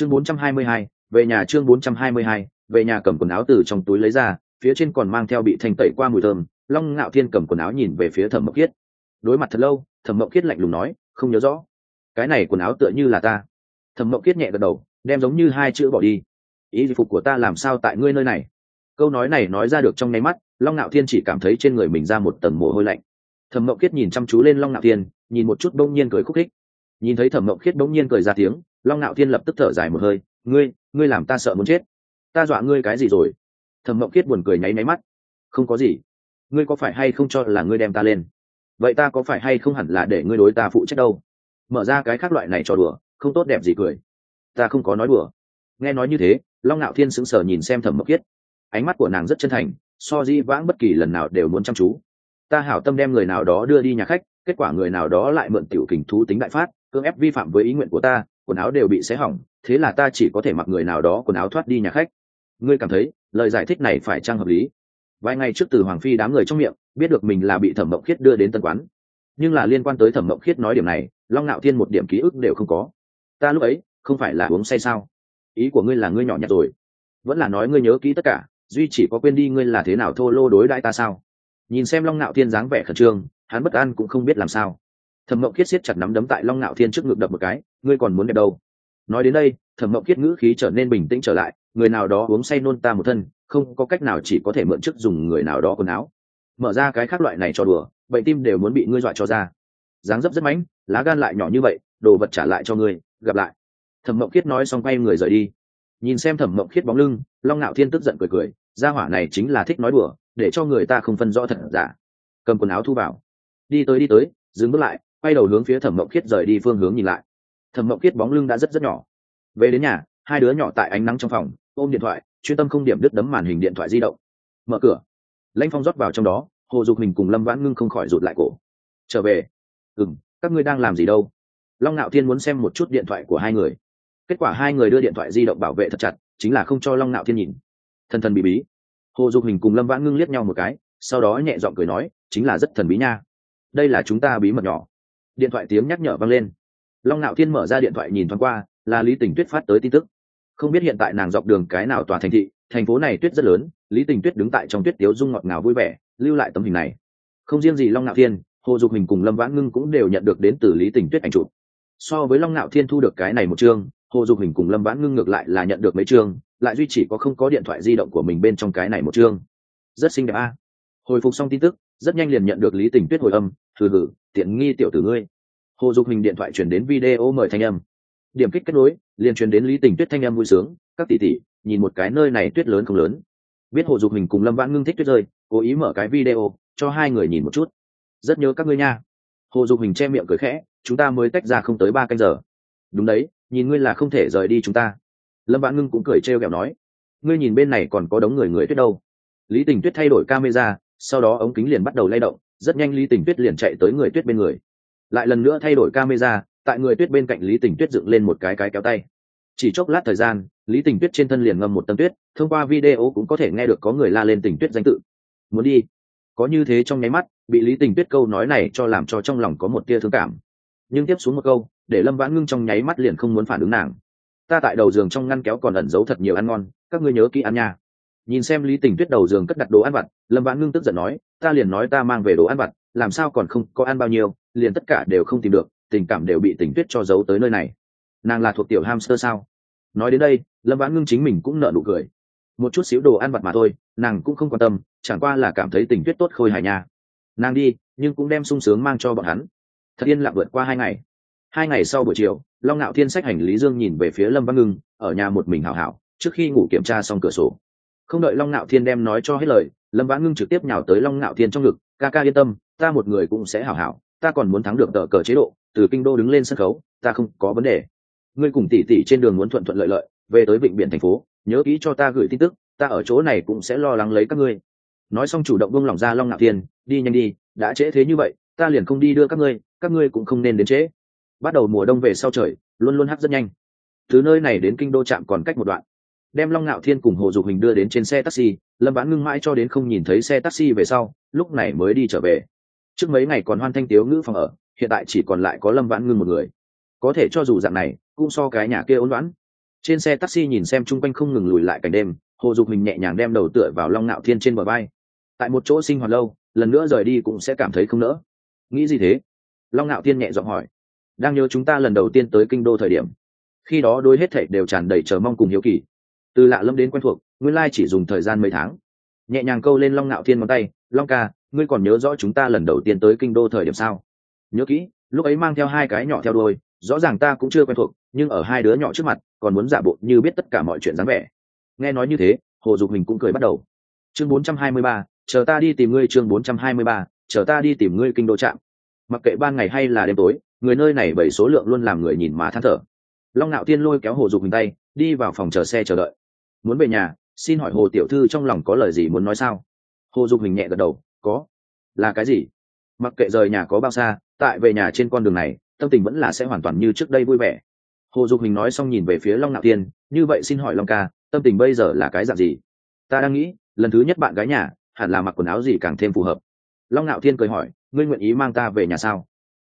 chương 422, về nhà chương 422, về nhà cầm quần áo từ trong túi lấy ra phía trên còn mang theo bị thanh tẩy qua mùi thơm long ngạo thiên cầm quần áo nhìn về phía thẩm mộng kiết đối mặt thật lâu thẩm mộng kiết lạnh lùng nói không nhớ rõ. Cái này quần áo tựa như là ta. Thẩm mộng kiết nhẹ gật đầu đem giống như hai chữ bỏ đi. Ý phục của ta làm sao tại ngươi nơi này? Câu nói này nói ra được trong nháy mắt long ngạo thiên chỉ cảm thấy trên người mình ra một tầng mồ hôi lạnh. Thẩm mộng kiết nhìn chăm chú lên long ngạo thiên nhìn một chút bỗng nhiên cười khúc khích. Nhìn thấy thẩm mộng khiết bỗng nhiên cười ra tiếng long ngạo thiên lập tức thở dài một hơi, ngươi ngươi làm ta sợ muốn chết. Ta dọa ngươi cái gì rồi? Thẩm mộng Kiết buồn cười nháy máy mắt. Không có gì. Ngươi có phải hay không cho là ngươi đem ta lên? Vậy ta có phải hay không hẳn là để ngươi đối ta phụ trách đâu? Mở ra cái khác loại này cho đùa, không tốt đẹp gì cười. Ta không có nói đùa. Nghe nói như thế, long ngạo thiên sững sờ nhìn xem thẩm mộng Kiết. ánh mắt của nàng rất chân thành, so di vãng bất kỳ lần nào đều muốn chăm chú. Ta hảo tâm đem người nào đó đưa đi nhà khách, kết quả người nào đó lại mượn tiểu kình thú tính đại phát, cưỡng ép vi phạm với ý nguyện của ta quần áo đều bị xé hỏng, thế là ta chỉ có thể mặc người nào đó quần áo thoát đi nhà khách. Ngươi cảm thấy, lời giải thích này phải trang hợp lý? Vài ngày trước từ hoàng phi đám người trong miệng, biết được mình là bị thẩm mộng khiết đưa đến tân quán. Nhưng là liên quan tới thẩm mộng khiết nói điểm này, long ngạo thiên một điểm ký ức đều không có. Ta lúc ấy, không phải là uống say sao? Ý của ngươi là ngươi nhỏ nhặt rồi. Vẫn là nói ngươi nhớ kỹ tất cả, duy chỉ có quên đi ngươi là thế nào thô lô đối đãi ta sao? Nhìn xem long ngạo thiên dáng vẻ khẩn trương, hắn bất an cũng không biết làm sao thẩm mộng khiết siết chặt nắm đấm tại long ngạo thiên trước ngực đập một cái, ngươi còn muốn đẹp đâu? Nói đến đây, thẩm mộng khiết ngữ khí trở nên bình tĩnh trở lại, người nào đó uống say nôn ta một thân, không có cách nào chỉ có thể mượn chức dùng người nào đó quần áo. Mở ra cái khác loại này cho đùa, bệnh tim đều muốn bị ngươi dọa cho ra. Dáng dấp rất mãnh, lá gan lại nhỏ như vậy, đồ vật trả lại cho ngươi, gặp lại. Thẩm mộng khiết nói xong quay người rời đi. Nhìn xem thẩm mộng khiết bóng lưng, long ngạo thiên tức giận cười cười, gia hỏa này chính là thích nói đùa, để cho người ta không phân rõ thật giả. Cầm quần áo thu vào. Đi tới đi tới, dừng bước lại quay đầu hướng phía thẩm mộng khiết rời đi phương hướng nhìn lại. Thẩm mộng khiết bóng lưng đã rất rất nhỏ. Về đến nhà, hai đứa nhỏ tại ánh nắng trong phòng, ôm điện thoại, chuyên tâm không điểm đứt đấm màn hình điện thoại di động. Mở cửa. Lãnh phong rót vào trong đó, hồ dục hình cùng lâm vãn ngưng không khỏi rụt lại cổ. Trở về. Ừ m các ngươi đang làm gì đâu? Long ngạo thiên muốn xem một chút điện thoại của hai người. Kết quả hai người đưa điện thoại di động bảo vệ thật chặt, chính là không cho long ngạo thiên nhìn. Thần thần bị bí. Hồ dục hình cùng lâm vãn ngưng liếc nhau một cái, sau đó nhẹ giọng cười nói, chính là rất thần bí nha. Đây là chúng ta bí mật nhỏ điện thoại tiếng nhắc nhở vang lên. Long ngạo thiên mở ra điện thoại nhìn thoáng qua, là lý tình tuyết phát tới tin tức. Không biết hiện tại nàng dọc đường cái nào tòa thành thị, thành phố này tuyết rất lớn, lý tình tuyết đứng tại trong tuyết tiếu dung ngọt ngào vui vẻ, lưu lại tấm hình này. Không riêng gì long ngạo thiên, hồ dục hình cùng lâm vãn ngưng cũng đều nhận được đến từ lý tình tuyết ảnh chụp. So với long ngạo thiên thu được cái này một chương, hồ dục hình cùng lâm vãn ngưng ngược lại là nhận được mấy chương, lại duy chỉ có không có điện thoại di động của mình bên trong cái này một chương. Rất xinh đẹp a. Hồi phục xong tin tức, rất nhanh liền nhận được lý tình tuyết hồi âm thử hử tiện nghi tiểu tử ngươi. Hồ dục hình điện thoại chuyển đến video mời thanh âm. Điểm kích kết nối, liền truyền đến lý tình tuyết thanh âm vui sướng, các tỷ tỷ, nhìn một cái nơi này tuyết lớn không lớn. Biết hồ dục hình cùng lâm vãn ngưng thích tuyết rơi, cố ý mở cái video, cho hai người nhìn một chút. Rất nhớ các ngươi nha. Hồ dục hình che miệng cười khẽ, chúng ta mới tách ra không tới ba canh giờ. Đúng đấy, nhìn ngươi là không thể rời đi chúng ta. Lâm vãn ngưng cũng cười trêu ghẹo nói, ngươi nhìn bên này còn có đống người người tuyết đâu. Lý tình tuyết thay đổi camera, sau đó ống kính liền bắt đầu lay động rất nhanh lý tình tuyết liền chạy tới người tuyết bên người. Lại lần nữa thay đổi camera, tại người tuyết bên cạnh lý tình tuyết dựng lên một cái cái kéo tay. Chỉ chốc lát thời gian, lý tình tuyết trên thân liền ngâm một tấm tuyết, thông qua video cũng có thể nghe được có người la lên tình tuyết danh tự. Muốn đi. Có như thế trong nháy mắt, bị lý tình tuyết câu nói này cho làm cho trong lòng có một tia thương cảm. Nhưng tiếp xuống một câu, để lâm vãn ngưng trong nháy mắt liền không muốn phản ứng nàng. Ta tại đầu giường trong ngăn kéo còn ẩn giấu thật nhiều ăn ngon, các ngươi nhớ kỹ ăn nha nhìn xem lý tình tuyết đầu giường cất đặt đồ ăn vặt, lâm vãn ngưng tức giận nói, ta liền nói ta mang về đồ ăn vặt, làm sao còn không có ăn bao nhiêu, liền tất cả đều không tìm được, tình cảm đều bị tình tuyết cho giấu tới nơi này. Nàng là thuộc tiểu hamster sao? Nói đến đây, lâm vãn ngưng chính mình cũng nợ nụ cười. Một chút xíu đồ ăn vặt mà thôi, nàng cũng không quan tâm, chẳng qua là cảm thấy tình tuyết tốt khôi hài nha. Nàng đi, nhưng cũng đem sung sướng mang cho bọn hắn. Thật yên lặng vượt qua hai ngày. Hai ngày sau buổi chiều, long ngạo thiên sách hành lý dương nhìn về phía lâm văn ngưng, ở nhà một mình hảo hảo, trước khi ngủ kiểm tra xong cửa sổ không đợi long ngạo thiên đem nói cho hết lời, lâm vãn ngưng trực tiếp nhào tới long ngạo thiên trong ngực, ca ca yên tâm, ta một người cũng sẽ hảo hảo, ta còn muốn thắng được tờ cờ chế độ, từ kinh đô đứng lên sân khấu, ta không có vấn đề. Ngươi cùng tỷ tỷ trên đường muốn thuận thuận lợi lợi, về tới bệnh viện thành phố, nhớ kỹ cho ta gửi tin tức, ta ở chỗ này cũng sẽ lo lắng lấy các ngươi. Nói xong chủ động buông lỏng ra long ngạo thiên, đi nhanh đi, đã trễ thế như vậy, ta liền không đi đưa các ngươi các ngươi cũng không nên đến trễ. Bắt đầu mùa đông về sau trời, luôn luôn hắt rất nhanh. Từ nơi này đến kinh đô trạm còn cách một đoạn đem long ngạo thiên cùng hồ dục hình đưa đến trên xe taxi, lâm vãn ngưng mãi cho đến không nhìn thấy xe taxi về sau, lúc này mới đi trở về. Trước mấy ngày còn hoan thanh tiếu ngữ phòng ở, hiện tại chỉ còn lại có lâm vãn ngưng một người. Có thể cho dù dạng này, cũng so cái nhà kia ôn loãn trên xe taxi nhìn xem chung quanh không ngừng lùi lại cảnh đêm, hồ dục hình nhẹ nhàng đem đầu tựa vào long ngạo thiên trên bờ vai. Tại một chỗ sinh hoạt lâu, lần nữa rời đi cũng sẽ cảm thấy không nỡ. Nghĩ gì thế? Long ngạo thiên nhẹ giọng hỏi. Đang nhớ chúng ta lần đầu tiên tới kinh đô thời điểm. Khi đó đôi hết thảy đều tràn đầy chờ mong cùng hiếu kỳ từ lạ lâm đến quen thuộc nguyên lai chỉ dùng thời gian mấy tháng. Nhẹ nhàng câu lên long ngạo thiên ngón tay long ca ngươi còn nhớ rõ chúng ta lần đầu tiên tới kinh đô thời điểm sao? Nhớ kỹ lúc ấy mang theo hai cái nhỏ theo đôi rõ ràng ta cũng chưa quen thuộc nhưng ở hai đứa nhỏ trước mặt còn muốn giả bộ như biết tất cả mọi chuyện dáng vẻ. Nghe nói như thế hồ dục mình cũng cười bắt đầu. Chương 423, chờ ta đi tìm ngươi chương 423, chờ ta đi tìm ngươi kinh đô trạm. Mặc kệ ban ngày hay là đêm tối người nơi này bởi số lượng luôn làm người nhìn mà than thở. Long nạo tiên lôi kéo hồ dục mình tay đi vào phòng chờ xe chờ đợi muốn về nhà, xin hỏi hồ tiểu thư trong lòng có lời gì muốn nói sao? Hồ dục hình nhẹ gật đầu, có. Là cái gì? Mặc kệ rời nhà có bao xa, tại về nhà trên con đường này, tâm tình vẫn là sẽ hoàn toàn như trước đây vui vẻ. Hồ dục hình nói xong nhìn về phía long nạo tiên như vậy xin hỏi long ca, tâm tình bây giờ là cái dạng gì? Ta đang nghĩ, lần thứ nhất bạn gái nhà, hẳn là mặc quần áo gì càng thêm phù hợp. Long nạo thiên cười hỏi, ngươi nguyện ý mang ta về nhà sao?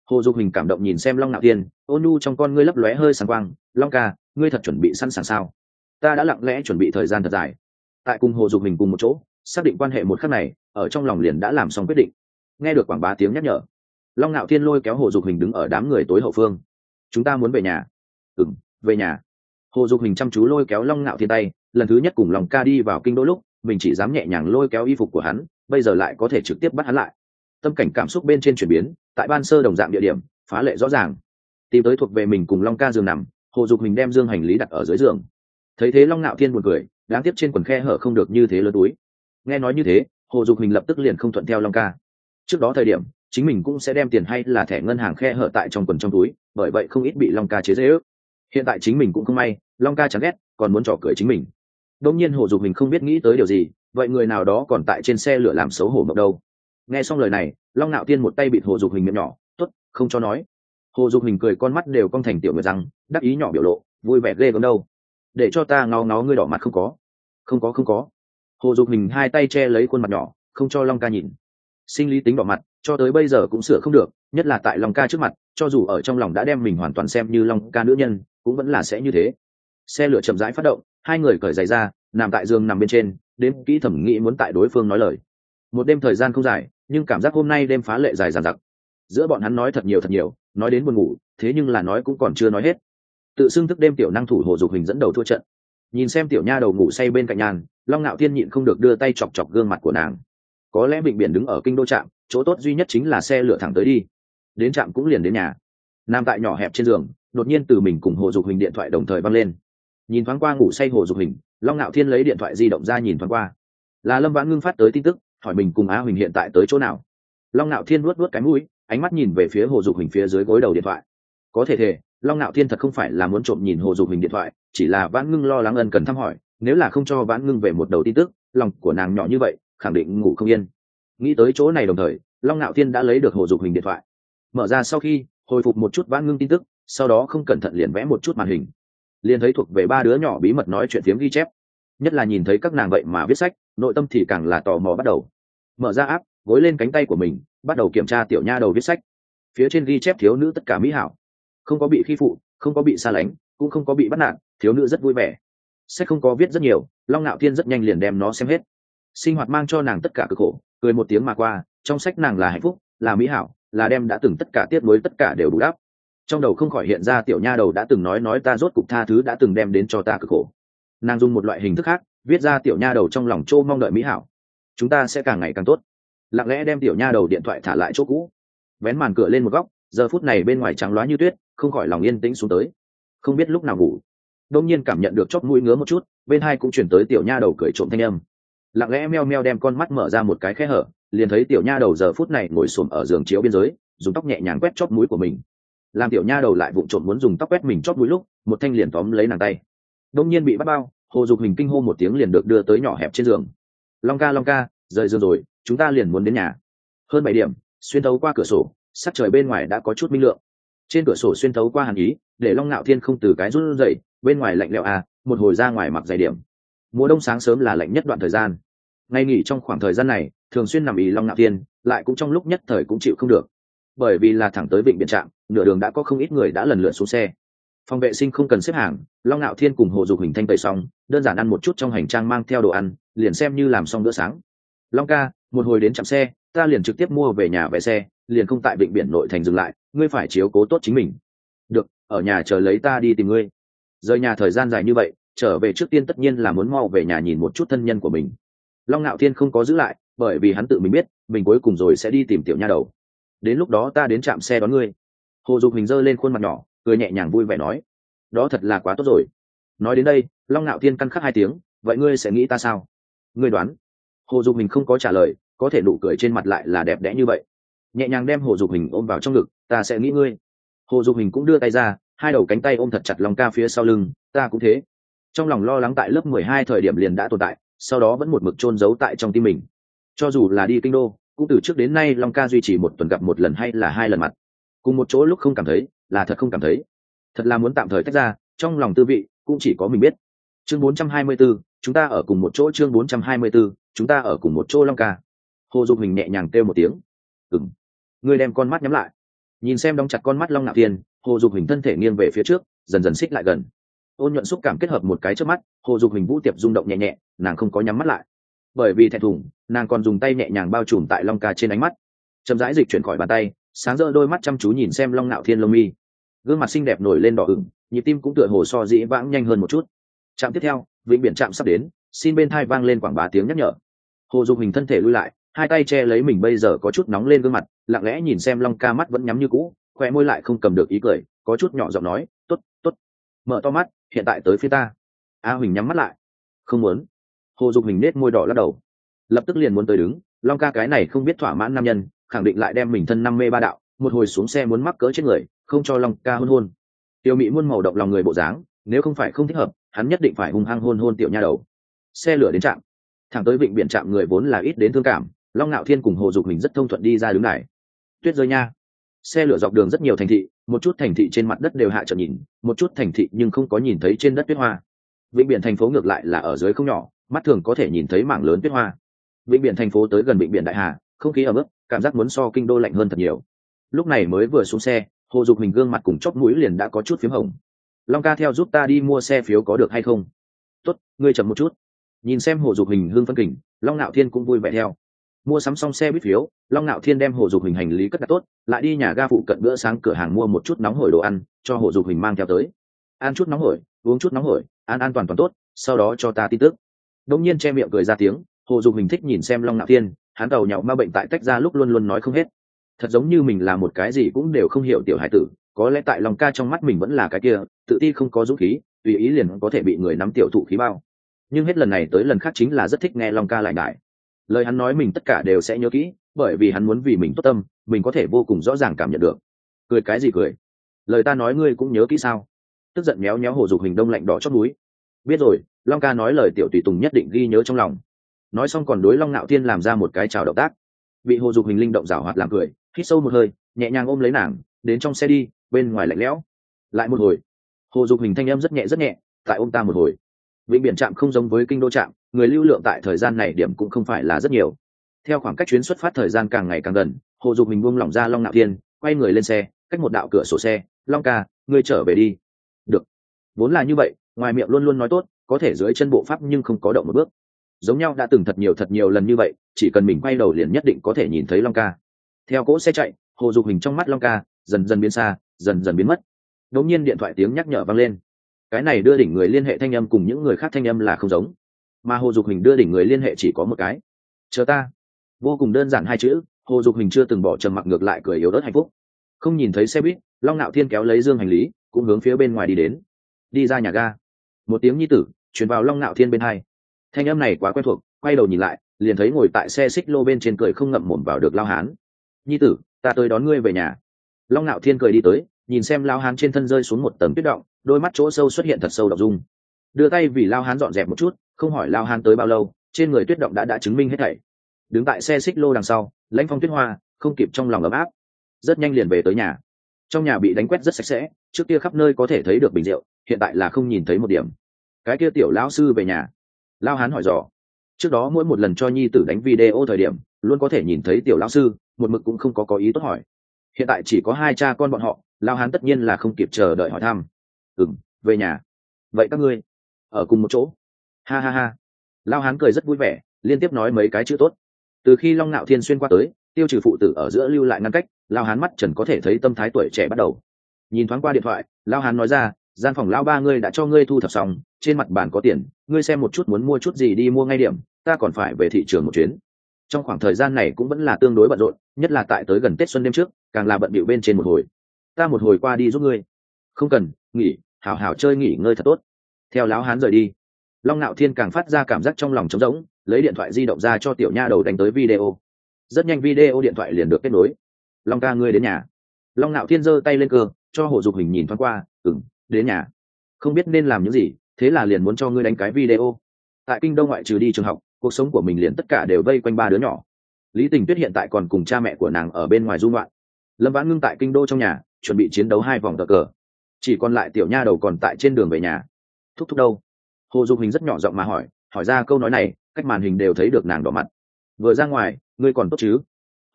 Hồ dục hình cảm động nhìn xem long nạo thiên ôn nhu trong con ngươi lấp lóe hơi sáng quang, long ca, ngươi thật chuẩn bị sẵn sàng sao? Ta đã lặng lẽ chuẩn bị thời gian thật dài. Tại cùng hồ dục hình cùng một chỗ, xác định quan hệ một khắc này, ở trong lòng liền đã làm xong quyết định. Nghe được quảng bá tiếng nhắc nhở, long ngạo thiên lôi kéo hồ dục hình đứng ở đám người tối hậu phương. Chúng ta muốn về nhà. Ừng về nhà. Hồ dục hình chăm chú lôi kéo long ngạo thiên tay, lần thứ nhất cùng lòng ca đi vào kinh đô lúc, mình chỉ dám nhẹ nhàng lôi kéo y phục của hắn, bây giờ lại có thể trực tiếp bắt hắn lại. Tâm cảnh cảm xúc bên trên chuyển biến, tại ban sơ đồng dạng địa điểm, phá lệ rõ ràng. Tìm tới thuộc về mình cùng long ca giường nằm, hồ dục hình đem dương hành lý đặt ở dưới giường thấy thế long ngạo thiên buồn cười, đáng tiếc trên quần khe hở không được như thế lớn túi. Nghe nói như thế, hồ dục hình lập tức liền không thuận theo long ca. Trước đó thời điểm, chính mình cũng sẽ đem tiền hay là thẻ ngân hàng khe hở tại trong quần trong túi, bởi vậy không ít bị long ca chế dễ ước hiện tại chính mình cũng không may, long ca chẳng ghét, còn muốn trò cười chính mình. Đông nhiên hồ dục hình không biết nghĩ tới điều gì, vậy người nào đó còn tại trên xe lửa làm xấu hổ mộng đâu. Nghe xong lời này, long nạo tiên một tay bị hồ dục hình miệng nhỏ t ố t không cho nói. Hồ dục hình cười con mắt đều cong thành tiểu người rằng đắc ý nhỏ biểu lộ, vui vẻ ghê gớm đâu để cho ta ngó ngó ngươi đỏ mặt không có. Không có không có. Hồ dục hình hai tay che lấy khuôn mặt nhỏ, không cho long ca nhìn. Sinh lý tính đỏ mặt, cho tới bây giờ cũng sửa không được, nhất là tại long ca trước mặt, cho dù ở trong lòng đã đem mình hoàn toàn xem như long ca nữ nhân, cũng vẫn là sẽ như thế. Xe lửa chậm rãi phát động, hai người cởi giày ra, nằm tại giường nằm bên trên, đếm kỹ thẩm nghĩ muốn tại đối phương nói lời. Một đêm thời gian không dài, nhưng cảm giác hôm nay đêm phá lệ dài dàn giặc giữa bọn hắn nói thật nhiều thật nhiều, nói đến buồn ngủ, thế nhưng là nói cũng còn chưa nói hết tự xưng thức đêm tiểu năng thủ hồ dục hình dẫn đầu thua trận. Nhìn xem tiểu nha đầu ngủ say bên cạnh nhàn long ngạo thiên nhịn không được đưa tay chọc chọc gương mặt của nàng. Có lẽ bệnh biển đứng ở kinh đô trạm, chỗ tốt duy nhất chính là xe lửa thẳng tới đi. Đến trạm cũng liền đến nhà. Nam tại nhỏ hẹp trên giường, đột nhiên từ mình cùng hồ dục hình điện thoại đồng thời văng lên. Nhìn thoáng qua ngủ say hồ dục hình long ngạo thiên lấy điện thoại di động ra nhìn thoáng qua. Là lâm vãn ngưng phát tới tin tức, hỏi mình cùng á huỳnh hiện tại tới chỗ nào. Long ngạo thiên luốt luốt cái mũi, ánh mắt nhìn về phía hồ dục hình phía dưới gối đầu điện thoại. Có thể thể long ngạo thiên thật không phải là muốn trộm nhìn hồ dục hình điện thoại, chỉ là vãn ngưng lo lắng ân cần thăm hỏi, nếu là không cho vãn ngưng về một đầu tin tức, lòng của nàng nhỏ như vậy, khẳng định ngủ không yên. Nghĩ tới chỗ này đồng thời, long ngạo thiên đã lấy được hồ dục hình điện thoại. Mở ra sau khi, hồi phục một chút vãn ngưng tin tức, sau đó không cẩn thận liền vẽ một chút màn hình. Liền thấy thuộc về ba đứa nhỏ bí mật nói chuyện phiếm ghi chép. Nhất là nhìn thấy các nàng vậy mà viết sách, nội tâm thì càng là tò mò bắt đầu. Mở ra áp gối lên cánh tay của mình, bắt đầu kiểm tra tiểu nha đầu viết sách. Phía trên ghi chép thiếu nữ tất cả mỹ hảo không có bị khi phụ, không có bị xa lánh, cũng không có bị bắt nạt, thiếu nữ rất vui vẻ. Sách không có viết rất nhiều, long ngạo thiên rất nhanh liền đem nó xem hết. Sinh hoạt mang cho nàng tất cả cực khổ, cười một tiếng mà qua, trong sách nàng là hạnh phúc, là mỹ hảo, là đem đã từng tất cả tiếp nối tất cả đều đủ đáp. trong đầu không khỏi hiện ra tiểu nha đầu đã từng nói nói ta rốt cục tha thứ đã từng đem đến cho ta cực khổ. Nàng dùng một loại hình thức khác, viết ra tiểu nha đầu trong lòng châu mong đợi mỹ hảo. Chúng ta sẽ càng ngày càng tốt. Lặng lẽ đem tiểu nha đầu điện thoại thả lại chỗ cũ. Vén màn cửa lên một góc, giờ phút này bên ngoài trắng loá như tuyết không khỏi lòng yên tĩnh xuống tới. Không biết lúc nào ngủ. Đông nhiên cảm nhận được chót mũi ngứa một chút, bên hai cũng chuyển tới tiểu nha đầu cười trộm thanh âm. Lặng lẽ meo meo đem con mắt mở ra một cái khe hở, liền thấy tiểu nha đầu giờ phút này ngồi xổm ở giường chiếu biên giới, dùng tóc nhẹ nhàng quét chót mũi của mình. Làm tiểu nha đầu lại vụng trộm muốn dùng tóc quét mình chót mũi lúc, một thanh liền tóm lấy nàng tay. Đông nhiên bị bắt bao, hồ dục hình kinh hô một tiếng liền được đưa tới nhỏ hẹp trên giường. Long ca long ca, rời giường rồi, chúng ta liền muốn đến nhà. Hơn bảy điểm, xuyên tấu qua cửa sổ, sắc trời bên ngoài đã có chút minh lượng trên cửa sổ xuyên thấu qua hàn ý, để long ngạo thiên không từ cái rút dậy bên ngoài lạnh lẽo à một hồi ra ngoài mặc dày điểm. Mùa đông sáng sớm là lạnh nhất đoạn thời gian. Ngay nghỉ trong khoảng thời gian này, thường xuyên nằm ý long ngạo thiên, lại cũng trong lúc nhất thời cũng chịu không được. Bởi vì là thẳng tới vịnh biện trạm, nửa đường đã có không ít người đã lần lượt xuống xe. Phòng vệ sinh không cần xếp hàng, long ngạo thiên cùng hồ dục hình thanh tẩy xong, đơn giản ăn một chút trong hành trang mang theo đồ ăn, liền xem như làm xong bữa sáng. Long ca, một hồi đến chạm xe, ta liền trực tiếp mua về nhà vé xe, liền không tại bệnh viện nội thành dừng lại ngươi phải chiếu cố tốt chính mình. Được, ở nhà chờ lấy ta đi tìm ngươi. Rời nhà thời gian dài như vậy, trở về trước tiên tất nhiên là muốn mau về nhà nhìn một chút thân nhân của mình. Long ngạo thiên không có giữ lại, bởi vì hắn tự mình biết, mình cuối cùng rồi sẽ đi tìm tiểu nha đầu. Đến lúc đó ta đến trạm xe đón ngươi. Hồ dục hình giơ lên khuôn mặt nhỏ, cười nhẹ nhàng vui vẻ nói, đó thật là quá tốt rồi. Nói đến đây, long ngạo thiên căn khắc hai tiếng, vậy ngươi sẽ nghĩ ta sao? Ngươi đoán. Hồ dục hình không có trả lời, có thể nụ cười trên mặt lại là đẹp đẽ như vậy nhẹ nhàng đem hồ dục hình ôm vào trong ngực ta sẽ nghĩ ngươi. Hồ dục hình cũng đưa tay ra hai đầu cánh tay ôm thật chặt lòng ca phía sau lưng ta cũng thế. Trong lòng lo lắng tại lớp mười hai thời điểm liền đã tồn tại sau đó vẫn một mực chôn giấu tại trong tim mình. Cho dù là đi kinh đô cũng từ trước đến nay long ca duy trì một tuần gặp một lần hay là hai lần mặt. Cùng một chỗ lúc không cảm thấy là thật không cảm thấy. Thật là muốn tạm thời tách ra trong lòng tư vị cũng chỉ có mình biết. Chương 424, chúng ta ở cùng một chỗ chương 424, chúng ta ở cùng một chỗ long ca. Hồ dục hình nhẹ nhàng kêu một tiếng. Ừng ngươi đem con mắt nhắm lại. Nhìn xem đóng chặt con mắt long nạo Thiên, hồ dục hình thân thể nghiêng về phía trước dần dần xích lại gần. Ôn nhuận xúc cảm kết hợp một cái trước mắt hồ dục hình vũ tiệp rung động nhẹ nhẹ nàng không có nhắm mắt lại. Bởi vì thẹn thùng nàng còn dùng tay nhẹ nhàng bao trùm tại long ca trên ánh mắt. Chậm rãi dịch chuyển khỏi bàn tay sáng rỡ đôi mắt chăm chú nhìn xem long nạo thiên lông mi. Gương mặt xinh đẹp nổi lên đỏ ửng nhịp tim cũng tựa hồ so dĩ vãng nhanh hơn một chút. Trạm tiếp theo vĩnh biển trạm sắp đến xin bên thai vang lên quảng bá tiếng nhắc nhở. Hồ dục hình thân thể lui lại hai tay che lấy mình bây giờ có chút nóng lên gương mặt lặng lẽ nhìn xem long ca mắt vẫn nhắm như cũ khoe môi lại không cầm được ý cười, có chút nhỏ giọng nói t ố t t ố t mở to mắt, hiện tại tới phía ta. A huỳnh nhắm mắt lại. Không muốn. Hồ dục hình nết môi đỏ lắc đầu. Lập tức liền muốn tới đứng, long ca cái này không biết thỏa mãn nam nhân, khẳng định lại đem mình thân năm mê ba đạo, một hồi xuống xe muốn mắc cỡ chết người, không cho long ca hôn hôn. Tiểu mỹ muôn màu động lòng người bộ dáng, nếu không phải không thích hợp, hắn nhất định phải hung hăng hôn hôn tiểu nha đầu. Xe lửa đến trạm. Thẳng tới vịnh biển trạm người vốn là ít đến thương cảm, long ngạo thiên cùng hồ dục mình rất thông thuận đi ra đứng này tuyết rơi nha. Xe lửa dọc đường rất nhiều thành thị, một chút thành thị trên mặt đất đều hạ trợ nhìn, một chút thành thị nhưng không có nhìn thấy trên đất tuyết hoa. Vịnh biển thành phố ngược lại là ở dưới không nhỏ, mắt thường có thể nhìn thấy mảng lớn tuyết hoa. Vịnh biển thành phố tới gần vịnh biển đại hà, không khí ở mức cảm giác muốn so kinh đô lạnh hơn thật nhiều. Lúc này mới vừa xuống xe, hồ dục mình gương mặt cùng chóp mũi liền đã có chút p h í m hồng. Long ca theo giúp ta đi mua xe phiếu có được hay không? Tốt, ngươi chậm một chút. Nhìn xem hồ dục hình hương phân kình, long nạo thiên cũng vui vẻ theo mua sắm xong xe buýt phiếu, long nạo thiên đem hồ dục hình hành lý cất đặt tốt, lại đi nhà ga phụ cận bữa sáng cửa hàng mua một chút nóng hổi đồ ăn, cho hồ dục hình mang theo tới. Ăn chút nóng hổi, uống chút nóng hổi, ăn an toàn toàn tốt, sau đó cho ta tin tức. Đông nhiên che miệng cười ra tiếng, hồ dục hình thích nhìn xem long nạo thiên, hắn tàu nhậu ma bệnh tại tách ra lúc luôn luôn nói không hết. Thật giống như mình là một cái gì cũng đều không hiểu tiểu hải tử, có lẽ tại lòng ca trong mắt mình vẫn là cái kia, tự ti không có dũng khí, tùy ý liền có thể bị người nắm tiểu thụ khí bao. Nhưng hết lần này tới lần khác chính là rất thích nghe long ca lại ngại lời hắn nói mình tất cả đều sẽ nhớ kỹ, bởi vì hắn muốn vì mình tốt tâm, mình có thể vô cùng rõ ràng cảm nhận được. Cười cái gì cười? Lời ta nói ngươi cũng nhớ kỹ sao? Tức giận méo méo hồ dục hình đông lạnh đỏ chót núi biết rồi, long ca nói lời tiểu tùy tùng nhất định ghi nhớ trong lòng. Nói xong còn đối long nạo tiên làm ra một cái chào động tác. Bị hồ dục hình linh động rảo hoạt làm cười, hít sâu một hơi, nhẹ nhàng ôm lấy nàng, đến trong xe đi, bên ngoài lạnh lẽo. Lại một hồi. Hồ dục hình thanh âm rất nhẹ rất nhẹ, tại ôm ta một hồi vĩnh biển trạm không giống với kinh đô trạm, người lưu lượng tại thời gian này điểm cũng không phải là rất nhiều. Theo khoảng cách chuyến xuất phát thời gian càng ngày càng gần, hồ dục mình buông lỏng ra long nạo thiên, quay người lên xe, cách một đạo cửa sổ xe, long ca, ngươi trở về đi. Được. Vốn là như vậy, ngoài miệng luôn luôn nói tốt, có thể dưới chân bộ pháp nhưng không có động một bước. Giống nhau đã từng thật nhiều thật nhiều lần như vậy, chỉ cần mình quay đầu liền nhất định có thể nhìn thấy long ca. Theo cỗ xe chạy, hồ dục hình trong mắt long ca dần dần biến xa, dần dần biến mất. Đột nhiên điện thoại tiếng nhắc nhở vang lên cái này đưa đỉnh người liên hệ thanh âm cùng những người khác thanh âm là không giống. Mà hồ dục hình đưa đỉnh người liên hệ chỉ có một cái. Chờ ta. Vô cùng đơn giản hai chữ, hồ dục hình chưa từng bỏ trầm mặc ngược lại cười yếu đớt hạnh phúc. Không nhìn thấy xe buýt, long nạo thiên kéo lấy dương hành lý, cũng hướng phía bên ngoài đi đến. Đi ra nhà ga. Một tiếng nhi tử chuyển vào long nạo thiên bên hai. Thanh âm này quá quen thuộc, quay đầu nhìn lại, liền thấy ngồi tại xe xích lô bên trên cười không ngậm mồm vào được lao hán. Nhi tử, ta tới đón ngươi về nhà long nạo thiên cười đi tới, nhìn xem lao hán trên thân rơi xuống một tầng tuyết động, đôi mắt chỗ sâu xuất hiện thật sâu đ ộ n g dung. Đưa tay vì lao hán dọn dẹp một chút, không hỏi lao hán tới bao lâu, trên người tuyết động đã đã chứng minh hết thảy. Đứng tại xe xích lô đằng sau, lãnh phong tuyết hoa, không kịp trong lòng ấm áp. Rất nhanh liền về tới nhà. Trong nhà bị đánh quét rất sạch sẽ, trước kia khắp nơi có thể thấy được bình rượu, hiện tại là không nhìn thấy một điểm. Cái kia tiểu lão sư về nhà. Lao hán hỏi dò. Trước đó mỗi một lần cho nhi tử đánh video thời điểm, luôn có thể nhìn thấy tiểu lão sư, một mực cũng không có có ý tốt hỏi hiện tại chỉ có hai cha con bọn họ, lao hán tất nhiên là không kịp chờ đợi hỏi thăm. Ừng về nhà. Vậy các ngươi ở cùng một chỗ. Ha ha ha. Lao hán cười rất vui vẻ, liên tiếp nói mấy cái chữ tốt. Từ khi long ngạo thiên xuyên qua tới, tiêu trừ phụ tử ở giữa lưu lại ngăn cách, lao hán mắt trần có thể thấy tâm thái tuổi trẻ bắt đầu. Nhìn thoáng qua điện thoại, lao hán nói ra, gian phòng lao ba ngươi đã cho ngươi thu thập xong, trên mặt bàn có tiền, ngươi xem một chút muốn mua chút gì đi mua ngay điểm, ta còn phải về thị trường một chuyến trong khoảng thời gian này cũng vẫn là tương đối bận rộn, nhất là tại tới gần tết xuân đêm trước, càng là bận bịu bên trên một hồi. Ta một hồi qua đi giúp ngươi. Không cần, nghỉ, hảo hảo chơi nghỉ ngơi thật tốt. Theo lão hán rời đi, long nạo thiên càng phát ra cảm giác trong lòng trống rỗng, lấy điện thoại di động ra cho tiểu nha đầu đánh tới video. Rất nhanh video điện thoại liền được kết nối. Long ca ngươi đến nhà. Long nạo thiên giơ tay lên cơ, cho hồ dục hình nhìn thoáng qua ừng đến nhà. Không biết nên làm những gì, thế là liền muốn cho ngươi đánh cái video. Tại kinh đông ngoại trừ đi trường học cuộc sống của mình liền tất cả đều vây quanh ba đứa nhỏ. Lý tình tuyết hiện tại còn cùng cha mẹ của nàng ở bên ngoài dung loạn lâm vãn ngưng tại kinh đô trong nhà, chuẩn bị chiến đấu hai vòng cờ cờ. Chỉ còn lại tiểu nha đầu còn tại trên đường về nhà. Thúc thúc đâu? Hồ dục hình rất nhỏ giọng mà hỏi hỏi ra câu nói này, cách màn hình đều thấy được nàng đỏ mặt. Vừa ra ngoài, ngươi còn tốt chứ?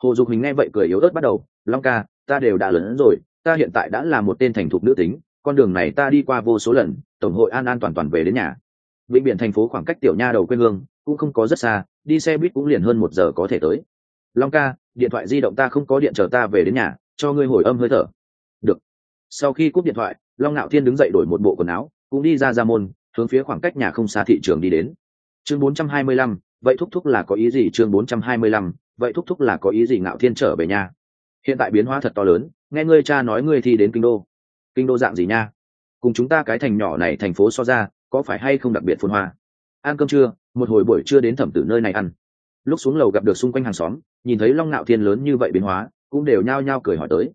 Hồ dục hình nghe vậy cười yếu ớt bắt đầu, long ca, ta đều đã lớn rồi, ta hiện tại đã là một tên thành thục nữ tính, con đường này ta đi qua vô số lần, tổng hội an an toàn toàn về đến nhà vĩnh biển thành phố khoảng cách tiểu nha đầu quê hương cũng không có rất xa đi xe buýt cũng liền hơn một giờ có thể tới. Long ca điện thoại di động ta không có điện chờ ta về đến nhà cho ngươi hồi âm hơi thở. Được. Sau khi cúp điện thoại long ngạo thiên đứng dậy đổi một bộ quần áo cũng đi ra ra môn hướng phía khoảng cách nhà không xa thị trường đi đến. Chương 425, vậy thúc thúc là có ý gì? Chương 425, vậy thúc thúc là có ý gì? Ngạo thiên trở về nhà. Hiện tại biến hóa thật to lớn nghe ngươi cha nói ngươi thi đến kinh đô. Kinh đô dạng gì nha? Cùng chúng ta cái thành nhỏ này thành phố so ra có phải hay không đặc biệt phồn hoa? Ăn cơm trưa, một hồi buổi trưa đến thẩm tử nơi này ăn. Lúc xuống lầu gặp được xung quanh hàng xóm, nhìn thấy long ngạo thiên lớn như vậy biến hóa, cũng đều nhao nhao cười hỏi tới.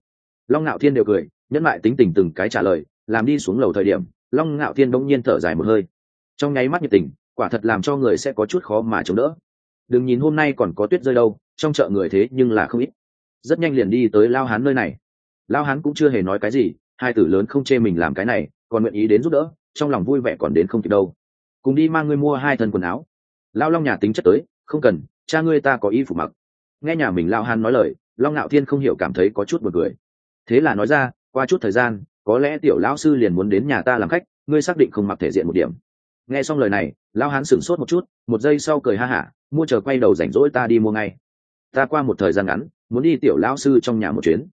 Long ngạo thiên đều cười, nhẫn lại tính tình từng cái trả lời, làm đi xuống lầu thời điểm, long ngạo thiên bỗng nhiên thở dài một hơi. Trong nháy mắt nhiệt tình, quả thật làm cho người sẽ có chút khó mà chống đỡ. Đừng nhìn hôm nay còn có tuyết rơi đâu, trong chợ người thế nhưng là không ít. Rất nhanh liền đi tới lao hán nơi này. Lao hán cũng chưa hề nói cái gì, hai tử lớn không chê mình làm cái này, còn nguyện ý đến giúp đỡ trong lòng vui vẻ còn đến không kịp đâu. Cùng đi mang ngươi mua hai thân quần áo. Lao long nhà tính chất tới, không cần, cha ngươi ta có y phục mặc. Nghe nhà mình lao hán nói lời, long ngạo thiên không hiểu cảm thấy có chút b u ồ n cười. Thế là nói ra, qua chút thời gian, có lẽ tiểu lão sư liền muốn đến nhà ta làm khách, ngươi xác định không mặc thể diện một điểm. Nghe xong lời này lao hán sửng sốt một chút, một giây sau cười ha hả, mua chờ quay đầu rảnh rỗi ta đi mua ngay. Ta qua một thời gian ngắn, muốn đi tiểu lão sư trong nhà một chuyến.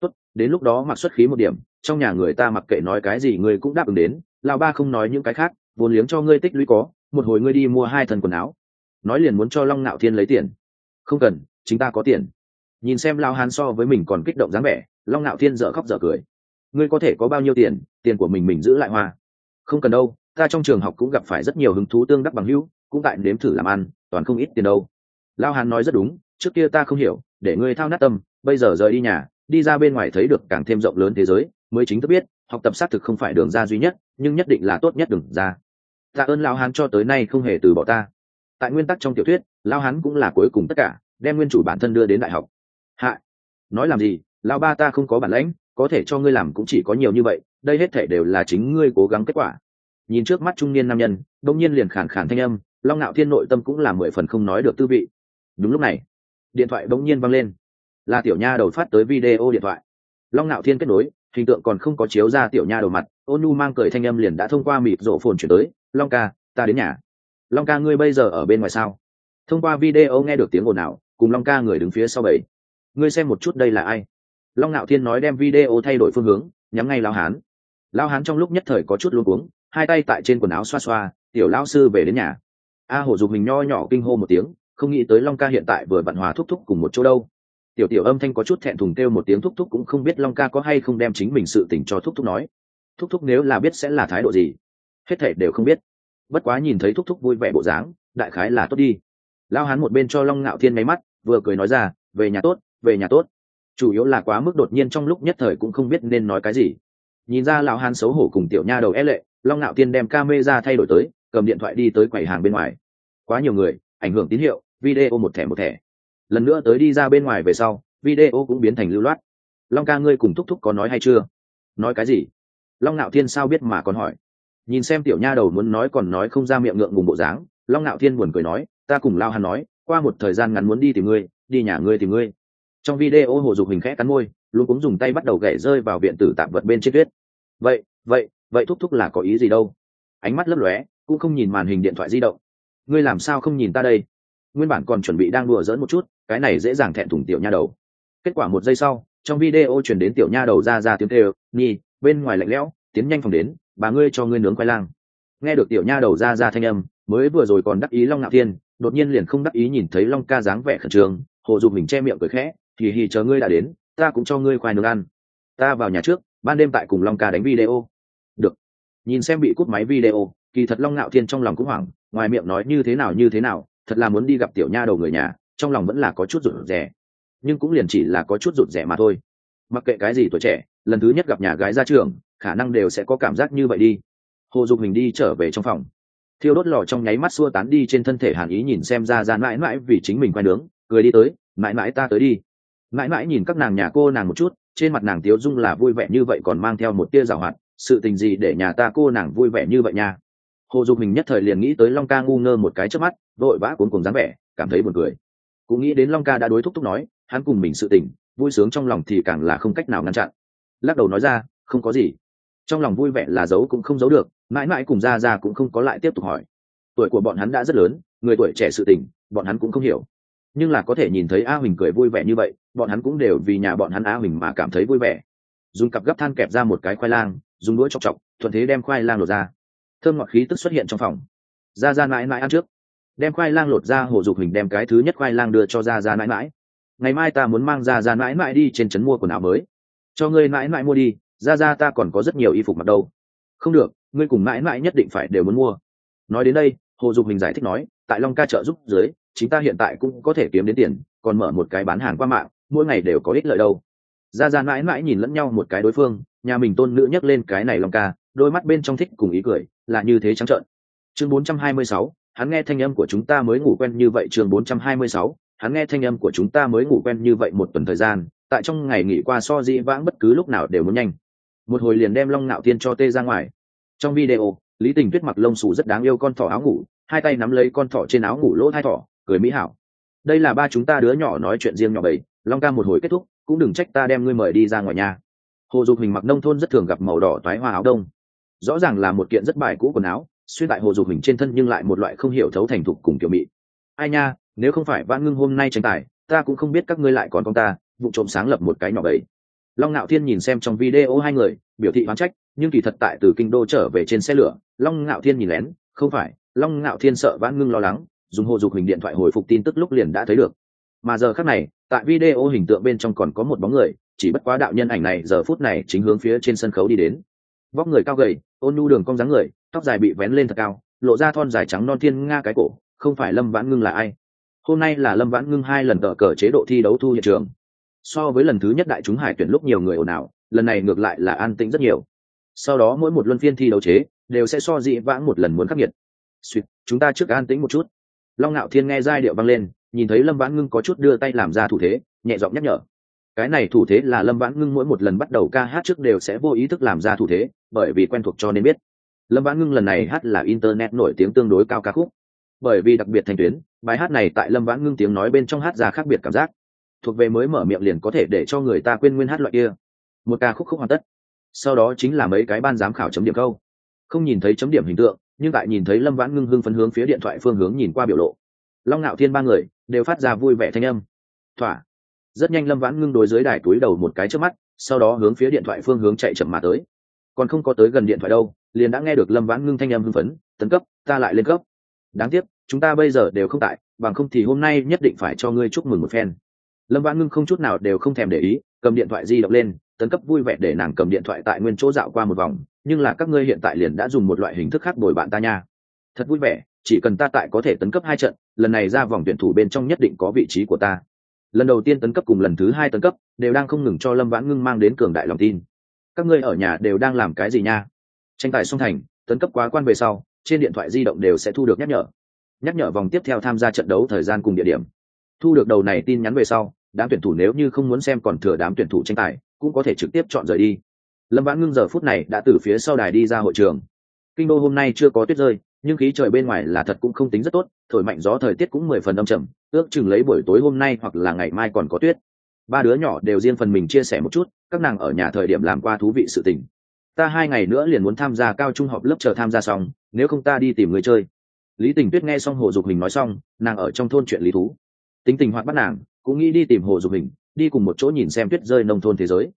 Tốt, đến lúc đó mặc xuất khí một điểm, trong nhà người ta mặc kệ nói cái gì ngươi cũng đáp ứng đến. Lão ba không nói những cái khác, vốn liếng cho ngươi tích lũy có, một hồi ngươi đi mua hai thân quần áo. Nói liền muốn cho long ngạo thiên lấy tiền. Không cần, chính ta có tiền. Nhìn xem lao hán so với mình còn kích động dáng vẻ, long ngạo thiên dở khóc dở cười. Ngươi có thể có bao nhiêu tiền tiền của mình mình giữ lại hoa. Không cần đâu, ta trong trường học cũng gặp phải rất nhiều hứng thú tương đắc bằng hữu, cũng tại nếm thử làm ăn, toàn không ít tiền đâu. Lao hán nói rất đúng, trước kia ta không hiểu, để ngươi thao nát tâm, bây giờ rời đi nhà, đi ra bên ngoài thấy được càng thêm rộng lớn thế giới mới chính thức biết, học tập xác thực không phải đường ra duy nhất, nhưng nhất định là tốt nhất đường ra. Tạ ơn lao hán cho tới nay không hề từ bỏ ta. Tại nguyên tắc trong tiểu thuyết lao hắn cũng là cuối cùng tất cả, đem nguyên chủ bản thân đưa đến đại học. Hạ. Nói làm gì lao ba ta không có bản lãnh, có thể cho ngươi làm cũng chỉ có nhiều như vậy, đây hết thể đều là chính ngươi cố gắng kết quả. Nhìn trước mắt trung niên nam nhân, đông nhiên liền khản khản thanh âm, long ngạo thiên nội tâm cũng là mười phần không nói được tư vị. Đúng lúc này, điện thoại bỗng nhiên văng lên. Là tiểu nha đầu phát tới video điện thoại. Long ngạo thiên kết nối hình tượng còn không có chiếu ra tiểu nha đầu mặt, ôn nu mang cười thanh âm liền đã thông qua mịt rộ phồn chuyển tới, long ca, ta đến nhà. Long ca, ngươi bây giờ ở bên ngoài sao? Thông qua video nghe được tiếng ồn ào, cùng long ca người đứng phía sau bảy. Ngươi xem một chút đây là ai? Long ngạo thiên nói đem video thay đổi phương hướng, nhắm ngay lao hán. Lao hán trong lúc nhất thời có chút luôn cuống, hai tay tại trên quần áo xoa xoa, tiểu lao sư về đến nhà. A hổ dục mình nho nhỏ kinh hô một tiếng, không nghĩ tới long ca hiện tại vừa vặn hòa thúc thúc cùng một chỗ đâu tiểu tiểu âm thanh có chút thẹn thùng kêu một tiếng thúc thúc cũng không biết long ca có hay không đem chính mình sự tình cho thúc thúc nói. Thúc thúc nếu là biết sẽ là thái độ gì? Hết thể đều không biết. Bất quá nhìn thấy thúc thúc vui vẻ bộ dáng, đại khái là tốt đi. Lao hắn một bên cho long ngạo thiên máy mắt, vừa cười nói ra, về nhà tốt, về nhà tốt. Chủ yếu là quá mức đột nhiên trong lúc nhất thời cũng không biết nên nói cái gì. Nhìn ra lão hán xấu hổ cùng tiểu nha đầu é e lệ, long ngạo thiên đem ca mê ra thay đổi tới, cầm điện thoại đi tới quầy hàng bên ngoài. Quá nhiều người, ảnh hưởng tín hiệu, video một thẻ một thẻ lần nữa tới đi ra bên ngoài về sau, video cũng biến thành lưu loát. Long ca ngươi cùng thúc thúc có nói hay chưa? Nói cái gì? Long ngạo thiên sao biết mà còn hỏi. Nhìn xem tiểu nha đầu muốn nói còn nói không ra miệng ngượng ngùng bộ dáng, long ngạo thiên buồn cười nói, ta cùng lao hắn nói, qua một thời gian ngắn muốn đi tìm ngươi, đi nhà ngươi tìm ngươi. Trong video hồ dục hình khẽ cắn môi, luôn cũng dùng tay bắt đầu gậy rơi vào viện tử tạm vật bên trên tuyết. Vậy vậy vậy thúc thúc là có ý gì đâu? Ánh mắt lấp lóe, cũng không nhìn màn hình điện thoại di động. Ngươi làm sao không nhìn ta đây? Nguyên bản còn chuẩn bị đang đùa dỡn một chút cái này dễ dàng thẹn thùng tiểu nha đầu. Kết quả một giây sau, trong video chuyển đến tiểu nha đầu ra ra tiếng kêu, nhi, bên ngoài lạnh lẽo, tiến nhanh phòng đến, bà ngươi cho ngươi nướng khoai lang. Nghe được tiểu nha đầu ra ra thanh âm, mới vừa rồi còn đắc ý long ngạo thiên, đột nhiên liền không đắc ý nhìn thấy long ca dáng vẻ khẩn trương, hồ dục mình che miệng cười khẽ thì hì, chờ ngươi đã đến, ta cũng cho ngươi khoai nướng ăn. Ta vào nhà trước, ban đêm tại cùng long ca đánh video. Được. Nhìn xem bị cút máy video, kỳ thật long ngạo thiên trong lòng cũng hoảng, ngoài miệng nói như thế nào như thế nào, thật là muốn đi gặp tiểu nha đầu người nhà trong lòng vẫn là có chút rụt rè, nhưng cũng liền chỉ là có chút rụt rè mà thôi. Mặc kệ cái gì tuổi trẻ, lần thứ nhất gặp nhà gái ra trường, khả năng đều sẽ có cảm giác như vậy đi. Hồ dục mình đi trở về trong phòng. Thiêu đốt lò trong nháy mắt xua tán đi trên thân thể hàn ý nhìn xem ra ra mãi mãi vì chính mình quay nướng, cười đi tới, mãi mãi ta tới đi. Mãi mãi nhìn các nàng nhà cô nàng một chút, trên mặt nàng tiếu dung là vui vẻ như vậy còn mang theo một tia rào hoạt, sự tình gì để nhà ta cô nàng vui vẻ như vậy nha? Hồ dục mình nhất thời liền nghĩ tới long ca ngu ngơ một cái trước mắt, vội vã cuốn cùng dáng vẻ, cảm thấy buồn cười cũng nghĩ đến long ca đã đối thúc thúc nói, hắn cùng mình sự tình, vui sướng trong lòng thì càng là không cách nào ngăn chặn. Lắc đầu nói ra, không có gì. Trong lòng vui vẻ là giấu cũng không giấu được, mãi mãi cùng ra ra cũng không có lại tiếp tục hỏi. Tuổi của bọn hắn đã rất lớn, người tuổi trẻ sự tình, bọn hắn cũng không hiểu. Nhưng là có thể nhìn thấy a huỳnh cười vui vẻ như vậy, bọn hắn cũng đều vì nhà bọn hắn a huỳnh mà cảm thấy vui vẻ. Dùng cặp gấp than kẹp ra một cái khoai lang, dùng đũa chọc chọc, thuận thế đem khoai lang lột ra. Thơm ngọt khí tức xuất hiện trong phòng. Ra ra mãi mãi ăn trước đem khoai lang lột ra hồ dục hình đem cái thứ nhất khoai lang đưa cho ra ra mãi mãi ngày mai ta muốn mang ra ra mãi mãi đi trên trấn mua quần áo mới. Cho ngươi mãi mãi mua đi ra ra ta còn có rất nhiều y phục mặc đâu. Không được ngươi cùng mãi mãi nhất định phải đều muốn mua. Nói đến đây hồ dục hình giải thích nói tại long ca trợ giúp dưới chính ta hiện tại cũng có thể kiếm đến tiền còn mở một cái bán hàng qua mạng mỗi ngày đều có ích lợi đâu. Ra ra mãi mãi nhìn lẫn nhau một cái đối phương nhà mình tôn nữ nhắc lên cái này long ca đôi mắt bên trong thích cùng ý cười là như thế trắng trợn. Chương 426, hắn nghe thanh âm của chúng ta mới ngủ quen như vậy chương 426, hắn nghe thanh âm của chúng ta mới ngủ quen như vậy một tuần thời gian tại trong ngày nghỉ qua so dĩ vãng bất cứ lúc nào đều muốn nhanh. Một hồi liền đem long nạo tiên cho tê ra ngoài. Trong video lý tình tuyết mặc lông xù rất đáng yêu con thỏ áo ngủ hai tay nắm lấy con thỏ trên áo ngủ lỗ thai thỏ cười mỹ hảo. Đây là ba chúng ta đứa nhỏ nói chuyện riêng nhỏ bầy long ca một hồi kết thúc cũng đừng trách ta đem ngươi mời đi ra ngoài nhà. Hồ dục hình mặc nông thôn rất thường gặp màu đỏ toái hoa áo đông. Rõ ràng là một kiện rất bài cũ quần áo xuyên tại hồ dục hình trên thân nhưng lại một loại không hiểu thấu thành thục cùng kiểu mị. Ai nha, nếu không phải vãn ngưng hôm nay tranh tài, ta cũng không biết các ngươi lại còn con ta, vụ trộm sáng lập một cái nhỏ bẫy. Long ngạo thiên nhìn xem trong video hai người, biểu thị oán trách, nhưng kỳ thật tại từ kinh đô trở về trên xe lửa, long ngạo thiên nhìn lén, không phải, long ngạo thiên sợ vãn ngưng lo lắng, dùng hồ dục hình điện thoại hồi phục tin tức lúc liền đã thấy được. Mà giờ khác này, tại video hình tượng bên trong còn có một bóng người, chỉ bất quá đạo nhân ảnh này giờ phút này chính hướng phía trên sân khấu đi đến vóc người cao gầy, ôn nhu đường cong dáng người, tóc dài bị vén lên thật cao, lộ ra thon dài trắng non thiên nga cái cổ, không phải lâm vãn ngưng là ai? Hôm nay là lâm vãn ngưng hai lần tờ cờ chế độ thi đấu thu hiện trường. So với lần thứ nhất đại chúng hải tuyển lúc nhiều người ồn ào, lần này ngược lại là an tĩnh rất nhiều. Sau đó mỗi một luân phiên thi đấu chế, đều sẽ so dị vãng một lần muốn khắc nghiệt. Suýt, chúng ta trước an tĩnh một chút. Long ngạo thiên nghe giai điệu vang lên, nhìn thấy lâm vãn ngưng có chút đưa tay làm ra thủ thế, nhẹ giọng nhắc nhở. Cái này thủ thế là lâm vãn ngưng mỗi một lần bắt đầu ca hát trước đều sẽ vô ý thức làm ra thủ thế bởi vì quen thuộc cho nên biết. Lâm vãn ngưng lần này hát là internet nổi tiếng tương đối cao ca khúc. Bởi vì đặc biệt thành tuyến, bài hát này tại lâm vãn ngưng tiếng nói bên trong hát ra khác biệt cảm giác. Thuộc về mới mở miệng liền có thể để cho người ta quên nguyên hát loại kia. Một ca khúc khúc hoàn tất. Sau đó chính là mấy cái ban giám khảo chấm điểm câu. Không nhìn thấy chấm điểm hình tượng, nhưng tại nhìn thấy lâm vãn ngưng hưng phấn hướng phía điện thoại phương hướng nhìn qua biểu lộ. Long ngạo thiên ba người đều phát ra vui vẻ thanh âm. Thỏa. Rất nhanh lâm vãn ngưng đối dưới đài túi đầu một cái trước mắt, sau đó hướng phía điện thoại phương hướng chạy chậm mà tới còn không có tới gần điện thoại đâu, liền đã nghe được lâm vãn ngưng thanh em hưng phấn, tấn cấp, ta lại lên cấp. Đáng tiếc, chúng ta bây giờ đều không tại, bằng không thì hôm nay nhất định phải cho ngươi chúc mừng một phen. Lâm vãn ngưng không chút nào đều không thèm để ý, cầm điện thoại di động lên, tấn cấp vui vẻ để nàng cầm điện thoại tại nguyên chỗ dạo qua một vòng, nhưng là các ngươi hiện tại liền đã dùng một loại hình thức khác đổi bạn ta nha. Thật vui vẻ, chỉ cần ta tại có thể tấn cấp hai trận, lần này ra vòng tuyển thủ bên trong nhất định có vị trí của ta. Lần đầu tiên tấn cấp cùng lần thứ hai tấn cấp, đều đang không ngừng cho lâm vãn ngưng mang đến cường đại lòng tin các ngươi ở nhà đều đang làm cái gì nha? Tranh tài song thành, tấn cấp quá quan về sau, trên điện thoại di động đều sẽ thu được nhắc nhở. Nhắc nhở vòng tiếp theo tham gia trận đấu thời gian cùng địa điểm. Thu được đầu này tin nhắn về sau, đám tuyển thủ nếu như không muốn xem còn thừa đám tuyển thủ tranh tài, cũng có thể trực tiếp chọn rời đi. Lâm vãn ngưng giờ phút này đã từ phía sau đài đi ra hội trường. Kinh đô hôm nay chưa có tuyết rơi, nhưng khí trời bên ngoài là thật cũng không tính rất tốt, thổi mạnh gió thời tiết cũng mười phần âm trầm, ước chừng lấy buổi tối hôm nay hoặc là ngày mai còn có tuyết ba đứa nhỏ đều riêng phần mình chia sẻ một chút, các nàng ở nhà thời điểm làm qua thú vị sự tình. Ta hai ngày nữa liền muốn tham gia cao trung học lớp chờ tham gia xong, nếu không ta đi tìm người chơi. Lý tình tuyết nghe xong hồ dục hình nói xong, nàng ở trong thôn chuyện lý thú. Tính tình hoạt bắt nàng, cũng nghĩ đi tìm hồ dục hình, đi cùng một chỗ nhìn xem tuyết rơi nông thôn thế giới.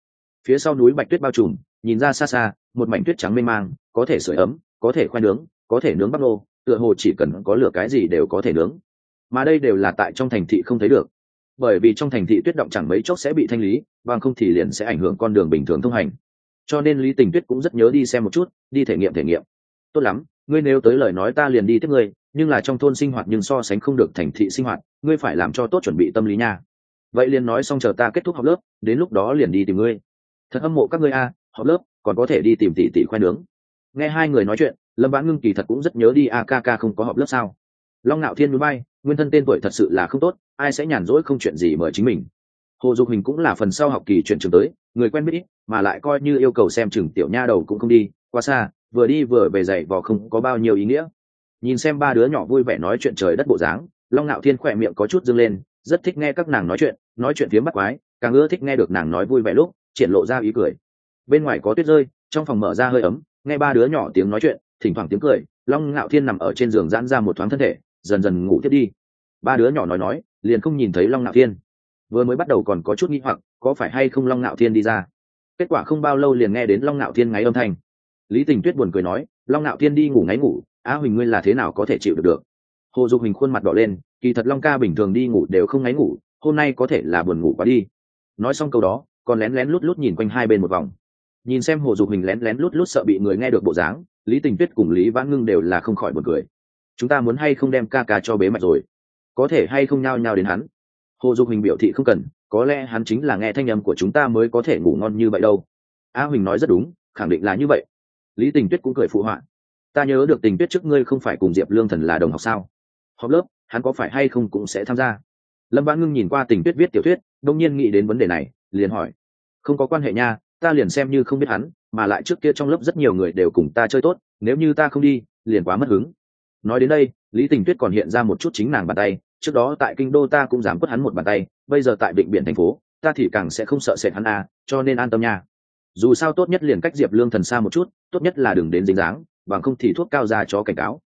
Phía sau núi bạch tuyết bao trùm, nhìn ra xa xa, một mảnh tuyết trắng mênh mang, có thể sưởi ấm, có thể khoai nướng, có thể nướng bắp nô, tựa hồ chỉ cần có lửa cái gì đều có thể nướng. Mà đây đều là tại trong thành thị không thấy được bởi vì trong thành thị tuyết động chẳng mấy chốc sẽ bị thanh lý, bằng không thì liền sẽ ảnh hưởng con đường bình thường thông hành. Cho nên lý tình tuyết cũng rất nhớ đi xem một chút, đi thể nghiệm thể nghiệm. Tốt lắm, ngươi nếu tới lời nói ta liền đi tiếp ngươi, nhưng là trong thôn sinh hoạt nhưng so sánh không được thành thị sinh hoạt, ngươi phải làm cho tốt chuẩn bị tâm lý nha. Vậy liền nói xong chờ ta kết thúc học lớp, đến lúc đó liền đi tìm ngươi. Thật hâm mộ các ngươi a, học lớp, còn có thể đi tìm tỷ tỷ khoe nướng. Nghe hai người nói chuyện, lâm vãn ngưng kỳ thật cũng rất nhớ đi a ca ca không có học lớp sao. Long ngạo thiên núi bay nguyên thân tên tuổi thật sự là không tốt, ai sẽ nhàn rỗi không chuyện gì mời chính mình. Hồ dục hình cũng là phần sau học kỳ chuyển trường tới, người quen biết ít, mà lại coi như yêu cầu xem chừng tiểu nha đầu cũng không đi quá xa, vừa đi vừa về dậy vò không có bao nhiêu ý nghĩa. Nhìn xem ba đứa nhỏ vui vẻ nói chuyện trời đất bộ dáng, long ngạo thiên khỏe miệng có chút dâng lên, rất thích nghe các nàng nói chuyện nói chuyện phía bắt quái, càng ưa thích nghe được nàng nói vui vẻ lúc, triển lộ ra ý cười. Bên ngoài có tuyết rơi, trong phòng mở ra hơi ấm, nghe ba đứa nhỏ tiếng nói chuyện, thỉnh thoảng tiếng cười, long ngạo thiên nằm ở trên giường giãn ra một thoáng thân thể dần dần ngủ tiếp đi. Ba đứa nhỏ nói nói, liền không nhìn thấy long ngạo thiên. Vừa mới bắt đầu còn có chút nghi hoặc, có phải hay không long ngạo thiên đi ra? Kết quả không bao lâu liền nghe đến long ngạo thiên ngáy âm thanh. Lý tình tuyết buồn cười nói, long ngạo thiên đi ngủ ngáy ngủ á huỳnh ngươi là thế nào có thể chịu được được? Hồ dục huỳnh khuôn mặt đỏ lên, kỳ thật long ca bình thường đi ngủ đều không ngáy ngủ, hôm nay có thể là buồn ngủ quá đi. Nói xong câu đó, còn lén lén lút lút nhìn quanh hai bên một vòng. Nhìn xem hồ dục huỳnh lén lén lút lút sợ bị người nghe được bộ dáng, lý tình tuyết cùng lý vãn ngưng đều là không khỏi buồn cười chúng ta muốn hay không đem ca ca cho bế mạch rồi? Có thể hay không nhao nhao đến hắn? Hồ dục huỳnh biểu thị không cần, có lẽ hắn chính là nghe thanh âm của chúng ta mới có thể ngủ ngon như vậy đâu. A huỳnh nói rất đúng, khẳng định là như vậy. Lý tình tuyết cũng cười phụ họa. Ta nhớ được tình tuyết trước ngươi không phải cùng diệp lương thần là đồng học sao? Học lớp, hắn có phải hay không cũng sẽ tham gia? Lâm vãn ngưng nhìn qua tình tuyết viết tiểu thuyết, đông nhiên nghĩ đến vấn đề này, liền hỏi. Không có quan hệ nha, ta liền xem như không biết hắn, mà lại trước kia trong lớp rất nhiều người đều cùng ta chơi tốt, nếu như ta không đi, liền quá mất hứng nói đến đây lý tình tuyết còn hiện ra một chút chính nàng bàn tay trước đó tại kinh đô ta cũng dám quất hắn một bàn tay bây giờ tại bệnh viện thành phố ta thì càng sẽ không sợ sệt hắn à cho nên an tâm nha. Dù sao tốt nhất liền cách diệp lương thần xa một chút tốt nhất là đừng đến dính dáng bằng không thì thuốc cao ra cho cảnh cáo.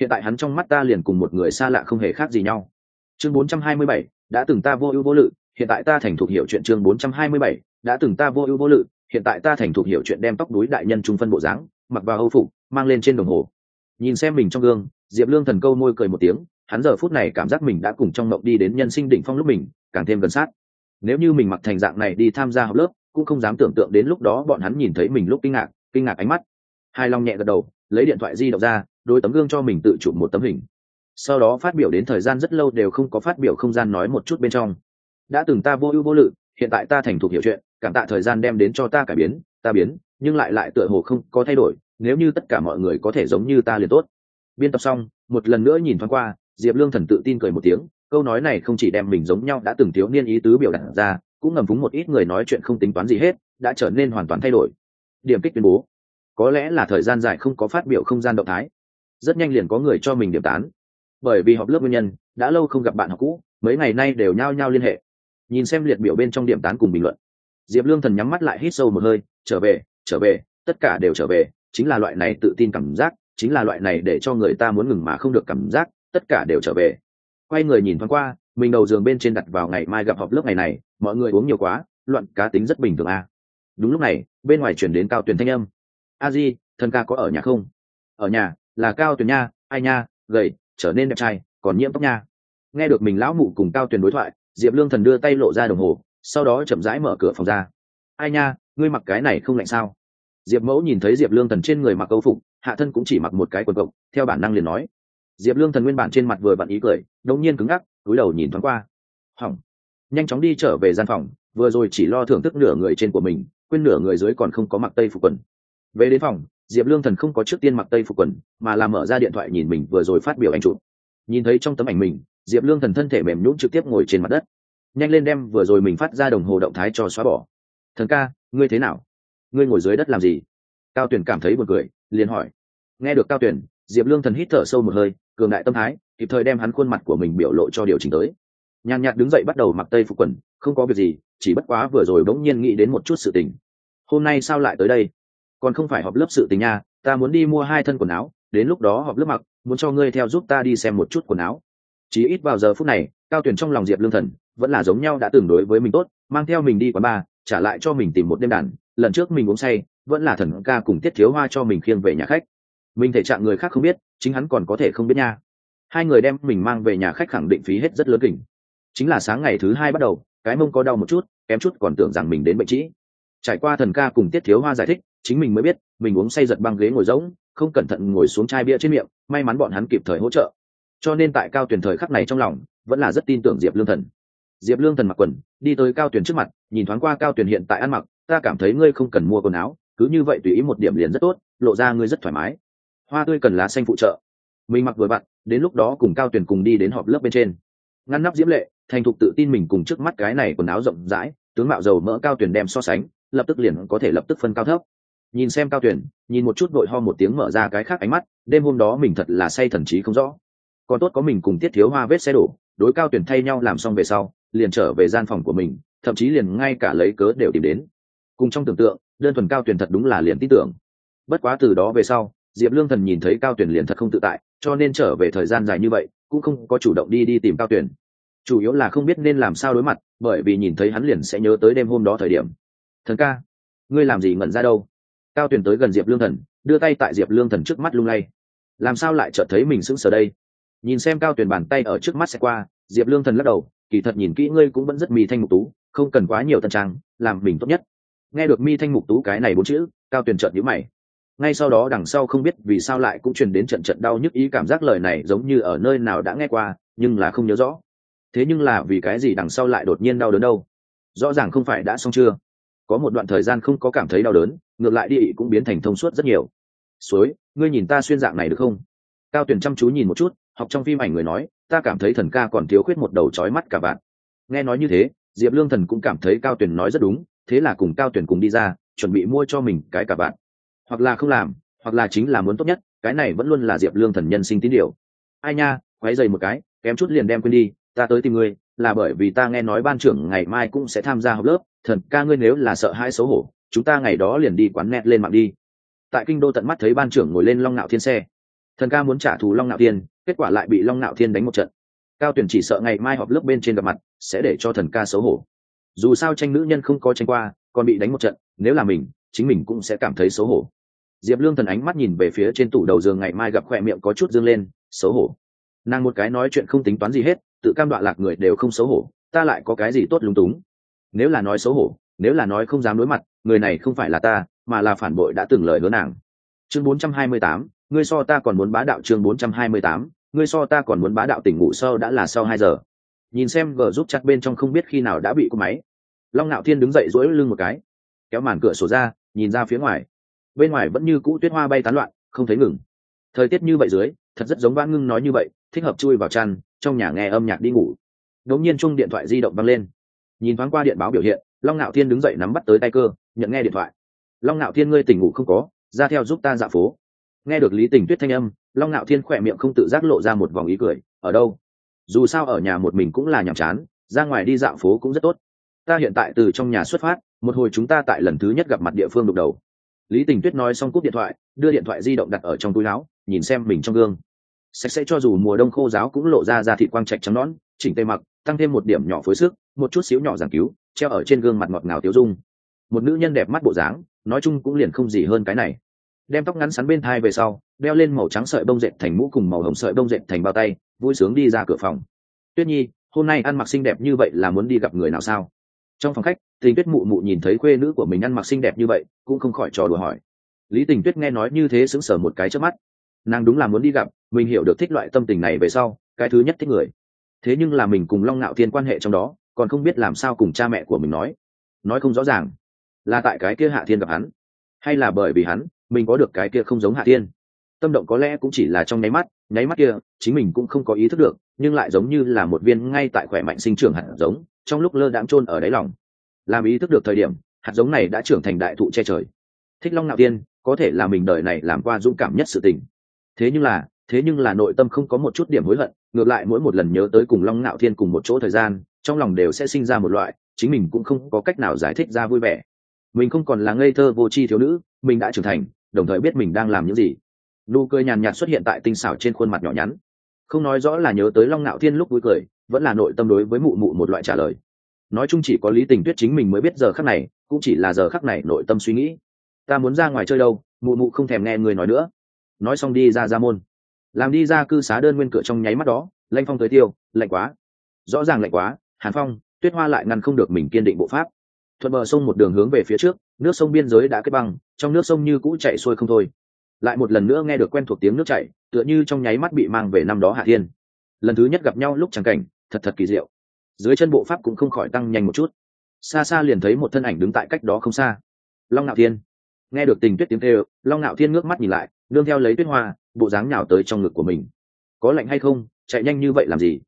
Hiện tại hắn trong mắt ta liền cùng một người xa lạ không hề khác gì nhau. Chương 427, đã từng ta vô ưu vô lự hiện tại ta thành thục hiểu chuyện chương 427, đã từng ta vô ưu vô lự hiện tại ta thành thục hiểu chuyện đem tóc đuối đại nhân trung phân bộ dáng mặc vào hâu phục mang lên trên đồng hồ. Nhìn xem mình trong gương diệp lương thần câu môi cười một tiếng, hắn giờ phút này cảm giác mình đã cùng trong mộng đi đến nhân sinh đỉnh phong lúc mình, càng thêm gần sát. Nếu như mình mặc thành dạng này đi tham gia học lớp, cũng không dám tưởng tượng đến lúc đó bọn hắn nhìn thấy mình lúc kinh ngạc kinh ngạc ánh mắt. Hai long nhẹ gật đầu, lấy điện thoại di động ra, đôi tấm gương cho mình tự chụp một tấm hình. Sau đó phát biểu đến thời gian rất lâu đều không có phát biểu không gian nói một chút bên trong. Đã từng ta vô ưu vô lự, hiện tại ta thành thục hiểu chuyện, cảm tạ thời gian đem đến cho ta cải biến, ta biến, nhưng lại lại tựa hồ không có thay đổi, nếu như tất cả mọi người có thể giống như ta liền tốt biên tập xong, một lần nữa nhìn thoáng qua, diệp lương thần tự tin cười một tiếng, câu nói này không chỉ đem mình giống nhau đã từng thiếu niên ý tứ biểu đạt ra, cũng ngầm vúng một ít người nói chuyện không tính toán gì hết, đã trở nên hoàn toàn thay đổi. Điểm kích tuyên bố. Có lẽ là thời gian dài không có phát biểu không gian động thái. Rất nhanh liền có người cho mình điểm tán. Bởi vì họp lớp nguyên nhân, đã lâu không gặp bạn học cũ, mấy ngày nay đều nhao nhao liên hệ. Nhìn xem liệt biểu bên trong điểm tán cùng bình luận. Diệp lương thần nhắm mắt lại hít sâu một hơi, trở về trở về, tất cả đều trở về, chính là loại này tự tin cảm giác chính là loại này để cho người ta muốn ngừng mà không được cảm giác, tất cả đều trở về. Quay người nhìn thoáng qua, mình đầu giường bên trên đặt vào ngày mai gặp họp lớp ngày này, mọi người uống nhiều quá, loạn cá tính rất bình thường à. đúng lúc này, bên ngoài chuyển đến cao tuyển thanh âm. A di, thân ca có ở nhà không? Ở nhà, là cao tuyển nha, ai nha, gầy, trở nên đẹp trai, còn nhiễm tóc nha. Nghe được mình lão mụ cùng cao tuyển đối thoại, diệp lương thần đưa tay lộ ra đồng hồ, sau đó chậm rãi mở cửa phòng ra. Ai nha, ngươi mặc cái này không lạnh sao? Diệp mẫu nhìn thấy diệp lương thần trên người mặc câu phục hạ thân cũng chỉ mặc một cái quần cộng theo bản năng liền nói. Diệp lương thần nguyên bản trên mặt vừa vặn ý cười đột nhiên cứng ngắc cúi đầu nhìn thoáng qua. Hỏng. Nhanh chóng đi trở về gian phòng, vừa rồi chỉ lo thưởng thức nửa người trên của mình, quên nửa người dưới còn không có mặc tây phục quần. Về đến phòng, diệp lương thần không có trước tiên mặc tây phục quần, mà làm mở ra điện thoại nhìn mình vừa rồi phát biểu ảnh chụp. Nhìn thấy trong tấm ảnh mình, diệp lương thần thân thể mềm nhũng trực tiếp ngồi trên mặt đất. Nhanh lên đem vừa rồi mình phát ra đồng hồ động thái cho xóa bỏ. Thần ca, ngươi thế nào? Ngươi ngồi dưới đất làm gì? Cao tuyển cảm thấy buồn cười liền hỏi. Nghe được cao tuyển diệp lương thần hít thở sâu một hơi, cường đại tâm thái, kịp thời đem hắn khuôn mặt của mình biểu lộ cho điều chỉnh tới. Nhàn nhạt đứng dậy bắt đầu mặc tây phục quần, không có việc gì, chỉ bất quá vừa rồi bỗng nhiên nghĩ đến một chút sự tình. Hôm nay sao lại tới đây? Còn không phải họp lớp sự tình nha, ta muốn đi mua hai thân quần áo, đến lúc đó họp lớp mặc, muốn cho ngươi theo giúp ta đi xem một chút quần áo. Chỉ ít vào giờ phút này, cao tuyển trong lòng diệp lương thần, vẫn là giống nhau đã tương đối với mình tốt, mang theo mình đi quán bar, trả lại cho mình tìm một đêm đàn, lần trước mình uống say vẫn là thần ca cùng tiết thiếu hoa cho mình khiêng về nhà khách. Mình thể trạng người khác không biết, chính hắn còn có thể không biết nha. Hai người đem mình mang về nhà khách khẳng định phí hết rất lớn kỉnh chính là sáng ngày thứ hai bắt đầu, cái mông có đau một chút, kém chút còn tưởng rằng mình đến bệnh trĩ. Trải qua thần ca cùng tiết thiếu hoa giải thích, chính mình mới biết, mình uống say giật băng ghế ngồi rỗng, không cẩn thận ngồi xuống chai bia trên miệng, may mắn bọn hắn kịp thời hỗ trợ. Cho nên tại cao tuyển thời khắc này trong lòng, vẫn là rất tin tưởng diệp lương thần. Diệp lương thần mặc quần, đi tới cao tuyển trước mặt, nhìn thoáng qua cao tuyển hiện tại ăn mặc, ta cảm thấy ngươi không cần mua quần áo cứ như vậy tùy ý một điểm liền rất tốt, lộ ra ngươi rất thoải mái. Hoa tươi cần lá xanh phụ trợ. Mình mặc vừa vặn, đến lúc đó cùng cao tuyển cùng đi đến họp lớp bên trên. Ngăn nắp diễm lệ, thành thục tự tin mình cùng trước mắt cái này quần áo rộng rãi, tướng mạo dầu mỡ cao tuyển đem so sánh, lập tức liền có thể lập tức phân cao thấp. Nhìn xem cao tuyển nhìn một chút vội ho một tiếng mở ra cái khác ánh mắt, đêm hôm đó mình thật là say thần trí không rõ. Còn tốt có mình cùng tiết thiếu hoa vết xe đổ, đối cao tuyển thay nhau làm xong về sau, liền trở về gian phòng của mình, thậm chí liền ngay cả lấy cớ đều tìm đến. Cùng trong tưởng tượng đơn thuần cao tuyển thật đúng là liền tin tưởng. Bất quá từ đó về sau, diệp lương thần nhìn thấy cao tuyển liền thật không tự tại, cho nên trở về thời gian dài như vậy, cũng không có chủ động đi đi tìm cao tuyển. Chủ yếu là không biết nên làm sao đối mặt, bởi vì nhìn thấy hắn liền sẽ nhớ tới đêm hôm đó thời điểm. Thần ca, ngươi làm gì ngẩn ra đâu? Cao tuyển tới gần diệp lương thần, đưa tay tại diệp lương thần trước mắt lung lay. Làm sao lại chợt thấy mình sững sờ đây? Nhìn xem cao tuyển bàn tay ở trước mắt sẽ qua, diệp lương thần lắc đầu, kỳ thật nhìn kỹ ngươi cũng vẫn rất mì thanh mục tú, không cần quá nhiều tân trang, làm mình tốt nhất nghe được mi thanh mục tú cái này bốn chữ, cao Tuyền trợn nhíu mày. Ngay sau đó đằng sau không biết vì sao lại cũng truyền đến trận trận đau nhức ý cảm giác lời này giống như ở nơi nào đã nghe qua, nhưng là không nhớ rõ. Thế nhưng là vì cái gì đằng sau lại đột nhiên đau đớn đâu? Rõ ràng không phải đã xong chưa? Có một đoạn thời gian không có cảm thấy đau đớn, ngược lại đi cũng biến thành thông suốt rất nhiều. Suối, ngươi nhìn ta xuyên dạng này được không? Cao tuyển chăm chú nhìn một chút, học trong phim ảnh người nói, ta cảm thấy thần ca còn thiếu khuyết một đầu trói mắt cả bạn. Nghe nói như thế, diệp lương thần cũng cảm thấy cao tuyển nói rất đúng thế là cùng cao tuyển cùng đi ra, chuẩn bị mua cho mình cái cả bạn. Hoặc là không làm, hoặc là chính là muốn tốt nhất, cái này vẫn luôn là diệp lương thần nhân sinh tín điều. Ai nha, quấy dày một cái, kém chút liền đem quên đi, ta tới tìm ngươi, là bởi vì ta nghe nói ban trưởng ngày mai cũng sẽ tham gia học lớp, thần ca ngươi nếu là sợ hãi xấu hổ, chúng ta ngày đó liền đi quán net lên mạng đi. Tại kinh đô tận mắt thấy ban trưởng ngồi lên long nạo thiên xe. Thần ca muốn trả thù long nạo thiên, kết quả lại bị long nạo thiên đánh một trận. Cao tuyển chỉ sợ ngày mai họp lớp bên trên gặp mặt, sẽ để cho thần ca xấu hổ dù sao tranh nữ nhân không có tranh qua còn bị đánh một trận nếu là mình chính mình cũng sẽ cảm thấy xấu hổ. Diệp lương thần ánh mắt nhìn về phía trên tủ đầu giường ngày mai gặp khoe miệng có chút dương lên xấu hổ. Nàng một cái nói chuyện không tính toán gì hết tự cam đoạn lạc người đều không xấu hổ ta lại có cái gì tốt lúng túng? Nếu là nói xấu hổ nếu là nói không dám đối mặt người này không phải là ta mà là phản bội đã từng lời hứa nàng. Chương 428, ngươi so ta còn muốn bá đạo chương 428, ngươi so ta còn muốn bá đạo tỉnh ngủ sâu đã là sau hai giờ nhìn xem vợ giúp chặt bên trong không biết khi nào đã bị cúp máy. Long nạo thiên đứng dậy dỗi lưng một cái, kéo màn cửa sổ ra, nhìn ra phía ngoài. Bên ngoài vẫn như cũ tuyết hoa bay tán loạn, không thấy ngừng. Thời tiết như vậy dưới, thật rất giống vãn ngưng nói như vậy, thích hợp chui vào chăn, trong nhà nghe âm nhạc đi ngủ. Đống nhiên chung điện thoại di động văng lên. Nhìn thoáng qua điện báo biểu hiện, long ngạo thiên đứng dậy nắm bắt tới tay cơ, nhận nghe điện thoại. Long ngạo thiên ngươi tỉnh ngủ không có, ra theo giúp ta dạo phố. Nghe được lý tình tuyết thanh âm, long ngạo thiên khỏe miệng không tự giác lộ ra một vòng ý cười, ở đâu? Dù sao ở nhà một mình cũng là nhàm chán, ra ngoài đi dạo phố cũng rất tốt. Ta hiện tại từ trong nhà xuất phát, một hồi chúng ta tại lần thứ nhất gặp mặt địa phương đục đầu. Lý tình tuyết nói xong cúp điện thoại, đưa điện thoại di động đặt ở trong túi áo, nhìn xem mình trong gương. Sạch sẽ cho dù mùa đông khô giáo cũng lộ ra ra thị quang trạch trắng nón chỉnh tề mặc, tăng thêm một điểm nhỏ phối sức, một chút xíu nhỏ giảng cứu, treo ở trên gương mặt ngọt ngào tiêu dung. Một nữ nhân đẹp mắt bộ dáng, nói chung cũng liền không gì hơn cái này đem tóc ngắn sắn bên thai về sau, đeo lên màu trắng sợi bông dệt thành mũ cùng màu hồng sợi bông dệt thành bao tay, vui sướng đi ra cửa phòng. Tuyết nhi, hôm nay ăn mặc xinh đẹp như vậy là muốn đi gặp người nào sao? Trong phòng khách, tình tuyết mụ mụ nhìn thấy khuê nữ của mình ăn mặc xinh đẹp như vậy, cũng không khỏi trò đùa hỏi. Lý tình tuyết nghe nói như thế sững sờ một cái trước mắt. Nàng đúng là muốn đi gặp, mình hiểu được thích loại tâm tình này về sau, cái thứ nhất thích người. Thế nhưng là mình cùng long ngạo thiên quan hệ trong đó, còn không biết làm sao cùng cha mẹ của mình nói. Nói không rõ ràng, là tại cái kia hạ thiên gặp hắn, hay là bởi vì hắn mình có được cái kia không giống hạ tiên, tâm động có lẽ cũng chỉ là trong nháy mắt nháy mắt kia chính mình cũng không có ý thức được nhưng lại giống như là một viên ngay tại khỏe mạnh sinh trưởng hạt giống trong lúc lơ đãng chôn ở đáy lòng. Làm ý thức được thời điểm hạt giống này đã trưởng thành đại thụ che trời. Thích long nạo tiên có thể là mình đời này làm qua dũng cảm nhất sự tình. Thế nhưng là thế nhưng là nội tâm không có một chút điểm hối hận ngược lại mỗi một lần nhớ tới cùng long ngạo thiên cùng một chỗ thời gian trong lòng đều sẽ sinh ra một loại chính mình cũng không có cách nào giải thích ra vui vẻ. Mình không còn là ngây thơ vô tri thiếu nữ mình đã trưởng thành đồng thời biết mình đang làm những gì. Nụ cười nhàn nhạt xuất hiện tại tinh xảo trên khuôn mặt nhỏ nhắn. Không nói rõ là nhớ tới long ngạo thiên lúc vui cười, vẫn là nội tâm đối với mụ mụ một loại trả lời. Nói chung chỉ có lý tình tuyết chính mình mới biết giờ khắc này, cũng chỉ là giờ khắc này nội tâm suy nghĩ. Ta muốn ra ngoài chơi đâu, mụ mụ không thèm nghe người nói nữa. Nói xong đi ra ra môn. Làm đi ra cư xá đơn nguyên cửa trong nháy mắt đó, lanh phong tới tiêu, lạnh quá. Rõ ràng lạnh quá, hàn phong, tuyết hoa lại ngăn không được mình kiên định bộ pháp thuận bờ sông một đường hướng về phía trước, nước sông biên giới đã kết băng, trong nước sông như cũ chạy xuôi không thôi. Lại một lần nữa nghe được quen thuộc tiếng nước chảy, tựa như trong nháy mắt bị mang về năm đó hạ thiên. Lần thứ nhất gặp nhau lúc trắng cảnh, thật thật kỳ diệu. Dưới chân bộ pháp cũng không khỏi tăng nhanh một chút. Xa xa liền thấy một thân ảnh đứng tại cách đó không xa. Long nạo thiên. Nghe được tình tuyết tiếng kêu, long nạo thiên ngước mắt nhìn lại, nương theo lấy tuyết hoa, bộ dáng nào tới trong ngực của mình. Có lạnh hay không, chạy nhanh như vậy làm gì?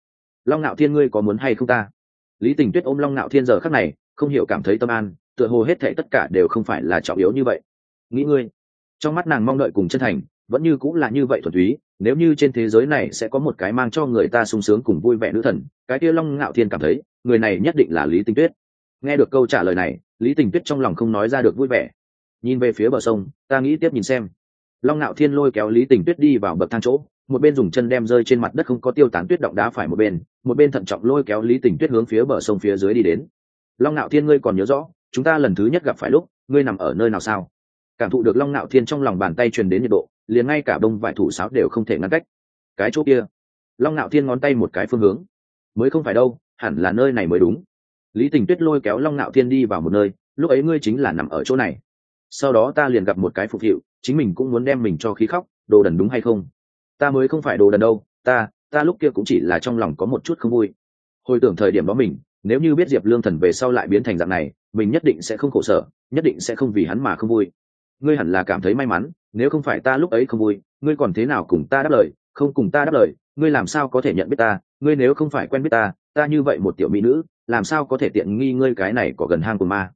Long nạo thiên ngươi có muốn hay không ta? Lý tình tuyết ôm long nạo thiên giờ khắc này không hiểu cảm thấy tâm an, tựa hồ hết thệ tất cả đều không phải là trọng yếu như vậy. Nghĩ ngươi, trong mắt nàng mong đợi cùng chân thành, vẫn như cũng là như vậy thuần túy, nếu như trên thế giới này sẽ có một cái mang cho người ta sung sướng cùng vui vẻ nữ thần, cái kia long ngạo thiên cảm thấy, người này nhất định là lý tinh tuyết. Nghe được câu trả lời này, lý tình tuyết trong lòng không nói ra được vui vẻ. Nhìn về phía bờ sông, ta nghĩ tiếp nhìn xem. Long ngạo thiên lôi kéo lý tình tuyết đi vào bậc thang chỗ, một bên dùng chân đem rơi trên mặt đất không có tiêu tán tuyết động đá phải một bên một bên thận trọng lôi kéo lý tình tuyết hướng phía bờ sông phía dưới đi đến long ngạo thiên ngươi còn nhớ rõ, chúng ta lần thứ nhất gặp phải lúc, ngươi nằm ở nơi nào sao? Cảm thụ được long ngạo thiên trong lòng bàn tay truyền đến nhiệt độ, liền ngay cả Đông vải thủ sáo đều không thể ngăn cách. Cái chỗ kia. Long ngạo thiên ngón tay một cái phương hướng. Mới không phải đâu, hẳn là nơi này mới đúng. Lý tình tuyết lôi kéo long ngạo thiên đi vào một nơi, lúc ấy ngươi chính là nằm ở chỗ này. Sau đó ta liền gặp một cái phục hiệu, chính mình cũng muốn đem mình cho khí khóc, đồ đần đúng hay không? Ta mới không phải đồ đần đâu, ta ta lúc kia cũng chỉ là trong lòng có một chút không vui. Hồi tưởng thời điểm đó mình nếu như biết diệp lương thần về sau lại biến thành dạng này, mình nhất định sẽ không khổ sở, nhất định sẽ không vì hắn mà không vui. Ngươi hẳn là cảm thấy may mắn, nếu không phải ta lúc ấy không vui, ngươi còn thế nào cùng ta đáp lời, không cùng ta đáp lời, ngươi làm sao có thể nhận biết ta? Ngươi nếu không phải quen biết ta ta như vậy một tiểu mỹ nữ, làm sao có thể tiện nghi ngươi cái này có gần hang của ma?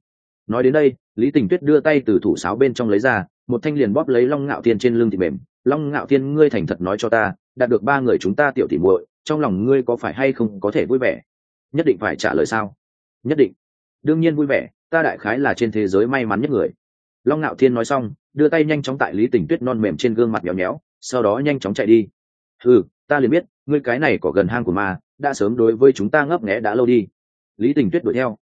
Nói đến đây, lý tình tuyết đưa tay từ thủ sáo bên trong lấy ra, một thanh liền bóp lấy long ngạo thiên trên lưng thịt mềm. Long ngạo thiên, ngươi thành thật nói cho ta, đạt được ba người chúng ta tiểu tỉ muội, trong lòng ngươi có phải hay không có thể vui vẻ? Nhất định phải trả lời sao? Nhất định. Đương nhiên vui vẻ, ta đại khái là trên thế giới may mắn nhất người. Long ngạo thiên nói xong, đưa tay nhanh chóng tại lý tình tuyết non mềm trên gương mặt nhéo nhéo sau đó nhanh chóng chạy đi. Ừ ta liền biết, ngươi cái này có gần hang của ma, đã sớm đối với chúng ta ngấp nghẽ đã lâu đi. Lý tình tuyết đuổi theo.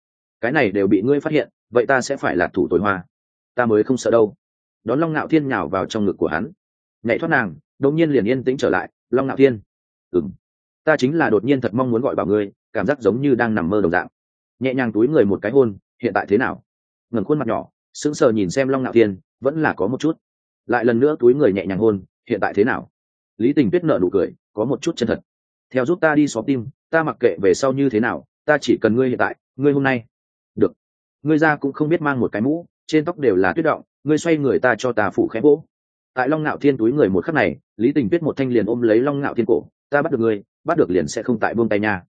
Cái này đều bị ngươi phát hiện, vậy ta sẽ phải là thủ tối hoa. Ta mới không sợ đâu. Đón long ngạo thiên nhào vào trong ngực của hắn. Nhảy thoát nàng, đột nhiên liền yên tĩnh trở lại. Long ngạo thiên. Ừng ta chính là đột nhiên thật mong muốn gọi bảo ngươi cảm giác giống như đang nằm mơ đồng dạng. Nhẹ nhàng túi người một cái hôn, hiện tại thế nào? Ngẩng khuôn mặt nhỏ, sững sờ nhìn xem long ngạo thiên, vẫn là có một chút. Lại lần nữa túi người nhẹ nhàng hôn, hiện tại thế nào? Lý tình tuyết nợ nụ cười, có một chút chân thật. Theo giúp ta đi xóa tim, ta mặc kệ về sau như thế nào, ta chỉ cần ngươi hiện tại, ngươi hôm nay. Được. Ngươi ra cũng không biết mang một cái mũ, trên tóc đều là tuyết động, ngươi xoay người ta cho ta phủ khẽ vỗ. Tại long ngạo thiên túi người một khắc này, lý tình tuyết một thanh liền ôm lấy long ngạo thiên cổ, ta bắt được ngươi, bắt được liền sẽ không tại buông tay nha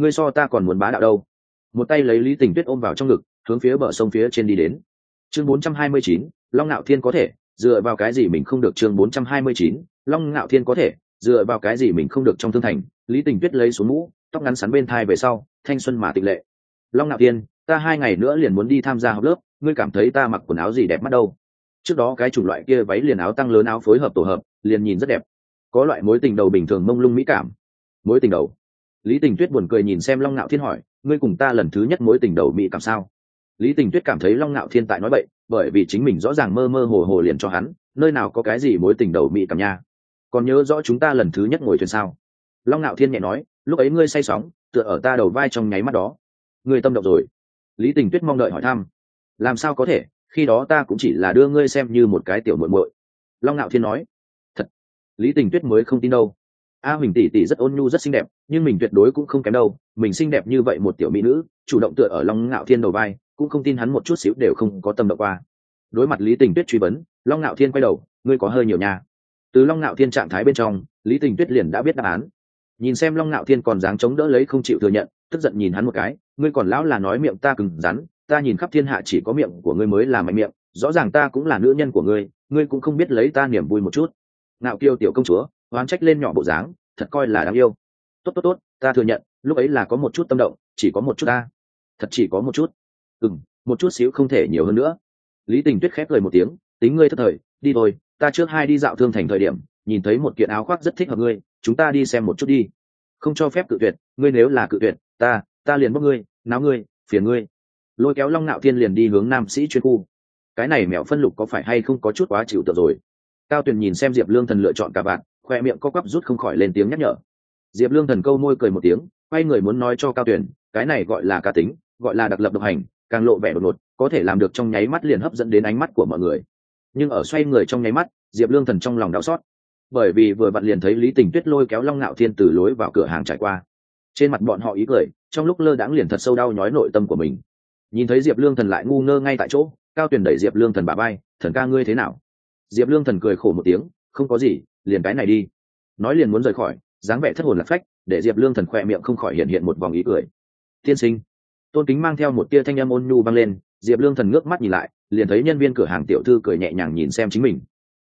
ngươi so ta còn muốn bá đạo đâu. Một tay lấy lý tình tuyết ôm vào trong ngực hướng phía bờ sông phía trên đi đến. Chương 429, long ngạo thiên có thể dựa vào cái gì mình không được chương 429, long ngạo thiên có thể dựa vào cái gì mình không được trong thương thành? Lý tình tuyết lấy xuống mũ tóc ngắn sắn bên thai về sau thanh xuân mà tịch lệ. Long ngạo thiên ta hai ngày nữa liền muốn đi tham gia học lớp ngươi cảm thấy ta mặc quần áo gì đẹp mắt đâu? Trước đó cái chủng loại kia váy liền áo tăng lớn áo phối hợp tổ hợp liền nhìn rất đẹp. Có loại mối tình đầu bình thường mông lung mỹ cảm. Mối tình đầu lý tình tuyết buồn cười nhìn xem long ngạo thiên hỏi, ngươi cùng ta lần thứ nhất mối tình đầu mỹ cảm sao? Lý tình tuyết cảm thấy long ngạo thiên tại nói bậy, bởi vì chính mình rõ ràng mơ mơ hồ hồ liền cho hắn, nơi nào có cái gì mối tình đầu mỹ cảm nha? Còn nhớ rõ chúng ta lần thứ nhất ngồi thuyền sao? Long ngạo thiên nhẹ nói, lúc ấy ngươi say sóng, tựa ở ta đầu vai trong nháy mắt đó. Ngươi tâm động rồi. Lý tình tuyết mong đợi hỏi thăm, làm sao có thể? Khi đó ta cũng chỉ là đưa ngươi xem như một cái tiểu muội muội. Long ngạo thiên nói, thật. Lý tình tuyết mới không tin đâu a huỳnh tỷ tỷ rất ôn nhu, rất xinh đẹp, nhưng mình tuyệt đối cũng không kém đâu. Mình xinh đẹp như vậy một tiểu mỹ nữ, chủ động tựa ở long ngạo thiên đầu vai, cũng không tin hắn một chút xíu đều không có tâm động qua. Đối mặt lý tình tuyết truy vấn, long ngạo thiên quay đầu, ngươi có hơi nhiều nhà từ long ngạo thiên trạng thái bên trong, lý tình tuyết liền đã biết đáp án. Nhìn xem long ngạo thiên còn dáng chống đỡ lấy không chịu thừa nhận, tức giận nhìn hắn một cái, ngươi còn lão là nói miệng ta cứng rắn, ta nhìn khắp thiên hạ chỉ có miệng của ngươi mới là mạnh miệng, rõ ràng ta cũng là nữ nhân của ngươi ngươi cũng không biết lấy ta niềm vui một chút. Ngạo kiêu tiểu công chúa oán trách lên nhỏ bộ dáng, thật coi là đáng yêu. Tốt tốt tốt, ta thừa nhận, lúc ấy là có một chút tâm động, chỉ có một chút ta. Thật chỉ có một chút. Ừ m một chút xíu không thể nhiều hơn nữa. Lý tình tuyết khép cười một tiếng, tính ngươi thất thời, đi thôi, ta trước hai đi dạo thương thành thời điểm, nhìn thấy một kiện áo khoác rất thích hợp ngươi, chúng ta đi xem một chút đi. Không cho phép cự tuyệt, ngươi nếu là cự tuyệt, ta ta liền bóc ngươi, náo ngươi, phiền ngươi. Lôi kéo long nạo thiên liền đi hướng nam sĩ chuyên khu. Cái này mẹo phân lục có phải hay không có chút quá chịu tượng rồi? Cao tuyền nhìn xem diệp lương thần lựa chọn cả bạn khoe miệng co quắp rút không khỏi lên tiếng nhắc nhở. Diệp lương thần câu môi cười một tiếng, quay người muốn nói cho cao tuyền cái này gọi là cá tính, gọi là đặc lập độc hành, càng lộ vẻ đột ngột, có thể làm được trong nháy mắt liền hấp dẫn đến ánh mắt của mọi người. Nhưng ở xoay người trong nháy mắt, diệp lương thần trong lòng đau xót. Bởi vì vừa vặn liền thấy lý tình tuyết lôi kéo long ngạo thiên từ lối vào cửa hàng trải qua. Trên mặt bọn họ ý cười, trong lúc lơ đãng liền thật sâu đau nhói nội tâm của mình. Nhìn thấy diệp lương thần lại ngu ngơ ngay tại chỗ, cao tuyền đẩy diệp lương thần bà bay thần ca ngươi thế nào? Diệp lương thần cười khổ một tiếng, không có gì liền cái này đi. Nói liền muốn rời khỏi, dáng vẻ thất hồn lạc phách, để diệp lương thần khỏe miệng không khỏi hiện hiện một vòng ý cười. Tiên sinh. Tôn kính mang theo một tia thanh âm ôn nhu vang lên, diệp lương thần ngước mắt nhìn lại, liền thấy nhân viên cửa hàng tiểu thư cười nhẹ nhàng nhìn xem chính mình.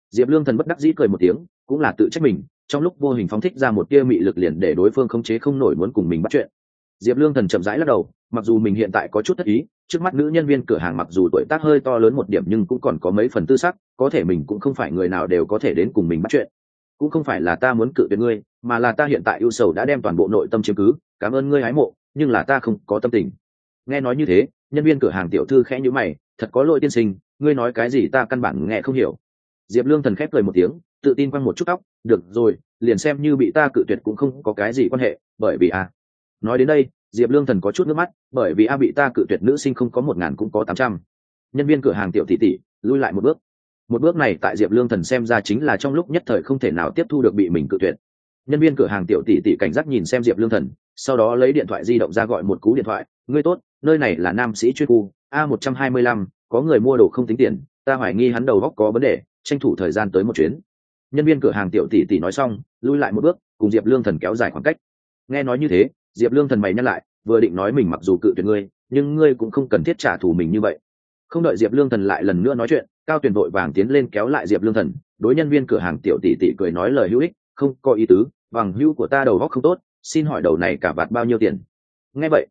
Diệp lương thần bất đắc dĩ cười một tiếng, cũng là tự trách mình, trong lúc vô hình phóng thích ra một tia mị lực liền để đối phương khống chế không nổi muốn cùng mình bắt chuyện. Diệp lương thần chậm rãi lắc đầu, mặc dù mình hiện tại có chút thất ý, trước mắt nữ nhân viên cửa hàng mặc dù tuổi tác hơi to lớn một điểm nhưng cũng còn có mấy phần tư sắc, có thể mình cũng không phải người nào đều có thể đến cùng mình bắt chuyện cũng không phải là ta muốn cự tuyệt ngươi, mà là ta hiện tại ưu sầu đã đem toàn bộ nội tâm chiếm cứ, cảm ơn ngươi hái mộ, nhưng là ta không có tâm tình. Nghe nói như thế, nhân viên cửa hàng tiểu thư khẽ nhữ mày, thật có lỗi tiên sinh, ngươi nói cái gì ta căn bản nghe không hiểu. Diệp lương thần khép cười một tiếng, tự tin quăng một chút tóc, được rồi, liền xem như bị ta cự tuyệt cũng không có cái gì quan hệ, bởi vì a. Nói đến đây, diệp lương thần có chút nước mắt, bởi vì a bị ta cự tuyệt nữ sinh không có một ngàn cũng có tám trăm. Nhân viên cửa hàng tiểu tỷ tỷ, lui lại một bước một bước này tại diệp lương thần xem ra chính là trong lúc nhất thời không thể nào tiếp thu được bị mình cự tuyệt. Nhân viên cửa hàng tiểu tỷ tỷ cảnh giác nhìn xem diệp lương thần, sau đó lấy điện thoại di động ra gọi một cú điện thoại, ngươi tốt, nơi này là nam sĩ chuyên khu, a một trăm hai mươi lăm, có người mua đồ không tính tiền, ta hoài nghi hắn đầu góc có vấn đề, tranh thủ thời gian tới một chuyến. Nhân viên cửa hàng tiểu tỷ tỷ nói xong, lui lại một bước, cùng diệp lương thần kéo dài khoảng cách. Nghe nói như thế, diệp lương thần mày nhắc lại, vừa định nói mình mặc dù cự tuyệt ngươi, nhưng ngươi cũng không cần thiết trả thù mình như vậy. Không đợi diệp lương thần lại lần nữa nói chuyện cao tuyền vội vàng tiến lên kéo lại diệp lương thần, đối nhân viên cửa hàng tiểu tỷ tỷ cười nói lời hữu ích, không có ý tứ, bằng hữu của ta đầu góc không tốt, xin hỏi đầu này cả vạt bao nhiêu tiền? Nghe vậy.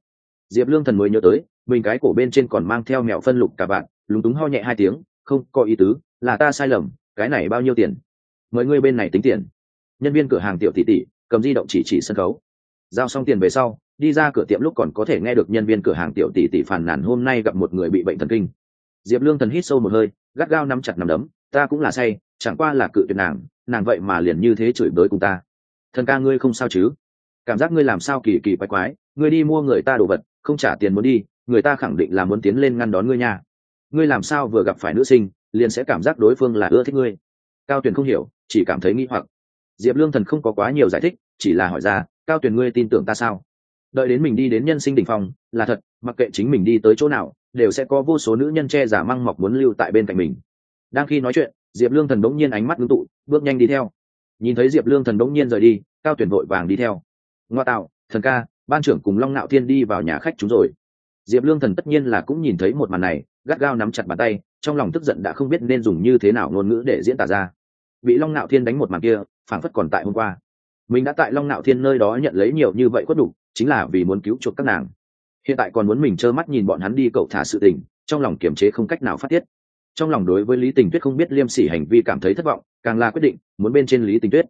Diệp lương thần mới nhớ tới, mình cái cổ bên trên còn mang theo mẹo phân lục cả vạt, lúng túng ho nhẹ hai tiếng, không có ý tứ, là ta sai lầm, cái này bao nhiêu tiền? Mời ngươi bên này tính tiền. Nhân viên cửa hàng tiểu tỷ tỷ, cầm di động chỉ chỉ sân khấu. Giao xong tiền về sau, đi ra cửa tiệm lúc còn có thể nghe được nhân viên cửa hàng tiểu tỷ tỷ phàn nàn hôm nay gặp một người bị bệnh thần kinh diệp lương thần hít sâu một hơi, gắt gao nắm chặt nắm đấm, ta cũng là say, chẳng qua là cự tuyệt nàng nàng vậy mà liền như thế chửi bới cùng ta. Thần ca ngươi không sao chứ? Cảm giác ngươi làm sao kỳ kỳ quái quái, ngươi đi mua người ta đồ vật, không trả tiền muốn đi, người ta khẳng định là muốn tiến lên ngăn đón ngươi nha. Ngươi làm sao vừa gặp phải nữ sinh, liền sẽ cảm giác đối phương là ưa thích ngươi? Cao tuyền không hiểu, chỉ cảm thấy nghi hoặc. Diệp lương thần không có quá nhiều giải thích, chỉ là hỏi ra, cao tuyền ngươi tin tưởng ta sao? Đợi đến mình đi đến nhân sinh đ ỉ n h là thật, mặc kệ chính mình đi tới chỗ nào đều sẽ có vô số nữ nhân che giả măng mọc muốn lưu tại bên cạnh mình. Đang khi nói chuyện, diệp lương thần đống nhiên ánh mắt ngưng tụ, bước nhanh đi theo. Nhìn thấy diệp lương thần đống nhiên rời đi, cao tuyển vội vàng đi theo. Ngoa tạo, thần ca, ban trưởng cùng long nạo thiên đi vào nhà khách chúng rồi. Diệp lương thần tất nhiên là cũng nhìn thấy một màn này, gắt gao nắm chặt bàn tay, trong lòng tức giận đã không biết nên dùng như thế nào ngôn ngữ để diễn tả ra. Bị long nạo thiên đánh một màn kia phản phất còn tại hôm qua. Mình đã tại long nạo thiên nơi đó nhận lấy nhiều như vậy quất đủ, chính là vì muốn cứu chuộc các nàng hiện tại còn muốn mình trơ mắt nhìn bọn hắn đi cậu thả sự tình trong lòng kiềm chế không cách nào phát tiết. Trong lòng đối với lý tình tuyết không biết liêm sỉ hành vi cảm thấy thất vọng càng là quyết định muốn bên trên lý tình tuyết.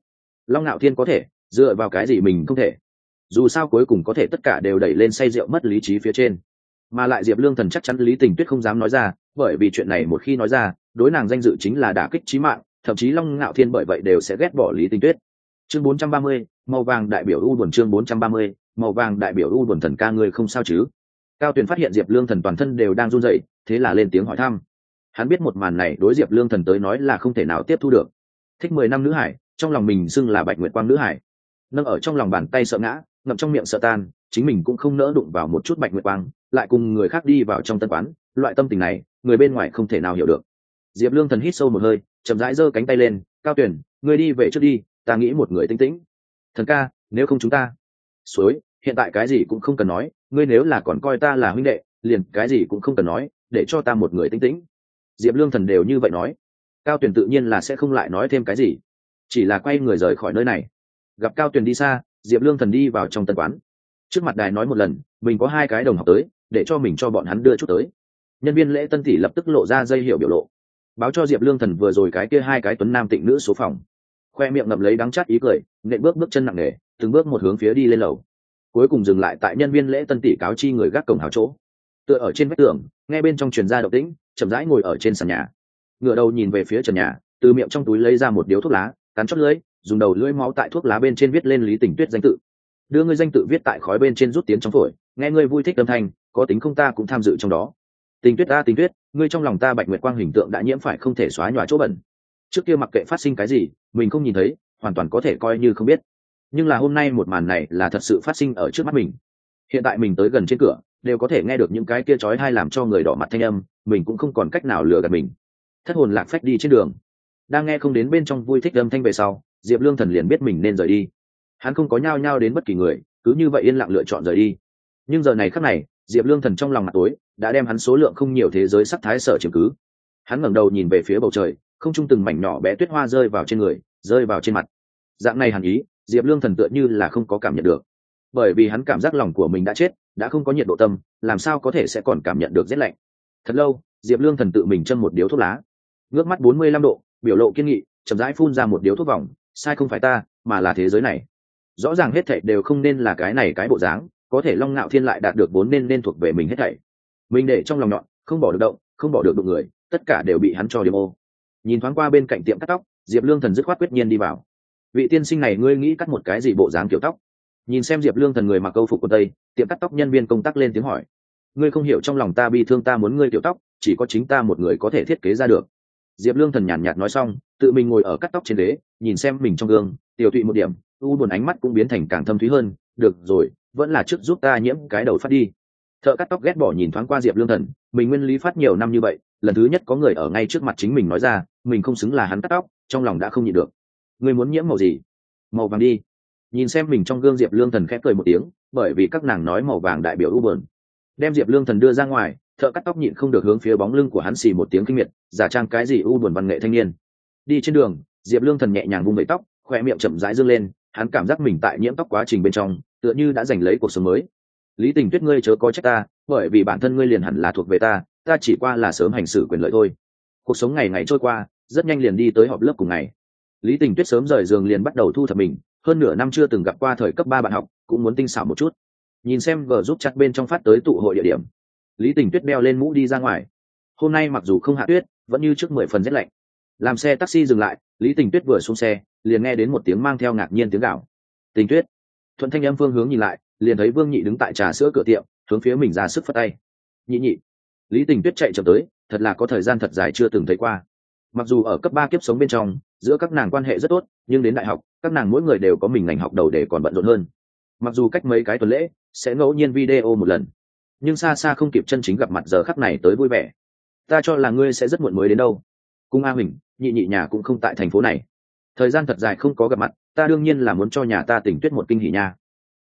Long nạo thiên có thể dựa vào cái gì mình không thể? Dù sao cuối cùng có thể tất cả đều đẩy lên say rượu mất lý trí phía trên. Mà lại diệp lương thần chắc chắn lý tình tuyết không dám nói ra bởi vì chuyện này một khi nói ra đối nàng danh dự chính là đả kích trí mạng thậm chí long ngạo thiên bởi vậy đều sẽ ghét bỏ lý tình tuyết. Chương 430, màu vàng đại biểu u buồn chương 430, màu vàng đại biểu u buồn thần ca ngươi không sao chứ? Cao tuyền phát hiện diệp lương thần toàn thân đều đang run rẩy, thế là lên tiếng hỏi thăm. Hắn biết một màn này đối diệp lương thần tới nói là không thể nào tiếp thu được. Thích mười năm nữ hải, trong lòng mình xưng là bạch nguyệt quang nữ hải. Nâng ở trong lòng bàn tay sợ ngã, ngậm trong miệng sợ tan, chính mình cũng không nỡ đụng vào một chút bạch nguyệt quang, lại cùng người khác đi vào trong tân quán. Loại tâm tình này, người bên ngoài không thể nào hiểu được. Diệp lương thần hít sâu một hơi, chậm rãi giơ cánh tay lên, cao tuyển ngươi đi về trước đi, ta nghĩ một người tinh tĩnh. Thần ca, nếu không chúng ta suối, hiện tại cái gì cũng không cần nói, ngươi nếu là còn coi ta là huynh đệ, liền cái gì cũng không cần nói, để cho ta một người tinh tĩnh diệp lương thần đều như vậy nói. Cao tuyển tự nhiên là sẽ không lại nói thêm cái gì, chỉ là quay người rời khỏi nơi này. Gặp cao tuyển đi xa, diệp lương thần đi vào trong tân quán. Trước mặt đài nói một lần, mình có hai cái đồng học tới, để cho mình cho bọn hắn đưa chút tới. Nhân viên lễ tân tỷ lập tức lộ ra dây hiệu biểu lộ. Báo cho diệp lương thần vừa rồi cái kia hai cái tuấn nam tịnh nữ số phòng. Khoe miệng ngậm lấy đắng chát ý cười, nện bước bước chân nặng nề từng bước một hướng phía đi lên lầu. Cuối cùng dừng lại tại nhân viên lễ tân tỷ cáo chi người gác cổng hào chỗ. Tựa ở trên vách tường, nghe bên trong truyền ra động tĩnh, chậm rãi ngồi ở trên sàn nhà. Ngựa đầu nhìn về phía trần nhà, từ miệng trong túi lấy ra một điếu thuốc lá, cắn chót lưỡi, dùng đầu lưỡi máu tại thuốc lá bên trên viết lên lý tình tuyết danh tự. Đưa ngươi danh tự viết tại khói bên trên rút tiếng trong phổi, nghe ngươi vui thích âm thanh, có tính không ta cũng tham dự trong đó. Tình tuyết ta, tình tuyết, ngươi trong lòng ta bạch nguyệt quang hình tượng đã nhiễm phải không thể xóa nhòa chỗ bẩn. Trước kia mặc kệ phát sinh cái gì, mình không nhìn thấy, hoàn toàn có thể coi như không biết nhưng là hôm nay một màn này là thật sự phát sinh ở trước mắt mình. Hiện tại mình tới gần trên cửa, đều có thể nghe được những cái kia chói hay làm cho người đỏ mặt thanh âm, mình cũng không còn cách nào lừa gạt mình. Thất hồn lạc phách đi trên đường. Đang nghe không đến bên trong vui thích âm thanh về sau, diệp lương thần liền biết mình nên rời đi. Hắn không có nhao nhao đến bất kỳ người, cứ như vậy yên lặng lựa chọn rời đi. Nhưng giờ này khắc này, diệp lương thần trong lòng mặt tối, đã đem hắn số lượng không nhiều thế giới sắc thái sở chiếm cứ. Hắn ngẩng đầu nhìn về phía bầu trời, không trung từng mảnh nhỏ bé tuyết hoa rơi vào trên người, rơi vào trên mặt. Dạng này hẳn ý diệp lương thần tựa như là không có cảm nhận được. Bởi vì hắn cảm giác lòng của mình đã chết, đã không có nhiệt độ tâm, làm sao có thể sẽ còn cảm nhận được rét lạnh. Thật lâu, diệp lương thần tự mình châm một điếu thuốc lá. Ngước mắt bốn mươi lăm độ, biểu lộ kiên nghị, chậm rãi phun ra một điếu thuốc vòng. Sai không phải ta, mà là thế giới này. Rõ ràng hết thảy đều không nên là cái này cái bộ dáng, có thể long ngạo thiên lại đạt được vốn nên nên thuộc về mình hết thảy. Mình để trong lòng nhọn, không bỏ được động, không bỏ được đụng người, tất cả đều bị hắn cho điểm ô. Nhìn thoáng qua bên cạnh tiệm cắt tóc, diệp lương thần dứt khoát quyết nhiên đi vào vị tiên sinh này ngươi nghĩ cắt một cái gì bộ dáng kiểu tóc? Nhìn xem diệp lương thần người mặc câu phục của tây, tiệm cắt tóc nhân viên công tác lên tiếng hỏi. Ngươi không hiểu trong lòng ta bi thương ta muốn ngươi kiểu tóc, chỉ có chính ta một người có thể thiết kế ra được. Diệp lương thần nhàn nhạt nói xong, tự mình ngồi ở cắt tóc trên đế nhìn xem mình trong gương, tiểu tụy một điểm, u buồn ánh mắt cũng biến thành càng thâm thúy hơn, được rồi, vẫn là trước giúp ta nhiễm cái đầu phát đi. Thợ cắt tóc ghét bỏ nhìn thoáng qua diệp lương thần, mình nguyên lý phát nhiều năm như vậy, lần thứ nhất có người ở ngay trước mặt chính mình nói ra, mình không xứng là hắn cắt tóc, trong lòng đã không nhịn được. Ngươi muốn nhiễm màu gì? Màu vàng đi. Nhìn xem mình trong gương diệp lương thần khép cười một tiếng, bởi vì các nàng nói màu vàng đại biểu u bờn đem diệp lương thần đưa ra ngoài, thợ cắt tóc nhịn không được hướng phía bóng lưng của hắn xì một tiếng kinh miệt, giả trang cái gì u buồn văn nghệ thanh niên. Đi trên đường, diệp lương thần nhẹ nhàng vung vẩy tóc khoe miệng chậm rãi dương lên, hắn cảm giác mình tại nhiễm tóc quá trình bên trong, tựa như đã giành lấy cuộc sống mới. Lý tình tuyết ngươi chớ có trách ta, bởi vì bản thân ngươi liền hẳn là thuộc về ta ta chỉ qua là sớm hành xử quyền lợi thôi. Cuộc sống ngày ngày trôi qua, rất nhanh liền đi tới họp lớp cùng ngày lý tình tuyết sớm rời giường liền bắt đầu thu thập mình, hơn nửa năm chưa từng gặp qua thời cấp ba bạn học, cũng muốn tinh xảo một chút. Nhìn xem vợ giúp chặt bên trong phát tới tụ hội địa điểm, lý tình tuyết đeo lên mũ đi ra ngoài. Hôm nay mặc dù không hạ tuyết, vẫn như trước mười phần rét lạnh. Làm xe taxi dừng lại, lý tình tuyết vừa xuống xe, liền nghe đến một tiếng mang theo ngạc nhiên tiếng gạo tình tuyết. Thuận thanh âm phương hướng nhìn lại, liền thấy vương nhị đứng tại trà sữa cửa tiệm, hướng phía mình ra sức phất tay. Nhị nhị. Lý tình tuyết chạy chậm tới, thật là có thời gian thật dài chưa từng thấy qua. Mặc dù ở cấp ba kiếp sống bên trong giữa các nàng quan hệ rất tốt, nhưng đến đại học, các nàng mỗi người đều có mình ngành học đầu để còn bận rộn hơn. Mặc dù cách mấy cái tuần lễ sẽ ngẫu nhiên video một lần, nhưng xa xa không kịp chân chính gặp mặt giờ khắc này tới vui vẻ. Ta cho là ngươi sẽ rất muộn mới đến đâu. Cung a huỳnh, nhị nhị nhà cũng không tại thành phố này. Thời gian thật dài không có gặp mặt, ta đương nhiên là muốn cho nhà ta tỉnh tuyết một kinh hỉ nha.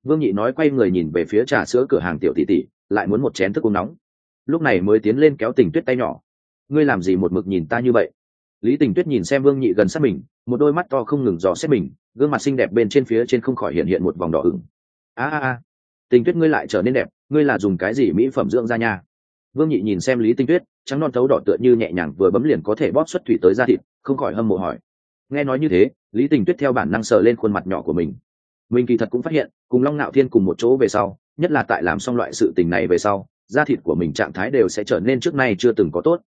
Vương nhị nói quay người nhìn về phía trà sữa cửa hàng tiểu tỷ tỷ, lại muốn một chén thức uống nóng. Lúc này mới tiến lên kéo tình tuyết tay nhỏ. Ngươi làm gì một mực nhìn ta như vậy? Lý tình tuyết nhìn xem vương nhị gần sát mình, một đôi mắt to không ngừng dò xét mình, gương mặt xinh đẹp bên trên phía trên không khỏi hiện hiện một vòng đỏ ửng. A a a, tình tuyết ngươi lại trở nên đẹp, ngươi là dùng cái gì mỹ phẩm dưỡng da nha? Vương nhị nhìn xem lý tinh tuyết, trắng non thấu đỏ tựa như nhẹ nhàng vừa bấm liền có thể bóp xuất thủy tới da thịt, không khỏi hâm mộ hỏi. Nghe nói như thế, lý tình tuyết theo bản năng sờ lên khuôn mặt nhỏ của mình. Mình kỳ thật cũng phát hiện, cùng long ngạo thiên cùng một chỗ về sau, nhất là tại làm xong loại sự tình này về sau, da thịt của mình trạng thái đều sẽ trở nên trước nay chưa từng có tốt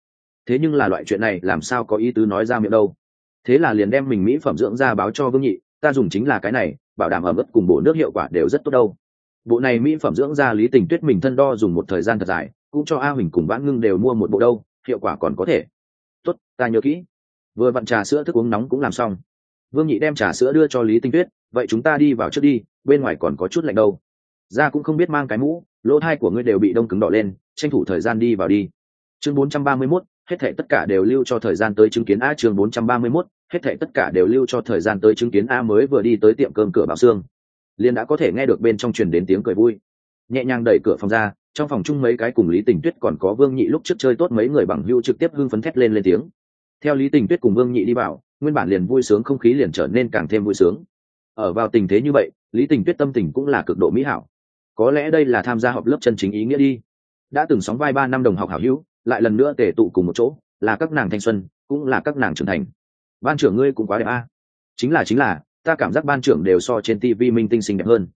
thế nhưng là loại chuyện này làm sao có ý tứ nói ra miệng đâu? Thế là liền đem mình mỹ phẩm dưỡng da báo cho vương nhị ta dùng chính là cái này bảo đảm ẩm ướt cùng bổ nước hiệu quả đều rất tốt đâu. Bộ này mỹ phẩm dưỡng da lý tình tuyết mình thân đo dùng một thời gian thật dài cũng cho a huỳnh cùng vãn ngưng đều mua một bộ đâu hiệu quả còn có thể. Tốt ta nhớ kỹ. Vừa vặn trà sữa thức uống nóng cũng làm xong. Vương nhị đem trà sữa đưa cho lý tinh tuyết vậy chúng ta đi vào trước đi bên ngoài còn có chút lạnh đâu. Ra cũng không biết mang cái mũ lỗ thai của ngươi đều bị đông cứng đỏ lên tranh thủ thời gian đi vào đi. Chương 431, hết thảy tất cả đều lưu cho thời gian tới chứng kiến a chương 431, hết thảy tất cả đều lưu cho thời gian tới chứng kiến a mới vừa đi tới tiệm cơm cửa bảo xương liền đã có thể nghe được bên trong truyền đến tiếng cười vui. Nhẹ nhàng đẩy cửa phòng ra trong phòng chung mấy cái cùng lý tình tuyết còn có vương nhị lúc trước chơi tốt mấy người bằng hưu trực tiếp hưng phấn thét lên lên tiếng. Theo lý tình tuyết cùng vương nhị đi vào nguyên bản liền vui sướng không khí liền trở nên càng thêm vui sướng. Ở vào tình thế như vậy lý tình tuyết tâm tình cũng là cực độ mỹ hảo. Có lẽ đây là tham gia họp lớp chân chính ý nghĩa đi. Đã từng sóng vai ba năm đồng học hảo hữu lại lần nữa tề tụ cùng một chỗ, là các nàng thanh xuân, cũng là các nàng trưởng thành. Ban trưởng ngươi cũng quá đẹp a. Chính là chính là, ta cảm giác ban trưởng đều so trên tv minh tinh xinh đẹp hơn.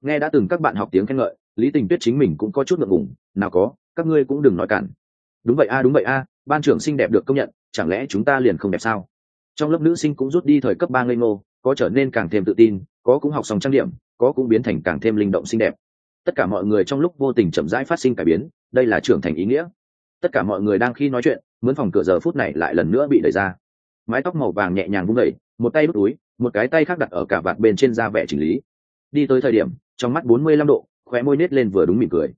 Nghe đã từng các bạn học tiếng khen ngợi, lý tình tuyết chính mình cũng có chút ngượng ngùng, nào có, các ngươi cũng đừng nói cản. Đúng vậy a, đúng vậy a, ban trưởng xinh đẹp được công nhận, chẳng lẽ chúng ta liền không đẹp sao? Trong lớp nữ sinh cũng rút đi thời cấp ba ngây ngô, có trở nên càng thêm tự tin, có cũng học xong trang điểm, có cũng biến thành càng thêm linh động xinh đẹp. Tất cả mọi người trong lúc vô tình chậm rãi phát sinh cải biến, đây là trưởng thành ý nghĩa tất cả mọi người đang khi nói chuyện, mướn phòng cửa giờ phút này lại lần nữa bị đẩy ra. Mái tóc màu vàng nhẹ nhàng vung đẩy một tay đút túi, một cái tay khác đặt ở cả vạt bên trên da vẻ chỉnh lý. Đi tới thời điểm, trong mắt bốn mươi lăm độ, khóe môi nết lên vừa đúng mỉm cười.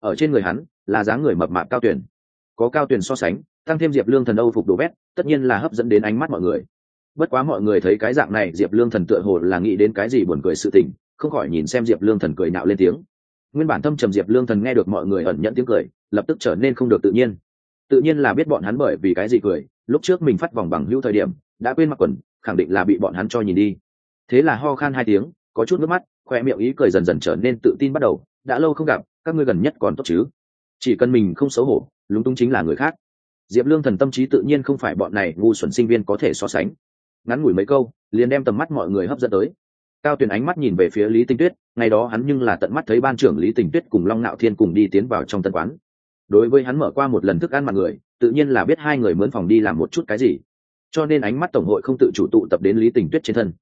Ở trên người hắn, là dáng người mập mạp cao tuyển. Có cao tuyển so sánh, tăng thêm diệp lương thần âu phục đồ vét, tất nhiên là hấp dẫn đến ánh mắt mọi người. Bất quá mọi người thấy cái dạng này, diệp lương thần tựa hồ là nghĩ đến cái gì buồn cười sự tình, không khỏi nhìn xem diệp lương thần cười nạo lên tiếng nguyên bản thâm trầm diệp lương thần nghe được mọi người ẩn nhận tiếng cười, lập tức trở nên không được tự nhiên. Tự nhiên là biết bọn hắn bởi vì cái gì cười, lúc trước mình phát vòng bằng hữu thời điểm, đã quên mặc quần, khẳng định là bị bọn hắn cho nhìn đi. Thế là ho khan hai tiếng, có chút nước mắt, khoe miệng ý cười dần dần trở nên tự tin bắt đầu, đã lâu không gặp, các ngươi gần nhất còn tốt chứ? Chỉ cần mình không xấu hổ, lúng túng chính là người khác. Diệp lương thần tâm trí tự nhiên không phải bọn này ngu xuẩn sinh viên có thể so sánh. Ngắn ngủi mấy câu, liền đem tầm mắt mọi người hấp dẫn tới cao tuyền ánh mắt nhìn về phía lý tinh tuyết, ngày đó hắn nhưng là tận mắt thấy ban trưởng lý Tinh tuyết cùng long nạo thiên cùng đi tiến vào trong tân quán. Đối với hắn mở qua một lần thức ăn mặt người, tự nhiên là biết hai người mướn phòng đi làm một chút cái gì. Cho nên ánh mắt tổng hội không tự chủ tụ tập đến lý tình tuyết trên thân.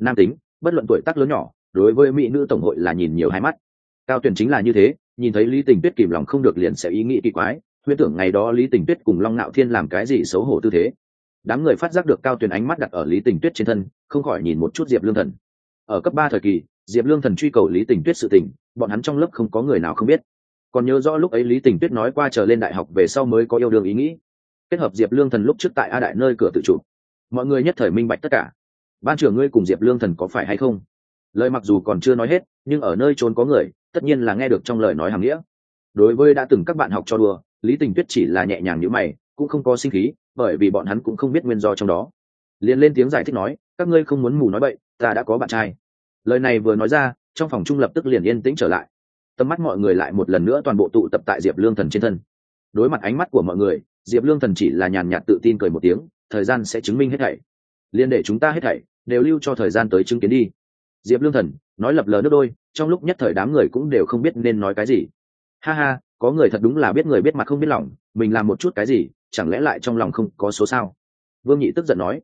Nam tính, bất luận tuổi tác lớn nhỏ, đối với mỹ nữ tổng hội là nhìn nhiều hai mắt. Cao tuyển chính là như thế, nhìn thấy lý tình tuyết kìm lòng không được liền sẽ ý nghĩ kỳ quái, huyễn tưởng ngày đó lý tình tuyết cùng long nạo thiên làm cái gì xấu hổ tư thế. Đám người phát giác được cao tuyển ánh mắt đặt ở lý tình tuyết trên thân, không khỏi nhìn một chút diệp lương thần ở cấp ba thời kỳ, diệp lương thần truy cầu lý tình tuyết sự tình, bọn hắn trong lớp không có người nào không biết. Còn nhớ rõ lúc ấy lý tình tuyết nói qua chờ lên đại học về sau mới có yêu đương ý nghĩ. Kết hợp diệp lương thần lúc trước tại a đại nơi cửa tự chủ. Mọi người nhất thời minh bạch tất cả. Ban trưởng ngươi cùng diệp lương thần có phải hay không? Lời mặc dù còn chưa nói hết, nhưng ở nơi trốn có người, tất nhiên là nghe được trong lời nói hàng nghĩa. Đối với đã từng các bạn học cho đùa, lý tình tuyết chỉ là nhẹ nhàng như mày, cũng không có sinh khí, bởi vì bọn hắn cũng không biết nguyên do trong đó. Liền lên tiếng giải thích nói, các ngươi không muốn mù nói bậy ta đã có bạn trai. Lời này vừa nói ra, trong phòng trung lập tức liền yên tĩnh trở lại. Tầm mắt mọi người lại một lần nữa toàn bộ tụ tập tại diệp lương thần trên thân. Đối mặt ánh mắt của mọi người, diệp lương thần chỉ là nhàn nhạt tự tin cười một tiếng, thời gian sẽ chứng minh hết thảy. Liên để chúng ta hết thảy đều lưu cho thời gian tới chứng kiến đi. Diệp lương thần nói lập lờ nước đôi, trong lúc nhất thời đám người cũng đều không biết nên nói cái gì. Ha ha, có người thật đúng là biết người biết mặt không biết lòng, mình làm một chút cái gì, chẳng lẽ lại trong lòng không có số sao? Vương nhị tức giận nói.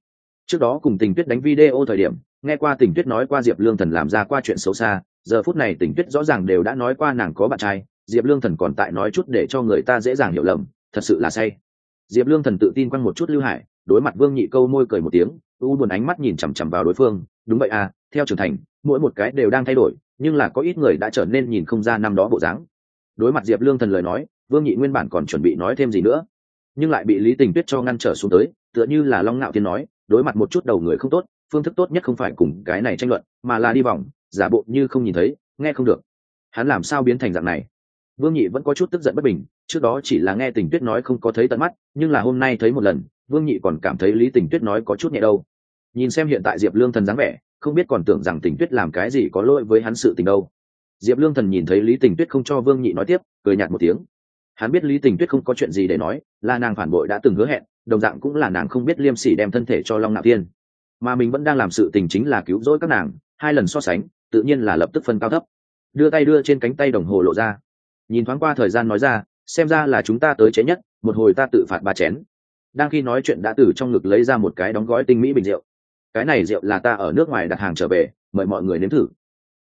Trước đó cùng tình tuyết đánh video thời điểm nghe qua tình tuyết nói qua diệp lương thần làm ra qua chuyện xấu xa, giờ phút này tình tuyết rõ ràng đều đã nói qua nàng có bạn trai, diệp lương thần còn tại nói chút để cho người ta dễ dàng hiểu lầm, thật sự là say. Diệp lương thần tự tin quăng một chút lưu hải, đối mặt vương nhị câu môi cười một tiếng, u buồn ánh mắt nhìn chằm chằm vào đối phương, đúng vậy à theo trưởng thành, mỗi một cái đều đang thay đổi, nhưng là có ít người đã trở nên nhìn không ra năm đó bộ dáng. Đối mặt diệp lương thần lời nói, vương nhị nguyên bản còn chuẩn bị nói thêm gì nữa, nhưng lại bị lý tình tuyết cho ngăn trở xuống tới, tựa như là long ngạo thiên nói, đối mặt một chút đầu người không tốt phương thức tốt nhất không phải cùng cái này tranh luận, mà là đi vòng, giả bộ như không nhìn thấy, nghe không được. Hắn làm sao biến thành dạng này? Vương nhị vẫn có chút tức giận bất bình, trước đó chỉ là nghe tình tuyết nói không có thấy tận mắt, nhưng là hôm nay thấy một lần, vương nhị còn cảm thấy lý tình tuyết nói có chút nhẹ đâu. Nhìn xem hiện tại diệp lương thần dáng vẻ, không biết còn tưởng rằng tình tuyết làm cái gì có lỗi với hắn sự tình đâu. Diệp lương thần nhìn thấy lý tình tuyết không cho vương nhị nói tiếp, cười nhạt một tiếng. Hắn biết lý tình tuyết không có chuyện gì để nói, là nàng phản bội đã từng hứa hẹn, đồng dạng cũng là nàng không biết liêm sỉ đem thân thể cho long nạo tiên mà mình vẫn đang làm sự tình chính là cứu rỗi các nàng, hai lần so sánh, tự nhiên là lập tức phân cao thấp. Đưa tay đưa trên cánh tay đồng hồ lộ ra. Nhìn thoáng qua thời gian nói ra, xem ra là chúng ta tới chế nhất, một hồi ta tự phạt ba chén. Đang khi nói chuyện đã từ trong ngực lấy ra một cái đóng gói tinh mỹ bình rượu. Cái này rượu là ta ở nước ngoài đặt hàng trở về, mời mọi người nếm thử.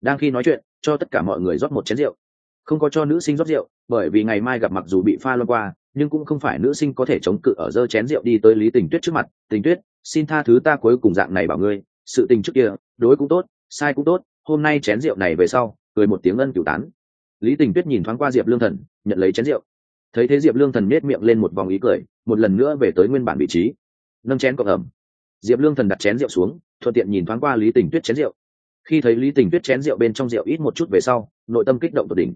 Đang khi nói chuyện, cho tất cả mọi người rót một chén rượu. Không có cho nữ sinh rót rượu, bởi vì ngày mai gặp mặc dù bị pha loan qua, nhưng cũng không phải nữ sinh có thể chống cự ở dơ chén rượu đi tới lý tình tuyết trước mặt. Tình tuyết xin tha thứ ta cuối cùng dạng này bảo ngươi, sự tình trước kia, đối cũng tốt, sai cũng tốt, hôm nay chén rượu này về sau, cười một tiếng ân cửu tán. Lý tình tuyết nhìn thoáng qua diệp lương thần, nhận lấy chén rượu. Thấy thế diệp lương thần nết miệng lên một vòng ý cười, một lần nữa về tới nguyên bản vị trí. Nâng chén cộng ẩm. Diệp lương thần đặt chén rượu xuống, thuận tiện nhìn thoáng qua lý tình tuyết chén rượu. Khi thấy lý tình tuyết chén rượu bên trong rượu ít một chút về sau, nội tâm kích động tột đỉnh.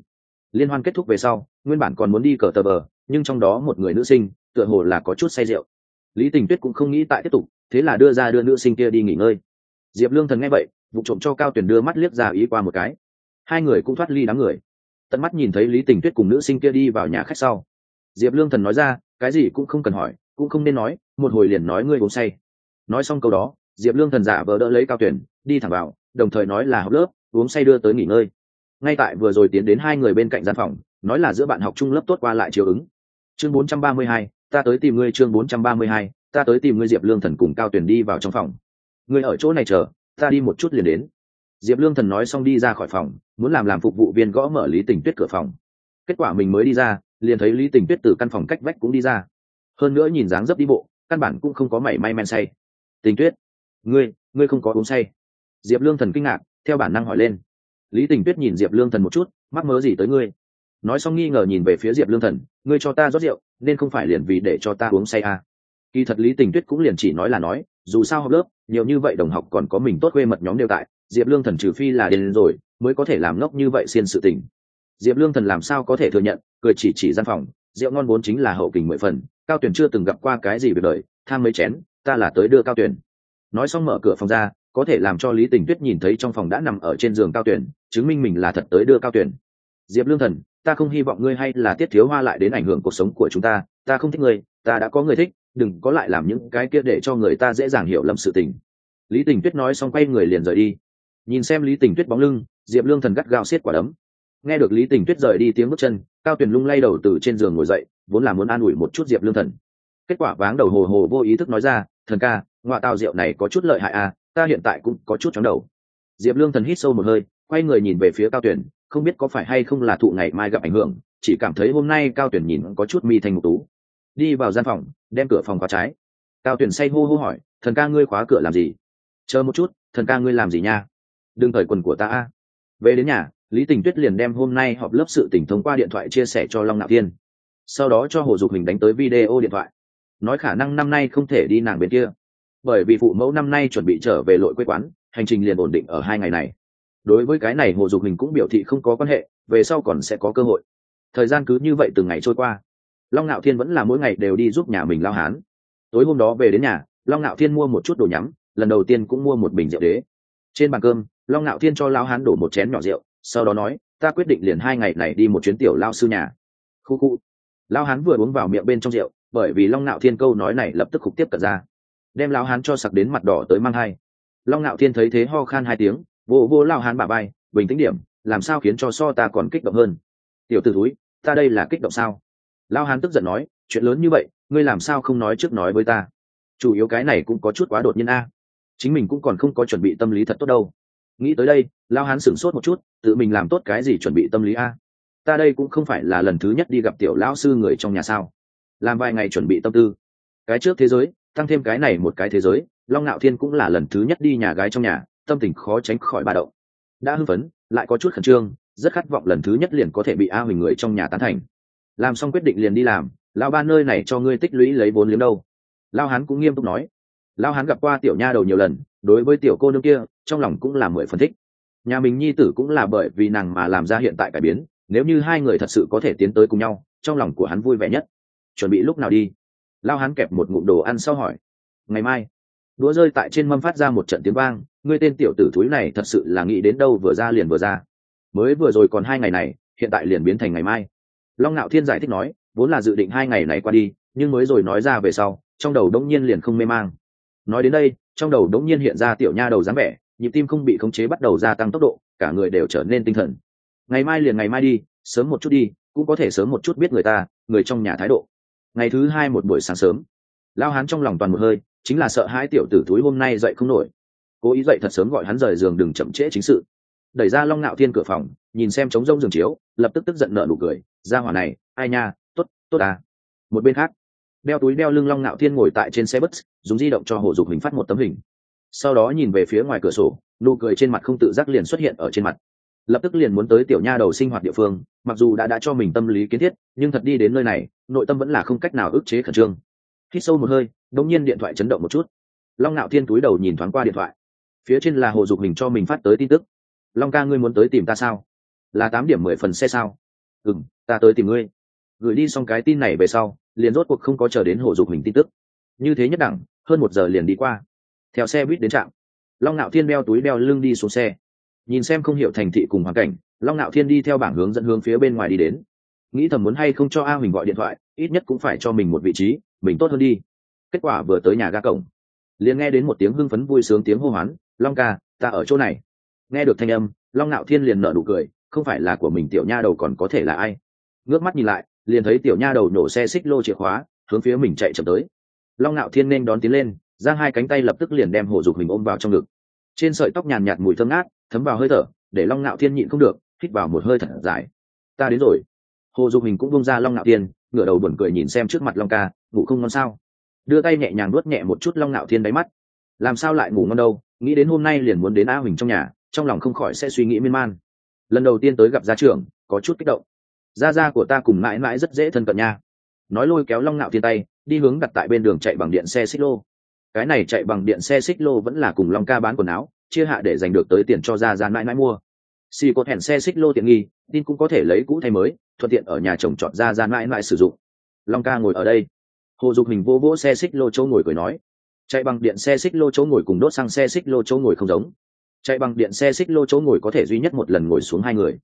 Liên hoan kết thúc về sau, nguyên bản còn muốn đi cờ tờ bờ, nhưng trong đó một người nữ sinh, tựa hồ là có chút say rượu lý tình tuyết cũng không nghĩ tại tiếp tục thế là đưa ra đưa nữ sinh kia đi nghỉ ngơi. Diệp lương thần nghe vậy vụ trộm cho cao tuyển đưa mắt liếc ra ý qua một cái. Hai người cũng thoát ly đám người. Tận mắt nhìn thấy lý tình tuyết cùng nữ sinh kia đi vào nhà khách sau. Diệp lương thần nói ra cái gì cũng không cần hỏi cũng không nên nói một hồi liền nói ngươi uống say. Nói xong câu đó diệp lương thần giả vờ đỡ lấy cao tuyển đi thẳng vào đồng thời nói là học lớp uống say đưa tới nghỉ ngơi. Ngay tại vừa rồi tiến đến hai người bên cạnh gian phòng nói là giữa bạn học chung lớp tốt qua lại chiều ứng. Chương 432, ta tới tìm ngươi chương 432, ta tới tìm ngươi diệp lương thần cùng cao Tuyền đi vào trong phòng. Ngươi ở chỗ này chờ ta đi một chút liền đến. Diệp lương thần nói xong đi ra khỏi phòng muốn làm làm phục vụ viên gõ mở lý tình tuyết cửa phòng. Kết quả mình mới đi ra liền thấy lý tình tuyết từ căn phòng cách vách cũng đi ra. Hơn nữa nhìn dáng dấp đi bộ căn bản cũng không có mảy may men say. Tình tuyết ngươi ngươi không có uống say. Diệp lương thần kinh ngạc theo bản năng hỏi lên. Lý tình tuyết nhìn diệp lương thần một chút mắc mớ gì tới ngươi? Nói xong nghi ngờ nhìn về phía diệp lương thần ngươi cho ta rót rượu nên không phải liền vì để cho ta uống say à. kỳ thật lý tình tuyết cũng liền chỉ nói là nói, dù sao học lớp, nhiều như vậy đồng học còn có mình tốt quê mật nhóm đều tại, diệp lương thần trừ phi là đến rồi, mới có thể làm ngốc như vậy xiên sự tình. Diệp lương thần làm sao có thể thừa nhận, cười chỉ chỉ gian phòng, rượu ngon vốn chính là hậu kình mười phần, cao tuyển chưa từng gặp qua cái gì việc đời, tham mấy chén, ta là tới đưa cao tuyển nói xong mở cửa phòng ra, có thể làm cho lý tình tuyết nhìn thấy trong phòng đã nằm ở trên giường cao tuyển chứng minh mình là thật tới đưa cao tuyển diệp lương thần ta không hy vọng ngươi hay là tiết thiếu hoa lại đến ảnh hưởng cuộc sống của chúng ta ta không thích ngươi, ta đã có người thích, đừng có lại làm những cái kia để cho người ta dễ dàng hiểu lầm sự tình. Lý tình tuyết nói xong quay người liền rời đi. Nhìn xem lý tình tuyết bóng lưng, diệp lương thần gắt gao xiết quả đấm. Nghe được lý tình tuyết rời đi tiếng bước chân, cao tuyền lung lay đầu từ trên giường ngồi dậy, vốn là muốn an ủi một chút diệp lương thần. Kết quả váng đầu hồ hồ vô ý thức nói ra, thần ca ngoại tào rượu này có chút lợi hại à ta hiện tại cũng có chút chóng đầu. Diệp lương thần hít sâu một hơi, quay người nhìn về phía cao Tuyền không biết có phải hay không là thụ ngày mai gặp ảnh hưởng, chỉ cảm thấy hôm nay cao tuyển nhìn có chút mi thành một tú. Đi vào gian phòng, đem cửa phòng khóa trái. Cao tuyển say hô hô hỏi, thần ca ngươi khóa cửa làm gì? Chờ một chút, thần ca ngươi làm gì nha? Đừng thời quần của ta a. Về đến nhà, lý tình tuyết liền đem hôm nay họp lớp sự tỉnh thông qua điện thoại chia sẻ cho long nạo thiên. Sau đó cho hồ dục hình đánh tới video điện thoại. Nói khả năng năm nay không thể đi nàng bên kia. Bởi vì phụ mẫu năm nay chuẩn bị trở về lội quê quán, hành trình liền ổn định ở hai ngày này đối với cái này hồ dục hình cũng biểu thị không có quan hệ, về sau còn sẽ có cơ hội. Thời gian cứ như vậy từng ngày trôi qua. Long ngạo thiên vẫn là mỗi ngày đều đi giúp nhà mình lao hán. Tối hôm đó về đến nhà, long ngạo thiên mua một chút đồ nhắm, lần đầu tiên cũng mua một bình rượu đế. Trên bàn cơm, long ngạo thiên cho lao hán đổ một chén nhỏ rượu, sau đó nói, ta quyết định liền hai ngày này đi một chuyến tiểu lao sư nhà. Khu khu. Lao hán vừa uống vào miệng bên trong rượu, bởi vì long ngạo thiên câu nói này lập tức khục tiếp cận ra. Đem lao hán cho sặc đến mặt đỏ tới mang hai long ngạo thiên thấy thế ho khan hai tiếng vô vô lao hán bà bay bình tĩnh điểm, làm sao khiến cho so ta còn kích động hơn? Tiểu t ử túi ta đây là kích động sao? Lao hán tức giận nói, chuyện lớn như vậy, ngươi làm sao không nói trước nói với ta? Chủ yếu cái này cũng có chút quá đột nhiên a. Chính mình cũng còn không có chuẩn bị tâm lý thật tốt đâu. Nghĩ tới đây, lao hán sửng sốt một chút, tự mình làm tốt cái gì chuẩn bị tâm lý a? Ta đây cũng không phải là lần thứ nhất đi gặp tiểu lão sư người trong nhà sao? Làm vài ngày chuẩn bị tâm tư. Cái trước thế giới, tăng thêm cái này một cái thế giới, long ngạo thiên cũng là lần thứ nhất đi nhà gái trong nhà tâm tình khó tránh khỏi ba động. Đã hưng phấn, lại có chút khẩn trương, rất khát vọng lần thứ nhất liền có thể bị a huỳnh người trong nhà tán thành. Làm xong quyết định liền đi làm lao ba nơi này cho ngươi tích lũy lấy vốn liếng đâu. Lao hán cũng nghiêm túc nói. Lao hán gặp qua tiểu nha đầu nhiều lần, đối với tiểu cô nương kia, trong lòng cũng là mười phân thích. Nhà mình nhi tử cũng là bởi vì nàng mà làm ra hiện tại cải biến, nếu như hai người thật sự có thể tiến tới cùng nhau, trong lòng của hắn vui vẻ nhất. Chuẩn bị lúc nào đi? Lao hắn kẹp một ngụm đồ ăn sau hỏi. Ngày mai đũa rơi tại trên mâm phát ra một trận tiếng vang, ngươi tên tiểu tử thúi này thật sự là nghĩ đến đâu vừa ra liền vừa ra. Mới vừa rồi còn hai ngày này, hiện tại liền biến thành ngày mai. Long ngạo thiên giải thích nói, vốn là dự định hai ngày này qua đi, nhưng mới rồi nói ra về sau, trong đầu đống nhiên liền không mê mang. Nói đến đây, trong đầu đống nhiên hiện ra tiểu nha đầu dáng vẻ, nhịp tim không bị khống chế bắt đầu gia tăng tốc độ, cả người đều trở nên tinh thần. Ngày mai liền ngày mai đi, sớm một chút đi, cũng có thể sớm một chút biết người ta, người trong nhà thái độ. Ngày thứ hai một buổi sáng sớm, lao hán trong lòng toàn một hơi chính là sợ hai tiểu tử túi hôm nay dậy không nổi. Cố ý dậy thật sớm gọi hắn rời giường đừng chậm trễ chính sự. Đẩy ra long nạo thiên cửa phòng, nhìn xem trống rông giường chiếu, lập tức tức giận nợ nụ cười ra hỏa này, ai nha t ố t tốt à. Một bên khác, đeo túi đeo lưng long nạo thiên ngồi tại trên xe bus, dùng di động cho hồ dục hình phát một tấm hình. Sau đó nhìn về phía ngoài cửa sổ, nụ cười trên mặt không tự giác liền xuất hiện ở trên mặt. Lập tức liền muốn tới tiểu nha đầu sinh hoạt địa phương, mặc dù đã đã cho mình tâm lý kiến thiết, nhưng thật đi đến nơi này, nội tâm vẫn là không cách nào ức chế khẩn trương hít sâu một hơi, đống nhiên điện thoại chấn động một chút. Long nạo thiên túi đầu nhìn thoáng qua điện thoại. Phía trên là hồ dục hình cho mình phát tới tin tức. Long ca ngươi muốn tới tìm ta sao? Là tám điểm mười phần xe sao? Ừ m ta tới tìm ngươi. Gửi đi xong cái tin này về sau, liền rốt cuộc không có chờ đến hồ dục hình tin tức. Như thế nhất đẳng, hơn một giờ liền đi qua. Theo xe buýt đến trạm, long nạo thiên đeo túi đeo lưng đi xuống xe. Nhìn xem không hiểu thành thị cùng hoàn cảnh, long nạo thiên đi theo bảng hướng dẫn hướng phía bên ngoài đi đến. Nghĩ thầm muốn hay không cho a huỳnh gọi điện thoại ít nhất cũng phải cho mình một vị trí, mình tốt hơn đi. Kết quả vừa tới nhà ga cổng, liền nghe đến một tiếng hưng phấn vui sướng tiếng hô hoán, long ca, ta ở chỗ này. Nghe được thanh âm, long ngạo thiên liền nở nụ cười, không phải là của mình tiểu nha đầu còn có thể là ai? Ngước mắt nhìn lại, liền thấy tiểu nha đầu nổ xe xích lô chìa khóa, hướng phía mình chạy chậm tới. Long ngạo thiên nên đón tiến lên, giang hai cánh tay lập tức liền đem hồ dục mình ôm vào trong ngực. Trên sợi tóc nhàn nhạt mùi thơm ngát, thấm vào hơi thở, để long ngạo thiên nhịn không được, hít vào một hơi thật dài. Ta đến rồi hồ dục hình cũng bung ra long ngạo thiên, ngửa đầu buồn cười nhìn xem trước mặt long ca, ngủ không ngon sao? Đưa tay nhẹ nhàng nuốt nhẹ một chút long ngạo thiên đáy mắt. Làm sao lại ngủ ngon đâu, nghĩ đến hôm nay liền muốn đến a huỳnh trong nhà, trong lòng không khỏi sẽ suy nghĩ miên man. Lần đầu tiên tới gặp gia trưởng, có chút kích động. Gia gia của ta cùng mãi mãi rất dễ thân cận nha. Nói lôi kéo long ngạo thiên tay, đi hướng đặt tại bên đường chạy bằng điện xe xích lô. Cái này chạy bằng điện xe xích lô vẫn là cùng long ca bán quần áo, chia hạ để giành được tới tiền cho gia gia mãi mãi mua xì cột hẹn xe xích lô tiện nghi, tin cũng có thể lấy cũ thay mới, thuận tiện ở nhà chồng chọn ra ra mãi mãi sử dụng. Long ca ngồi ở đây. Hồ dục hình vô vỗ xe xích lô chỗ ngồi cười nói. Chạy bằng điện xe xích lô chỗ ngồi cùng đốt xăng xe xích lô chỗ ngồi không giống. Chạy bằng điện xe xích lô chỗ ngồi có thể duy nhất một lần ngồi xuống hai người.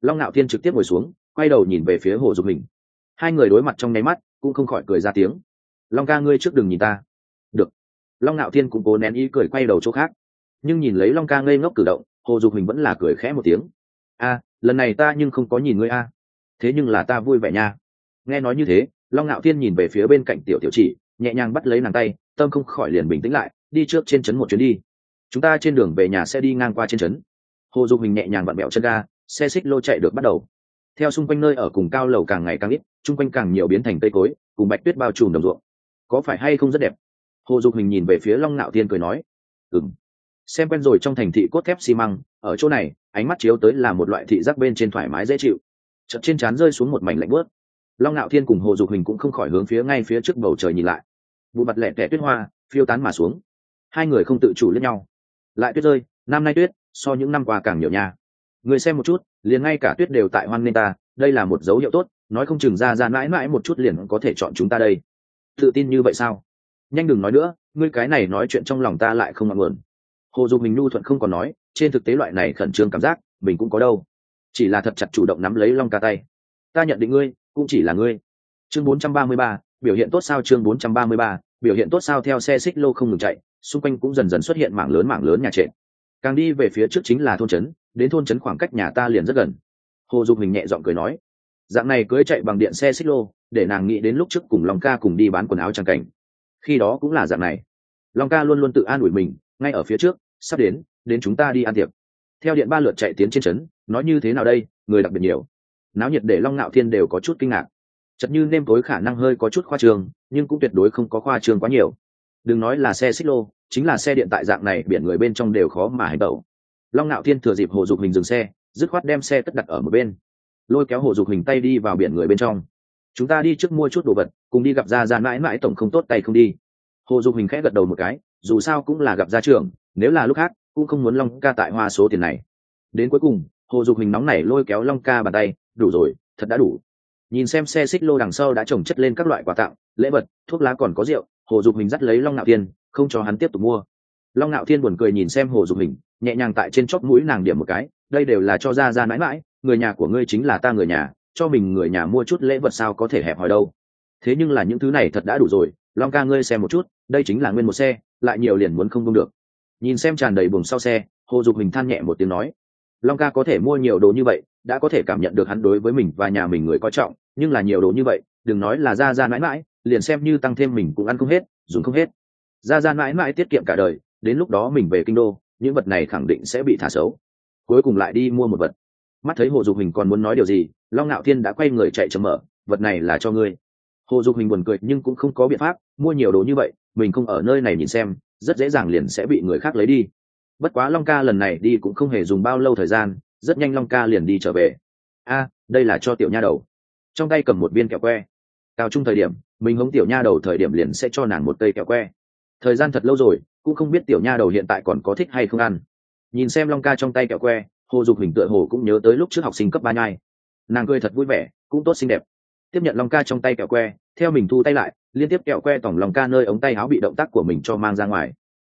Long ngạo thiên trực tiếp ngồi xuống, quay đầu nhìn về phía hồ dục hình. Hai người đối mặt trong nháy mắt, cũng không khỏi cười ra tiếng. Long ca ngươi trước đừng nhìn ta. Được. Long ngạo thiên cũng cố nén ý cười quay đầu chỗ khác. Nhưng nhìn lấy long ca ngây ngốc cử động hồ dục hình vẫn là cười khẽ một tiếng. A, lần này ta nhưng không có nhìn ngươi a. Thế nhưng là ta vui vẻ nha. Nghe nói như thế, long ngạo thiên nhìn về phía bên cạnh tiểu tiểu chỉ, nhẹ nhàng bắt lấy nàng tay, tâm không khỏi liền bình tĩnh lại, đi trước trên trấn một chuyến đi. Chúng ta trên đường về nhà sẽ đi ngang qua trên trấn. Hồ dục hình nhẹ nhàng vặn bẹo chân ga, xe xích lô chạy được bắt đầu. Theo xung quanh nơi ở cùng cao lầu càng ngày càng ít chung quanh càng nhiều biến thành cây cối, cùng bạch tuyết bao trùm đồng ruộng. Có phải hay không rất đẹp? Hồ dục hình nhìn về phía long ngạo thiên cười nói. Ừng xem quen rồi trong thành thị cốt thép xi măng, ở chỗ này, ánh mắt chiếu tới là một loại thị giác bên trên thoải mái dễ chịu. Chợt trên trán rơi xuống một mảnh lạnh bớt long ngạo thiên cùng hồ dục hình cũng không khỏi hướng phía ngay phía trước bầu trời nhìn lại. Vụ mặt lẹ tẻ tuyết hoa, phiêu tán mà xuống. Hai người không tự chủ lẫn nhau. Lại tuyết rơi, năm nay tuyết, so những năm qua càng nhiều nha. Người xem một chút, liền ngay cả tuyết đều tại hoan nên ta, đây là một dấu hiệu tốt, nói không chừng ra ra mãi mãi một chút liền có thể chọn chúng ta đây. Tự tin như vậy sao? Nhanh đừng nói nữa, ngươi cái này nói chuyện trong lòng ta lại không ngọn nguồn hồ dục mình nhu thuận không còn nói trên thực tế loại này khẩn trương cảm giác mình cũng có đâu. Chỉ là thật chặt chủ động nắm lấy long ca tay. Ta nhận định ngươi cũng chỉ là ngươi. Chương 433, biểu hiện tốt sao? Chương 433, biểu hiện tốt sao? Theo xe xích lô không ngừng chạy xung quanh cũng dần dần xuất hiện mảng lớn mảng lớn nhà trệt. Càng đi về phía trước chính là thôn trấn đến thôn trấn khoảng cách nhà ta liền rất gần. Hồ dục mình nhẹ giọng cười nói dạng này cưới chạy bằng điện xe xích lô để nàng nghĩ đến lúc trước cùng long ca cùng đi bán quần áo trang cảnh. Khi đó cũng là dạng này. Long ca luôn luôn tự an ủi mình ngay ở phía trước sắp đến đến chúng ta đi ăn tiệc. Theo điện ba lượt chạy tiến trên trấn, nói như thế nào đây, người đặc biệt nhiều. Náo nhiệt để long ngạo thiên đều có chút kinh ngạc. Chật như nêm tối khả năng hơi có chút khoa trường nhưng cũng tuyệt đối không có khoa trường quá nhiều. Đừng nói là xe xích lô, chính là xe điện tại dạng này, biển người bên trong đều khó mà hành tẩu. Long ngạo thiên thừa dịp hồ dục hình dừng xe, dứt khoát đem xe tất đặt ở một bên. Lôi kéo hồ dục hình tay đi vào biển người bên trong. Chúng ta đi trước mua chút đồ vật, cùng đi gặp ra ra mãi mãi tổng không tốt tay không đi. Hồ dục hình khẽ gật đầu một cái, dù sao cũng là gặp gia trưởng nếu là lúc khác, cũng không muốn long ca tại hoa số tiền này. Đến cuối cùng, hồ dục hình nóng này lôi kéo long ca bàn tay, đủ rồi, thật đã đủ. Nhìn xem xe xích lô đằng sau đã trồng chất lên các loại quà tặng, lễ vật, thuốc lá còn có rượu, hồ dục hình dắt lấy long nạo thiên, không cho hắn tiếp tục mua. Long nạo thiên buồn cười nhìn xem hồ dục hình, nhẹ nhàng tại trên chóp mũi nàng điểm một cái, đây đều là cho ra ra mãi mãi, người nhà của ngươi chính là ta người nhà, cho mình người nhà mua chút lễ vật sao có thể hẹp hòi đâu. Thế nhưng là những thứ này thật đã đủ rồi, long ca ngươi xem một chút, đây chính là nguyên một xe, lại nhiều liền muốn không công được nhìn xem tràn đầy buồng sau xe, hồ dục hình than nhẹ một tiếng nói, long ca có thể mua nhiều đồ như vậy, đã có thể cảm nhận được hắn đối với mình và nhà mình người coi trọng, nhưng là nhiều đồ như vậy, đừng nói là ra ra mãi mãi, liền xem như tăng thêm mình cũng ăn không hết, dùng không hết. Ra ra mãi mãi tiết kiệm cả đời, đến lúc đó mình về kinh đô, những vật này khẳng định sẽ bị thả xấu. Cuối cùng lại đi mua một vật. Mắt thấy hồ dục hình còn muốn nói điều gì, long ngạo thiên đã quay người chạy chậm mở, vật này là cho ngươi. Hồ dục hình buồn cười nhưng cũng không có biện pháp, mua nhiều đồ như vậy, mình không ở nơi này nhìn xem rất dễ dàng liền sẽ bị người khác lấy đi. Bất quá long ca lần này đi cũng không hề dùng bao lâu thời gian, rất nhanh long ca liền đi trở về. A, đây là cho tiểu nha đầu. Trong tay cầm một viên kẹo que. Cao trung thời điểm, mình hống tiểu nha đầu thời điểm liền sẽ cho nàng một cây kẹo que. Thời gian thật lâu rồi, cũng không biết tiểu nha đầu hiện tại còn có thích hay không ăn. Nhìn xem long ca trong tay kẹo que, hồ dục hình tựa hồ cũng nhớ tới lúc trước học sinh cấp ba nhai. Nàng cười thật vui vẻ, cũng tốt xinh đẹp. Tiếp nhận long ca trong tay kẹo que, theo mình thu tay lại liên tiếp kẹo que tổng long ca nơi ống tay áo bị động tác của mình cho mang ra ngoài.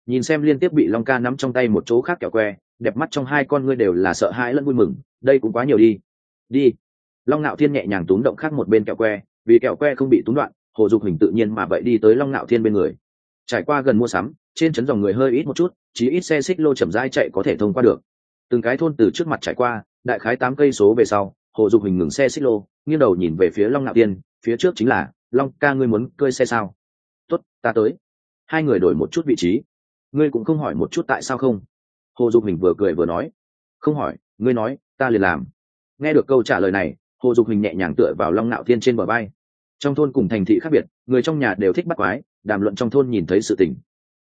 Nhìn xem liên tiếp bị long ca nắm trong tay một chỗ khác kẹo que, đẹp mắt trong hai con ngươi đều là sợ hãi lẫn vui mừng, đây cũng quá nhiều đi. Đi. Long nạo thiên nhẹ nhàng túm động khác một bên kẹo que, vì kẹo que không bị túng đoạn, hồ dục hình tự nhiên mà vậy đi tới long ngạo thiên bên người. Trải qua gần mua sắm, trên trấn dòng người hơi ít một chút chỉ ít xe xích lô chậm rãi chạy có thể thông qua được. Từng cái thôn từ trước mặt trải qua, đại khái tám cây số về sau, hồ dục hình ngừng xe xích lô, nghiêng đầu nhìn về phía long ngạo thiên, phía trước chính là long ca ngươi muốn cơi xe sao? Tuất ta tới. Hai người đổi một chút vị trí. Ngươi cũng không hỏi một chút tại sao không? Hồ dục hình vừa cười vừa nói. Không hỏi, ngươi nói, ta liền làm. Nghe được câu trả lời này, hồ dục hình nhẹ nhàng tựa vào long nạo thiên trên bờ bay trong thôn cùng thành thị khác biệt, người trong nhà đều thích bắt quái, đàm luận trong thôn nhìn thấy sự tình.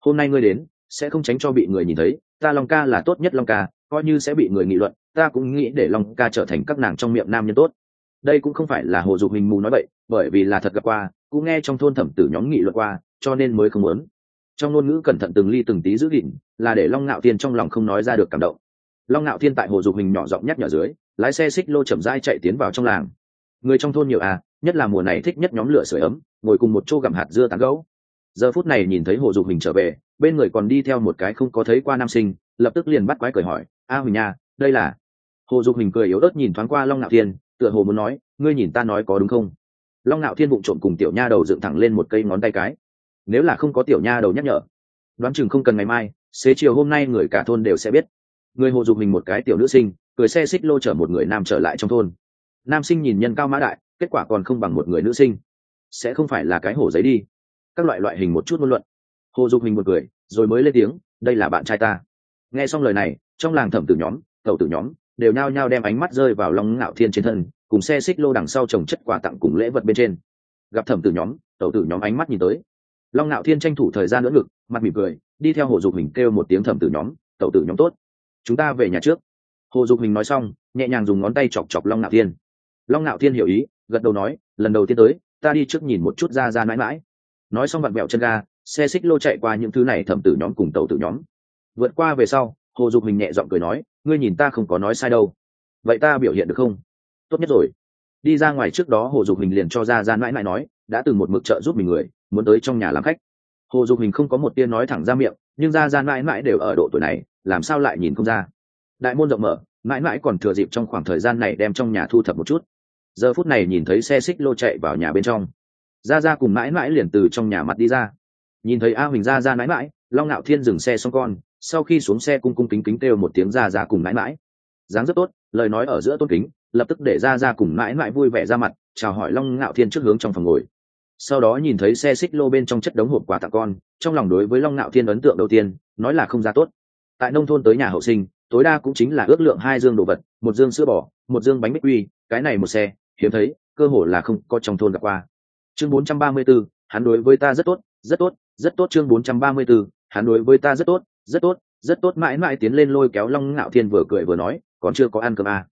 Hôm nay ngươi đến, sẽ không tránh cho bị người nhìn thấy, ta long ca là tốt nhất long ca, coi như sẽ bị người nghị luận, ta cũng nghĩ để long ca trở thành các nàng trong miệng nam nhân tốt đây cũng không phải là hồ dục hình mù nói vậy bởi vì là thật gặp qua, cũng nghe trong thôn thẩm tử nhóm nghị luận qua, cho nên mới không muốn. Trong ngôn ngữ cẩn thận từng ly từng tí giữ gìn, là để long ngạo thiên trong lòng không nói ra được cảm động. Long ngạo thiên tại hồ dục hình nhỏ giọng nhắc nhở dưới, lái xe xích lô chậm rãi chạy tiến vào trong làng. Người trong thôn nhiều à nhất là mùa này thích nhất nhóm lửa sưởi ấm, ngồi cùng một chỗ gặm hạt dưa tán gấu giờ phút này nhìn thấy hồ dục hình trở về, bên người còn đi theo một cái không có thấy qua nam sinh, lập tức liền bắt quái cười hỏi, a huỳnh nha, đây là? Hồ dục hình cười yếu ớt nhìn thoáng qua long ngạo thiên tựa hồ muốn nói, ngươi nhìn ta nói có đúng không? Long ngạo thiên bụng trộm cùng tiểu nha đầu dựng thẳng lên một cây ngón tay cái. Nếu là không có tiểu nha đầu nhắc nhở, đoán chừng không cần ngày mai, xế chiều hôm nay người cả thôn đều sẽ biết. Người hồ dục mình một cái tiểu nữ sinh, cười xe xích lô chở một người nam trở lại trong thôn. Nam sinh nhìn nhân cao mã đại, kết quả còn không bằng một người nữ sinh. Sẽ không phải là cái hổ giấy đi. Các loại loại hình một chút ngôn luận. Hồ dục hình một cười rồi mới lên tiếng, đây là bạn trai ta. Nghe xong lời này, trong làng thẩm tử nhóm tàu tử nhóm đều nhao nhao đem ánh mắt rơi vào long ngạo thiên trên thân, cùng xe xích lô đằng sau trồng chất quà tặng cùng lễ vật bên trên. Gặp thẩm tử nhóm tàu tử nhóm ánh mắt nhìn tới. Long ngạo thiên tranh thủ thời gian lỡ ngực, mặt mỉm cười, đi theo hồ dục hình kêu một tiếng thẩm tử nhóm tàu tử nhóm tốt, chúng ta về nhà trước. Hồ dục hình nói xong, nhẹ nhàng dùng ngón tay chọc chọc long ngạo thiên. Long ngạo thiên hiểu ý, gật đầu nói, lần đầu tiên tới, ta đi trước nhìn một chút ra ra mãi mãi. Nói xong vặn vẹo chân ga, xe xích lô chạy qua những thứ này thẩm tử nhóm cùng tàu tử nhóm. Vượt qua về sau, hồ dục hình nhẹ giọng cười nói ngươi nhìn ta không có nói sai đâu. Vậy ta biểu hiện được không? Tốt nhất rồi. Đi ra ngoài trước đó hồ dục hình liền cho ra ra mãi mãi nói, đã từng một mực trợ giúp mình người, muốn tới trong nhà làm khách. Hồ dục hình không có một tia nói thẳng ra miệng, nhưng ra ra mãi mãi đều ở độ tuổi này, làm sao lại nhìn không ra? Đại môn rộng mở, mãi mãi còn thừa dịp trong khoảng thời gian này đem trong nhà thu thập một chút. Giờ phút này nhìn thấy xe xích lô chạy vào nhà bên trong. Ra ra cùng mãi mãi liền từ trong nhà mặt đi ra. Nhìn thấy a huỳnh ra ra mãi mãi, long ngạo thiên dừng xe xong con sau khi xuống xe cung cung kính kính kêu một tiếng ra ra cùng mãi mãi. Dáng rất tốt lời nói ở giữa tôn kính lập tức để ra ra cùng mãi mãi vui vẻ ra mặt chào hỏi long ngạo thiên trước hướng trong phòng ngồi. Sau đó nhìn thấy xe xích lô bên trong chất đống hộp quà tặng con trong lòng đối với long ngạo thiên ấn tượng đầu tiên nói là không ra tốt. Tại nông thôn tới nhà hậu sinh tối đa cũng chính là ước lượng hai dương đồ vật một dương sữa bò một dương bánh bích quy cái này một xe hiếm thấy cơ hồ là không có trong thôn gặp qua. Chương 434, hắn đối với ta rất tốt rất tốt rất tốt. Chương 434, hắn đối với ta rất tốt rất tốt rất tốt. Mãi mãi tiến lên lôi kéo long ngạo thiên vừa cười vừa nói, còn chưa có ăn cơm à.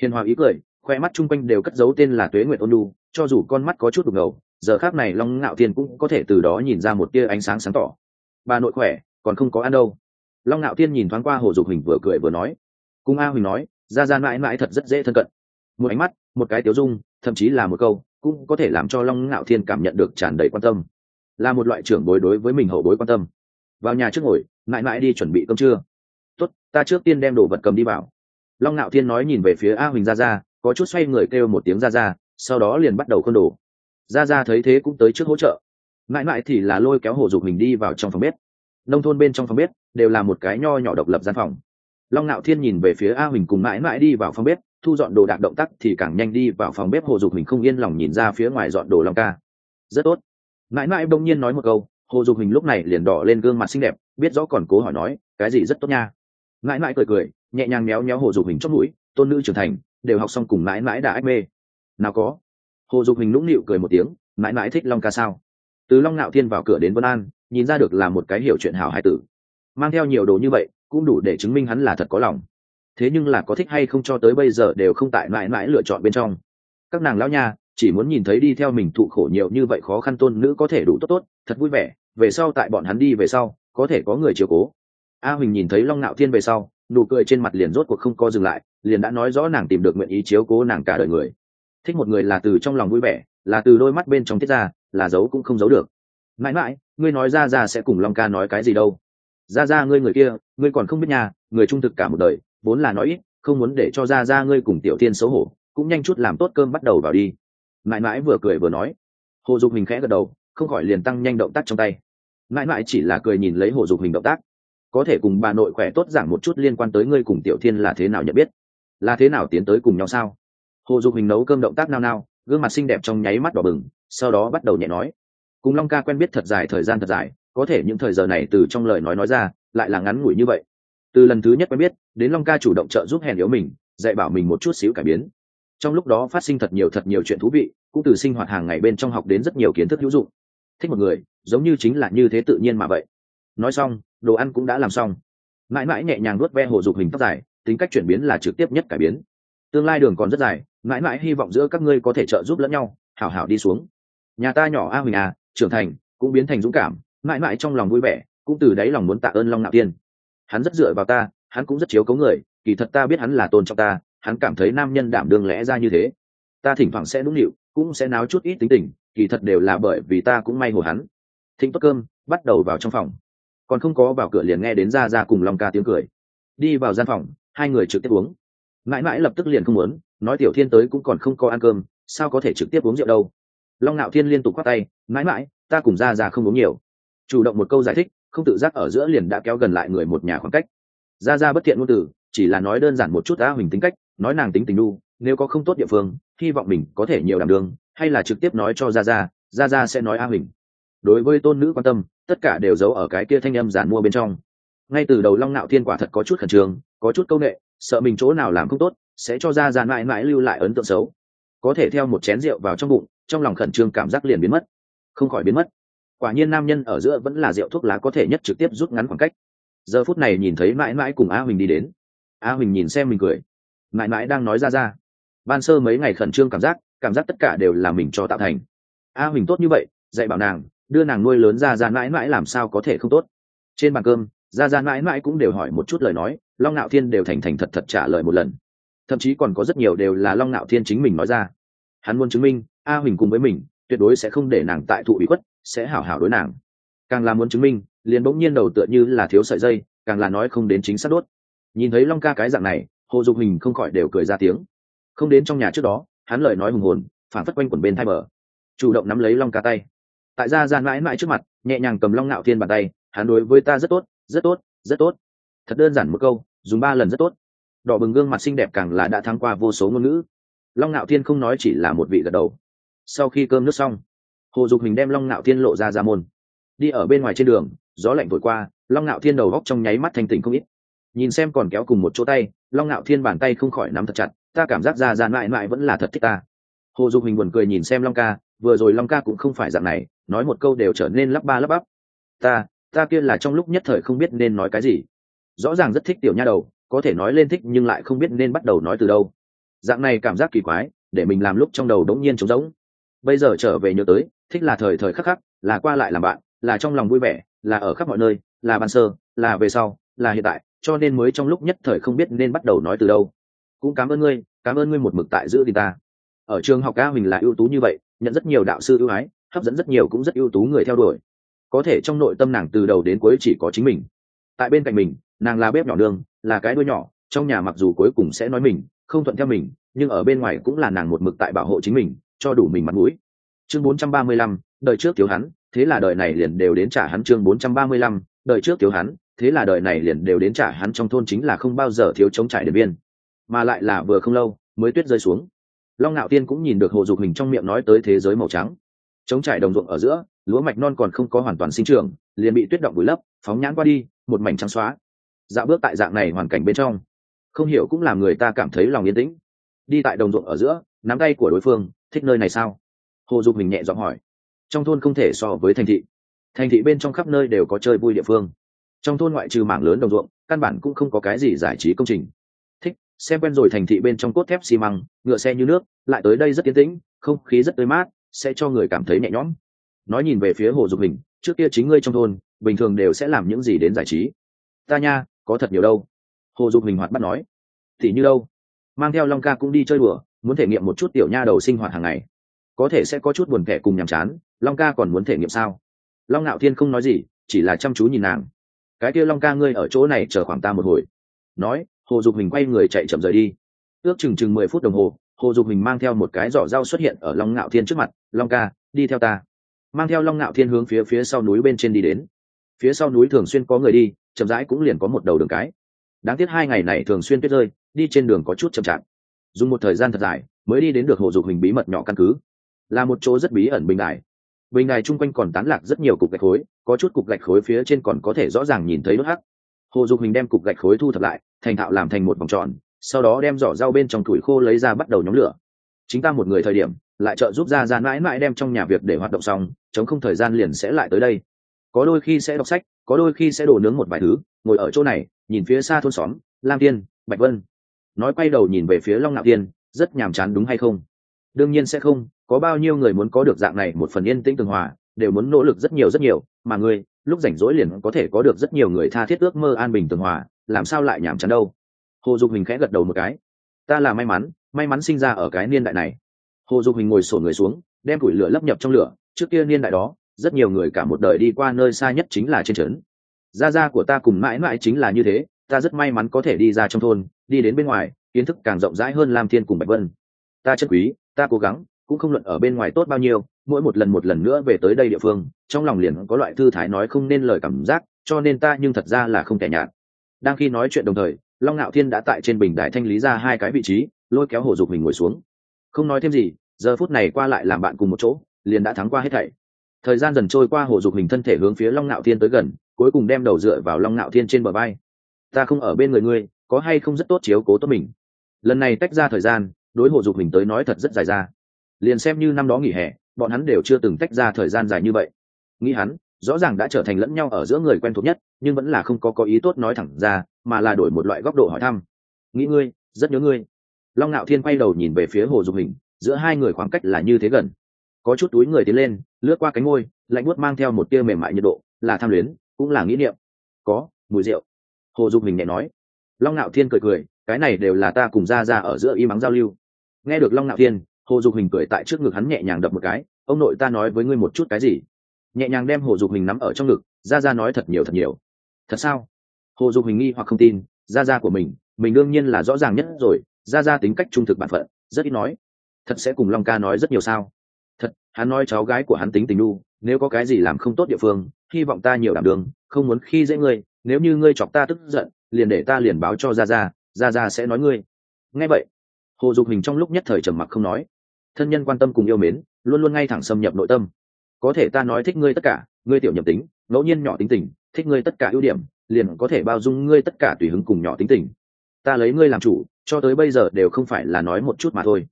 hiền hòa ý cười, khoe mắt chung quanh đều cất giấu tên là tuế nguyệt ôn lu cho dù con mắt có chút đục ngầu, giờ khác này long ngạo thiên cũng có thể từ đó nhìn ra một tia ánh sáng sáng tỏ. Bà nội khỏe, còn không có ăn đâu. Long ngạo thiên nhìn thoáng qua hồ dục hình vừa cười vừa nói. Cung a huỳnh nói, ra ra mãi mãi thật rất dễ thân cận. Một ánh mắt, một cái tiếu dung, thậm chí là một câu, cũng có thể làm cho long ngạo thiên cảm nhận được tràn đầy quan tâm. Là một loại trưởng bối đối với mình hậu bối quan tâm. Vào nhà trước ngồi mãi mãi đi chuẩn bị cơm trưa. Tốt, ta trước tiên đem đồ vật cầm đi vào. Long ngạo thiên nói nhìn về phía a huỳnh ra ra có chút xoay người kêu một tiếng ra ra sau đó liền bắt đầu khôn đồ. Ra ra thấy thế cũng tới trước hỗ trợ. Mãi mãi thì là lôi kéo hồ dục mình đi vào trong phòng bếp. Nông thôn bên trong phòng bếp đều là một cái nho nhỏ độc lập gian phòng. Long ngạo thiên nhìn về phía a huỳnh cùng mãi mãi đi vào phòng bếp, thu dọn đồ đạc động tác thì càng nhanh đi vào phòng bếp. Hồ dục mình không yên lòng nhìn ra phía ngoài dọn đồ long ca. Rất tốt. Mãi mãi bỗng nhiên nói một câu, hồ dục hình lúc này liền đỏ lên gương mặt xinh đẹp biết rõ còn cố hỏi nói, cái gì rất tốt nha? Mãi mãi cười cười, nhẹ nhàng méo méo hồ dục hình chót mũi, tôn nữ trưởng thành, đều học xong cùng mãi mãi đã ách mê. Nào có. Hồ dục hình nũng nịu cười một tiếng, mãi mãi thích long ca sao? Từ long ngạo thiên vào cửa đến vân an, nhìn ra được là một cái hiểu chuyện hào hai tử. Mang theo nhiều đồ như vậy, cũng đủ để chứng minh hắn là thật có lòng. Thế nhưng là có thích hay không cho tới bây giờ đều không tại mãi mãi lựa chọn bên trong. Các nàng lão nha, chỉ muốn nhìn thấy đi theo mình thụ khổ nhiều như vậy khó khăn tôn nữ có thể đủ tốt tốt, thật vui vẻ, về sau tại bọn hắn đi về sau có thể có người chiều cố. A huỳnh nhìn thấy long ngạo thiên về sau, nụ cười trên mặt liền rốt cuộc không co dừng lại, liền đã nói rõ nàng tìm được nguyện ý chiếu cố nàng cả đời người. Thích một người là từ trong lòng vui vẻ, là từ đôi mắt bên trong tiết ra, là giấu cũng không giấu được. Mãi mãi, ngươi nói ra ra sẽ cùng long ca nói cái gì đâu? Ra ra ngươi người kia, ngươi còn không biết nhà người trung thực cả một đời, vốn là nói ít, không muốn để cho ra ra ngươi cùng tiểu tiên xấu hổ, cũng nhanh chút làm tốt cơm bắt đầu vào đi. Mãi mãi vừa cười vừa nói. Hồ dục mình khẽ gật đầu, không khỏi liền tăng nhanh động tác trong tay mãi mãi chỉ là cười nhìn lấy hồ dục hình động tác. Có thể cùng bà nội khỏe tốt giảng một chút liên quan tới ngươi cùng tiểu thiên là thế nào nhận biết? Là thế nào tiến tới cùng nhau sao? Hồ dục hình nấu cơm động tác nao nao, gương mặt xinh đẹp trong nháy mắt đỏ bừng, sau đó bắt đầu nhẹ nói. Cùng long ca quen biết thật dài thời gian thật dài, có thể những thời giờ này từ trong lời nói nói ra, lại là ngắn ngủi như vậy. Từ lần thứ nhất quen biết, đến long ca chủ động trợ giúp hèn yếu mình, dạy bảo mình một chút xíu cải biến. Trong lúc đó phát sinh thật nhiều thật nhiều chuyện thú vị, cũng từ sinh hoạt hàng ngày bên trong học đến rất nhiều kiến thức hữu dụng thích một người, giống như chính là như thế tự nhiên mà vậy. Nói xong, đồ ăn cũng đã làm xong. Mãi mãi nhẹ nhàng nuốt ve hồ dục hình tóc dài, tính cách chuyển biến là trực tiếp nhất cải biến. Tương lai đường còn rất dài, mãi mãi hy vọng giữa các ngươi có thể trợ giúp lẫn nhau, hảo hảo đi xuống. Nhà ta nhỏ a huỳnh à trưởng thành, cũng biến thành dũng cảm, mãi mãi trong lòng vui vẻ, cũng từ đáy lòng muốn tạ ơn long nạo tiên. Hắn rất dựa vào ta, hắn cũng rất chiếu cấu người, kỳ thật ta biết hắn là tôn trọng ta, hắn cảm thấy nam nhân đảm đương lẽ ra như thế. Ta thỉnh thoảng sẽ đúng nịu, cũng sẽ náo chút ít tính tình kỳ thật đều là bởi vì ta cũng may hồ hắn. Thịnh tốt cơm, bắt đầu vào trong phòng. Còn không có vào cửa liền nghe đến ra ra cùng long ca tiếng cười. Đi vào gian phòng, hai người trực tiếp uống. Mãi mãi lập tức liền không muốn, nói tiểu thiên tới cũng còn không có ăn cơm, sao có thể trực tiếp uống rượu đâu. Long ngạo thiên liên tục khoác tay, mãi mãi, ta cùng ra ra không uống nhiều. Chủ động một câu giải thích, không tự giác ở giữa liền đã kéo gần lại người một nhà khoảng cách. Ra ra bất thiện ngôn từ, chỉ là nói đơn giản một chút đã huỳnh tính cách, nói nàng tính tình đu nếu có không tốt địa phương, hy vọng mình có thể nhiều đảm đường hay là trực tiếp nói cho ra ra ra ra sẽ nói a huỳnh. Đối với tôn nữ quan tâm, tất cả đều giấu ở cái kia thanh âm giản mua bên trong. Ngay từ đầu long nạo thiên quả thật có chút khẩn trương, có chút công nghệ sợ mình chỗ nào làm không tốt, sẽ cho ra ra mãi mãi lưu lại ấn tượng xấu. Có thể theo một chén rượu vào trong bụng, trong lòng khẩn trương cảm giác liền biến mất. Không khỏi biến mất. Quả nhiên nam nhân ở giữa vẫn là rượu thuốc lá có thể nhất trực tiếp rút ngắn khoảng cách. Giờ phút này nhìn thấy mãi mãi cùng a huỳnh đi đến. A huỳnh nhìn xem mình cười. Mãi mãi đang nói ra ra ban sơ mấy ngày khẩn trương cảm giác cảm giác tất cả đều là mình cho tạo thành. A huỳnh tốt như vậy, dạy bảo nàng, đưa nàng nuôi lớn ra ra mãi mãi làm sao có thể không tốt. Trên bàn cơm, ra ra mãi mãi cũng đều hỏi một chút lời nói, long nạo thiên đều thành thành thật thật trả lời một lần. Thậm chí còn có rất nhiều đều là long nạo thiên chính mình nói ra. Hắn muốn chứng minh, a huỳnh cùng với mình, tuyệt đối sẽ không để nàng tại thụ bị khuất, sẽ hảo hảo đối nàng. Càng là muốn chứng minh, liền bỗng nhiên đầu tựa như là thiếu sợi dây, càng là nói không đến chính xác đốt. Nhìn thấy long ca cái dạng này, hồ dục hình không khỏi đều cười ra tiếng không đến trong nhà trước đó, hắn lời nói hùng hồn phản phất quanh quẩn bên thai bờ. Chủ động nắm lấy long cá tay. Tại gia gian mãi mãi trước mặt, nhẹ nhàng cầm long nạo thiên bàn tay, hắn đối với ta rất tốt rất tốt rất tốt. Thật đơn giản một câu, dùng ba lần rất tốt. Đỏ bừng gương mặt xinh đẹp càng là đã thắng qua vô số ngôn ngữ. Long nạo thiên không nói chỉ là một vị gật đầu. Sau khi cơm nước xong, hồ dục hình đem long nạo thiên lộ ra ra môn. Đi ở bên ngoài trên đường, gió lạnh thổi qua, long nạo thiên đầu góc trong nháy mắt thành tỉnh không ít. Nhìn xem còn kéo cùng một chỗ tay, long nạo thiên bàn tay không khỏi nắm thật chặt ta cảm giác ra ra mãi mãi vẫn là thật thích ta. Hồ dục hình buồn cười nhìn xem long ca, vừa rồi long ca cũng không phải dạng này, nói một câu đều trở nên lắp ba lắp bắp. Ta ta kia là trong lúc nhất thời không biết nên nói cái gì. Rõ ràng rất thích tiểu nha đầu, có thể nói lên thích nhưng lại không biết nên bắt đầu nói từ đâu. Dạng này cảm giác kỳ quái, để mình làm lúc trong đầu đống nhiên trống rỗng. Bây giờ trở về nhớ tới, thích là thời thời khắc khắc, là qua lại làm bạn, là trong lòng vui vẻ, là ở khắp mọi nơi, là ban sơ, là về sau, là hiện tại, cho nên mới trong lúc nhất thời không biết nên bắt đầu nói từ đâu cũng cảm ơn ngươi cảm ơn ngươi một mực tại giữ thì ta. Ở trường học ca mình là ưu tú như vậy nhận rất nhiều đạo sư ưu ái hấp dẫn rất nhiều cũng rất ưu tú người theo đuổi. Có thể trong nội tâm nàng từ đầu đến cuối chỉ có chính mình. Tại bên cạnh mình nàng là bếp nhỏ đường là cái đuôi nhỏ trong nhà mặc dù cuối cùng sẽ nói mình không thuận theo mình nhưng ở bên ngoài cũng là nàng một mực tại bảo hộ chính mình cho đủ mình mặt mũi. Chương 435, đời trước thiếu hắn thế là đời này liền đều đến trả hắn chương 435, đời trước thiếu hắn thế là đời này liền đều đến trả hắn trong thôn chính là không bao giờ thiếu chống trải điện biên mà lại là vừa không lâu, mới tuyết rơi xuống. Long nạo tiên cũng nhìn được hồ dục hình trong miệng nói tới thế giới màu trắng. Chống trải đồng ruộng ở giữa, lúa mạch non còn không có hoàn toàn sinh trưởng, liền bị tuyết động vùi lấp, phóng nhãn qua đi, một mảnh trắng xóa. Dạo bước tại dạng này hoàn cảnh bên trong, không hiểu cũng làm người ta cảm thấy lòng yên tĩnh. Đi tại đồng ruộng ở giữa, nắm tay của đối phương, thích nơi này sao? Hồ dục mình nhẹ giọng hỏi. Trong thôn không thể so với thành thị. Thành thị bên trong khắp nơi đều có chơi vui địa phương. Trong thôn ngoại trừ mảng lớn đồng ruộng, căn bản cũng không có cái gì giải trí công trình xem quen rồi thành thị bên trong cốt thép xi măng, ngựa xe như nước, lại tới đây rất tiến tĩnh, không khí rất tươi mát, sẽ cho người cảm thấy nhẹ nhõm. Nói nhìn về phía hồ dục hình, trước kia chính ngươi trong thôn, bình thường đều sẽ làm những gì đến giải trí. Ta nha, có thật nhiều đâu. Hồ dục hình hoạt bắt nói. Thì như đâu? Mang theo long ca cũng đi chơi đùa, muốn thể nghiệm một chút tiểu nha đầu sinh hoạt hàng ngày. Có thể sẽ có chút buồn kẻ cùng nhàm chán, long ca còn muốn thể nghiệm sao? Long ngạo thiên không nói gì, chỉ là chăm chú nhìn nàng. Cái kia long ca ngươi ở chỗ này chờ khoảng ta một hồi. Nói hồ dục hình quay người chạy chậm rời đi. Ước chừng chừng mười phút đồng hồ hồ dục hình mang theo một cái giỏ rau xuất hiện ở long ngạo thiên trước mặt, long ca, đi theo ta. Mang theo long ngạo thiên hướng phía phía sau núi bên trên đi đến. Phía sau núi thường xuyên có người đi, chậm rãi cũng liền có một đầu đường cái. Đáng tiếc hai ngày này thường xuyên tuyết rơi, đi trên đường có chút chậm chạp. Dùng một thời gian thật dài, mới đi đến được hồ dục hình bí mật nhỏ căn cứ. Là một chỗ rất bí ẩn bình đài. Bình đài chung quanh còn tán lạc rất nhiều cục gạch khối, có chút cục gạch khối phía trên còn có thể rõ ràng nhìn thấy đốt hắc hồ dục hình đem cục gạch khối thu thập lại, thành thạo làm thành một vòng tròn, sau đó đem giỏ rau bên trong tuổi khô lấy ra bắt đầu nhóm lửa. Chính ta một người thời điểm, lại trợ giúp ra ra mãi mãi đem trong nhà việc để hoạt động xong, chống không thời gian liền sẽ lại tới đây. Có đôi khi sẽ đọc sách, có đôi khi sẽ đổ nướng một vài thứ, ngồi ở chỗ này, nhìn phía xa thôn xóm, lam tiên, bạch vân. Nói quay đầu nhìn về phía long nạo tiên, rất nhàm chán đúng hay không? Đương nhiên sẽ không, có bao nhiêu người muốn có được dạng này một phần yên tĩnh tường hòa, đều muốn nỗ lực rất nhiều rất nhiều, mà ngươi lúc rảnh rỗi liền có thể có được rất nhiều người tha thiết ước mơ an bình tường hòa, làm sao lại nhàm chán đâu? Hồ dục hình khẽ gật đầu một cái. Ta là may mắn may mắn sinh ra ở cái niên đại này. Hồ dục hình ngồi sổ người xuống, đem củi lửa lấp nhập trong lửa. Trước kia niên đại đó, rất nhiều người cả một đời đi qua nơi xa nhất chính là trên trấn. Gia gia của ta cùng mãi mãi chính là như thế, ta rất may mắn có thể đi ra trong thôn, đi đến bên ngoài, kiến thức càng rộng rãi hơn lam thiên cùng bạch vân. Ta chất quý, ta cố gắng, cũng không luận ở bên ngoài tốt bao nhiêu mỗi một lần một lần nữa về tới đây địa phương, trong lòng liền có loại thư thái nói không nên lời cảm giác, cho nên ta nhưng thật ra là không thể nhạt. Đang khi nói chuyện đồng thời, long ngạo thiên đã tại trên bình đài thanh lý ra hai cái vị trí, lôi kéo hồ dục mình ngồi xuống. Không nói thêm gì, giờ phút này qua lại làm bạn cùng một chỗ, liền đã thắng qua hết thảy. Thời gian dần trôi qua hồ dục hình thân thể hướng phía long ngạo thiên tới gần, cuối cùng đem đầu dựa vào long ngạo thiên trên bờ bay ta không ở bên người ngươi, có hay không rất tốt chiếu cố tốt mình? Lần này tách ra thời gian, đối hồ dục hình tới nói thật rất dài ra. Liền xem như năm đó nghỉ hè bọn hắn đều chưa từng tách ra thời gian dài như vậy. Nghĩ hắn, rõ ràng đã trở thành lẫn nhau ở giữa người quen thuộc nhất, nhưng vẫn là không có có ý tốt nói thẳng ra, mà là đổi một loại góc độ hỏi thăm. Nghĩ ngươi, rất nhớ ngươi. Long ngạo thiên quay đầu nhìn về phía hồ dục hình, giữa hai người khoảng cách là như thế gần. Có chút túi người tiến lên, lướt qua cánh ngôi, lạnh buốt mang theo một tia mềm mại nhiệt độ, là tham luyến, cũng là nghĩ niệm. Có, mùi rượu. Hồ dục hình nhẹ nói. Long ngạo thiên cười cười, cái này đều là ta cùng ra ra ở giữa y mắng giao lưu. Nghe được long ngạo thiên hồ dục hình cười tại trước ngực hắn nhẹ nhàng đập một cái, ông nội ta nói với ngươi một chút cái gì? Nhẹ nhàng đem hồ dục hình nắm ở trong ngực ra ra nói thật nhiều thật nhiều. Thật sao? Hồ dục hình nghi hoặc không tin ra ra của mình mình đương nhiên là rõ ràng nhất rồi ra ra tính cách trung thực bản phận, rất ít nói. Thật sẽ cùng long ca nói rất nhiều sao? Thật, hắn nói cháu gái của hắn tính tình lu nếu có cái gì làm không tốt địa phương, hy vọng ta nhiều đảm đường không muốn khi dễ ngươi, nếu như ngươi chọc ta tức giận, liền để ta liền báo cho ra ra ra ra sẽ nói ngươi. Nghe vậy, hồ dục hình trong lúc nhất thời trầm mặc không nói thân nhân quan tâm cùng yêu mến, luôn luôn ngay thẳng xâm nhập nội tâm. Có thể ta nói thích ngươi tất cả, ngươi tiểu nhầm tính, ngẫu nhiên nhỏ tính tình, thích ngươi tất cả ưu điểm, liền có thể bao dung ngươi tất cả tùy hứng cùng nhỏ tính tình. Ta lấy ngươi làm chủ, cho tới bây giờ đều không phải là nói một chút mà thôi.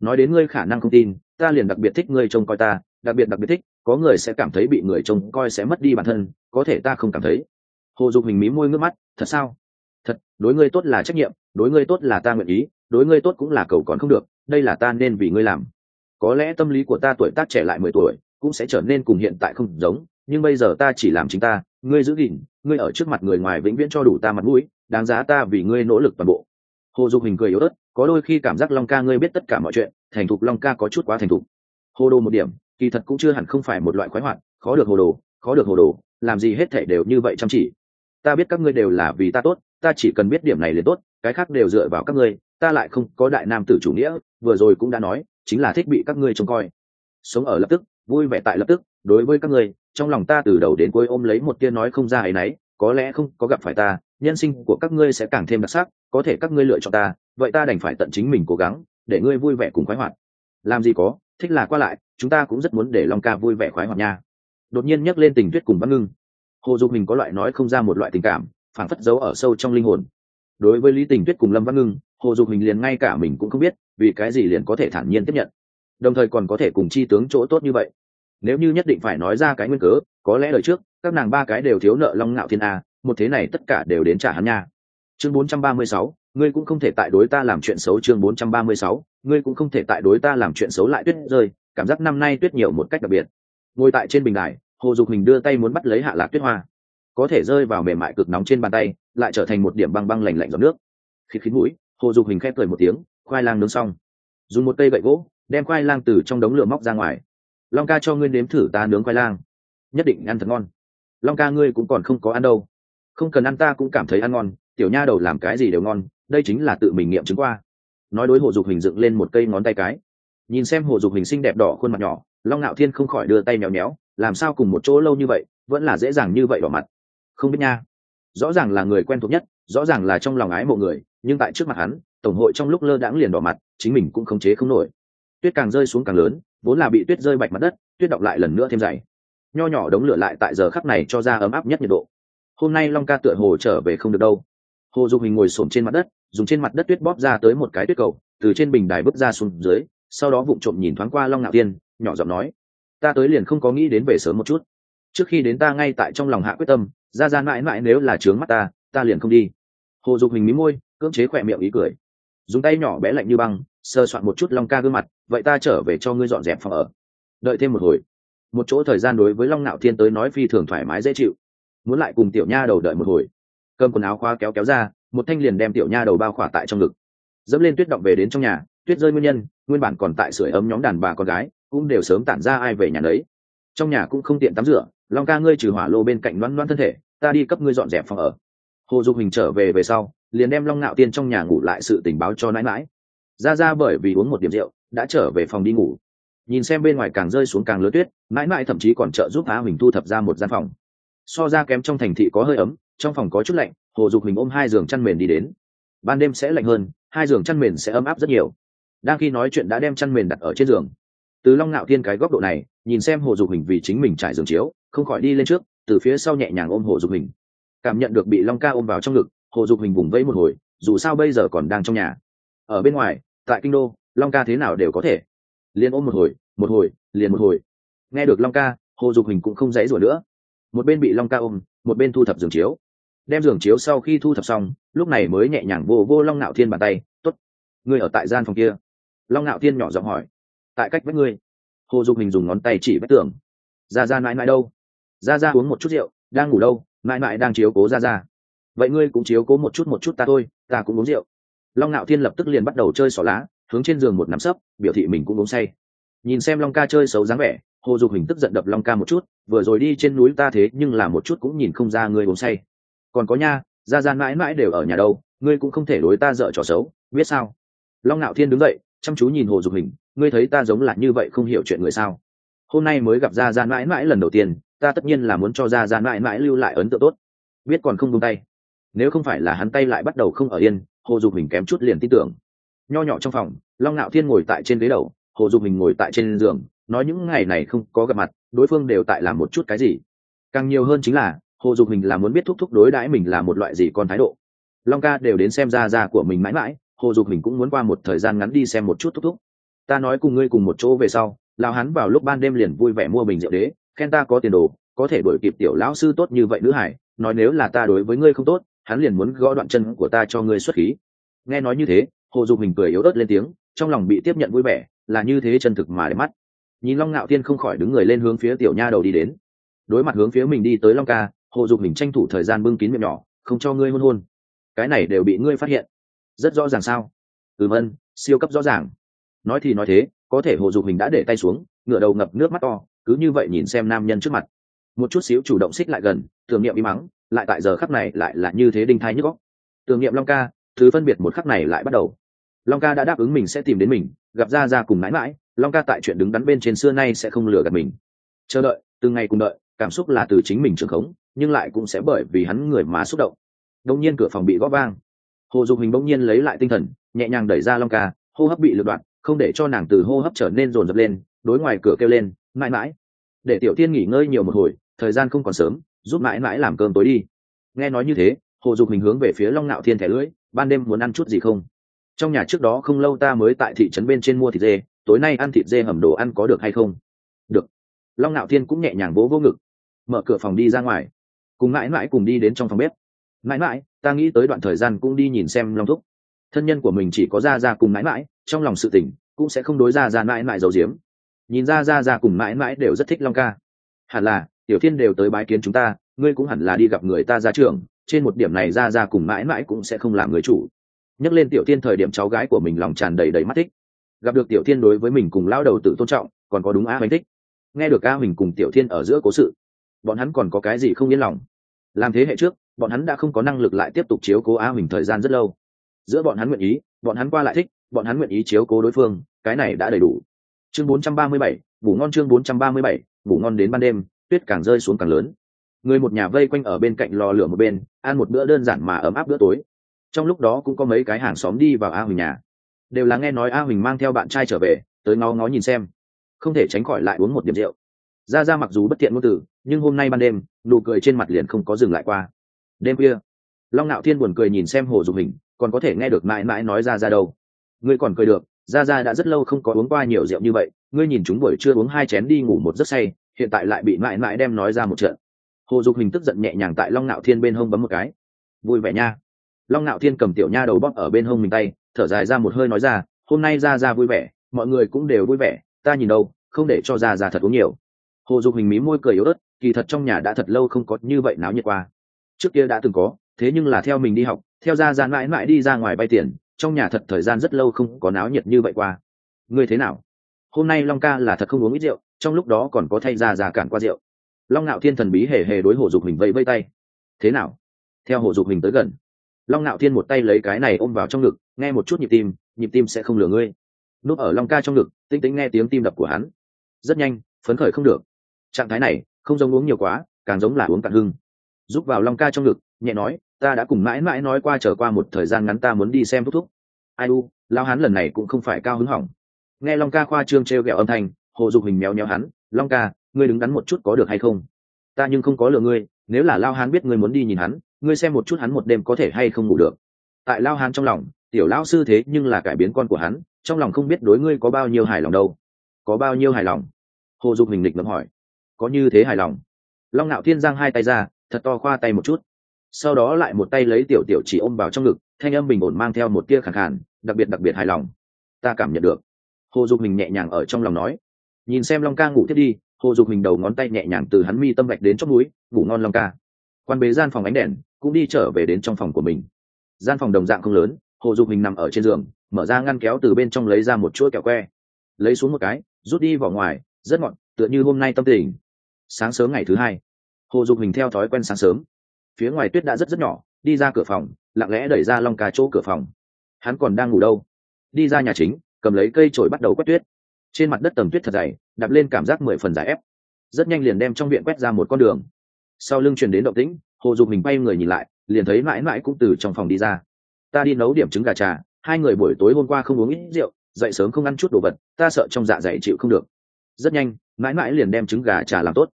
Nói đến ngươi khả năng không tin, ta liền đặc biệt thích ngươi trông coi ta, đặc biệt đặc biệt thích, có người sẽ cảm thấy bị người trông coi sẽ mất đi bản thân, có thể ta không cảm thấy. Hồ dục hình mí môi ngước mắt, thật sao? Thật, đối ngươi tốt là trách nhiệm, đối ngươi tốt là ta nguyện ý đối ngươi tốt cũng là cầu còn không được, đây là ta nên vì ngươi làm. Có lẽ tâm lý của ta tuổi tác trẻ lại mười tuổi, cũng sẽ trở nên cùng hiện tại không giống, nhưng bây giờ ta chỉ làm chính ta, ngươi giữ gìn, ngươi ở trước mặt người ngoài vĩnh viễn cho đủ ta mặt mũi, đáng giá ta vì ngươi nỗ lực toàn bộ. Hồ dục hình cười yếu ớt, có đôi khi cảm giác long ca ngươi biết tất cả mọi chuyện, thành thục long ca có chút quá thành thục. Hồ đồ một điểm, kỳ thật cũng chưa hẳn không phải một loại khoái hoạt, khó được hồ đồ, khó được hồ đồ, làm gì hết thể đều như vậy chăm chỉ. Ta biết các ngươi đều là vì ta tốt, ta chỉ cần biết điểm này liền tốt, cái khác đều dựa vào các ngươi ta lại không có đại nam tử chủ nghĩa, vừa rồi cũng đã nói, chính là thích bị các ngươi trông coi. Sống ở lập tức, vui vẻ tại lập tức, đối với các ngươi, trong lòng ta từ đầu đến cuối ôm lấy một tia nói không ra ấy nấy, có lẽ không có gặp phải ta, nhân sinh của các ngươi sẽ càng thêm đặc sắc, có thể các ngươi lựa chọn ta, vậy ta đành phải tận chính mình cố gắng, để ngươi vui vẻ cùng khoái hoạt. Làm gì có, thích là qua lại, chúng ta cũng rất muốn để long ca vui vẻ khoái hoạt nha. Đột nhiên nhắc lên tình tuyết cùng văn ngưng. Hồ dục mình có loại nói không ra một loại tình cảm phản phất giấu ở sâu trong linh hồn. Đối với lý tình tuyết cùng lâm văn ngưng hồ dục mình liền ngay cả mình cũng không biết vì cái gì liền có thể thản nhiên tiếp nhận. Đồng thời còn có thể cùng chi tướng chỗ tốt như vậy. Nếu như nhất định phải nói ra cái nguyên cớ có lẽ lời trước các nàng ba cái đều thiếu nợ long ngạo thiên a một thế này tất cả đều đến trả hắn nha. Chương 436, ngươi cũng không thể tại đối ta làm chuyện xấu chương 436, ngươi cũng không thể tại đối ta làm chuyện xấu lại tuyết rơi cảm giác năm nay tuyết nhiều một cách đặc biệt. Ngồi tại trên bình đài hồ dục hình đưa tay muốn bắt lấy hạ lạc tuyết hoa. Có thể rơi vào mềm mại cực nóng trên bàn tay lại trở thành một điểm băng băng lạnh lạnh giọt nước. Khi khí mũi hồ dục hình khép cười một tiếng, khoai lang nướng xong. Dùng một cây gậy gỗ, đem khoai lang từ trong đống lửa móc ra ngoài. Long ca cho ngươi nếm thử ta nướng khoai lang. Nhất định ăn thật ngon. Long ca ngươi cũng còn không có ăn đâu. Không cần ăn ta cũng cảm thấy ăn ngon, tiểu nha đầu làm cái gì đều ngon, đây chính là tự mình nghiệm chứng qua. Nói đối hồ dục hình dựng lên một cây ngón tay cái. Nhìn xem hồ dục hình xinh đẹp đỏ khuôn mặt nhỏ, long ngạo thiên không khỏi đưa tay méo méo, làm sao cùng một chỗ lâu như vậy, vẫn là dễ dàng như vậy đỏ mặt. Không biết nha. Rõ ràng là người quen thuộc nhất rõ ràng là trong lòng ái mộ người, nhưng tại trước mặt hắn, tổng hội trong lúc lơ đãng liền đỏ mặt, chính mình cũng khống chế không nổi. Tuyết càng rơi xuống càng lớn, vốn là bị tuyết rơi bạch mặt đất, tuyết đọng lại lần nữa thêm dày. Nho nhỏ đống lửa lại tại giờ khắc này cho ra ấm áp nhất nhiệt độ. Hôm nay long ca tựa hồ trở về không được đâu. Hồ dục hình ngồi xổm trên mặt đất, dùng trên mặt đất tuyết bóp ra tới một cái tuyết cầu, từ trên bình đài bước ra xuống dưới, sau đó vụng trộm nhìn thoáng qua long ngạo tiên nhỏ giọng nói, ta tới liền không có nghĩ đến về sớm một chút. Trước khi đến ta ngay tại trong lòng hạ quyết tâm, ra ra mãi mãi nếu là trướng mắt ta ta liền không đi hồ dục hình mí môi, cưỡng chế khỏe miệng ý cười. Dùng tay nhỏ bé lạnh như băng sơ soạn một chút long ca gương mặt, vậy ta trở về cho ngươi dọn dẹp phòng ở. Đợi thêm một hồi, một chỗ thời gian đối với long nạo thiên tới nói phi thường thoải mái dễ chịu. Muốn lại cùng tiểu nha đầu đợi một hồi. Cơm quần áo khoa kéo kéo ra, một thanh liền đem tiểu nha đầu bao khỏa tại trong ngực. Dẫm lên tuyết động về đến trong nhà, tuyết rơi nguyên nhân, nguyên bản còn tại sưởi ấm nhóm đàn bà con gái, cũng đều sớm tản ra ai về nhà đấy trong nhà cũng không tiện tắm rửa, long ca ngươi trừ hỏa lô bên cạnh loan loan thân thể, ta đi cấp ngươi dọn dẹp phòng ở hồ dục hình trở về về sau, liền đem long ngạo tiên trong nhà ngủ lại sự tình báo cho nãi mãi ra ra bởi vì uống một điểm rượu, đã trở về phòng đi ngủ. Nhìn xem bên ngoài càng rơi xuống càng lớn tuyết mãi mãi thậm chí còn trợ giúp á huỳnh thu thập ra một gian phòng. So ra kém trong thành thị có hơi ấm, trong phòng có chút lạnh, hồ dục hình ôm hai giường chăn mền đi đến. Ban đêm sẽ lạnh hơn, hai giường chăn mền sẽ ấm áp rất nhiều. Đang khi nói chuyện đã đem chăn mền đặt ở trên giường. Từ long ngạo thiên cái góc độ này, nhìn xem hồ dục hình vì chính mình trải giường chiếu, không khỏi đi lên trước, từ phía sau nhẹ nhàng ôm hồ dục hình cảm nhận được bị long ca ôm vào trong ngực, hồ dục hình vùng vẫy một hồi, dù sao bây giờ còn đang trong nhà. Ở bên ngoài, tại kinh đô, long ca thế nào đều có thể. Liền ôm một hồi một hồi, liền một hồi. Nghe được long ca, hồ dục hình cũng không dãy rủa nữa. Một bên bị long ca ôm, một bên thu thập giường chiếu. Đem giường chiếu sau khi thu thập xong, lúc này mới nhẹ nhàng vô vô long nạo thiên bàn tay t ố t ngươi ở tại gian phòng kia. Long nạo thiên nhỏ giọng hỏi, tại cách vách ngươi. Hồ dục hình dùng ngón tay chỉ vách tường. Ra ra mãi mãi đâu? Ra ra uống một chút rượu, đang ngủ đâu? Mãi mãi đang chiếu cố ra ra vậy ngươi cũng chiếu cố một chút một chút ta thôi, ta cũng uống rượu. Long nạo thiên lập tức liền bắt đầu chơi xỏ lá, hướng trên giường một nắm sấp, biểu thị mình cũng uống say. Nhìn xem long ca chơi xấu dáng vẻ, hồ dục hình tức giận đập long ca một chút, vừa rồi đi trên núi ta thế nhưng là một chút cũng nhìn không ra ngươi uống say. Còn có nha ra Ra mãi mãi đều ở nhà đâu, ngươi cũng không thể đối ta dợ trò xấu, biết sao? Long ngạo thiên đứng dậy, chăm chú nhìn hồ dục hình ngươi thấy ta giống là như vậy không hiểu chuyện người sao? Hôm nay mới gặp ra Ra mãi mãi lần đầu tiên ta tất nhiên là muốn cho ra ra mãi mãi lưu lại ấn tượng tốt. Biết còn không buông tay. Nếu không phải là hắn tay lại bắt đầu không ở yên, hồ dục hình kém chút liền tin tưởng. Nho nhỏ trong phòng, long ngạo thiên ngồi tại trên ghế đầu, hồ dục hình ngồi tại trên giường, nói những ngày này không có gặp mặt, đối phương đều tại làm một chút cái gì. Càng nhiều hơn chính là, hồ dục hình là muốn biết thúc thúc đối đãi mình là một loại gì còn thái độ. Long ca đều đến xem ra ra của mình mãi mãi, hồ dục hình cũng muốn qua một thời gian ngắn đi xem một chút thúc thúc. Ta nói cùng ngươi cùng một chỗ về sau lao hắn vào lúc ban đêm liền vui vẻ mua bình rượu đế khen ta có tiền đồ, có thể đổi kịp tiểu lão sư tốt như vậy nữ hải, nói nếu là ta đối với ngươi không tốt, hắn liền muốn gõ đoạn chân của ta cho ngươi xuất khí. Nghe nói như thế, hồ dục hình cười yếu ớt lên tiếng, trong lòng bị tiếp nhận vui vẻ, là như thế chân thực mà để mắt. Nhìn long ngạo thiên không khỏi đứng người lên hướng phía tiểu nha đầu đi đến. Đối mặt hướng phía mình đi tới long ca, hồ dục mình tranh thủ thời gian bưng kín miệng nhỏ, không cho ngươi hôn hôn. Cái này đều bị ngươi phát hiện. Rất rõ ràng sao? Ừm ân siêu cấp rõ ràng. Nói thì nói thế, có thể hồ dục mình đã để tay xuống ngựa đầu ngập nước mắt to cứ như vậy nhìn xem nam nhân trước mặt. Một chút xíu chủ động xích lại gần, tưởng niệm im mắng, lại tại giờ khắc này lại là như thế đinh thai nhức góc tưởng niệm long ca, thứ phân biệt một khắc này lại bắt đầu. Long ca đã đáp ứng mình sẽ tìm đến mình, gặp ra ra cùng mãi mãi, long ca tại chuyện đứng đắn bên trên xưa nay sẽ không lừa gạt mình. Chờ đợi từ ngày cùng đợi, cảm xúc là từ chính mình trường khống, nhưng lại cũng sẽ bởi vì hắn người má xúc động. Đông nhiên cửa phòng bị góp vang. Hồ dục hình bỗng nhiên lấy lại tinh thần, nhẹ nhàng đẩy ra long ca, hô hấp bị lựa đoạn, không để cho nàng từ hô hấp trở nên rồn rập lên, đối ngoài cửa kêu lên mãi mãi. Để tiểu tiên nghỉ ngơi nhiều một hồi, thời gian không còn sớm, giúp mãi mãi làm cơm tối đi. Nghe nói như thế, hồ dục mình hướng về phía long nạo thiên thẻ lưỡi, ban đêm muốn ăn chút gì không? Trong nhà trước đó không lâu ta mới tại thị trấn bên trên mua thịt dê, tối nay ăn thịt dê hầm đồ ăn có được hay không? Được. Long nạo thiên cũng nhẹ nhàng vỗ vô ngực, mở cửa phòng đi ra ngoài. Cùng mãi mãi cùng đi đến trong phòng bếp. Mãi mãi, ta nghĩ tới đoạn thời gian cũng đi nhìn xem long thúc. Thân nhân của mình chỉ có ra ra cùng mãi mãi, trong lòng sự tỉnh cũng sẽ không đối ra ra mãi mãi giấu giếm nhìn ra ra ra cùng mãi mãi đều rất thích long ca. Hẳn là, tiểu thiên đều tới bái kiến chúng ta, ngươi cũng hẳn là đi gặp người ta ra trường, trên một điểm này ra ra cùng mãi mãi cũng sẽ không làm người chủ. Nhắc lên tiểu thiên thời điểm cháu gái của mình lòng tràn đầy đầy mắt thích. Gặp được tiểu thiên đối với mình cùng lao đầu tự tôn trọng, còn có đúng a hoành thích. Nghe được a huỳnh cùng tiểu thiên ở giữa cố sự, bọn hắn còn có cái gì không yên lòng? Làm thế hệ trước, bọn hắn đã không có năng lực lại tiếp tục chiếu cố a huỳnh thời gian rất lâu. Giữa bọn hắn nguyện ý, bọn hắn qua lại thích, bọn hắn nguyện ý chiếu cố đối phương, cái này đã đầy đủ chương 437, ngủ ngon chương 437, ngủ ngon đến ban đêm tuyết càng rơi xuống càng lớn. Người một nhà vây quanh ở bên cạnh lò lửa một bên ăn một bữa đơn giản mà ấm áp bữa tối. Trong lúc đó cũng có mấy cái hàng xóm đi vào a huỳnh nhà. Đều là nghe nói a huỳnh mang theo bạn trai trở về tới ngó ngó nhìn xem. Không thể tránh khỏi lại uống một điểm rượu. Ra ra mặc dù bất tiện ngôn từ nhưng hôm nay ban đêm nụ cười trên mặt liền không có dừng lại qua. Đêm khuya long nạo thiên buồn cười nhìn xem hồ dục hình còn có thể nghe được mãi mãi nói ra ra đâu. Ngươi còn cười được ra ra đã rất lâu không có uống qua nhiều rượu như vậy, ngươi nhìn chúng buổi trưa uống hai chén đi ngủ một giấc say, hiện tại lại bị mãi mãi đem nói ra một trận. Hồ dục hình tức giận nhẹ nhàng tại long nạo thiên bên hông bấm một cái. Vui vẻ nha. Long nạo thiên cầm tiểu nha đầu bóp ở bên hông mình tay, thở dài ra một hơi nói ra, hôm nay ra ra vui vẻ, mọi người cũng đều vui vẻ, ta nhìn đâu, không để cho ra ra thật uống nhiều. Hồ dục hình mí môi cười yếu ớt, kỳ thật trong nhà đã thật lâu không có như vậy náo nhiệt qua. Trước kia đã từng có, thế nhưng là theo mình đi học, theo ra ra mãi mãi đi ra ngoài bay tiền trong nhà thật thời gian rất lâu không có náo nhiệt như vậy qua. Ngươi thế nào? Hôm nay long ca là thật không uống ít rượu, trong lúc đó còn có thay ra già cản qua rượu. Long ngạo thiên thần bí hề hề đối hồ dục hình vây vây tay. Thế nào? Theo hồ dục hình tới gần, long ngạo thiên một tay lấy cái này ôm vào trong ngực, nghe một chút nhịp tim nhịp tim sẽ không lừa ngươi. Núp ở long ca trong ngực, tinh tính nghe tiếng tim đập của hắn. Rất nhanh, phấn khởi không được. Trạng thái này, không giống uống nhiều quá, càng giống là uống cạn hưng. Giúp vào long ca trong ngực, nhẹ nói ta đã cùng mãi mãi nói qua trở qua một thời gian ngắn ta muốn đi xem thúc thúc. Ai u lao hắn lần này cũng không phải cao hứng hỏng. Nghe long ca khoa trương t r e o g ẹ o âm thanh, hồ dục hình méo méo hắn, long ca, ngươi đứng đắn một chút có được hay không? Ta nhưng không có lừa ngươi, nếu là lao hán biết ngươi muốn đi nhìn hắn, ngươi xem một chút hắn một đêm có thể hay không ngủ được. Tại lao hán trong lòng, tiểu lao sư thế nhưng là cải biến con của hắn, trong lòng không biết đối ngươi có bao nhiêu hài lòng đâu. Có bao nhiêu hài lòng? Hồ dục hình lịch ngẫm hỏi. Có như thế hài lòng? Long nạo thiên giang hai tay ra, thật to khoa tay một chút sau đó lại một tay lấy tiểu tiểu chỉ ôm vào trong ngực, thanh âm bình ổn mang theo một tia khẳng khàn, đặc biệt đặc biệt hài lòng. Ta cảm nhận được. Hồ dục mình nhẹ nhàng ở trong lòng nói. Nhìn xem long ca ngủ thiết đi, hồ dục mình đầu ngón tay nhẹ nhàng từ hắn mi tâm vạch đến chót núi ngủ ngon long ca. Quan bế gian phòng ánh đèn, cũng đi trở về đến trong phòng của mình. Gian phòng đồng dạng không lớn, hồ dục mình nằm ở trên giường, mở ra ngăn kéo từ bên trong lấy ra một chuỗi kẹo que. Lấy xuống một cái, rút đi vào ngoài, rất ngọn tựa như hôm nay tâm tình. Sáng sớm ngày thứ hai, hồ dục mình theo thói quen sáng sớm phía ngoài tuyết đã rất rất nhỏ, đi ra cửa phòng, lặng lẽ đẩy ra long ca chỗ cửa phòng. Hắn còn đang ngủ đâu? Đi ra nhà chính, cầm lấy cây trổi bắt đầu quét tuyết. Trên mặt đất tầm tuyết thật dày, đạp lên cảm giác mười phần giải ép. Rất nhanh liền đem trong viện quét ra một con đường. Sau lưng truyền đến động tĩnh, hồ dục mình bay người nhìn lại, liền thấy mãi mãi cũng từ trong phòng đi ra. Ta đi nấu điểm trứng gà trà, hai người buổi tối hôm qua không uống ít rượu, dậy sớm không ăn chút đồ vật, ta sợ trong dạ dày chịu không được. Rất nhanh, mãi mãi liền đem trứng gà trà làm tốt.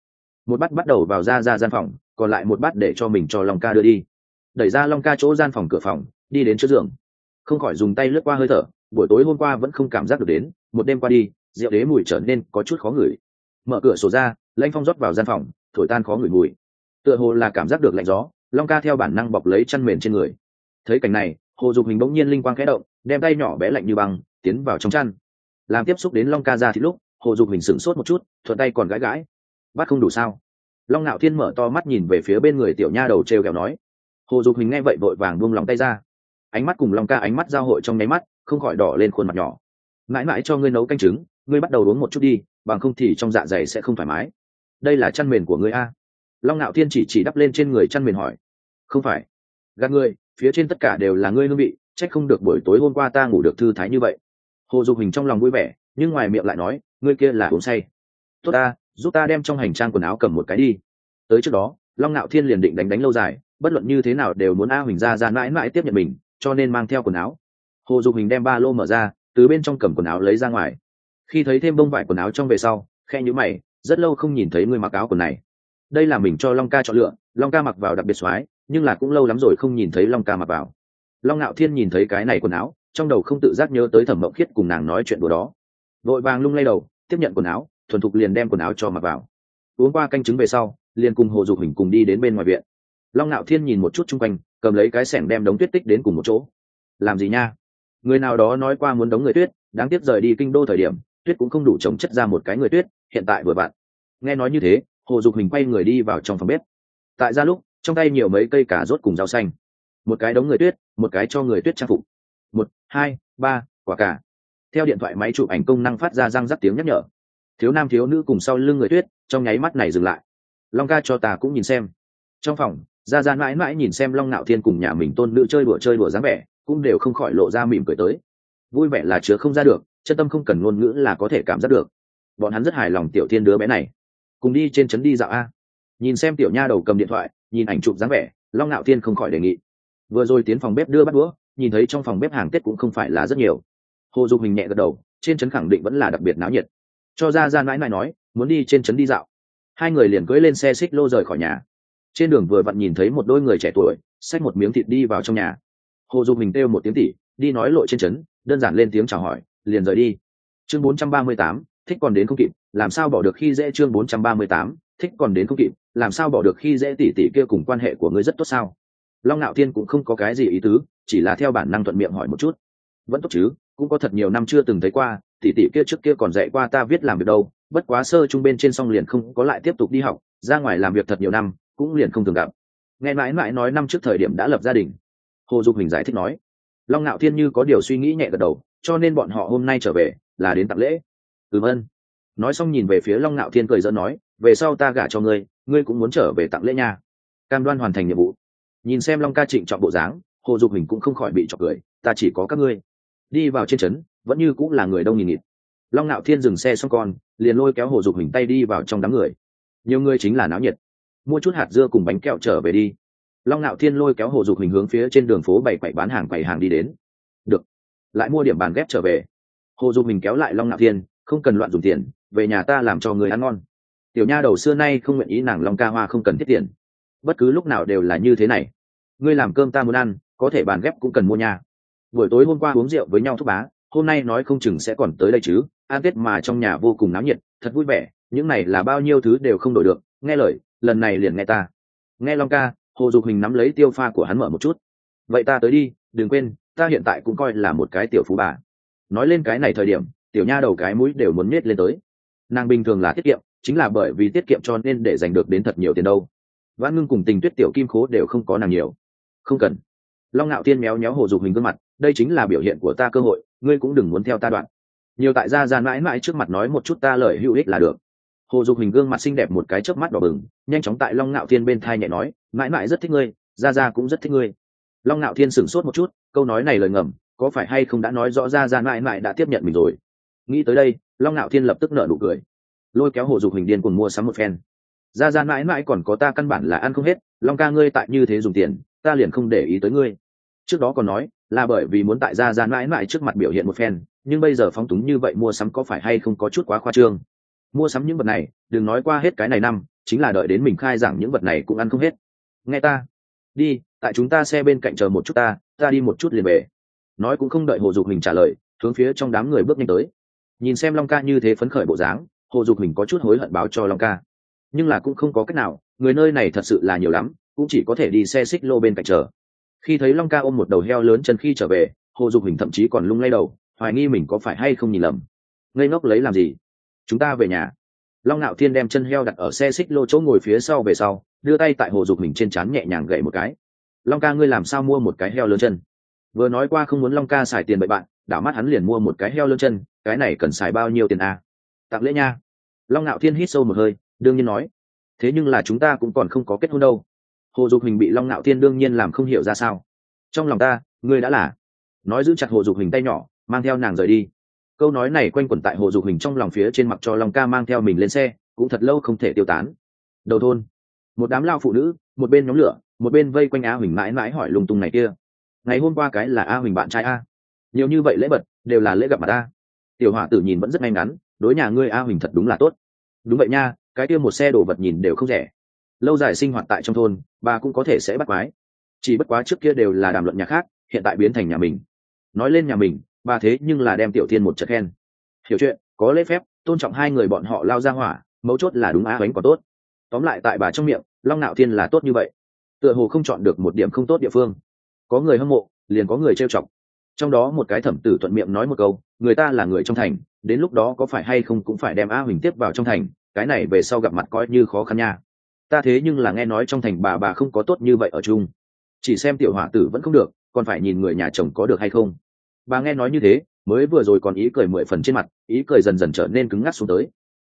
Một bát bắt đầu vào ra ra gian phòng còn lại một bát để cho mình cho long ca đưa đi. Đẩy ra long ca chỗ gian phòng cửa phòng, đi đến trước giường. Không khỏi dùng tay lướt qua hơi thở, buổi tối hôm qua vẫn không cảm giác được đến, một đêm qua đi, rượu đế mùi trở nên có chút khó ngửi. Mở cửa sổ ra lanh phong rót vào gian phòng, thổi tan khó ngửi mùi. Tựa hồ là cảm giác được lạnh gió, long ca theo bản năng bọc lấy chăn mền trên người. Thấy cảnh này, hồ dục hình bỗng nhiên linh quang khẽ động, đem tay nhỏ bé lạnh như băng, tiến vào trong chăn. Làm tiếp xúc đến long ca ra thì lúc, hồ dục hình sửng sốt một chút, thuận tay còn gãi gãi. Bắt không đủ sao? Long ngạo thiên mở to mắt nhìn về phía bên người tiểu nha đầu t r e o kẹo nói, hồ dục hình nghe vậy vội vàng buông lòng tay ra. Ánh mắt cùng long ca ánh mắt giao hội trong nháy mắt, không khỏi đỏ lên khuôn mặt nhỏ. Mãi mãi cho ngươi nấu canh trứng, ngươi bắt đầu uống một chút đi, bằng không thì trong dạ dày sẽ không thoải mái. Đây là chăn mền của ngươi a. Long ngạo thiên chỉ chỉ đắp lên trên người chăn mền hỏi, không phải. Gạt ngươi, phía trên tất cả đều là ngươi hương vị, trách không được buổi tối hôm qua ta ngủ được thư thái như vậy. Hồ dục hình trong lòng vui vẻ, nhưng ngoài miệng lại nói, ngươi kia là uống say. Tốt ta giúp ta đem trong hành trang quần áo cầm một cái đi. Tới trước đó, long ngạo thiên liền định đánh đánh lâu dài, bất luận như thế nào đều muốn a huỳnh ra ra mãi mãi tiếp nhận mình, cho nên mang theo quần áo. Hồ dục hình đem ba lô mở ra, từ bên trong cầm quần áo lấy ra ngoài. Khi thấy thêm bông vải quần áo trong về sau khe nhữ mày, rất lâu không nhìn thấy người mặc áo quần này. Đây là mình cho long ca chọn lựa, long ca mặc vào đặc biệt soái nhưng là cũng lâu lắm rồi không nhìn thấy long ca mặc vào. Long ngạo thiên nhìn thấy cái này quần áo, trong đầu không tự giác nhớ tới thẩm mộng khiết cùng nàng nói chuyện đùa đó. Vội vàng lung lay đầu, tiếp nhận quần áo thuần thục liền đem quần áo cho mặc vào. Uống qua canh chứng về sau, liền cùng hồ dục hình cùng đi đến bên ngoài viện. Long ngạo thiên nhìn một chút chung quanh, cầm lấy cái sẻng đem đống tuyết tích đến cùng một chỗ. Làm gì nha? Người nào đó nói qua muốn đóng người tuyết, đáng tiếc rời đi kinh đô thời điểm, tuyết cũng không đủ chống chất ra một cái người tuyết, hiện tại vừa bạn nghe nói như thế, hồ dục hình quay người đi vào trong phòng bếp. Tại ra lúc, trong tay nhiều mấy cây cà rốt cùng rau xanh. Một cái đống người tuyết, một cái cho người tuyết trang phục. Một, hai, ba, quả cả theo điện thoại máy chụp ảnh công năng phát ra răng rắc tiếng nhắc nhở thiếu nam thiếu nữ cùng sau lưng người tuyết, trong nháy mắt này dừng lại. Long ca cho ta cũng nhìn xem. Trong phòng ra ra mãi mãi nhìn xem long nạo thiên cùng nhà mình tôn nữ chơi đùa chơi đùa dáng vẻ, cũng đều không khỏi lộ ra mỉm cười tới. Vui vẻ là chứa không ra được, chân tâm không cần ngôn ngữ là có thể cảm giác được. Bọn hắn rất hài lòng tiểu thiên đứa bé này. Cùng đi trên trấn đi dạo a. Nhìn xem tiểu nha đầu cầm điện thoại, nhìn ảnh chụp dáng vẻ, long ngạo thiên không khỏi đề nghị. Vừa rồi tiến phòng bếp đưa bắt đũa, nhìn thấy trong phòng bếp hàng tết cũng không phải là rất nhiều. Hồ dục hình nhẹ gật đầu, trên trấn khẳng định vẫn là đặc biệt náo nhiệt cho ra ra mãi mãi nói muốn đi trên trấn đi dạo. Hai người liền cưỡi lên xe xích lô rời khỏi nhà. Trên đường vừa vặn nhìn thấy một đôi người trẻ tuổi xách một miếng thịt đi vào trong nhà. Hồ dục mình kêu một tiếng tỉ đi nói lội trên trấn đơn giản lên tiếng chào hỏi liền rời đi. Chương 438, thích còn đến không kịp làm sao bỏ được khi dễ chương 438, thích còn đến không kịp làm sao bỏ được khi dễ tỉ tỉ kia cùng quan hệ của ngươi rất tốt sao? Long nạo thiên cũng không có cái gì ý tứ chỉ là theo bản năng thuận miệng hỏi một chút. Vẫn tốt chứ cũng có thật nhiều năm chưa từng thấy qua tỷ tỷ kia trước kia còn dạy qua ta viết làm việc đâu, bất quá sơ trung bên trên xong liền không có lại tiếp tục đi học, ra ngoài làm việc thật nhiều năm, cũng liền không thường gặp. Nghe mãi mãi nói năm trước thời điểm đã lập gia đình. Hồ dục hình giải thích nói, long ngạo thiên như có điều suy nghĩ nhẹ gật đầu, cho nên bọn họ hôm nay trở về là đến tặng lễ. Ừm ân. Nói xong nhìn về phía long ngạo thiên cười dẫn nói, về sau ta gả cho ngươi ngươi cũng muốn trở về tặng lễ nha. Cam đoan hoàn thành nhiệm vụ. Nhìn xem long ca trịnh trọng bộ dáng, hồ dục hình cũng không khỏi bị chọc cười, ta chỉ có các ngươi. Đi vào trên trấn vẫn như cũng là người đông nghìn nghịt. Long ngạo thiên dừng xe xong con, liền lôi kéo hồ dục hình tay đi vào trong đám người. Nhiều người chính là náo nhiệt. Mua chút hạt dưa cùng bánh kẹo trở về đi. Long ngạo thiên lôi kéo hồ dục hình hướng phía trên đường phố bảy quậy bán hàng quầy hàng đi đến. Được. Lại mua điểm bàn ghép trở về. Hồ dục hình kéo lại long ngạo thiên, không cần loạn dùng tiền, về nhà ta làm cho người ăn ngon. Tiểu nha đầu xưa nay không nguyện ý nàng long ca hoa không cần thiết tiền. Bất cứ lúc nào đều là như thế này. Ngươi làm cơm ta muốn ăn, có thể bàn ghép cũng cần mua nhà buổi tối hôm qua uống rượu với nhau thúc bá hôm nay nói không chừng sẽ còn tới đây chứ. An tết mà trong nhà vô cùng náo nhiệt, thật vui vẻ, những này là bao nhiêu thứ đều không đổi được. Nghe lời, lần này liền nghe ta. Nghe long ca, hồ dục hình nắm lấy tiêu pha của hắn mở một chút. Vậy ta tới đi, đừng quên, ta hiện tại cũng coi là một cái tiểu phú bà. Nói lên cái này thời điểm, tiểu nha đầu cái mũi đều muốn miết lên tới. Nàng bình thường là tiết kiệm, chính là bởi vì tiết kiệm cho nên để giành được đến thật nhiều tiền đâu. Vãn ngưng cùng tình tuyết tiểu kim khố đều không có nàng nhiều. Không cần. Long ngạo tiên méo méo hồ dục hình gương mặt đây chính là biểu hiện của ta cơ hội, ngươi cũng đừng muốn theo ta đoạn. Nhiều tại gia gian mãi mãi trước mặt nói một chút ta lời hữu ích là được. Hồ dục hình gương mặt xinh đẹp một cái chớp mắt đỏ bừng, nhanh chóng tại long ngạo thiên bên thai nhẹ nói, mãi mãi rất thích ngươi, gia gia cũng rất thích ngươi. Long ngạo thiên sửng sốt một chút, câu nói này lời ngầm, có phải hay không đã nói rõ ra ra mãi mãi đã tiếp nhận mình rồi? Nghĩ tới đây, long ngạo thiên lập tức nở nụ cười. Lôi kéo hồ dục hình điên cùng mua sắm một phen. Ra ra mãi mãi còn có ta căn bản là ăn không hết, long ca ngươi tại như thế dùng tiền, ta liền không để ý tới ngươi. Trước đó còn nói là bởi vì muốn tại ra gian mãi mãi trước mặt biểu hiện một phen, nhưng bây giờ phóng túng như vậy mua sắm có phải hay không có chút quá khoa trương? Mua sắm những vật này, đừng nói qua hết cái này năm, chính là đợi đến mình khai giảng những vật này cũng ăn không hết. Nghe ta. Đi, tại chúng ta xe bên cạnh chờ một chút ta ta đi một chút liền về. Nói cũng không đợi hồ dục mình trả lời, hướng phía trong đám người bước nhanh tới. Nhìn xem long ca như thế phấn khởi bộ dáng, hồ dục mình có chút hối hận báo cho long ca. Nhưng là cũng không có cách nào, người nơi này thật sự là nhiều lắm, cũng chỉ có thể đi xe xích lô bên cạnh chờ khi thấy long ca ôm một đầu heo lớn chân khi trở về, hồ dục hình thậm chí còn lung lay đầu, hoài nghi mình có phải hay không nhìn lầm. Ngây ngốc lấy làm gì? Chúng ta về nhà. Long ngạo thiên đem chân heo đặt ở xe xích lô chỗ ngồi phía sau về sau, đưa tay tại hồ dục mình trên trán nhẹ nhàng gậy một cái. Long ca ngươi làm sao mua một cái heo lớn chân? Vừa nói qua không muốn long ca xài tiền bậy bạn, đảo mắt hắn liền mua một cái heo lớn chân, cái này cần xài bao nhiêu tiền à? tặng lễ nha. Long ngạo thiên hít sâu một hơi, đương nhiên nói, thế nhưng là chúng ta cũng còn không có kết hôn đâu hồ dục hình bị long ngạo thiên đương nhiên làm không hiểu ra sao. Trong lòng ta, ngươi đã là. Nói giữ chặt hồ dục hình tay nhỏ, mang theo nàng rời đi. Câu nói này quanh quẩn tại hồ dục hình trong lòng phía trên mặt cho long ca mang theo mình lên xe, cũng thật lâu không thể tiêu tán. Đầu thôn. Một đám lao phụ nữ, một bên nhóm lửa, một bên vây quanh a huỳnh mãi mãi hỏi lung tung này kia. Ngày hôm qua cái là a huỳnh bạn trai a. Nhiều như vậy lễ bật đều là lễ gặp mặt a. Tiểu hỏa tử nhìn vẫn rất may mắn, đối nhà ngươi a huỳnh thật đúng là tốt. Đúng vậy nha, cái kia một xe đồ vật nhìn đều không rẻ lâu dài sinh hoạt tại trong thôn, bà cũng có thể sẽ bắt quái. Chỉ bất quá trước kia đều là đàm luận nhà khác, hiện tại biến thành nhà mình. Nói lên nhà mình, bà thế nhưng là đem tiểu tiên một trận khen. Hiểu chuyện, có lễ phép, tôn trọng hai người bọn họ lao ra hỏa, mấu chốt là đúng á bánh còn tốt. Tóm lại tại bà trong miệng, long nạo thiên là tốt như vậy. Tựa hồ không chọn được một điểm không tốt địa phương. Có người hâm mộ, liền có người trêu chọc. Trong đó một cái thẩm tử thuận miệng nói một câu, người ta là người trong thành, đến lúc đó có phải hay không cũng phải đem a huỳnh tiếp vào trong thành, cái này về sau gặp mặt coi như khó khăn nha ta thế nhưng là nghe nói trong thành bà bà không có tốt như vậy ở chung. Chỉ xem tiểu hỏa tử vẫn không được, còn phải nhìn người nhà chồng có được hay không. Bà nghe nói như thế, mới vừa rồi còn ý cười mười phần trên mặt, ý cười dần dần trở nên cứng ngắc xuống tới.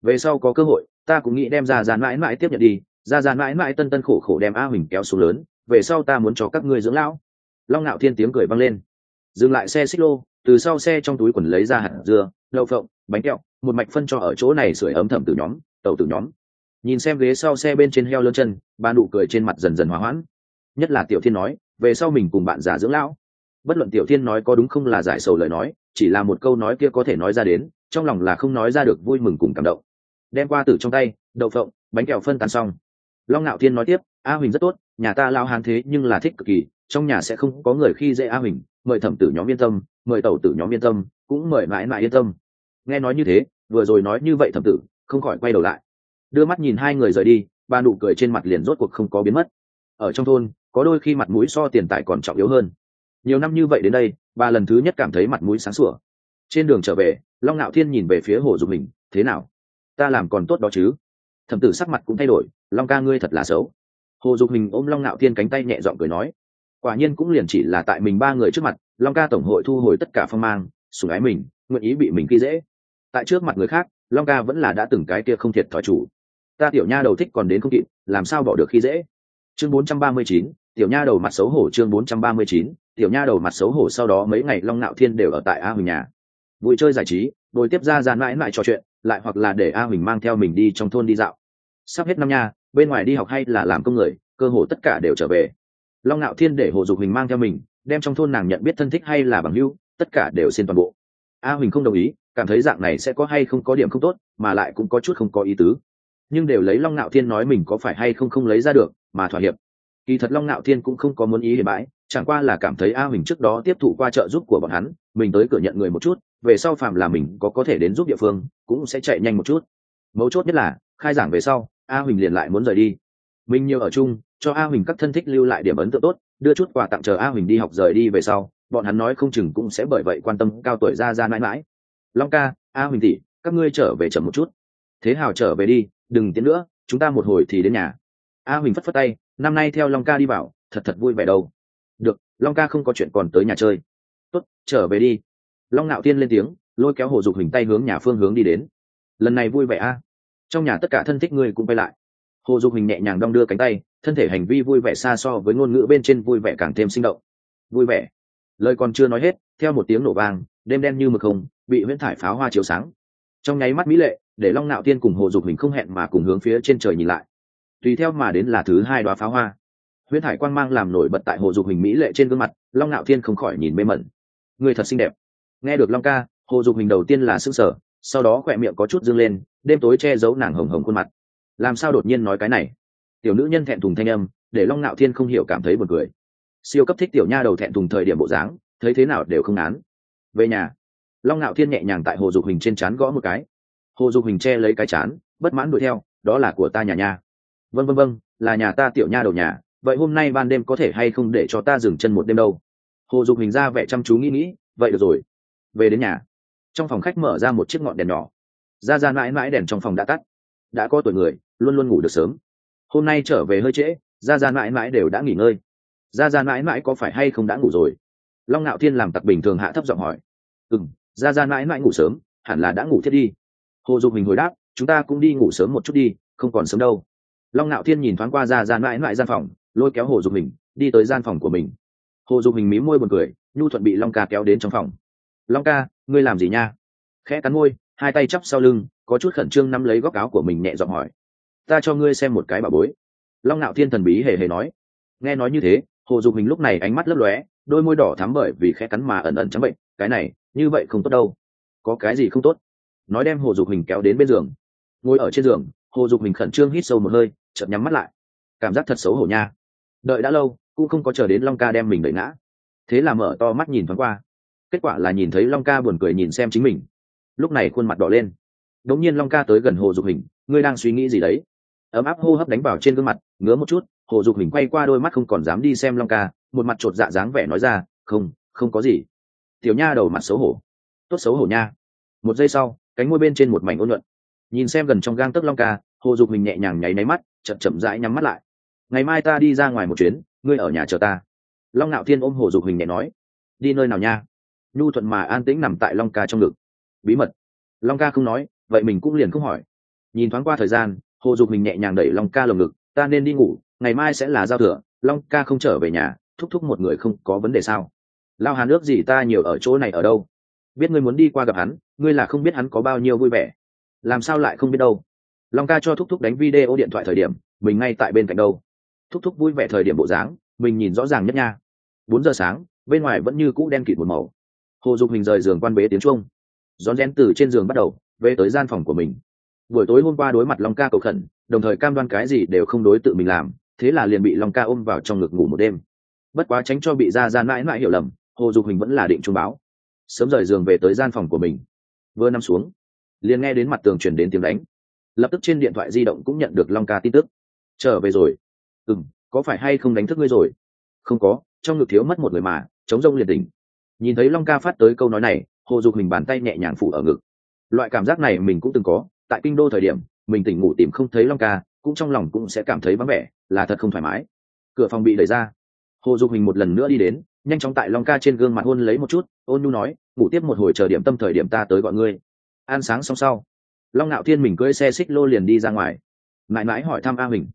Về sau có cơ hội, ta cũng nghĩ đem ra dàn mãi mãi tiếp nhận đi, ra dàn mãi mãi tân tân khổ khổ đem a huỳnh kéo xuống lớn, về sau ta muốn cho các ngươi dưỡng lão. Long ngạo thiên tiếng cười vang lên. Dừng lại xe xích lô, từ sau xe trong túi quần lấy ra hạt dưa, đậu phộng, bánh kẹo, một mạch phân cho ở chỗ này sưởi ấm thẩm từ nhóm tàu từ nhóm nhìn xem ghế sau xe bên trên heo lơn chân, ba nụ cười trên mặt dần dần hòa hoãn. Nhất là tiểu thiên nói, về sau mình cùng bạn già dưỡng lão. Bất luận tiểu thiên nói có đúng không là giải sầu lời nói, chỉ là một câu nói kia có thể nói ra đến, trong lòng là không nói ra được vui mừng cùng cảm động. Đem qua từ trong tay, đậu phộng, bánh kẹo phân tàn xong. Long ngạo thiên nói tiếp, a huỳnh rất tốt, nhà ta lao hán thế nhưng là thích cực kỳ, trong nhà sẽ không có người khi dễ a huỳnh, mời thẩm tử nhóm yên tâm, mời tẩu tử nhóm yên tâm, cũng mời mãi mãi yên tâm. Nghe nói như thế, vừa rồi nói như vậy thẩm tử, không khỏi quay đầu lại đưa mắt nhìn hai người rời đi, ba nụ cười trên mặt liền rốt cuộc không có biến mất. Ở trong thôn, có đôi khi mặt mũi so tiền tài còn trọng yếu hơn. Nhiều năm như vậy đến đây bà lần thứ nhất cảm thấy mặt mũi sáng sủa. Trên đường trở về, long ngạo thiên nhìn về phía hồ dục mình, thế nào? Ta làm còn tốt đó chứ? Thẩm tử sắc mặt cũng thay đổi, long ca ngươi thật là xấu. Hồ dục mình ôm long ngạo thiên cánh tay nhẹ dọn cười nói, quả nhiên cũng liền chỉ là tại mình ba người trước mặt, long ca tổng hội thu hồi tất cả phong mang, sủng ái mình, nguyện ý bị mình khi dễ. Tại trước mặt người khác, long ca vẫn là đã từng cái kia không thiệt thòi chủ ta tiểu nha đầu thích còn đến không kịp làm sao bỏ được khi dễ? Chương 439, tiểu nha đầu mặt xấu hổ chương 439, tiểu nha đầu mặt xấu hổ sau đó mấy ngày long nạo thiên đều ở tại a huỳnh nhà. Vui chơi giải trí đôi tiếp ra gian mãi mãi trò chuyện lại hoặc là để a huỳnh mang theo mình đi trong thôn đi dạo. Sắp hết năm nha bên ngoài đi học hay là làm công người cơ hồ tất cả đều trở về. Long nạo thiên để hồ dục huỳnh mang theo mình đem trong thôn nàng nhận biết thân thích hay là bằng hưu tất cả đều xin toàn bộ. A huỳnh không đồng ý cảm thấy dạng này sẽ có hay không có điểm không tốt mà lại cũng có chút không có ý tứ nhưng đều lấy long nạo thiên nói mình có phải hay không không lấy ra được, mà thỏa hiệp. Kỳ thật long nạo thiên cũng không có muốn ý để bãi, chẳng qua là cảm thấy a huỳnh trước đó tiếp thụ qua trợ giúp của bọn hắn, mình tới cửa nhận người một chút, về sau phạm là mình có có thể đến giúp địa phương, cũng sẽ chạy nhanh một chút. Mấu chốt nhất là, khai giảng về sau, a huỳnh liền lại muốn rời đi. Mình nhiều ở chung, cho a huỳnh các thân thích lưu lại điểm ấn tượng tốt, đưa chút quà tặng chờ a huỳnh đi học rời đi về sau, bọn hắn nói không chừng cũng sẽ bởi vậy quan tâm cao tuổi ra ra mãi mãi. Long ca, a huỳnh tỷ, các ngươi trở về chậm một chút. Thế hào trở về đi đừng tiến nữa, chúng ta một hồi thì đến nhà. A huỳnh phất phất tay, năm nay theo long ca đi vào, thật thật vui vẻ đâu. Được, long ca không có chuyện còn tới nhà chơi. Tốt, trở về đi. Long ngạo tiên lên tiếng, lôi kéo hồ dục huỳnh tay hướng nhà phương hướng đi đến. Lần này vui vẻ a. Trong nhà tất cả thân thích ngươi cũng quay lại. Hồ dục huỳnh nhẹ nhàng đong đưa cánh tay, thân thể hành vi vui vẻ xa so với ngôn ngữ bên trên vui vẻ càng thêm sinh động. Vui vẻ. Lời còn chưa nói hết, theo một tiếng nổ vang, đêm đen như mực không, bị huyễn thải pháo hoa chiếu sáng. Trong nháy mắt mỹ lệ để long nạo tiên cùng hồ dục hình không hẹn mà cùng hướng phía trên trời nhìn lại. Tùy theo mà đến là thứ hai đoá pháo hoa. Huyễn Hải quang mang làm nổi bật tại hồ dục hình mỹ lệ trên gương mặt, long nạo thiên không khỏi nhìn mê mẩn. Người thật xinh đẹp. Nghe được long ca, hồ dục hình đầu tiên là s ư n g sở sau đó khỏe miệng có chút dâng lên, đêm tối che giấu nàng hồng hồng khuôn mặt. Làm sao đột nhiên nói cái này? Tiểu nữ nhân thẹn thùng thanh âm, để long nạo thiên không hiểu cảm thấy buồn cười. Siêu cấp thích tiểu nha đầu thẹn thùng thời điểm bộ dáng, thấy thế nào đều không án về nhà, long nạo thiên nhẹ nhàng tại hồ dục hình trên c h á n gõ một cái hồ dục hình che lấy cái chán, bất mãn đuổi theo, đó là của ta nhà nha. Vân vân vân là nhà ta tiểu nha đầu nhà, vậy hôm nay ban đêm có thể hay không để cho ta dừng chân một đêm đâu? Hồ dục hình ra vẻ chăm chú nghĩ nghĩ, vậy được rồi, về đến nhà. Trong phòng khách mở ra một chiếc ngọn đèn nhỏ. Ra ra mãi mãi đèn trong phòng đã tắt. Đã có tuổi người, luôn luôn ngủ được sớm. Hôm nay trở về hơi trễ, ra ra mãi mãi đều đã nghỉ ngơi. Ra ra mãi mãi có phải hay không đã ngủ rồi? Long ngạo thiên làm tặc bình thường hạ thấp giọng hỏi. Ừ m ra ra mãi mãi ngủ sớm, hẳn là đã ngủ thiết đi hồ dục mình hồi đáp, chúng ta cũng đi ngủ sớm một chút đi, không còn sớm đâu. Long ngạo thiên nhìn thoáng qua ra ra mãi mãi gian phòng, lôi kéo hồ dục mình đi tới gian phòng của mình. Hồ dục mình mí môi buồn cười, nhu thuận bị long ca kéo đến trong phòng. Long ca, ngươi làm gì nha? Khẽ cắn môi, hai tay chắp sau lưng, có chút khẩn trương nắm lấy góc áo của mình nhẹ giọng hỏi, ta cho ngươi xem một cái bà bối. Long ngạo thiên thần bí hề hề nói. Nghe nói như thế, hồ dục mình lúc này ánh mắt lấp lóe, đôi môi đỏ thắm bởi vì khẽ cắn mà ẩn ẩn trắng bệnh, cái này, như vậy không tốt đâu. Có cái gì không tốt? Nói đem hồ dục hình kéo đến bên giường. Ngồi ở trên giường, hồ dục hình khẩn trương hít sâu một hơi, chợt nhắm mắt lại. Cảm giác thật xấu hổ nha. Đợi đã lâu, cũng không có chờ đến long ca đem mình đẩy ngã. Thế là mở to mắt nhìn thoáng qua. Kết quả là nhìn thấy long ca buồn cười nhìn xem chính mình. Lúc này khuôn mặt đỏ lên. Đống nhiên long ca tới gần hồ dục hình, ngươi đang suy nghĩ gì đấy? Ấm áp hô hấp đánh vào trên gương mặt, ngứa một chút, hồ dục hình quay qua đôi mắt không còn dám đi xem long ca, một mặt chột dạ dáng vẻ nói ra, không không có gì. Tiểu nha đầu mặt xấu hổ. Tốt xấu hổ nha. Một giây sau cánh môi bên trên một mảnh ôn luận. Nhìn xem gần trong gang tấc long ca, hồ dục mình nhẹ nhàng nháy nháy mắt, chậm chậm rãi nhắm mắt lại. Ngày mai ta đi ra ngoài một chuyến, ngươi ở nhà chờ ta. Long ngạo thiên ôm hồ dục hình nhẹ nói. Đi nơi nào nha? Nhu thuận mà an tĩnh nằm tại long ca trong ngực. Bí mật. Long ca không nói, vậy mình cũng liền không hỏi. Nhìn thoáng qua thời gian, hồ dục mình nhẹ nhàng đẩy long ca lồng ngực. Ta nên đi ngủ, ngày mai sẽ là giao thừa, long ca không trở về nhà, thúc thúc một người không có vấn đề sao? Lao hàn ước gì ta nhiều ở chỗ này ở đâu? Biết ngươi muốn đi qua gặp hắn, ngươi là không biết hắn có bao nhiêu vui vẻ. Làm sao lại không biết đâu? Long ca cho thúc thúc đánh video điện thoại thời điểm, mình ngay tại bên cạnh đâu. Thúc thúc vui vẻ thời điểm bộ dáng, mình nhìn rõ ràng nhất nha. Bốn giờ sáng, bên ngoài vẫn như cũ đen kịt một màu. Hồ dục hình rời giường quan bế tiếng trung rón rén từ trên giường bắt đầu, về tới gian phòng của mình. Buổi tối hôm qua đối mặt long ca cầu khẩn, đồng thời cam đoan cái gì đều không đối tự mình làm, thế là liền bị long ca ôm vào trong ngực ngủ một đêm. Bất quá tránh cho bị ra ra mãi mãi hiểu lầm, hồ dục hình vẫn là định trung báo sớm rời giường về tới gian phòng của mình. Vừa nằm xuống, liền nghe đến mặt tường chuyển đến tiếng đánh. Lập tức trên điện thoại di động cũng nhận được long ca tin tức. Trở về rồi. Ừ m có phải hay không đánh thức ngươi rồi? Không có, trong ngực thiếu mất một người mà, chống rông liền tỉnh nhìn thấy long ca phát tới câu nói này, hồ dục hình bàn tay nhẹ nhàng phủ ở ngực. Loại cảm giác này mình cũng từng có, tại kinh đô thời điểm, mình tỉnh ngủ tìm không thấy long ca, cũng trong lòng cũng sẽ cảm thấy vắng vẻ, là thật không thoải mái. Cửa phòng bị đẩy ra. Hồ dục hình một lần nữa đi đến nhanh chóng tại long ca trên gương mặt hôn lấy một chút, ôn nhu nói, ngủ tiếp một hồi chờ điểm tâm thời điểm ta tới gọi ngươi. Ăn sáng xong sau, long ngạo thiên mình cưỡi xe xích lô liền đi ra ngoài. Mãi mãi hỏi thăm a huỳnh.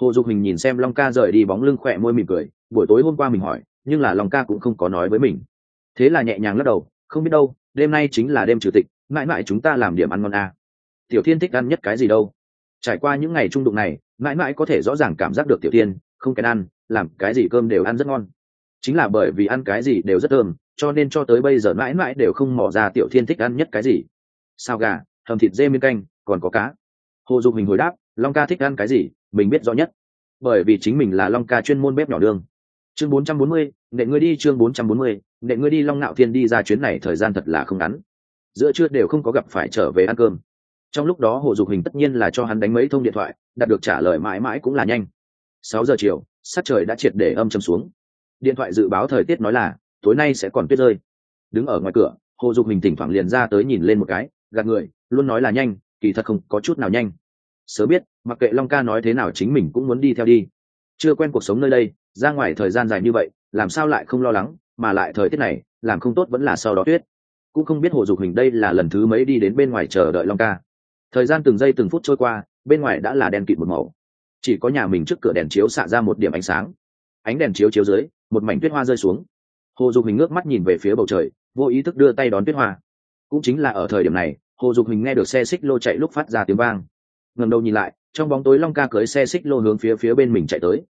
Hồ dục hình nhìn xem long ca rời đi bóng lưng khỏe môi mỉm cười, buổi tối hôm qua mình hỏi, nhưng là long ca cũng không có nói với mình. Thế là nhẹ nhàng lắc đầu, không biết đâu, đêm nay chính là đêm chủ tịch, mãi mãi chúng ta làm điểm ăn ngon a tiểu thiên thích ăn nhất cái gì đâu? Trải qua những ngày trung đụng này, mãi mãi có thể rõ ràng cảm giác được tiểu thiên, không kén ăn, làm cái gì cơm đều ăn rất ngon chính là bởi vì ăn cái gì đều rất thơm cho nên cho tới bây giờ mãi mãi đều không mỏ ra tiểu thiên thích ăn nhất cái gì. Sao gà hầm thịt dê miên canh còn có cá. Hồ dục hình hồi đáp long ca thích ăn cái gì mình biết rõ nhất. Bởi vì chính mình là long ca chuyên môn bếp nhỏ đường chương 440, nệ ngươi đi chương 440, nệ ngươi đi long nạo thiên đi ra chuyến này thời gian thật là không ngắn. Giữa trưa đều không có gặp phải trở về ăn cơm. Trong lúc đó hồ dục hình tất nhiên là cho hắn đánh mấy thông điện thoại đạt được trả lời mãi mãi cũng là nhanh. Sáu giờ chiều sát trời đã triệt để âm châm xuống điện thoại dự báo thời tiết nói là, tối nay sẽ còn tuyết rơi. Đứng ở ngoài cửa, hồ dục mình thỉnh thoảng liền ra tới nhìn lên một cái, gạt người, luôn nói là nhanh, kỳ thật không có chút nào nhanh. Sớm biết, mặc kệ long ca nói thế nào chính mình cũng muốn đi theo đi. Chưa quen cuộc sống nơi đây, ra ngoài thời gian dài như vậy, làm sao lại không lo lắng, mà lại thời tiết này, làm không tốt vẫn là sau đó tuyết. Cũng không biết hồ dục hình đây là lần thứ mấy đi đến bên ngoài chờ đợi long ca. Thời gian từng giây từng phút trôi qua, bên ngoài đã là đen kịt một màu. Chỉ có nhà mình trước cửa đèn chiếu xạ ra một điểm ánh sáng. Ánh đèn chiếu chiếu dưới một mảnh tuyết hoa rơi xuống. Hồ dục hình ngước mắt nhìn về phía bầu trời, vô ý thức đưa tay đón tuyết hoa. Cũng chính là ở thời điểm này, hồ dục hình nghe được xe xích lô chạy lúc phát ra tiếng vang. Ngầm đầu nhìn lại, trong bóng tối long ca cưới xe xích lô hướng phía phía bên mình chạy tới.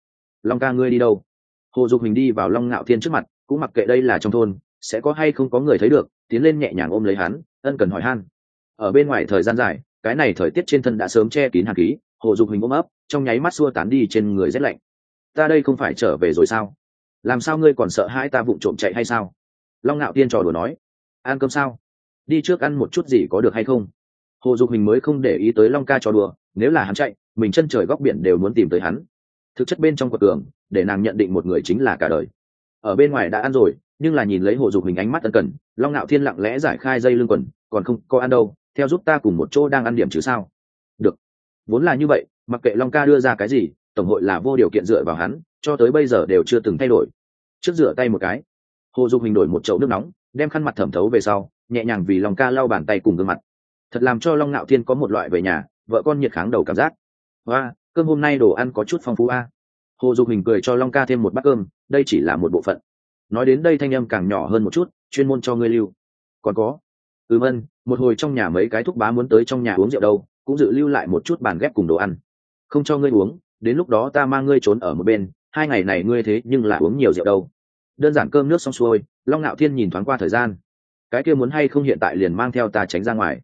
Long ca ngươi đi đâu? Hồ dục hình đi vào long ngạo thiên trước mặt, cũng mặc kệ đây là trong thôn, sẽ có hay không có người thấy được, tiến lên nhẹ nhàng ôm lấy hắn, ân cần hỏi han. Ở bên ngoài thời gian dài, cái này thời tiết trên thân đã sớm che kín hàn khí, hồ dục hình ôm ấp, trong nháy mắt xua tán đi trên người rét lạnh. Ta đây không phải trở về rồi sao? Làm sao ngươi còn sợ hãi ta vụng trộm chạy hay sao? Long ngạo tiên trò đùa nói. Ăn cơm sao? Đi trước ăn một chút gì có được hay không? Hồ dục hình mới không để ý tới long ca trò đùa, nếu là hắn chạy, mình chân trời góc biển đều muốn tìm tới hắn. Thực chất bên trong quật tường để nàng nhận định một người chính là cả đời. Ở bên ngoài đã ăn rồi, nhưng là nhìn lấy hồ dục hình ánh mắt ân cần, long ngạo thiên lặng lẽ giải khai dây lưng quần, còn không, có ăn đâu, theo giúp ta cùng một chỗ đang ăn điểm chứ sao? Được. Vốn là như vậy, mặc kệ long ca đưa ra cái gì tổng hội là vô điều kiện dựa vào hắn, cho tới bây giờ đều chưa từng thay đổi. Trước rửa tay một cái, hồ dục hình đổi một chậu nước nóng, đem khăn mặt thẩm thấu về sau, nhẹ nhàng vì long ca lau bàn tay cùng gương mặt. Thật làm cho long ngạo thiên có một loại về nhà, vợ con nhiệt kháng đầu cảm giác. Và cơm hôm nay đồ ăn có chút phong phú a. Hồ dục hình cười cho long ca thêm một bát cơm, đây chỉ là một bộ phận. Nói đến đây thanh âm càng nhỏ hơn một chút, chuyên môn cho ngươi lưu. Còn có? Ừm ân một hồi trong nhà mấy cái thúc bá muốn tới trong nhà uống rượu đâu, cũng dự lưu lại một chút bàn ghép cùng đồ ăn. Không cho ngươi uống đến lúc đó ta mang ngươi trốn ở một bên, hai ngày này ngươi thế nhưng là uống nhiều rượu đâu. Đơn giản cơm nước xong xuôi, long ngạo thiên nhìn thoáng qua thời gian. Cái kia muốn hay không hiện tại liền mang theo ta tránh ra ngoài.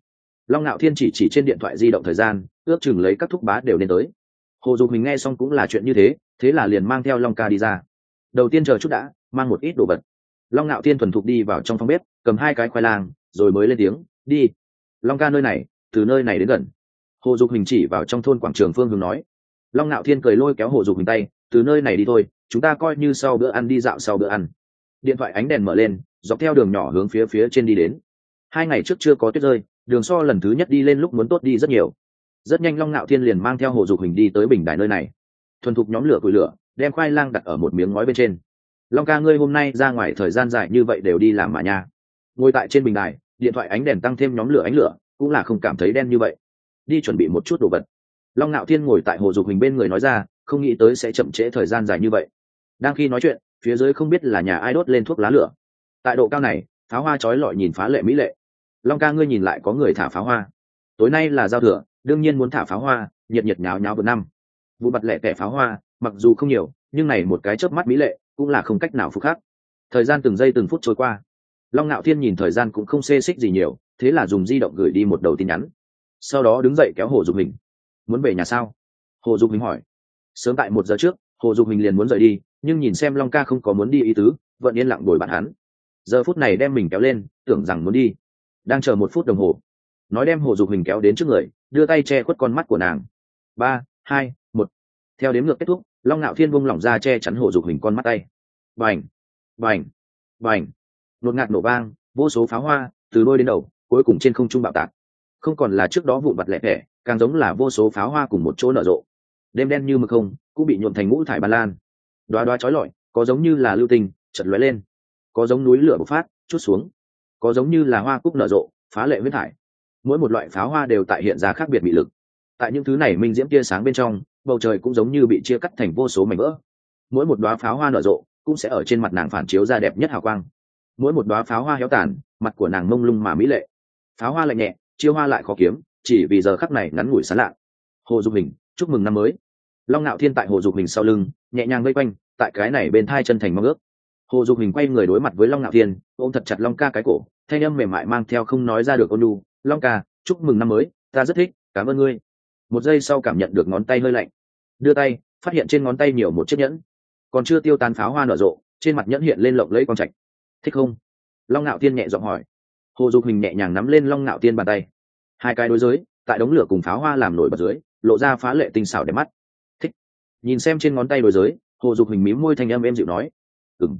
Long ngạo thiên chỉ chỉ trên điện thoại di động thời gian, ước chừng lấy các thúc bá đều nên tới. Hồ dục mình nghe xong cũng là chuyện như thế thế là liền mang theo long ca đi ra. Đầu tiên chờ chút đã, mang một ít đồ vật. Long ngạo thiên thuần thục đi vào trong phòng bếp, cầm hai cái khoai lang, rồi mới lên tiếng, đi. Long ca nơi này, từ nơi này đến gần. Hồ dục hình chỉ vào trong thôn quảng trường phương hướng nói long ngạo thiên cười lôi kéo hồ dục hình tay, từ nơi này đi thôi, chúng ta coi như sau bữa ăn đi dạo sau bữa ăn. Điện thoại ánh đèn mở lên, dọc theo đường nhỏ hướng phía phía trên đi đến. Hai ngày trước chưa có tuyết rơi, đường so lần thứ nhất đi lên lúc muốn tốt đi rất nhiều. Rất nhanh long ngạo thiên liền mang theo hồ dục hình đi tới bình đài nơi này. Thuần thục nhóm lửa cùi lửa, đem khoai lang đặt ở một miếng ngói bên trên. Long ca ngươi hôm nay ra ngoài thời gian dài như vậy đều đi làm mà nha. Ngồi tại trên bình đài, điện thoại ánh đèn tăng thêm nhóm lửa ánh lửa, cũng là không cảm thấy đen như vậy. Đi chuẩn bị một chút đồ vật long ngạo thiên ngồi tại hồ dục hình bên người nói ra, không nghĩ tới sẽ chậm trễ thời gian dài như vậy. Đang khi nói chuyện, phía dưới không biết là nhà ai đốt lên thuốc lá lửa. Tại độ cao này, pháo hoa trói lọi nhìn phá lệ mỹ lệ. Long ca ngươi nhìn lại có người thả pháo hoa. Tối nay là giao thừa, đương nhiên muốn thả pháo hoa, nhiệt nhiệt nháo nháo vượt năm. Vụ mặt lẹ tẻ pháo hoa, mặc dù không nhiều, nhưng này một cái chớp mắt mỹ lệ, cũng là không cách nào phục khắc. Thời gian từng giây từng phút trôi qua. Long ngạo thiên nhìn thời gian cũng không xê xích gì nhiều, thế là dùng di động gửi đi một đầu tin nhắn. Sau đó đứng dậy kéo hồ dục hình muốn về nhà sao? Hồ dục hình hỏi. Sớm tại một giờ trước, hồ dục hình liền muốn rời đi, nhưng nhìn xem long ca không có muốn đi ý tứ, vẫn yên lặng đuổi bạn hắn. Giờ phút này đem mình kéo lên, tưởng rằng muốn đi. Đang chờ một phút đồng hồ. Nói đem hồ dục hình kéo đến trước người, đưa tay che khuất con mắt của nàng. Ba, hai, một. Theo đếm ngược kết thúc, long ngạo thiên vung lỏng ra che chắn hồ dục hình con mắt tay. Vành vành vành nột ngạt nổ vang, vô số pháo hoa, từ đôi đến đầu, cuối cùng trên không trung bạo tạc. Không còn là trước đó vụn vặt lẻ thẻ càng giống là vô số pháo hoa cùng một chỗ nở rộ. Đêm đen như mực không, cũng bị nhuộm thành ngũ thải ba lan. Đoá đoá trói lọi, có giống như là lưu tình chật lóe lên. Có giống núi lửa bộc phát, chút xuống. Có giống như là hoa cúc nở rộ, phá lệ huyết thải. Mỗi một loại pháo hoa đều tại hiện ra khác biệt bị lực. Tại những thứ này minh diễm tia sáng bên trong, bầu trời cũng giống như bị chia cắt thành vô số mảnh vỡ. Mỗi một đoá pháo hoa nở rộ, cũng sẽ ở trên mặt nàng phản chiếu ra đẹp nhất hào quang. Mỗi một đoá pháo hoa héo tàn, mặt của nàng mông lung mà mỹ lệ. Pháo hoa lạnh nhẹ, chiêu hoa lại khó kiếm chỉ vì giờ khắc này ngắn ngủi sán lạ. Hồ dục hình, chúc mừng năm mới. Long ngạo thiên tại hồ dục hình sau lưng, nhẹ nhàng vây quanh, tại cái này bên thai chân thành mong ước. Hồ dục hình quay người đối mặt với long ngạo thiên, ôm thật chặt long ca cái cổ, thanh âm mềm mại mang theo không nói ra được ôn lu long ca, chúc mừng năm mới, ta rất thích, cảm ơn ngươi. Một giây sau cảm nhận được ngón tay hơi lạnh. Đưa tay, phát hiện trên ngón tay nhiều một chiếc nhẫn. Còn chưa tiêu tan pháo hoa nở rộ, trên mặt nhẫn hiện lên lộng lẫy con trạch. Thích không? Long ngạo tiên nhẹ giọng hỏi. Hồ dục hình nhẹ nhàng nắm lên long ngạo tiên bàn tay hai cái đối giới tại đống lửa cùng pháo hoa làm nổi bật dưới lộ ra phá lệ tinh xảo đẹp mắt. Thích. Nhìn xem trên ngón tay đối giới hồ dục hình mím môi thanh âm em dịu nói ừng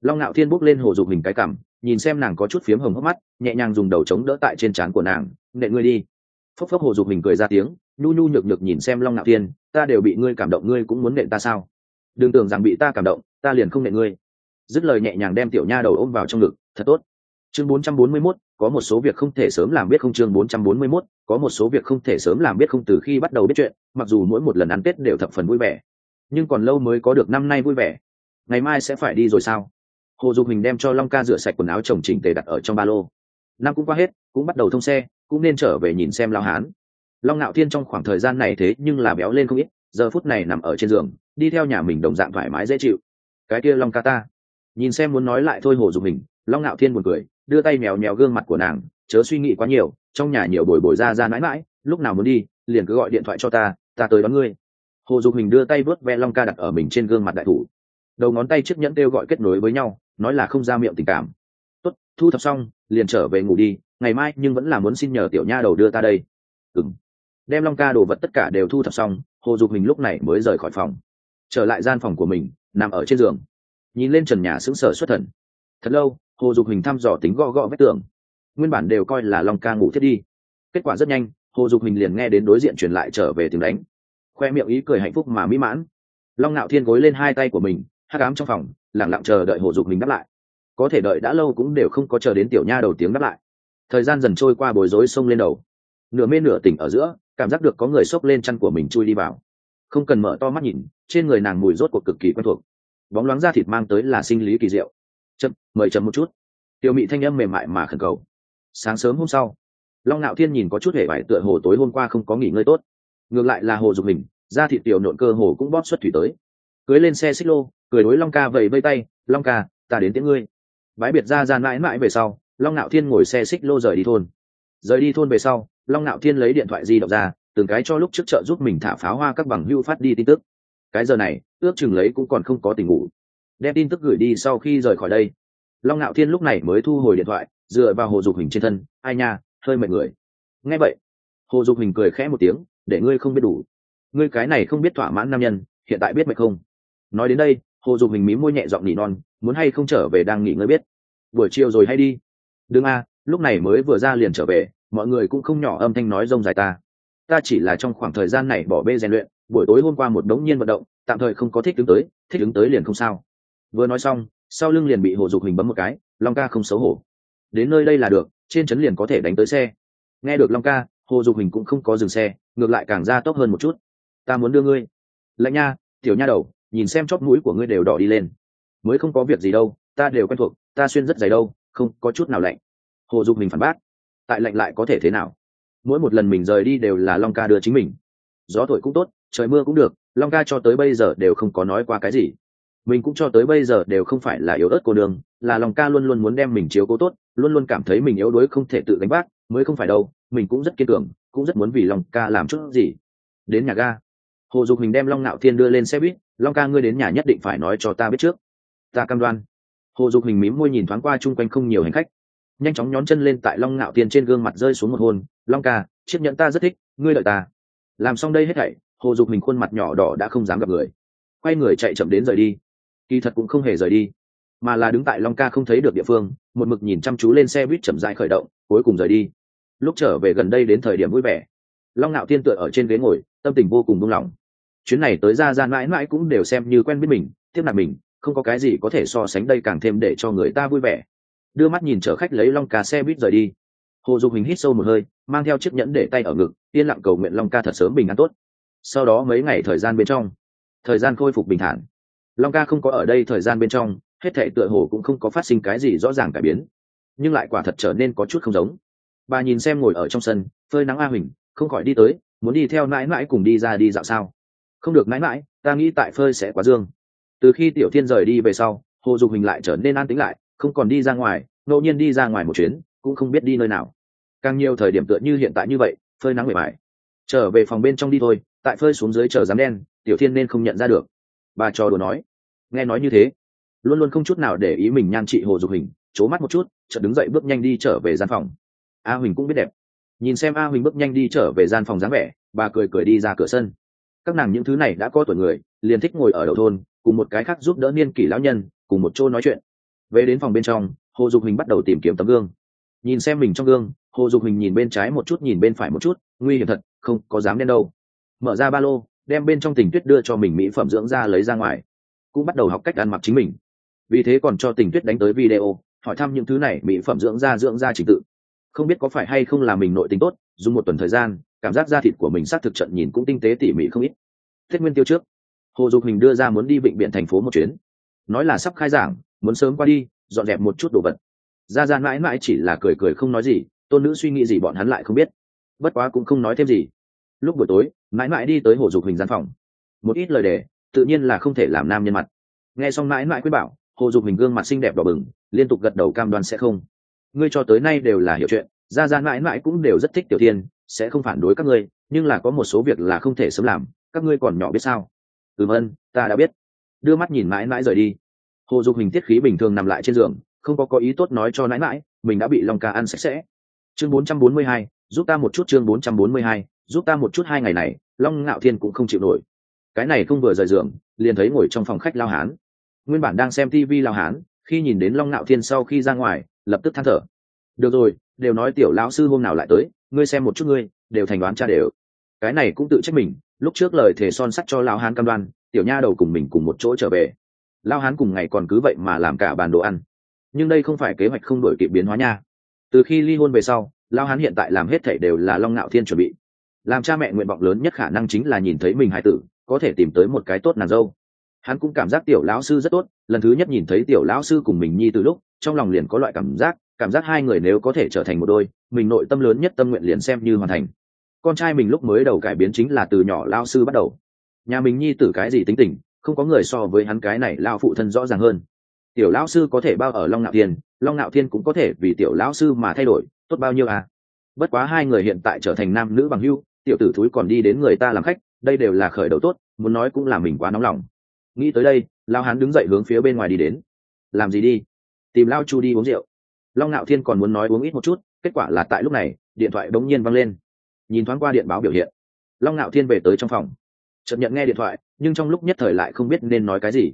long ngạo thiên bốc lên hồ dục hình cái cảm nhìn xem nàng có chút phiếm hồng hốc mắt nhẹ nhàng dùng đầu chống đỡ tại trên trán của nàng nệ ngươi đi. Phốc phốc hồ dục hình cười ra tiếng nhu nhu nhược nhược nhìn xem long ngạo thiên ta đều bị ngươi cảm động ngươi cũng muốn nện ta sao? Đừng tưởng rằng bị ta cảm động ta liền không nện ngươi. Dứt lời nhẹ nhàng đem tiểu nha đầu ôm vào trong ngực thật tốt. Chương 441, có một số việc không thể sớm làm biết không chương 441, có một số việc không thể sớm làm biết không từ khi bắt đầu biết chuyện mặc dù mỗi một lần ăn tết đều thập phần vui vẻ. Nhưng còn lâu mới có được năm nay vui vẻ. Ngày mai sẽ phải đi rồi sao? Hồ dục hình đem cho long ca rửa sạch quần áo chồng chỉnh tề đặt ở trong ba lô. Năm cũng qua hết cũng bắt đầu thông xe cũng nên trở về nhìn xem lão hán. Long nạo thiên trong khoảng thời gian này thế nhưng là béo lên không ít giờ phút này nằm ở trên giường đi theo nhà mình đồng dạng thoải mái dễ chịu. Cái kia long ca ta. Nhìn xem muốn nói lại thôi hồ dục hình long nạo thiên buồn cười đưa tay mèo mèo gương mặt của nàng, chớ suy nghĩ quá nhiều, trong nhà nhiều bồi bồi ra ra mãi mãi, lúc nào muốn đi, liền cứ gọi điện thoại cho ta ta tới đón ngươi. Hồ dục hình đưa tay vớt ve long ca đặt ở mình trên gương mặt đại thủ. Đầu ngón tay chiếc nhẫn kêu gọi kết nối với nhau, nói là không ra miệng tình cảm. Tốt, thu thập xong, liền trở về ngủ đi, ngày mai nhưng vẫn là muốn xin nhờ tiểu nha đầu đưa ta đây. Ừng đem long ca đồ vật tất cả đều thu thập xong, hồ dục hình lúc này mới rời khỏi phòng. Trở lại gian phòng của mình, nằm ở trên giường. Nhìn lên trần nhà sững sờ xuất thần. Thật lâu hồ dục hình thăm dò tính gõ gõ vết tường. Nguyên bản đều coi là long ca ngủ thiết đi. Kết quả rất nhanh, hồ dục hình liền nghe đến đối diện truyền lại trở về tiếng đánh. Khoe miệng ý cười hạnh phúc mà mỹ mãn. Long nạo thiên gối lên hai tay của mình hát cám trong phòng lẳng lặng chờ đợi hồ dục hình đáp lại. Có thể đợi đã lâu cũng đều không có chờ đến tiểu nha đầu tiếng đáp lại. Thời gian dần trôi qua bối rối xông lên đầu. Nửa mê nửa tỉnh ở giữa, cảm giác được có người xốc lên chăn của mình chui đi vào. Không cần mở to mắt nhìn, trên người nàng mùi rốt cuộc cực kỳ quen thuộc. Bóng loáng da thịt mang tới là sinh lý kỳ diệu chậm mời chậm một chút. Tiểu mị thanh âm mềm mại mà khẩn cầu. Sáng sớm hôm sau long nạo thiên nhìn có chút hề vải tựa hồ tối hôm qua không có nghỉ ngơi tốt. Ngược lại là hồ dục mình, da thịt tiểu nộn cơ hồ cũng bóp xuất thủy tới. Cưới lên xe xích lô cười đối long ca vẫy vây tay long ca ta đến tiễn ngươi. Bãi biệt ra ra mãi mãi về sau long nạo thiên ngồi xe xích lô rời đi thôn. Rời đi thôn về sau long nạo thiên lấy điện thoại di động ra từng cái cho lúc trước chợ giúp mình thả pháo hoa các bằng hưu phát đi tin tức. Cái giờ này ước chừng lấy cũng còn không có tình ngủ đem tin tức gửi đi sau khi rời khỏi đây. Long ngạo thiên lúc này mới thu hồi điện thoại, dựa vào hồ dục hình trên thân. Ai nha, hơi mệt người. Nghe vậy, hồ dục hình cười khẽ một tiếng, để ngươi không biết đủ. Ngươi cái này không biết thỏa mãn nam nhân, hiện tại biết mệt không? Nói đến đây, hồ dục hình mí môi nhẹ giọng nỉ non, muốn hay không trở về đang nghỉ ngơi biết. Buổi chiều rồi hay đi? Đương a, lúc này mới vừa ra liền trở về, mọi người cũng không nhỏ âm thanh nói rông dài ta. Ta chỉ là trong khoảng thời gian này bỏ bê rèn luyện, buổi tối hôm qua một đống nhiên vận động, tạm thời không có thích ứng tới, thích ứng tới liền không sao vừa nói xong, sau lưng liền bị hồ dục hình bấm một cái, long ca không xấu hổ. Đến nơi đây là được, trên trấn liền có thể đánh tới xe. Nghe được long ca, hồ dục hình cũng không có dừng xe, ngược lại càng ra tốc hơn một chút. Ta muốn đưa ngươi. Lạnh nha, tiểu nha đầu, nhìn xem chóp mũi của ngươi đều đỏ đi lên. Mới không có việc gì đâu, ta đều quen thuộc, ta xuyên rất dày đâu, không, có chút nào lạnh. Hồ dục hình phản bác. Tại lạnh lại có thể thế nào? Mỗi một lần mình rời đi đều là long ca đưa chính mình. Gió thổi cũng tốt, trời mưa cũng được, long ca cho tới bây giờ đều không có nói qua cái gì mình cũng cho tới bây giờ đều không phải là yếu ớt cô đường là lòng ca luôn luôn muốn đem mình chiếu cố tốt, luôn luôn cảm thấy mình yếu đuối không thể tự gánh vác, mới không phải đâu, mình cũng rất kiên cường, cũng rất muốn vì lòng ca làm chút gì. Đến nhà ga. Hồ dục mình đem long ngạo thiên đưa lên xe buýt, long ca ngươi đến nhà nhất định phải nói cho ta biết trước. Ta cam đoan. Hồ dục mình mím môi nhìn thoáng qua chung quanh không nhiều hành khách. Nhanh chóng nhón chân lên tại long ngạo thiên trên gương mặt rơi xuống một hôn long ca, chiếc nhẫn ta rất thích, ngươi đợi ta. Làm xong đây hết thảy, hồ dục mình khuôn mặt nhỏ đỏ đã không dám gặp người. Quay người chạy chậm đến rời đi kỳ thật cũng không hề rời đi, mà là đứng tại long ca không thấy được địa phương, một mực nhìn chăm chú lên xe buýt chậm dại khởi động, cuối cùng rời đi. Lúc trở về gần đây đến thời điểm vui vẻ, long ngạo thiên tựa ở trên ghế ngồi, tâm tình vô cùng buông lỏng. Chuyến này tới ra ra mãi mãi cũng đều xem như quen biết mình, tiếp nạp mình, không có cái gì có thể so sánh đây càng thêm để cho người ta vui vẻ. Đưa mắt nhìn chở khách lấy long ca xe buýt rời đi. Hồ dục hình hít sâu một hơi, mang theo chiếc nhẫn để tay ở ngực, yên lặng cầu nguyện long ca thật sớm bình an tốt. Sau đó mấy ngày thời gian bên trong, thời gian khôi phục bình thản long ca không có ở đây thời gian bên trong, hết thệ tựa hồ cũng không có phát sinh cái gì rõ ràng cải biến. Nhưng lại quả thật trở nên có chút không giống. Bà nhìn xem ngồi ở trong sân, phơi nắng a huỳnh, không khỏi đi tới, muốn đi theo mãi mãi cùng đi ra đi dạo sao? Không được mãi mãi, ta nghĩ tại phơi sẽ quá dương. Từ khi tiểu thiên rời đi về sau, hồ dục huỳnh lại trở nên an tính lại, không còn đi ra ngoài, ngẫu nhiên đi ra ngoài một chuyến, cũng không biết đi nơi nào. Càng nhiều thời điểm tựa như hiện tại như vậy, phơi nắng bề mại trở về phòng bên trong đi thôi, tại phơi xuống dưới chờ dám đen, tiểu thiên nên không nhận ra được bà trò đùa nói. Nghe nói như thế, luôn luôn không chút nào để ý mình nhan trị hồ dục hình c mắt một chút, chợt đứng dậy bước nhanh đi trở về gian phòng. A huỳnh cũng biết đẹp. Nhìn xem a huỳnh bước nhanh đi trở về gian phòng dáng vẻ, bà cười cười đi ra cửa sân. Các nàng những thứ này đã có tuổi người, liền thích ngồi ở đầu thôn, cùng một cái khác giúp đỡ niên kỷ lão nhân, cùng một chỗ nói chuyện. Về đến phòng bên trong, hồ dục hình bắt đầu tìm kiếm tấm gương. Nhìn xem mình trong gương, hồ dục hình nhìn bên trái một chút, nhìn bên phải một chút, nguy hiểm thật, không có dám đen đâu. Mở ra ba lô đem bên trong tình tuyết đưa cho mình mỹ phẩm dưỡng da lấy ra ngoài. Cũng bắt đầu học cách ăn mặc chính mình. Vì thế còn cho tình tuyết đánh tới video, hỏi thăm những thứ này mỹ phẩm dưỡng da dưỡng da trình tự. Không biết có phải hay không là mình nội tính tốt, dùng một tuần thời gian, cảm giác da thịt của mình xác thực trận nhìn cũng tinh tế tỉ mỉ không ít. Tết nguyên tiêu trước, hồ dục hình đưa ra muốn đi bệnh viện thành phố một chuyến. Nói là sắp khai giảng, muốn sớm qua đi, dọn dẹp một chút đồ vật. Ra ra mãi mãi chỉ là cười cười không nói gì, tôn nữ suy nghĩ gì bọn hắn lại không biết. Bất quá cũng không nói thêm gì lúc buổi tối mãi mãi đi tới hồ dục hình gian phòng. Một ít lời đề tự nhiên là không thể làm nam nhân mặt. Nghe xong mãi mãi quyết bảo hồ dục hình gương mặt xinh đẹp đỏ bừng liên tục gật đầu cam đoan sẽ không. Ngươi cho tới nay đều là hiểu chuyện ra ra mãi mãi cũng đều rất thích tiểu tiên sẽ không phản đối các ngươi nhưng là có một số việc là không thể sớm làm các ngươi còn nhỏ biết sao? Ừm ân ta đã biết. Đưa mắt nhìn mãi mãi rời đi. Hồ dục hình tiết khí bình thường nằm lại trên giường không có có ý tốt nói cho mãi mãi mình đã bị lòng ca ăn sạch sẽ. Chương 442, giúp ta một chút chương 442, giúp ta một chút hai ngày này, long ngạo thiên cũng không chịu nổi. Cái này không vừa rời giường, liền thấy ngồi trong phòng khách lao hán. Nguyên bản đang xem tv lao hán, khi nhìn đến long ngạo thiên sau khi ra ngoài, lập tức than thở. Được rồi, đều nói tiểu lão sư hôm nào lại tới, ngươi xem một chút ngươi, đều thành đoán cha đều. Cái này cũng tự trách mình, lúc trước lời thề son sắt cho lao hán cam đoan, tiểu nha đầu cùng mình cùng một chỗ trở về. Lao hán cùng ngày còn cứ vậy mà làm cả bàn đồ ăn. Nhưng đây không phải kế hoạch không đổi kịp biến hóa nha. Từ khi ly hôn về sau, lao hán hiện tại làm hết thể đều là long ngạo thiên chuẩn bị làm cha mẹ nguyện vọng lớn nhất khả năng chính là nhìn thấy mình hài tử, có thể tìm tới một cái tốt nàng dâu. Hắn cũng cảm giác tiểu lão sư rất tốt, lần thứ nhất nhìn thấy tiểu lão sư cùng mình nhi từ lúc, trong lòng liền có loại cảm giác cảm giác hai người nếu có thể trở thành một đôi, mình nội tâm lớn nhất tâm nguyện liền xem như hoàn thành. Con trai mình lúc mới đầu cải biến chính là từ nhỏ lao sư bắt đầu. Nhà mình nhi tử cái gì tính tình, không có người so với hắn cái này lao phụ thân rõ ràng hơn. Tiểu lão sư có thể bao ở long ngạo thiên, long ngạo thiên cũng có thể vì tiểu lão sư mà thay đổi, tốt bao nhiêu à? Bất quá hai người hiện tại trở thành nam nữ bằng hưu tiểu tử thúi còn đi đến người ta làm khách, đây đều là khởi đầu tốt, muốn nói cũng là mình quá nóng lòng. Nghĩ tới đây, lao hán đứng dậy hướng phía bên ngoài đi đến. Làm gì đi? Tìm lao chu đi uống rượu. Long ngạo thiên còn muốn nói uống ít một chút, kết quả là tại lúc này, điện thoại bỗng nhiên văng lên. Nhìn thoáng qua điện báo biểu hiện, long ngạo thiên về tới trong phòng. Chợt nhận nghe điện thoại, nhưng trong lúc nhất thời lại không biết nên nói cái gì.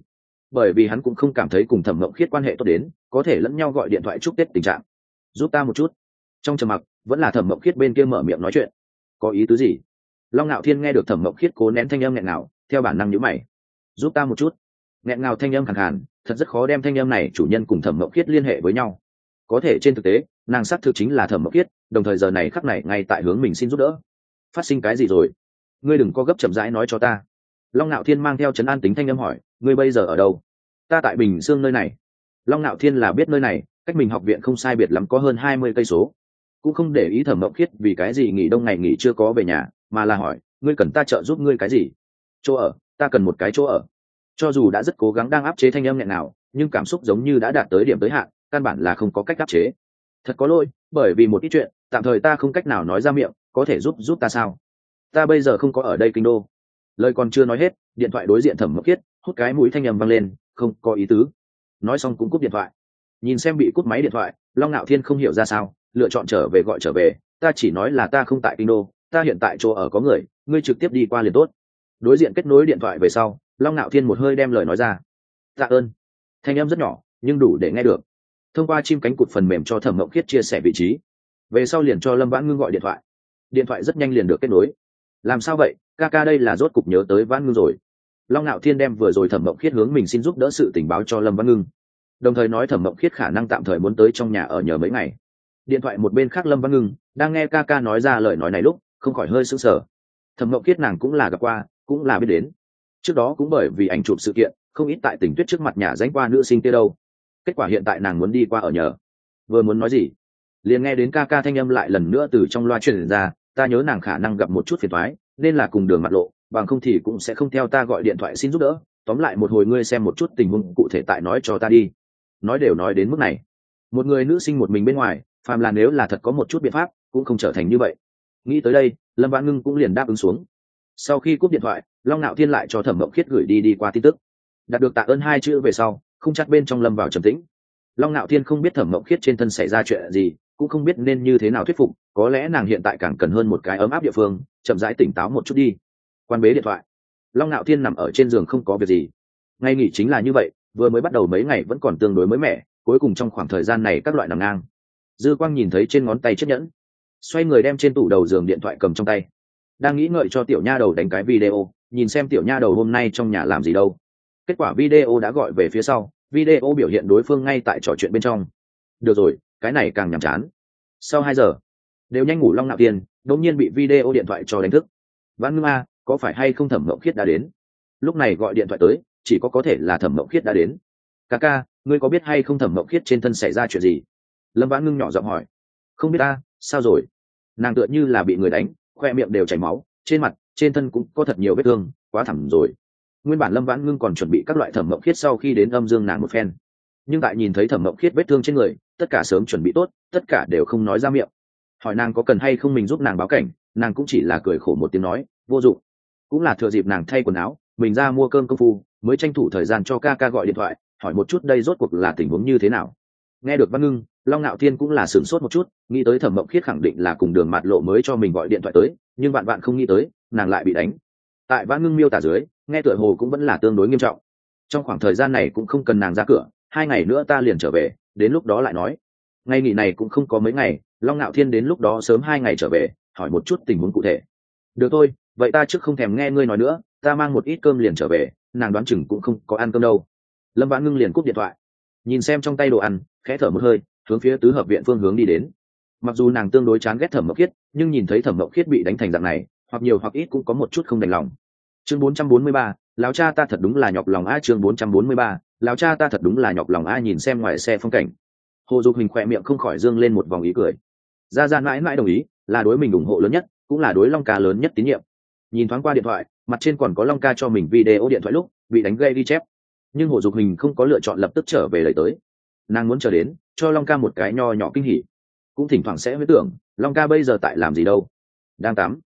Bởi vì hắn cũng không cảm thấy cùng thẩm mộng khiết quan hệ tốt đến, có thể lẫn nhau gọi điện thoại chúc tết tình trạng. Giúp ta một chút. Trong trầm mặc, vẫn là thẩm mộng khiết bên kia mở miệng nói chuyện có ý tứ gì? Long ngạo thiên nghe được thẩm mộng khiết cố nén thanh âm nghẹn nào theo bản năng nhữ mày. Giúp ta một chút. Nghẹn ngào thanh âm khẳng hẳn thật rất khó đem thanh âm này chủ nhân cùng thẩm mộng khiết liên hệ với nhau. Có thể trên thực tế, nàng xác thực chính là thẩm mộng khiết, đồng thời giờ này khắc này ngay tại hướng mình xin giúp đỡ. Phát sinh cái gì rồi? Ngươi đừng có gấp chậm rãi nói cho ta. Long ngạo thiên mang theo trấn an tính thanh âm hỏi, ngươi bây giờ ở đâu? Ta tại bình dương nơi này. Long ngạo thiên là biết nơi này, cách mình học viện không sai biệt lắm có hơn hai mươi cây số cũng không để ý thẩm mộng khiết vì cái gì nghỉ đông ngày nghỉ chưa có về nhà, mà là hỏi, ngươi cần ta trợ giúp ngươi cái gì? Chỗ ở, ta cần một cái chỗ ở. Cho dù đã rất cố gắng đang áp chế thanh âm nghẹn nào nhưng cảm xúc giống như đã đạt tới điểm tới hạn, căn bản là không có cách áp chế. Thật có lỗi, bởi vì một ít chuyện, tạm thời ta không cách nào nói ra miệng, có thể giúp giúp ta sao? Ta bây giờ không có ở đây kinh đô. Lời còn chưa nói hết, điện thoại đối diện thẩm mộng khiết, hút cái mũi thanh âm vang lên, không có ý tứ. Nói xong cũng cúp điện thoại. Nhìn xem bị cúp máy điện thoại, long ngạo thiên không hiểu ra sao lựa chọn trở về gọi trở về, ta chỉ nói là ta không tại kinh đô, ta hiện tại chỗ ở có người, ngươi trực tiếp đi qua liền tốt. Đối diện kết nối điện thoại về sau, long ngạo thiên một hơi đem lời nói ra. Tạ ơn. Thanh âm rất nhỏ, nhưng đủ để nghe được. Thông qua chim cánh cụt phần mềm cho thẩm mộng khiết chia sẻ vị trí. Về sau liền cho lâm vãn ngưng gọi điện thoại. Điện thoại rất nhanh liền được kết nối. Làm sao vậy? Ca ca đây là rốt cục nhớ tới vãn ngưng rồi. Long ngạo thiên đem vừa rồi thẩm mộng khiết hướng mình xin giúp đỡ sự tình báo cho lâm Vãn ngưng. Đồng thời nói thẩm mộng khiết khả năng tạm thời muốn tới trong nhà ở nhờ mấy ngày điện thoại một bên khác lâm văn ngưng đang nghe ca ca nói ra lời nói này lúc, không khỏi hơi sững sờ. Thẩm mộng Kiết nàng cũng là gặp qua, cũng là biết đến. Trước đó cũng bởi vì ảnh chụp sự kiện, không ít tại tỉnh tuyết trước mặt nhà danh qua nữ sinh kia đâu. Kết quả hiện tại nàng muốn đi qua ở nhờ. Vừa muốn nói gì? Liền nghe đến ca ca thanh âm lại lần nữa từ trong loa truyền ra, ta nhớ nàng khả năng gặp một chút phiền thoái nên là cùng đường mặt lộ, bằng không thì cũng sẽ không theo ta gọi điện thoại xin giúp đỡ. Tóm lại một hồi ngươi xem một chút tình huống cụ thể tại nói cho ta đi. Nói đều nói đến mức này. Một người nữ sinh một mình bên ngoài phàm là nếu là thật có một chút biện pháp, cũng không trở thành như vậy. Nghĩ tới đây, lâm vãn ngưng cũng liền đáp ứng xuống. Sau khi cúp điện thoại, long nạo thiên lại cho thẩm mộng khiết gửi đi đi qua tin tức. Đạt được tạ ơn hai chữ về sau, không chắc bên trong lâm vào trầm tĩnh. Long nạo thiên không biết thẩm mộng khiết trên thân xảy ra chuyện gì, cũng không biết nên như thế nào thuyết phục, có lẽ nàng hiện tại càng cần hơn một cái ấm áp địa phương, chậm rãi tỉnh táo một chút đi. Quan bế điện thoại. Long Nạo thiên nằm ở trên giường không có việc gì. Ngay nghỉ chính là như vậy, vừa mới bắt đầu mấy ngày vẫn còn tương đối mới mẻ, cuối cùng trong khoảng thời gian này các loại nằm ngang dư quang nhìn thấy trên ngón tay chiếc nhẫn. Xoay người đem trên tủ đầu giường điện thoại cầm trong tay. Đang nghĩ ngợi cho tiểu nha đầu đánh cái video, nhìn xem tiểu nha đầu hôm nay trong nhà làm gì đâu. Kết quả video đã gọi về phía sau, video biểu hiện đối phương ngay tại trò chuyện bên trong. Được rồi, cái này càng nhàm chán. Sau hai giờ, đều nhanh ngủ long nạo tiền, đột nhiên bị video điện thoại cho đánh thức. Văn ngưng a, có phải hay không thẩm mộng khiết đã đến? Lúc này gọi điện thoại tới, chỉ có có thể là thẩm mộng khiết đã đến. Ca ca, ngươi có biết hay không thẩm mộng khiết trên thân xảy ra chuyện gì? Lâm vãn ngưng nhỏ giọng hỏi, không biết ta, sao rồi? Nàng tựa như là bị người đánh, khoe miệng đều chảy máu, trên mặt, trên thân cũng có thật nhiều vết thương, quá thẳm rồi. Nguyên bản lâm vãn ngưng còn chuẩn bị các loại thẩm mộng khiết sau khi đến âm dương nàng một phen. Nhưng tại nhìn thấy thẩm mộng khiết vết thương trên người, tất cả sớm chuẩn bị tốt, tất cả đều không nói ra miệng. Hỏi nàng có cần hay không mình giúp nàng báo cảnh, nàng cũng chỉ là cười khổ một tiếng nói, vô dụng. Cũng là thừa dịp nàng thay quần áo, mình ra mua cơm công phu, mới tranh thủ thời gian cho ca ca gọi điện thoại, hỏi một chút đây rốt cuộc là tình huống như thế nào nghe được văn ngưng, long ngạo thiên cũng là sửng sốt một chút, nghĩ tới thẩm mộng khiết khẳng định là cùng đường mạt lộ mới cho mình gọi điện thoại tới, nhưng bạn bạn không nghĩ tới, nàng lại bị đánh. Tại văn ngưng miêu tả dưới, nghe tựa hồ cũng vẫn là tương đối nghiêm trọng. Trong khoảng thời gian này cũng không cần nàng ra cửa, hai ngày nữa ta liền trở về, đến lúc đó lại nói. Ngày nghỉ này cũng không có mấy ngày, long ngạo thiên đến lúc đó sớm hai ngày trở về, hỏi một chút tình huống cụ thể. Được thôi, vậy ta trước không thèm nghe ngươi nói nữa, ta mang một ít cơm liền trở về, nàng đoán chừng cũng không có ăn cơm đâu. Lâm vãn ngưng liền cúp điện thoại. Nhìn xem trong tay đồ ăn khẽ thở một hơi hướng phía tứ hợp viện phương hướng đi đến. Mặc dù nàng tương đối chán ghét thẩm mộc khiết nhưng nhìn thấy thẩm mộc khiết bị đánh thành dạng này hoặc nhiều hoặc ít cũng có một chút không đành lòng. Chương 443, lão cha ta thật đúng là nhọc lòng a chương 443, lão cha ta thật đúng là nhọc lòng a nhìn xem ngoài xe phong cảnh. Hồ dục hình khỏe miệng không khỏi dương lên một vòng ý cười. Gia gia mãi mãi đồng ý là đối mình ủng hộ lớn nhất cũng là đối long ca lớn nhất tín nhiệm. Nhìn thoáng qua điện thoại mặt trên còn có long ca cho mình video điện thoại lúc bị đánh gây ghi chép. Nhưng hồ dục hình không có lựa chọn lập tức trở về lời tới nàng muốn chờ đến, cho long ca một cái nho nhỏ kinh hỉ. Cũng thỉnh thoảng sẽ huyết tưởng, long ca bây giờ tại làm gì đâu. Đang tắm.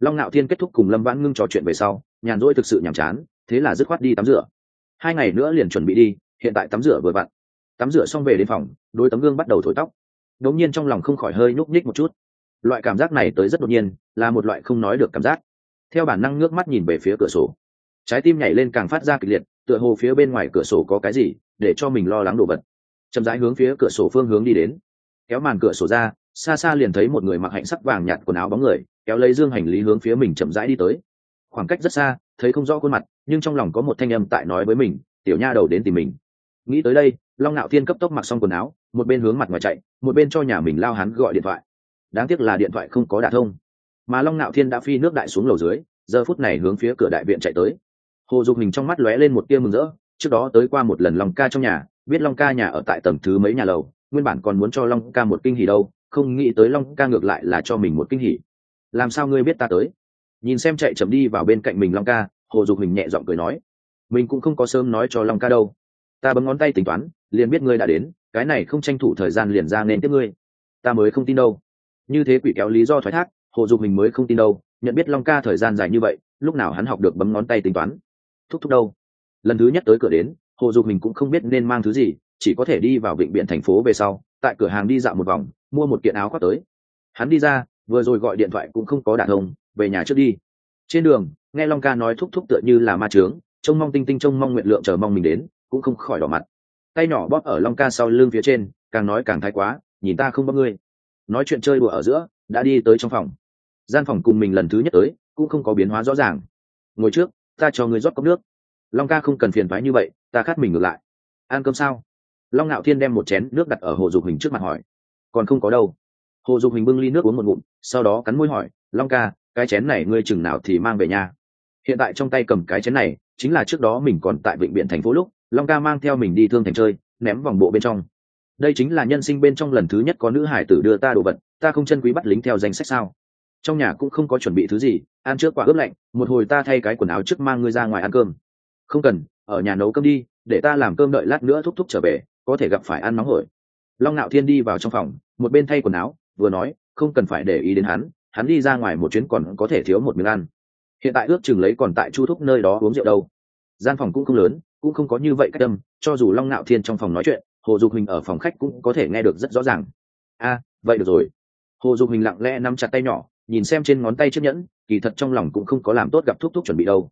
Long ngạo thiên kết thúc cùng lâm vãn ngưng trò chuyện về sau, nhàn rỗi thực sự nhàm chán, thế là dứt khoát đi tắm rửa. Hai ngày nữa liền chuẩn bị đi, hiện tại tắm rửa vừa vặn. Tắm rửa xong về đến phòng, đôi tấm gương bắt đầu thổi tóc. Đột nhiên trong lòng không khỏi hơi nhúc nhích một chút. Loại cảm giác này tới rất đột nhiên, là một loại không nói được cảm giác. Theo bản năng ngước mắt nhìn về phía cửa sổ. Trái tim nhảy lên càng phát ra kịch liệt, tựa hồ phía bên ngoài cửa sổ có cái gì, để cho mình lo lắng đồ vật chậm rãi hướng phía cửa sổ phương hướng đi đến. Kéo màn cửa sổ ra, xa xa liền thấy một người mặc hạnh sắc vàng nhạt quần áo bóng người, kéo lấy dương hành lý hướng phía mình chậm rãi đi tới. Khoảng cách rất xa, thấy không rõ khuôn mặt, nhưng trong lòng có một thanh âm tại nói với mình, tiểu nha đầu đến tìm mình. Nghĩ tới đây, long nạo thiên cấp tốc mặc xong quần áo, một bên hướng mặt ngoài chạy, một bên cho nhà mình lao hắn gọi điện thoại. Đáng tiếc là điện thoại không có đả thông. Mà long nạo thiên đã phi nước đại xuống lầu dưới, giờ phút này hướng phía cửa đại viện chạy tới. Hồ dục hình trong mắt lóe lên một tia mừng rỡ, trước đó tới qua một lần lòng ca trong nhà biết long ca nhà ở tại tầng thứ mấy nhà lầu, nguyên bản còn muốn cho long ca một kinh hỉ đâu, không nghĩ tới long ca ngược lại là cho mình một kinh hỉ. Làm sao ngươi biết ta tới? Nhìn xem chạy chậm đi vào bên cạnh mình long ca, hồ dục hình nhẹ giọng cười nói, mình cũng không có sớm nói cho long ca đâu. Ta bấm ngón tay tính toán, liền biết ngươi đã đến, cái này không tranh thủ thời gian liền ra nên tiếp ngươi. Ta mới không tin đâu. Như thế quỷ kéo lý do thoái thác, hồ dục hình mới không tin đâu, nhận biết long ca thời gian dài như vậy, lúc nào hắn học được bấm ngón tay tính toán. Thúc thúc đâu? Lần thứ nhất tới cửa đến hồ dục mình cũng không biết nên mang thứ gì, chỉ có thể đi vào bệnh viện thành phố về sau, tại cửa hàng đi dạo một vòng, mua một kiện áo khoác tới. Hắn đi ra, vừa rồi gọi điện thoại cũng không có đả thông, về nhà trước đi. Trên đường, nghe long ca nói thúc thúc tựa như là ma trướng trông mong tinh tinh trông mong nguyện lượng chờ mong mình đến, cũng không khỏi đỏ mặt. Tay nhỏ bóp ở long ca sau lưng phía trên, càng nói càng thái quá, nhìn ta không bóp ngươi. Nói chuyện chơi đùa ở giữa, đã đi tới trong phòng. Gian phòng cùng mình lần thứ nhất tới, cũng không có biến hóa rõ ràng. Ngồi trước, ta cho ngươi rót cốc nước. Long ca không cần phiền thoái như vậy ta khát mình ngược lại. Ăn cơm sao? Long ngạo thiên đem một chén nước đặt ở hồ dục hình trước mặt hỏi. Còn không có đâu. Hồ dục hình bưng ly nước uống một ngụm, sau đó cắn môi hỏi, long ca, cái chén này ngươi chừng nào thì mang về nhà? Hiện tại trong tay cầm cái chén này, chính là trước đó mình còn tại bệnh viện thành phố lúc, long ca mang theo mình đi thương thành chơi, ném vòng bộ bên trong. Đây chính là nhân sinh bên trong lần thứ nhất có nữ hải tử đưa ta đồ vật, ta không chân quý bắt lính theo danh sách sao? Trong nhà cũng không có chuẩn bị thứ gì, ăn trước quả ướp lạnh, một hồi ta thay cái quần áo trước mang ngươi ra ngoài ăn cơm. Không cần ở nhà nấu cơm đi, để ta làm cơm đợi lát nữa thúc thúc trở về, có thể gặp phải ăn nóng hổi. Long ngạo thiên đi vào trong phòng, một bên thay quần áo, vừa nói, không cần phải để ý đến hắn hắn đi ra ngoài một chuyến còn có thể thiếu một miếng ăn. Hiện tại ước chừng lấy còn tại chu thúc nơi đó uống rượu đâu. Gian phòng cũng không lớn, cũng không có như vậy cách tâm cho dù long ngạo thiên trong phòng nói chuyện, hồ dục hình ở phòng khách cũng có thể nghe được rất rõ ràng. A, vậy được rồi. Hồ dục hình lặng lẽ nắm chặt tay nhỏ, nhìn xem trên ngón tay chiếc nhẫn, kỳ thật trong lòng cũng không có làm tốt gặp thúc thúc chuẩn bị đâu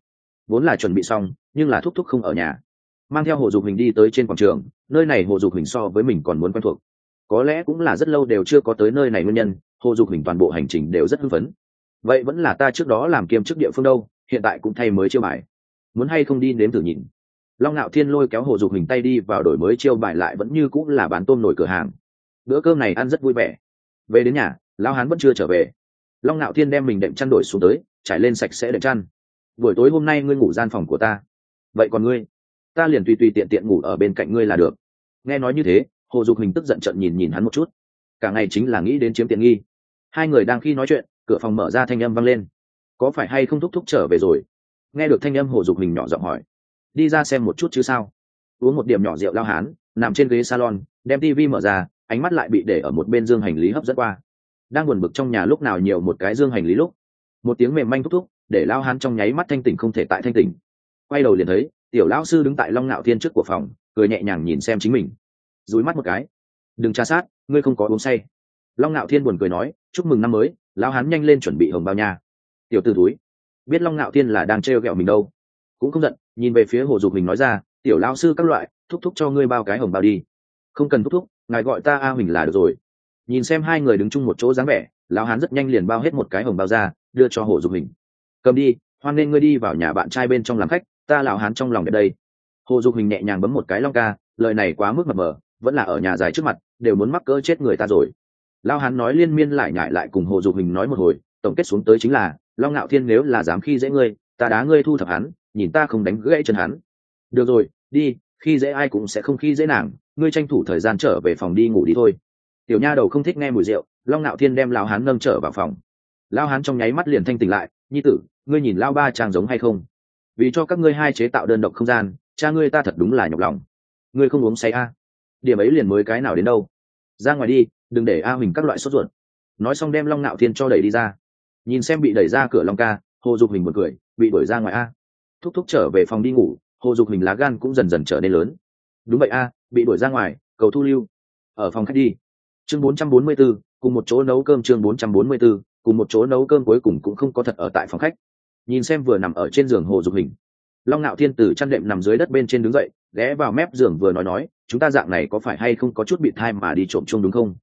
vốn là chuẩn bị xong, nhưng là thúc thúc không ở nhà. Mang theo hồ dục hình đi tới trên quảng trường, nơi này hồ dục hình so với mình còn muốn quen thuộc. Có lẽ cũng là rất lâu đều chưa có tới nơi này nguyên nhân, hồ dục hình toàn bộ hành trình đều rất hưng phấn. Vậy vẫn là ta trước đó làm kiêm chức địa phương đâu, hiện tại cũng thay mới chiêu bài. Muốn hay không đi nếm thử nhìn. Long ngạo thiên lôi kéo hồ dục hình tay đi vào đổi mới chiêu bài lại vẫn như cũng là bán tôm nổi cửa hàng. Bữa cơm này ăn rất vui vẻ. Về đến nhà lao hán vẫn chưa trở về. Long ngạo thiên đem mình đệm chăn đổi xuống tới, trải lên sạch sẽ đệm chăn buổi tối hôm nay ngươi ngủ gian phòng của ta. Vậy còn ngươi? Ta liền tùy tùy tiện tiện ngủ ở bên cạnh ngươi là được. Nghe nói như thế, hồ dục hình tức giận trận nhìn nhìn hắn một chút. Cả ngày chính là nghĩ đến chiếm tiện nghi. Hai người đang khi nói chuyện, cửa phòng mở ra thanh âm vang lên. Có phải hay không thúc thúc trở về rồi? Nghe được thanh âm hồ dục hình nhỏ giọng hỏi. Đi ra xem một chút chứ sao? Uống một điểm nhỏ rượu lao hán, nằm trên ghế salon, đem tivi mở ra, ánh mắt lại bị để ở một bên dương hành lý hấp dẫn qua. Đang buồn bực trong nhà lúc nào nhiều một cái dương hành lý lúc. Một tiếng mềm manh thúc thúc để lao hán trong nháy mắt thanh tỉnh không thể tại thanh tỉnh. Quay đầu liền thấy, tiểu lão sư đứng tại long ngạo thiên trước của phòng, cười nhẹ nhàng nhìn xem chính mình. Dúi mắt một cái. Đừng tra sát, ngươi không có uống say. Long ngạo thiên buồn cười nói, chúc mừng năm mới, lão hán nhanh lên chuẩn bị hồng bao nha. Tiểu t túi biết long ngạo thiên là đang trêu ghẹo mình đâu. Cũng không giận, nhìn về phía hồ dục mình nói ra, tiểu lão sư các loại, thúc thúc cho ngươi bao cái hồng bao đi. Không cần thúc thúc, ngài gọi ta a huỳnh là được rồi. Nhìn xem hai người đứng chung một chỗ dáng vẻ, lão hán rất nhanh liền bao hết một cái hồng bao ra, đưa cho hồ dục mình cầm đi, hoan nên ngươi đi vào nhà bạn trai bên trong làm khách, ta lão hán trong lòng ở đây. Hồ dục hình nhẹ nhàng bấm một cái long ca, lời này quá mức mập mờ, vẫn là ở nhà dài trước mặt, đều muốn mắc cỡ chết người ta rồi. Lao hán nói liên miên lại nhại lại cùng hồ dục hình nói một hồi, tổng kết xuống tới chính là, long ngạo thiên nếu là dám khi dễ ngươi, ta đá ngươi thu thập hắn, nhìn ta không đánh gãy chân hắn. Được rồi, đi, khi dễ ai cũng sẽ không khi dễ nàng, ngươi tranh thủ thời gian trở về phòng đi ngủ đi thôi. Tiểu nha đầu không thích nghe mùi rượu, long ngạo thiên đem lao hán nâng trở vào phòng. Lao hán trong nháy mắt liền thanh tỉnh lại nhi tử ngươi nhìn lao ba trang giống hay không? Vì cho các ngươi hai chế tạo đơn độc không gian cha ngươi ta thật đúng là nhọc lòng. Ngươi không uống say a? Điểm ấy liền mới cái nào đến đâu? Ra ngoài đi đừng để a huỳnh các loại sốt ruột. Nói xong đem long ngạo thiên cho đẩy đi ra. Nhìn xem bị đẩy ra cửa long ca hồ dục hình một cười bị đuổi ra ngoài a. Thúc thúc trở về phòng đi ngủ hồ dục hình lá gan cũng dần dần trở nên lớn. Đúng vậy a bị đuổi ra ngoài cầu thu lưu. Ở phòng khách đi. Chương 444, cùng một chỗ nấu cơm chương 444, cùng một chỗ nấu cơm cuối cùng cũng không có thật ở tại phòng khách. Nhìn xem vừa nằm ở trên giường hồ dục hình, long ngạo thiên tử chăn đệm nằm dưới đất bên trên đứng dậy, ghé vào mép giường vừa nói nói, chúng ta dạng này có phải hay không có chút bị thai mà đi trộm chung đúng không?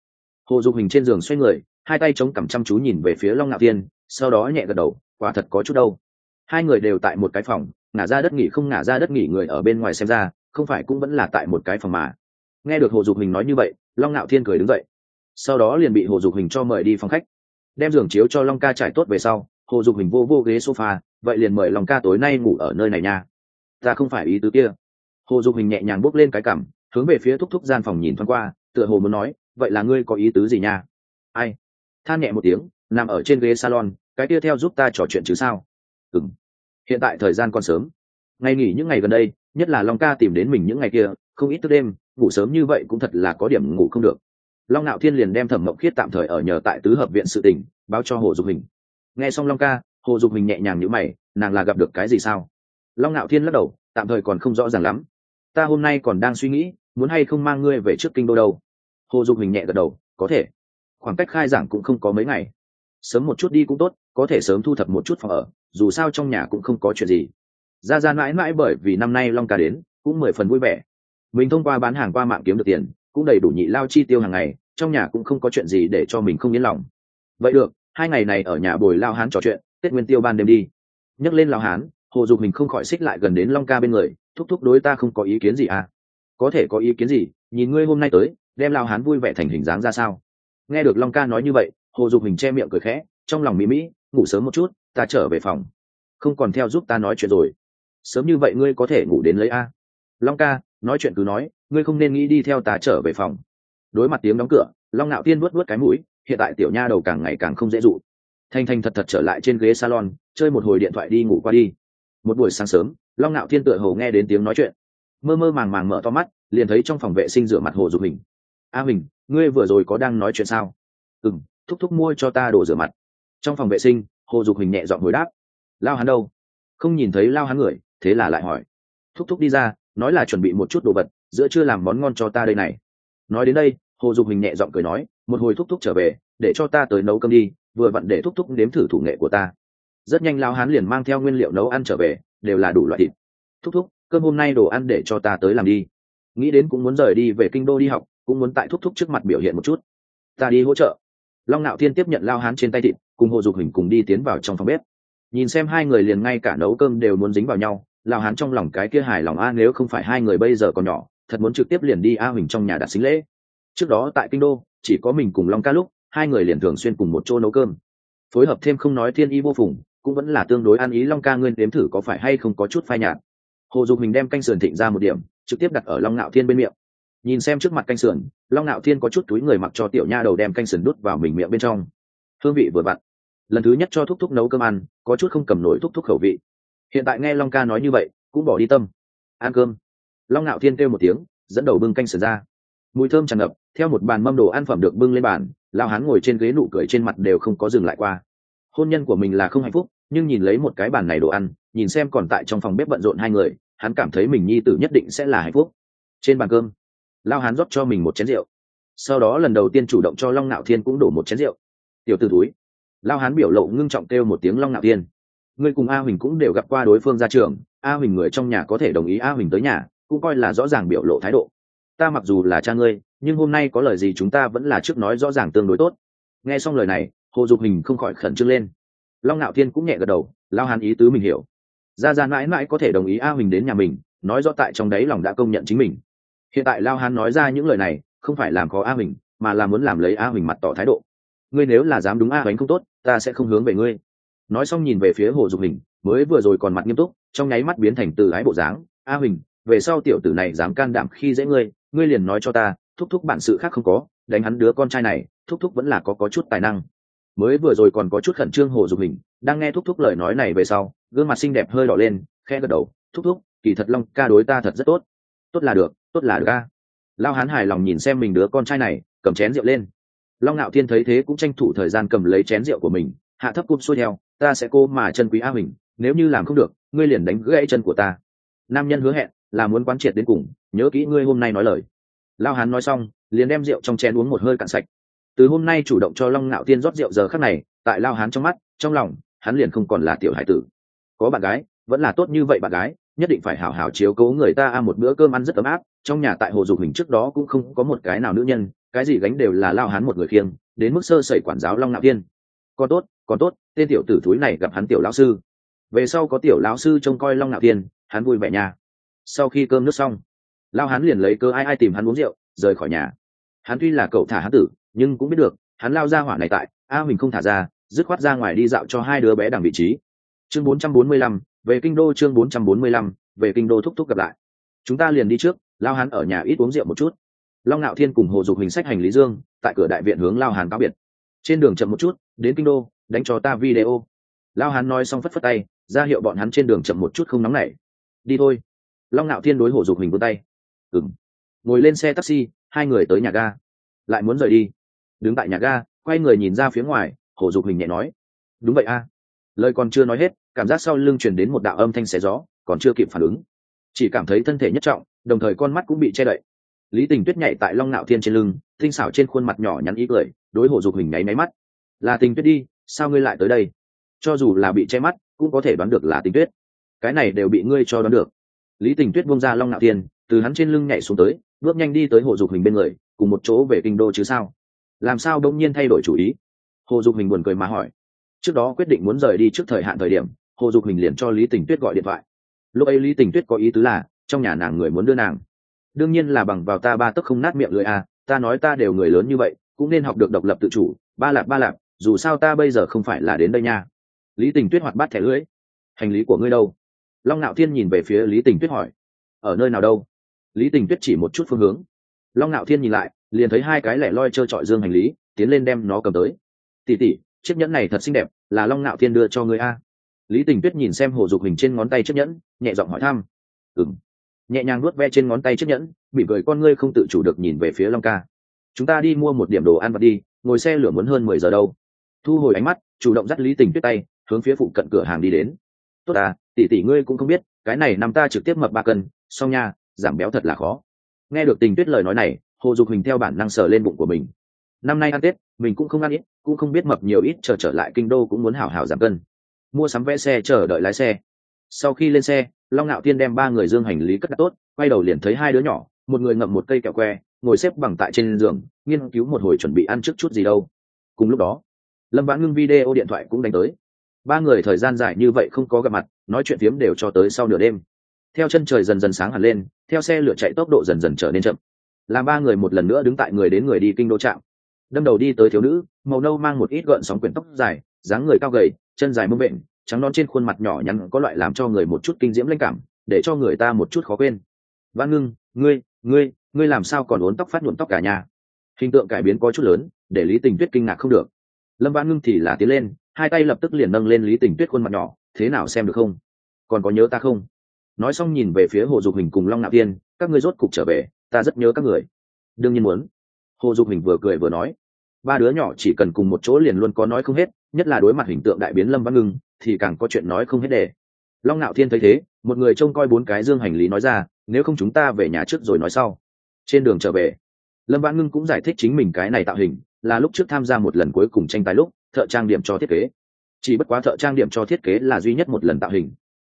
Hồ dục hình trên giường xoay người, hai tay chống cằm chăm chú nhìn về phía long ngạo thiên, sau đó nhẹ gật đầu, quả thật có chút đâu. Hai người đều tại một cái phòng, ngả ra đất nghỉ không ngả ra đất nghỉ người ở bên ngoài xem ra, không phải cũng vẫn là tại một cái phòng mà. Nghe được hồ dục hình nói như vậy, long ngạo thiên cười đứng dậy, sau đó liền bị hồ dục hình cho mời đi phòng khách đem giường chiếu cho long ca trải tốt về sau, hồ dục hình vô vô ghế sofa, vậy liền mời long ca tối nay ngủ ở nơi này nha. Ta không phải ý tứ kia. Hồ dục hình nhẹ nhàng bốc lên cái cảm hướng về phía thúc thúc gian phòng nhìn thoáng qua, tựa hồ muốn nói, vậy là ngươi có ý tứ gì nha? Ai? Than nhẹ một tiếng, nằm ở trên ghế salon, cái kia theo giúp ta trò chuyện chứ sao? Ừng hiện tại thời gian còn sớm. Ngày nghỉ những ngày gần đây, nhất là long ca tìm đến mình những ngày kia, không ít thức đêm, ngủ sớm như vậy cũng thật là có điểm ngủ không được long nạo thiên liền đem thẩm mộng khiết tạm thời ở nhờ tại tứ hợp viện sự tỉnh báo cho hồ dục hình. Nghe xong long ca, hồ dục hình nhẹ nhàng nhữ mày, nàng là gặp được cái gì sao? Long nạo thiên lắc đầu, tạm thời còn không rõ ràng lắm. Ta hôm nay còn đang suy nghĩ, muốn hay không mang ngươi về trước kinh đô đâu? Hồ dục hình nhẹ gật đầu, có thể. Khoảng cách khai giảng cũng không có mấy ngày. Sớm một chút đi cũng tốt, có thể sớm thu thập một chút phòng ở, dù sao trong nhà cũng không có chuyện gì. Ra ra mãi mãi bởi vì năm nay long ca đến, cũng mười phần vui vẻ. Mình thông qua bán hàng qua mạng kiếm được tiền cũng đầy đủ nhị lao chi tiêu hàng ngày, trong nhà cũng không có chuyện gì để cho mình không yên lòng. Vậy được, hai ngày này ở nhà bồi lao hán trò chuyện, tết nguyên tiêu ban đêm đi. Nhắc lên lao hán, hồ dục mình không khỏi xích lại gần đến long ca bên người, thúc thúc đối ta không có ý kiến gì à? Có thể có ý kiến gì, nhìn ngươi hôm nay tới, đem lao hán vui vẻ thành hình dáng ra sao? Nghe được long ca nói như vậy, hồ dục mình che miệng cười khẽ, trong lòng mỹ mỹ ngủ sớm một chút, ta trở về phòng. Không còn theo giúp ta nói chuyện rồi. Sớm như vậy ngươi có thể ngủ đến lấy a. Long ca, nói chuyện cứ nói ngươi không nên nghĩ đi theo ta trở về phòng. Đối mặt tiếng đóng cửa, long nạo tiên vuốt vuốt cái mũi, hiện tại tiểu nha đầu càng ngày càng không dễ dụ. Thanh thanh thật thật trở lại trên ghế salon, chơi một hồi điện thoại đi ngủ qua đi. Một buổi sáng sớm, long nạo thiên tựa hồ nghe đến tiếng nói chuyện. Mơ mơ màng màng mở to mắt, liền thấy trong phòng vệ sinh rửa mặt hồ dục hình. A à mình ngươi vừa rồi có đang nói chuyện sao? Ừ m thúc thúc mua cho ta đồ rửa mặt. Trong phòng vệ sinh, hồ dục hình nhẹ dọn hồi đáp. Lao hắn đâu? Không nhìn thấy lao hắn người, thế là lại hỏi. Thúc thúc đi ra, nói là chuẩn bị một chút đồ vật giữa chưa làm món ngon cho ta đây này. Nói đến đây, hồ dục hình nhẹ giọng cười nói, một hồi thúc thúc trở về, để cho ta tới nấu cơm đi, vừa vặn để thúc thúc nếm thử thủ nghệ của ta. Rất nhanh lao hán liền mang theo nguyên liệu nấu ăn trở về, đều là đủ loại thịt. Thúc thúc, cơm hôm nay đồ ăn để cho ta tới làm đi. Nghĩ đến cũng muốn rời đi về kinh đô đi học, cũng muốn tại thúc thúc trước mặt biểu hiện một chút. Ta đi hỗ trợ. Long nạo thiên tiếp nhận lao hán trên tay thịt, cùng hồ dục hình cùng đi tiến vào trong phòng bếp. Nhìn xem hai người liền ngay cả nấu cơm đều muốn dính vào nhau lao hán trong lòng cái kia hài lòng, a, nếu không phải hai người bây giờ còn nhỏ thật muốn trực tiếp liền đi a huỳnh trong nhà đặt xính lễ. Trước đó tại kinh đô, chỉ có mình cùng long ca lúc, hai người liền thường xuyên cùng một chỗ nấu cơm. Phối hợp thêm không nói thiên y vô phùng, cũng vẫn là tương đối ăn ý long ca ngươi đếm thử có phải hay không có chút phai nhạt. Hồ dục mình đem canh sườn thịnh ra một điểm, trực tiếp đặt ở long ngạo thiên bên miệng. Nhìn xem trước mặt canh sườn, long ngạo thiên có chút túi người mặc cho tiểu nha đầu đem canh sườn đút vào mình miệng bên trong. Hương vị vừa vặn. Lần thứ nhất cho thúc thúc nấu cơm ăn, có chút không cầm nổi thúc thúc khẩu vị. Hiện tại nghe long ca nói như vậy, cũng bỏ đi tâm. Ăn cơm long ngạo thiên kêu một tiếng, dẫn đầu bưng canh sườn ra. Mùi thơm tràn ngập, theo một bàn mâm đồ ăn phẩm được bưng lên bàn lao Hán ngồi trên ghế nụ cười trên mặt đều không có dừng lại qua. Hôn nhân của mình là không hạnh phúc, nhưng nhìn lấy một cái bàn này đồ ăn, nhìn xem còn tại trong phòng bếp bận rộn hai người, hắn cảm thấy mình nhi tử nhất định sẽ là hạnh phúc. Trên bàn cơm lao Hán rót cho mình một chén rượu. Sau đó lần đầu tiên chủ động cho long nạo thiên cũng đổ một chén rượu. Tiểu t ử túi lao hán biểu lộ ngưng trọng kêu một tiếng long nạo thiên. Ngươi cùng a huỳnh cũng đều gặp qua đối phương ra trường, a huỳnh người trong nhà có thể đồng ý a huỳnh tới nhà cũng coi là rõ ràng biểu lộ thái độ. Ta mặc dù là cha ngươi, nhưng hôm nay có lời gì chúng ta vẫn là trước nói rõ ràng tương đối tốt. Nghe xong lời này, hồ dục hình không khỏi khẩn trương lên. Long ngạo thiên cũng nhẹ gật đầu, lao hàn ý tứ mình hiểu. Ra ra mãi mãi có thể đồng ý a huỳnh đến nhà mình, nói rõ tại trong đấy lòng đã công nhận chính mình. Hiện tại lao hán nói ra những lời này, không phải làm khó a huỳnh, mà là muốn làm lấy a huỳnh mặt tỏ thái độ. Ngươi nếu là dám đúng a huỳnh không tốt, ta sẽ không hướng về ngươi. Nói xong nhìn về phía hồ dục hình, mới vừa rồi còn mặt nghiêm túc, trong nháy mắt biến thành từ ái bộ dáng. A huỳnh về sau tiểu tử này dám can đảm khi dễ ngươi ngươi liền nói cho ta, thúc thúc bản sự khác không có, đánh hắn đứa con trai này, thúc thúc vẫn là có có chút tài năng. Mới vừa rồi còn có chút khẩn trương hồ dục hình, đang nghe thúc thúc lời nói này về sau, gương mặt xinh đẹp hơi đỏ lên khe gật đầu, thúc thúc, kỳ thật long ca đối ta thật rất tốt. Tốt là được, tốt là được ca lao hán hài lòng nhìn xem mình đứa con trai này, cầm chén rượu lên. Long ngạo thiên thấy thế cũng tranh thủ thời gian cầm lấy chén rượu của mình, hạ thấp cung xuôi theo, ta sẽ cô mà chân quý a huỳnh, nếu như làm không được, ngươi liền đánh gãy chân của ta. Nam nhân hứa hẹn là muốn quán triệt đến cùng, nhớ kỹ ngươi hôm nay nói lời. Lao hán nói xong, liền đem rượu trong chén uống một hơi cạn sạch. Từ hôm nay chủ động cho long ngạo tiên rót rượu giờ khắc này, tại lao hán trong mắt, trong lòng, hắn liền không còn là tiểu hải tử. Có bạn gái, vẫn là tốt như vậy bạn gái, nhất định phải hảo hảo chiếu cố người ta ăn một bữa cơm ăn rất ấm áp, trong nhà tại hồ dục hình trước đó cũng không có một cái nào nữ nhân, cái gì gánh đều là lao hán một người khiêng, đến mức sơ sẩy quản giáo long ngạo tiên còn tốt còn tốt, tên tiểu tử thúi này gặp hắn tiểu lão sư. Về sau có tiểu lão sư trông coi long ngạo tiên hắn vui vẻ nhà sau khi cơm nước xong lao hán liền lấy cơ ai ai tìm hắn uống rượu rời khỏi nhà. Hắn tuy là cậu thả hắn tử nhưng cũng biết được hắn lao ra hỏa này tại a mình không thả ra dứt khoát ra ngoài đi dạo cho hai đứa bé đằng vị trí. Chương 445, về kinh đô chương 445, về kinh đô thúc thúc gặp lại. Chúng ta liền đi trước lao hán ở nhà ít uống rượu một chút. Long ngạo thiên cùng hồ dục hình sách hành lý dương tại cửa đại viện hướng lao hán cáo biệt. Trên đường chậm một chút đến kinh đô đánh cho ta video. Lao hán nói xong phất phất tay ra hiệu bọn hắn trên đường chậm một chút không nóng nảy. Đi thôi long ngạo thiên đối hồ dục hình vươn tay. Ừng ngồi lên xe taxi, hai người tới nhà ga. Lại muốn rời đi. Đứng tại nhà ga, quay người nhìn ra phía ngoài hồ dục hình nhẹ nói. Đúng vậy a. Lời còn chưa nói hết, cảm giác sau lưng truyền đến một đạo âm thanh xé gió, còn chưa kịp phản ứng. Chỉ cảm thấy thân thể nhất trọng, đồng thời con mắt cũng bị che đậy. Lý tình tuyết nhảy tại long nạo thiên trên lưng, tinh xảo trên khuôn mặt nhỏ nhắn ý cười, đối hồ dục hình nháy máy mắt. Là tình tuyết đi, sao ngươi lại tới đây? Cho dù là bị che mắt, cũng có thể đoán được là tình tuyết. Cái này đều bị ngươi cho đoán được lý tình tuyết bông ra long nạo thiên, từ hắn trên lưng nhảy xuống tới, bước nhanh đi tới hồ dục hình bên người, cùng một chỗ về kinh đô chứ sao? Làm sao đông nhiên thay đổi chủ ý? Hồ dục hình buồn cười mà hỏi. Trước đó quyết định muốn rời đi trước thời hạn thời điểm, hồ dục hình liền cho lý tình tuyết gọi điện thoại. Lúc ấy lý tình tuyết có ý tứ là, trong nhà nàng người muốn đưa nàng. Đương nhiên là bằng vào ta ba tức không nát miệng lưỡi à ta nói ta đều người lớn như vậy, cũng nên học được độc lập tự chủ, ba lạp ba lạp, dù sao ta bây giờ không phải là đến đây nha. Lý tình tuyết hoạt bát thẻ lưỡi. Hành lý của ngươi đâu? Long ngạo thiên nhìn về phía lý tình tuyết hỏi, ở nơi nào đâu? Lý tình tuyết chỉ một chút phương hướng. Long ngạo thiên nhìn lại, liền thấy hai cái lẻ loi trơ trọi dương hành lý, tiến lên đem nó cầm tới. Tỉ tỉ chiếc nhẫn này thật xinh đẹp, là long ngạo thiên đưa cho người a. Lý tình tuyết nhìn xem hồ dục hình trên ngón tay chiếc nhẫn, nhẹ giọng hỏi thăm. Ừng nhẹ nhàng nuốt ve trên ngón tay chiếc nhẫn, bị cười con ngươi không tự chủ được nhìn về phía long ca. Chúng ta đi mua một điểm đồ ăn vặt đi, ngồi xe lửa muốn hơn mười giờ đâu. Thu hồi ánh mắt, chủ động dắt lý tình tuyết tay, hướng phía phụ cận cửa hàng đi đến. Tốt à tỷ tỷ ngươi cũng không biết cái này năm ta trực tiếp mập ba cân song nha giảm béo thật là khó. Nghe được tình tuyết lời nói này hồ dục hình theo bản năng sờ lên bụng của mình. Năm nay ăn tết mình cũng không ăn ít cũng không biết mập nhiều ít chờ trở, trở lại kinh đô cũng muốn hảo hảo giảm cân. Mua sắm vé xe chờ đợi lái xe. Sau khi lên xe long ngạo tiên đem ba người dương hành lý cất đặt tốt quay đầu liền thấy hai đứa nhỏ một người ngậm một cây kẹo que ngồi xếp bằng tại trên giường nghiên cứu một hồi chuẩn bị ăn trước chút gì đâu. Cùng lúc đó lâm vãn ngưng video điện thoại cũng đánh tới ba người thời gian dài như vậy không có gặp mặt, nói chuyện phiếm đều cho tới sau nửa đêm. Theo chân trời dần dần sáng hẳn lên, theo xe lửa chạy tốc độ dần dần trở nên chậm. Làm ba người một lần nữa đứng tại người đến người đi kinh đô trạm. Đâm đầu đi tới thiếu nữ, màu nâu mang một ít gợn sóng quyển tóc dài, dáng người cao gầy, chân dài mông bệnh trắng non trên khuôn mặt nhỏ nhắn có loại làm cho người một chút kinh diễm linh cảm, để cho người ta một chút khó quên. Văn ngưng, ngươi ngươi ngươi làm sao còn uốn tóc phát nhuộm tóc cả nhà? Hình tượng cải biến có chút lớn, để lý tình tuyết kinh ngạc không được. Lâm văn ngưng thì là tiến lên hai tay lập tức liền nâng lên lý tình tuyết khuôn mặt nhỏ, thế nào xem được không? Còn có nhớ ta không? Nói xong nhìn về phía hồ dục hình cùng long nạo tiên, các ngươi rốt cục trở về, ta rất nhớ các người. Đương nhiên muốn. Hồ dục hình vừa cười vừa nói. Ba đứa nhỏ chỉ cần cùng một chỗ liền luôn có nói không hết, nhất là đối mặt hình tượng đại biến lâm văn ngưng, thì càng có chuyện nói không hết đề. Long nạo thiên thấy thế, một người trông coi bốn cái dương hành lý nói ra, nếu không chúng ta về nhà trước rồi nói sau. Trên đường trở về, lâm văn ngưng cũng giải thích chính mình cái này tạo hình, là lúc trước tham gia một lần cuối cùng tranh tài lúc thợ trang điểm cho thiết kế. Chỉ bất quá thợ trang điểm cho thiết kế là duy nhất một lần tạo hình.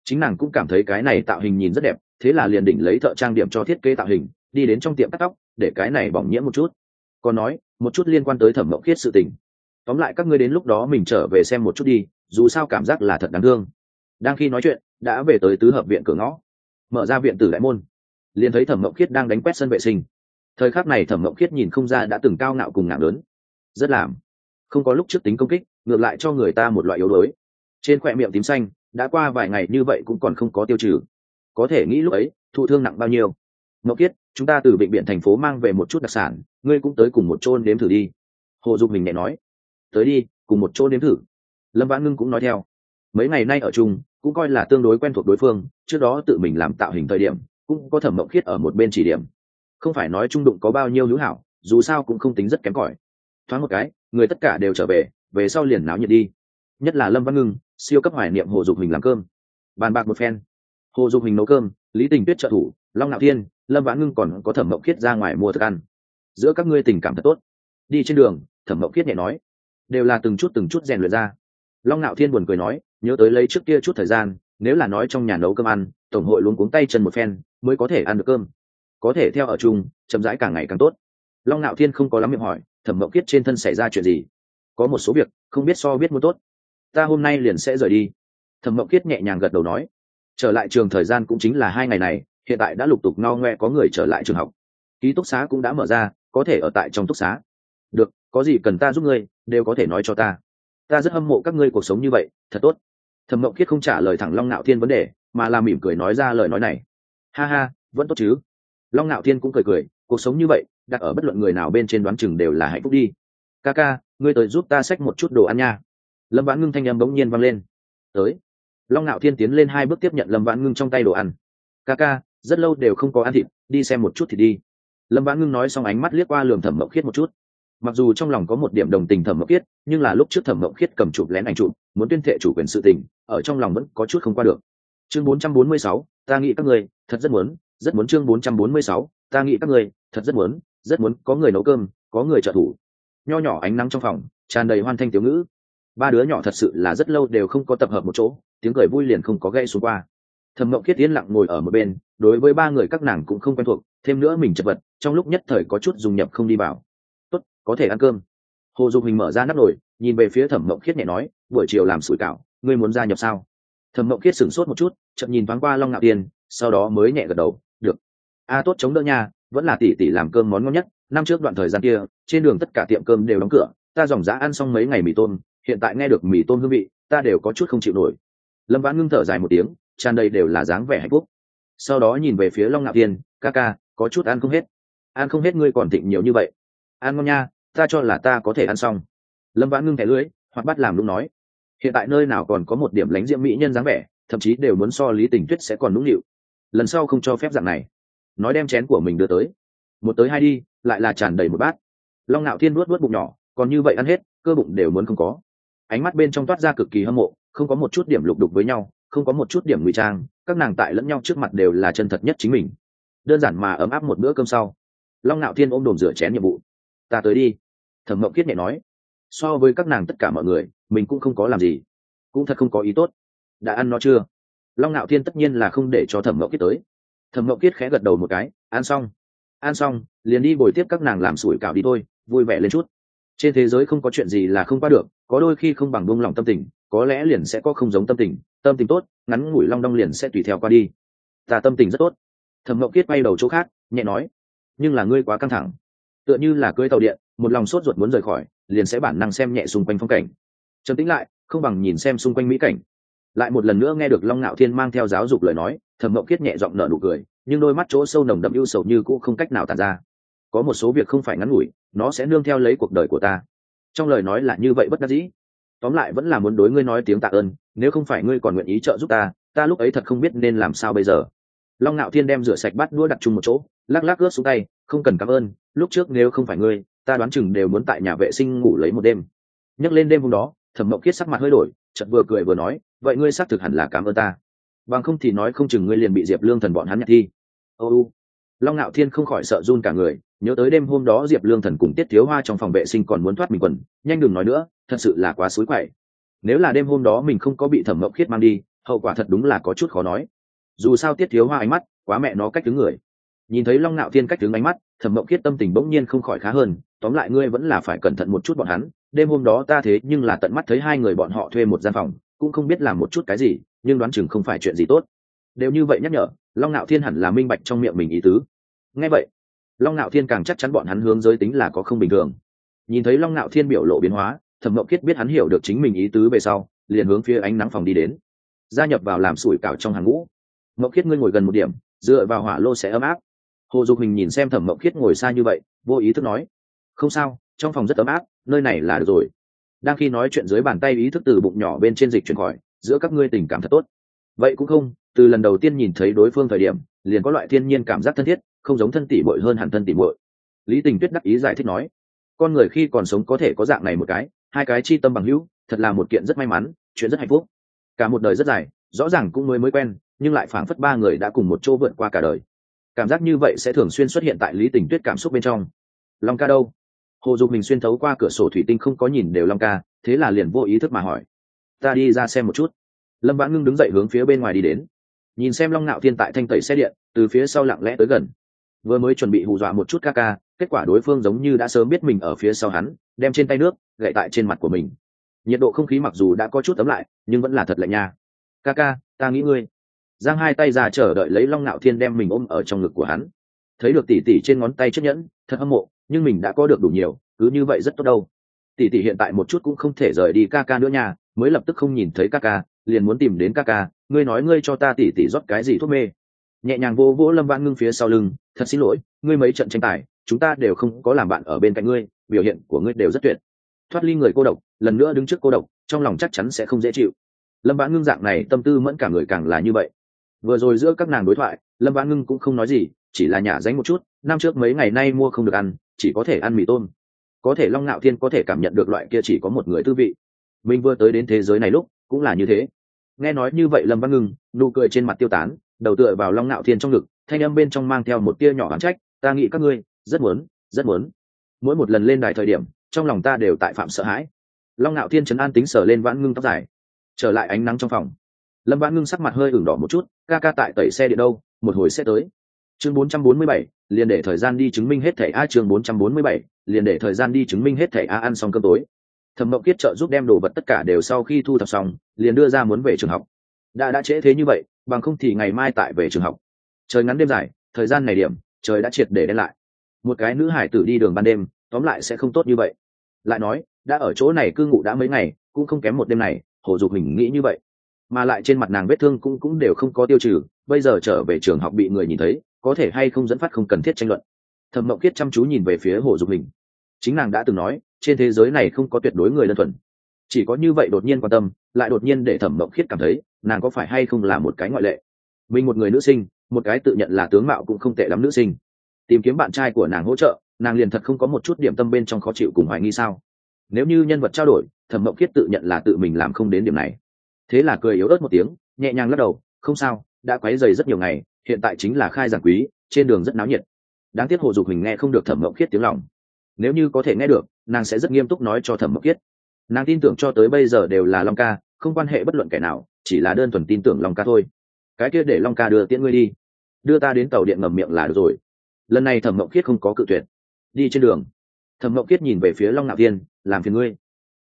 Chính nàng cũng cảm thấy cái này tạo hình nhìn rất đẹp, thế là liền định lấy thợ trang điểm cho thiết kế tạo hình, đi đến trong tiệm cắt tóc, để cái này bỏng nhiễm một chút. Còn nói, một chút liên quan tới thẩm mộng khiết sự tình. Tóm lại các ngươi đến lúc đó mình trở về xem một chút đi, dù sao cảm giác là thật đáng thương. Đang khi nói chuyện, đã về tới tứ hợp viện cửa ngõ. Mở ra viện tử đại môn, liền thấy thẩm mộng khiết đang đánh quét sân vệ sinh. Thời khắc này thẩm mộng khiết nhìn không ra đã từng cao ngạo cùng ngạo lớn. Rất làm không có lúc trước tính công kích, ngược lại cho người ta một loại yếu đuối. Trên khoe miệng tím xanh, đã qua vài ngày như vậy cũng còn không có tiêu trừ. Có thể nghĩ lúc ấy, thụ thương nặng bao nhiêu. Ngọc kiết, chúng ta từ bệnh viện thành phố mang về một chút đặc sản, ngươi cũng tới cùng một chỗ đếm thử đi. Hồ dục mình nhẹ nói. Tới đi, cùng một chỗ nếm thử. Lâm vãn ngưng cũng nói theo. Mấy ngày nay ở chung, cũng coi là tương đối quen thuộc đối phương, trước đó tự mình làm tạo hình thời điểm, cũng có thẩm mộng khiết ở một bên chỉ điểm. Không phải nói trung đụng có bao nhiêu hữu hảo, dù sao cũng không tính rất kém cỏi. Thoáng một cái người tất cả đều trở về về sau liền náo nhiệt đi. Nhất là lâm văn ngưng, siêu cấp hoài niệm hồ dục hình làm cơm. Bàn bạc một phen. Hồ dục hình nấu cơm, lý tình tuyết trợ thủ, long nạo thiên, lâm vãn ngưng còn có thẩm mậu khiết ra ngoài mua thức ăn. Giữa các ngươi tình cảm thật tốt. Đi trên đường, thẩm mậu khiết nhẹ nói. Đều là từng chút từng chút rèn luyện ra. Long nạo thiên buồn cười nói, nhớ tới lấy trước kia chút thời gian, nếu là nói trong nhà nấu cơm ăn, tổng hội luôn cuống tay chân một phen, mới có thể ăn được cơm. Có thể theo ở chung, chậm rãi càng ngày càng tốt. Long nạo thiên không có lắm miệng hỏi thẩm mộng Kiết trên thân xảy ra chuyện gì? Có một số việc, không biết so biết muốn tốt. Ta hôm nay liền sẽ rời đi. Thẩm mộng Kiết nhẹ nhàng gật đầu nói. Trở lại trường thời gian cũng chính là hai ngày này, hiện tại đã lục tục no ngoe có người trở lại trường học. Ký túc xá cũng đã mở ra, có thể ở tại trong túc xá. Được, có gì cần ta giúp ngươi, đều có thể nói cho ta. Ta rất hâm mộ các ngươi cuộc sống như vậy, thật tốt. Thẩm mộng Kiết không trả lời thẳng long nạo thiên vấn đề, mà là mỉm cười nói ra lời nói này. Ha ha, vẫn tốt chứ. Long Nạo thiên cũng cười cười, cuộc sống như vậy đặt ở bất luận người nào bên trên đoán chừng đều là hạnh phúc đi. Ca ca ngươi tới giúp ta xách một chút đồ ăn nha. Lâm vãn ngưng thanh âm bỗng nhiên vang lên. Tới. Long ngạo thiên tiến lên hai bước tiếp nhận lâm vãn ngưng trong tay đồ ăn. Ca ca rất lâu đều không có ăn thịt đi xem một chút thì đi. Lâm vãn ngưng nói xong ánh mắt liếc qua lường thẩm mộng khiết một chút. Mặc dù trong lòng có một điểm đồng tình thẩm mộng khiết nhưng là lúc trước thẩm mộng khiết cầm chụp lén ảnh chụp muốn tuyên thệ chủ quyền sự tình ở trong lòng vẫn có chút không qua được. Chương 446, ta nghĩ các người thật rất muốn rất muốn chương 446, ta nghĩ các người thật rất muốn rất muốn có người nấu cơm, có người trợ thủ. Nho nhỏ ánh nắng trong phòng, tràn đầy hoan thanh tiểu ngữ. Ba đứa nhỏ thật sự là rất lâu đều không có tập hợp một chỗ, tiếng cười vui liền không có gây xuống qua. Thẩm mộng khiết yên lặng ngồi ở một bên, đối với ba người các nàng cũng không quen thuộc, thêm nữa mình chật vật, trong lúc nhất thời có chút dùng nhập không đi vào. Tốt, có thể ăn cơm. Hồ dục hình mở ra nắp nồi, nhìn về phía thẩm mộng khiết nhẹ nói, buổi chiều làm sủi cảo, ngươi muốn gia nhập sao? Thẩm mộng khiết sửng sốt một chút, chậm nhìn thoáng qua long ngạo tiên, sau đó mới nhẹ gật đầu, được. A, tốt, chống đỡ nha vẫn là tỷ tỷ làm cơm món ngon nhất. Năm trước đoạn thời gian kia, trên đường tất cả tiệm cơm đều đóng cửa, ta dòng dã ăn xong mấy ngày mì tôm, hiện tại nghe được mì tôm hương vị, ta đều có chút không chịu nổi. Lâm vãn ngưng thở dài một tiếng, tràn đầy đều là dáng vẻ hạnh phúc. Sau đó nhìn về phía long ngạo tiên ca ca, có chút ăn không hết. Ăn không hết ngươi còn thịnh nhiều như vậy. Ăn ngon nha, ta cho là ta có thể ăn xong. Lâm vãn ngưng thẻ lưới hoặc bắt làm lúc nói. Hiện tại nơi nào còn có một điểm lánh diễm mỹ nhân dáng vẻ, thậm chí đều muốn so lý tình tuyết sẽ còn nũng nịu. Lần sau không cho phép dạng này nói đem chén của mình đưa tới. Một tới hai đi, lại là tràn đầy một bát. Long nạo thiên nuốt nuốt bụng nhỏ, còn như vậy ăn hết, cơ bụng đều muốn không có. Ánh mắt bên trong toát ra cực kỳ hâm mộ, không có một chút điểm lục đục với nhau, không có một chút điểm ngụy trang, các nàng tại lẫn nhau trước mặt đều là chân thật nhất chính mình. Đơn giản mà ấm áp một bữa cơm sau, long nạo thiên ôm đồm rửa chén nhiệm vụ. Ta tới đi. Thẩm mộng kiết nhẹ nói. So với các nàng tất cả mọi người, mình cũng không có làm gì, cũng thật không có ý tốt. Đã ăn nó chưa? Long nạo thiên tất nhiên là không để cho thẩm mộng kiết tới thẩm mậu kiết khẽ gật đầu một cái, ăn xong ăn xong, liền đi bồi tiếp các nàng làm sủi cảo đi thôi, vui vẻ lên chút. Trên thế giới không có chuyện gì là không qua được, có đôi khi không bằng buông lòng tâm tình, có lẽ liền sẽ có không giống tâm tình tâm tình tốt, ngắn ngủi long đong liền sẽ tùy theo qua đi. Ta tâm tình rất tốt. Thẩm mậu kiết bay đầu chỗ khác, nhẹ nói, nhưng là ngươi quá căng thẳng. Tựa như là cưới tàu điện, một lòng sốt ruột muốn rời khỏi, liền sẽ bản năng xem nhẹ xung quanh phong cảnh. Trầm tĩnh lại, không bằng nhìn xem xung quanh mỹ cảnh lại một lần nữa nghe được long ngạo thiên mang theo giáo dục lời nói, thẩm Mậu kiết nhẹ giọng nở nụ cười, nhưng đôi mắt chỗ sâu nồng đậm ưu sầu như cũng không cách nào tàn ra. Có một số việc không phải ngắn ngủi, nó sẽ nương theo lấy cuộc đời của ta. Trong lời nói là như vậy bất đắc dĩ. Tóm lại vẫn là muốn đối ngươi nói tiếng tạ ơn, nếu không phải ngươi còn nguyện ý trợ giúp ta ta lúc ấy thật không biết nên làm sao bây giờ. Long ngạo thiên đem rửa sạch bát đũa đặt chung một chỗ, lắc lắc ướt xuống tay, không cần cảm ơn, lúc trước nếu không phải ngươi, ta đoán chừng đều muốn tại nhà vệ sinh ngủ lấy một đêm. Nhắc lên đêm hôm đó, thẩm Mậu kiết sắc mặt hơi đổi, chợt vừa cười vừa nói vậy ngươi xác thực hẳn là cảm ơn ta. Bằng không thì nói không chừng ngươi liền bị diệp lương thần bọn hắn nhặt thi. Ô long ngạo thiên không khỏi sợ run cả người, nhớ tới đêm hôm đó diệp lương thần cùng tiết thiếu hoa trong phòng vệ sinh còn muốn thoát mình quần, nhanh đừng nói nữa, thật sự là quá xối quậy. Nếu là đêm hôm đó mình không có bị thẩm mộng khiết mang đi, hậu quả thật đúng là có chút khó nói. Dù sao tiết thiếu hoa ánh mắt, quá mẹ nó cách đứng người. Nhìn thấy long ngạo thiên cách đứng ánh mắt, thẩm mộng khiết tâm tình bỗng nhiên không khỏi khá hơn, tóm lại ngươi vẫn là phải cẩn thận một chút bọn hắn, đêm hôm đó ta thế nhưng là tận mắt thấy hai người bọn họ thuê một gian phòng cũng không biết làm một chút cái gì, nhưng đoán chừng không phải chuyện gì tốt. Đều như vậy nhắc nhở, long ngạo thiên hẳn là minh bạch trong miệng mình ý tứ. Nghe vậy, long ngạo thiên càng chắc chắn bọn hắn hướng giới tính là có không bình thường. Nhìn thấy long ngạo thiên biểu lộ biến hóa, thẩm mậu kiết biết hắn hiểu được chính mình ý tứ về sau, liền hướng phía ánh nắng phòng đi đến. Gia nhập vào làm sủi cảo trong hàng ngũ. Mậu kiết ngươi ngồi gần một điểm, dựa vào hỏa lô sẽ ấm áp. Hồ dục hình nhìn xem thẩm mậu kiết ngồi xa như vậy, vô ý thức nói, không sao, trong phòng rất ấm áp, nơi này là được rồi đang khi nói chuyện dưới bàn tay ý thức từ bụng nhỏ bên trên dịch chuyển khỏi, giữa các ngươi tình cảm thật tốt. Vậy cũng không, từ lần đầu tiên nhìn thấy đối phương thời điểm, liền có loại thiên nhiên cảm giác thân thiết, không giống thân tỉ bội hơn hẳn thân tỉ bội lý tình tuyết đắc ý giải thích nói, con người khi còn sống có thể có dạng này một cái, hai cái chi tâm bằng hữu, thật là một kiện rất may mắn, chuyện rất hạnh phúc. Cả một đời rất dài, rõ ràng cũng mới mới quen, nhưng lại phảng phất ba người đã cùng một chỗ vượt qua cả đời. Cảm giác như vậy sẽ thường xuyên xuất hiện tại lý tình tuyết cảm xúc bên trong. Long ca đâu? Hồ dục mình xuyên thấu qua cửa sổ thủy tinh không có nhìn đều long ca, thế là liền vô ý thức mà hỏi. Ta đi ra xem một chút. Lâm vãn ngưng đứng dậy hướng phía bên ngoài đi đến. Nhìn xem long ngạo thiên tại thanh tẩy xe điện, từ phía sau lặng lẽ tới gần. Vừa mới chuẩn bị hù dọa một chút ca ca, kết quả đối phương giống như đã sớm biết mình ở phía sau hắn, đem trên tay nước gậy tại trên mặt của mình. Nhiệt độ không khí mặc dù đã có chút ấm lại, nhưng vẫn là thật lạnh nha. Ca ca, ta nghĩ ngươi. Giang hai tay ra chờ đợi lấy long ngạo thiên đem mình ôm ở trong ngực của hắn. Thấy được tỉ tỉ trên ngón tay chiếc nhẫn, thật hâm mộ nhưng mình đã có được đủ nhiều, cứ như vậy rất tốt đâu. Tỷ tỷ hiện tại một chút cũng không thể rời đi ca ca nữa nha, mới lập tức không nhìn thấy ca ca, liền muốn tìm đến ca ca, ngươi nói ngươi cho ta tỷ tỷ rót cái gì thuốc mê. Nhẹ nhàng vô vỗ lâm vãn ngưng phía sau lưng, thật xin lỗi, ngươi mấy trận tranh tài, chúng ta đều không có làm bạn ở bên cạnh ngươi, biểu hiện của ngươi đều rất tuyệt. Thoát ly người cô độc, lần nữa đứng trước cô độc, trong lòng chắc chắn sẽ không dễ chịu. Lâm vãn ngưng dạng này tâm tư mẫn cả người càng là như vậy. Vừa rồi giữa các nàng đối thoại, lâm vãn ngưng cũng không nói gì chỉ là nhả dánh một chút, năm trước mấy ngày nay mua không được ăn, chỉ có thể ăn mì tôm. Có thể long ngạo thiên có thể cảm nhận được loại kia chỉ có một người tư vị. Mình vừa tới đến thế giới này lúc, cũng là như thế. Nghe nói như vậy lâm văn ngưng, nụ cười trên mặt tiêu tán, đầu tựa vào long ngạo thiên trong ngực, thanh âm bên trong mang theo một tia nhỏ gắn trách, ta nghĩ các ngươi, rất muốn rất muốn. Mỗi một lần lên đài thời điểm, trong lòng ta đều tại phạm sợ hãi. Long ngạo thiên chấn an tính sở lên vãn ngưng tóc dài. Trở lại ánh nắng trong phòng. Lâm vãn ngưng sắc mặt hơi ửng đỏ một chút, ca ca tại tẩy xe điện đâu, một hồi sẽ tới chương 447, liền để thời gian đi chứng minh hết thẻ a chương 447, liền để thời gian đi chứng minh hết thẻ a ăn xong cơm tối. Thẩm mộng kiết trợ giúp đem đồ vật tất cả đều sau khi thu thập xong liền đưa ra muốn về trường học. Đã đã trễ thế như vậy bằng không thì ngày mai tại về trường học. Trời ngắn đêm dài thời gian này điểm trời đã triệt để đen lại. Một cái nữ hải tử đi đường ban đêm tóm lại sẽ không tốt như vậy. Lại nói đã ở chỗ này cư ngụ đã mấy ngày cũng không kém một đêm này hồ dục mình nghĩ như vậy. Mà lại trên mặt nàng vết thương cũng cũng đều không có tiêu trừ bây giờ trở về trường học bị người nhìn thấy có thể hay không dẫn phát không cần thiết tranh luận. Thẩm mộng kiết chăm chú nhìn về phía hồ dục hình. Chính nàng đã từng nói, trên thế giới này không có tuyệt đối người đơn thuần. Chỉ có như vậy đột nhiên quan tâm, lại đột nhiên để thẩm mộng khiết cảm thấy, nàng có phải hay không là một cái ngoại lệ? Mình một người nữ sinh, một cái tự nhận là tướng mạo cũng không tệ lắm nữ sinh. Tìm kiếm bạn trai của nàng hỗ trợ, nàng liền thật không có một chút điểm tâm bên trong khó chịu cùng hoài nghi sao? Nếu như nhân vật trao đổi, thẩm mộng khiết tự nhận là tự mình làm không đến điểm này. Thế là cười yếu ớt một tiếng, nhẹ nhàng lắc đầu, không sao, đã quấy dày rất nhiều ngày hiện tại chính là khai giảng quý, trên đường rất náo nhiệt. Đáng tiếc hồ dục hình nghe không được thẩm mộng khiết tiếng lòng. Nếu như có thể nghe được, nàng sẽ rất nghiêm túc nói cho thẩm mộng khiết. Nàng tin tưởng cho tới bây giờ đều là long ca, không quan hệ bất luận kẻ nào, chỉ là đơn thuần tin tưởng long ca thôi. Cái kia để long ca đưa tiễn ngươi đi. Đưa ta đến tàu điện ngầm miệng là được rồi. Lần này thẩm mộng khiết không có cự tuyệt. Đi trên đường. Thẩm mộng khiết nhìn về phía long ngạo thiên, làm phiền ngươi.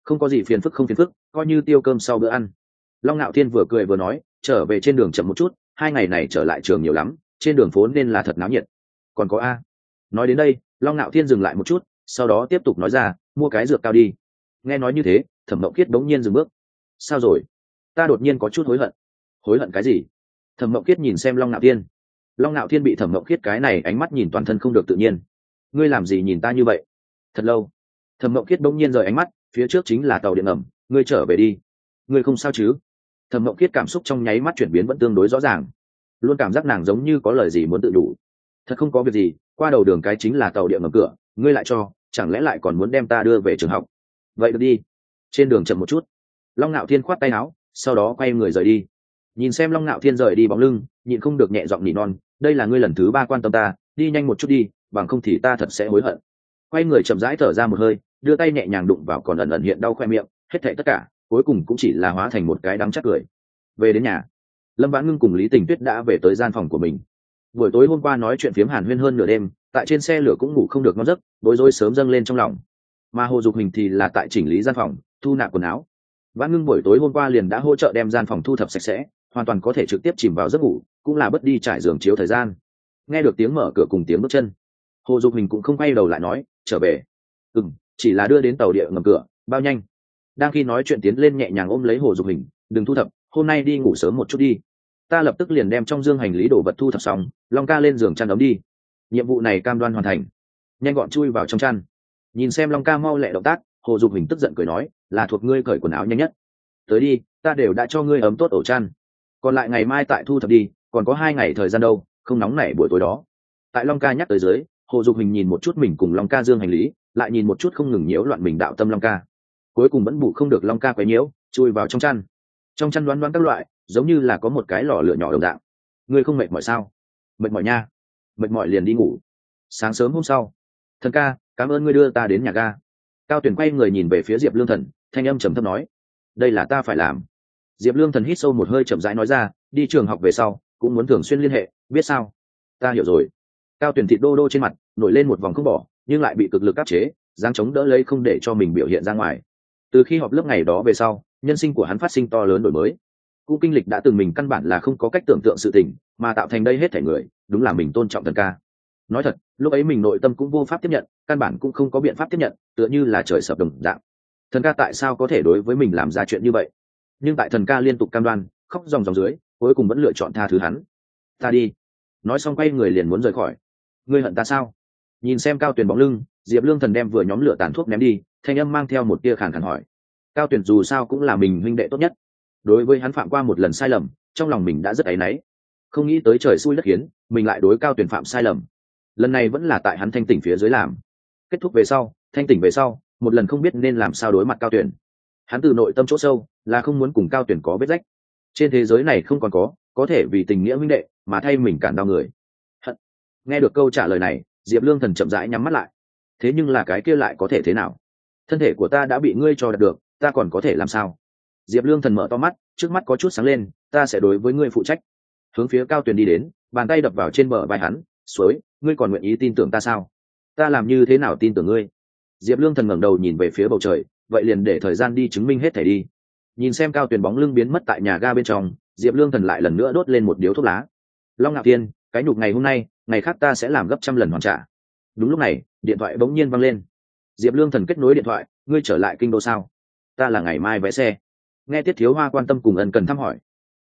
Không có gì phiền phức không phiền phức, coi như tiêu cơm sau bữa ăn. Long ngạo thiên vừa cười vừa nói, trở về trên đường chậm một chút hai ngày này trở lại trường nhiều lắm, trên đường phố nên là thật náo nhiệt. Còn có a. Nói đến đây, long ngạo thiên dừng lại một chút, sau đó tiếp tục nói ra, mua cái dược cao đi. Nghe nói như thế, thẩm mậu kiết đống nhiên dừng bước. Sao rồi? Ta đột nhiên có chút hối hận. Hối hận cái gì? Thẩm mậu kiết nhìn xem long ngạo thiên. Long ngạo thiên bị thẩm mậu kiết cái này ánh mắt nhìn toàn thân không được tự nhiên. Ngươi làm gì nhìn ta như vậy? Thật lâu. Thẩm mậu kiết đống nhiên rời ánh mắt, phía trước chính là tàu điện ngầm, ngươi trở về đi. Ngươi không sao chứ? Thẩm mộng kiết cảm xúc trong nháy mắt chuyển biến vẫn tương đối rõ ràng. Luôn cảm giác nàng giống như có lời gì muốn tự đủ. Thật không có việc gì, qua đầu đường cái chính là tàu điện ngầm cửa, ngươi lại cho, chẳng lẽ lại còn muốn đem ta đưa về trường học? Vậy được đi. Trên đường chậm một chút. Long ngạo thiên khoát tay áo, sau đó quay người rời đi. Nhìn xem long ngạo thiên rời đi bóng lưng, nhịn không được nhẹ giọng nỉ non, đây là ngươi lần thứ ba quan tâm ta, đi nhanh một chút đi, bằng không thì ta thật sẽ hối hận. Quay người chậm rãi thở ra một hơi, đưa tay nhẹ nhàng đụng vào còn ẩn ẩn hiện đau khoe miệng, hết thệ tất cả cuối cùng cũng chỉ là hóa thành một cái đắng chắc cười. Về đến nhà, lâm vãn ngưng cùng lý tình tuyết đã về tới gian phòng của mình. Buổi tối hôm qua nói chuyện phiếm hàn huyên hơn nửa đêm, tại trên xe lửa cũng ngủ không được ngon giấc, bối rối sớm dâng lên trong lòng. Mà hồ dục hình thì là tại chỉnh lý gian phòng, thu nạp quần áo. Vãn ngưng buổi tối hôm qua liền đã hỗ trợ đem gian phòng thu thập sạch sẽ, hoàn toàn có thể trực tiếp chìm vào giấc ngủ, cũng là bất đi trải giường chiếu thời gian. Nghe được tiếng mở cửa cùng tiếng bước chân, hồ dục hình cũng không quay đầu lại nói, trở về. Ừ m chỉ là đưa đến tàu địa ngầm cửa, bao nhanh? Đang khi nói chuyện tiến lên nhẹ nhàng ôm lấy hồ dục hình, đừng thu thập, hôm nay đi ngủ sớm một chút đi. Ta lập tức liền đem trong dương hành lý đồ vật thu thập xong, long ca lên giường chăn ấm đi. Nhiệm vụ này cam đoan hoàn thành. Nhanh gọn chui vào trong chăn. Nhìn xem long ca mau lẹ động tác, hồ dục hình tức giận cười nói, là thuộc ngươi cởi quần áo nhanh nhất. Tới đi, ta đều đã cho ngươi ấm tốt ổ chăn. Còn lại ngày mai tại thu thập đi, còn có hai ngày thời gian đâu, không nóng nảy buổi tối đó. Tại long ca nhắc tới dưới, hồ dục hình nhìn một chút mình cùng long ca dương hành lý, lại nhìn một chút không ngừng nhiễu loạn mình đạo tâm long ca cuối cùng vẫn bù không được long ca quấy nhiễu, chui vào trong chăn. Trong chăn đoán đoán các loại, giống như là có một cái lò lửa nhỏ đồng dạng. Ngươi không mệt mỏi sao? Mệt mỏi nha. Mệt mỏi liền đi ngủ. Sáng sớm hôm sau, thần ca, cảm ơn ngươi đưa ta đến nhà ga. Cao tuyển quay người nhìn về phía diệp lương thần, thanh âm trầm thấp nói, đây là ta phải làm. Diệp lương thần hít sâu một hơi chậm rãi nói ra, đi trường học về sau, cũng muốn thường xuyên liên hệ, biết sao? Ta hiểu rồi. Cao tuyển thịt đô đô trên mặt, nổi lên một vòng không bỏ, nhưng lại bị cực lực áp chế, dáng chống đỡ lấy không để cho mình biểu hiện ra ngoài từ khi họp lớp ngày đó về sau, nhân sinh của hắn phát sinh to lớn đổi mới. Cũng kinh lịch đã từng mình căn bản là không có cách tưởng tượng sự tình, mà tạo thành đây hết thể người, đúng là mình tôn trọng thần ca. Nói thật, lúc ấy mình nội tâm cũng vô pháp tiếp nhận, căn bản cũng không có biện pháp tiếp nhận, tựa như là trời sập đồng dạng. Thần ca tại sao có thể đối với mình làm ra chuyện như vậy? Nhưng tại thần ca liên tục cam đoan, khóc dòng dòng dưới, cuối cùng vẫn lựa chọn tha thứ hắn. Ta đi. Nói xong quay người liền muốn rời khỏi. Ngươi hận ta sao? Nhìn xem cao tuyền bóng lưng, diệp lương thần đem vừa nhóm lửa tàn thuốc ném đi thanh âm mang theo một tia khàn khàn hỏi. Cao Tuyển dù sao cũng là mình huynh đệ tốt nhất. Đối với hắn phạm qua một lần sai lầm, trong lòng mình đã rất áy náy. Không nghĩ tới trời xui đất khiến, mình lại đối cao tuyển phạm sai lầm. Lần này vẫn là tại hắn thanh tỉnh phía dưới làm. Kết thúc về sau, thanh tỉnh về sau, một lần không biết nên làm sao đối mặt cao tuyển. Hắn từ nội tâm chỗ sâu, là không muốn cùng cao tuyển có vết rách. Trên thế giới này không còn có có thể vì tình nghĩa minh đệ mà thay mình cản đau người. Hận. nghe được câu trả lời này, diệp lương thần chậm rãi nhắm mắt lại. Thế nhưng là cái kia lại có thể thế nào? Thân thể của ta đã bị ngươi cho đạt được, ta còn có thể làm sao? Diệp lương thần mở to mắt, trước mắt có chút sáng lên, ta sẽ đối với ngươi phụ trách. Hướng phía cao tuyền đi đến, bàn tay đập vào trên bờ vai hắn, suối, ngươi còn nguyện ý tin tưởng ta sao? Ta làm như thế nào tin tưởng ngươi? Diệp lương thần ngẩng đầu nhìn về phía bầu trời, vậy liền để thời gian đi chứng minh hết thể đi. Nhìn xem cao tuyền bóng lưng biến mất tại nhà ga bên trong, diệp lương thần lại lần nữa đốt lên một điếu thuốc lá. Long ngạc tiên cái nhục ngày hôm nay, ngày khác ta sẽ làm gấp trăm lần hoàn trả. Đúng lúc này, điện thoại bỗng nhiên văng lên diệp lương thần kết nối điện thoại ngươi trở lại kinh đô sao? Ta là ngày mai vé xe. Nghe tiết thiếu hoa quan tâm cùng ân cần thăm hỏi.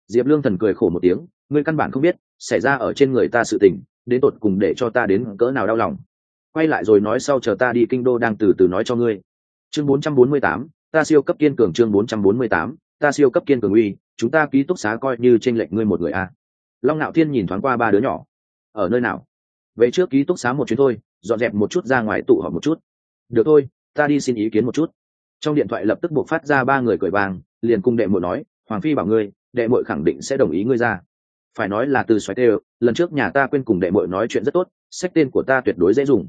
Diệp lương thần cười khổ một tiếng ngươi căn bản không biết xảy ra ở trên người ta sự tình đến tột cùng để cho ta đến cỡ nào đau lòng. Quay lại rồi nói sau chờ ta đi kinh đô đang từ từ nói cho ngươi. Chương 448, ta siêu cấp kiên cường chương 448, ta siêu cấp kiên cường uy chúng ta ký túc xá coi như tranh lệch ngươi một người a. Long nạo thiên nhìn thoáng qua ba đứa nhỏ. Ở nơi nào? Về trước ký túc xá một chuyến thôi dọn dẹp một chút ra ngoài tụ họp một chút được thôi, ta đi xin ý kiến một chút. Trong điện thoại lập tức buộc phát ra ba người cười vàng, liền cùng đệ muội nói, hoàng phi bảo ngươi, đệ muội khẳng định sẽ đồng ý ngươi ra. Phải nói là từ xoáy tê, lần trước nhà ta quên cùng đệ muội nói chuyện rất tốt, sách tên của ta tuyệt đối dễ dùng.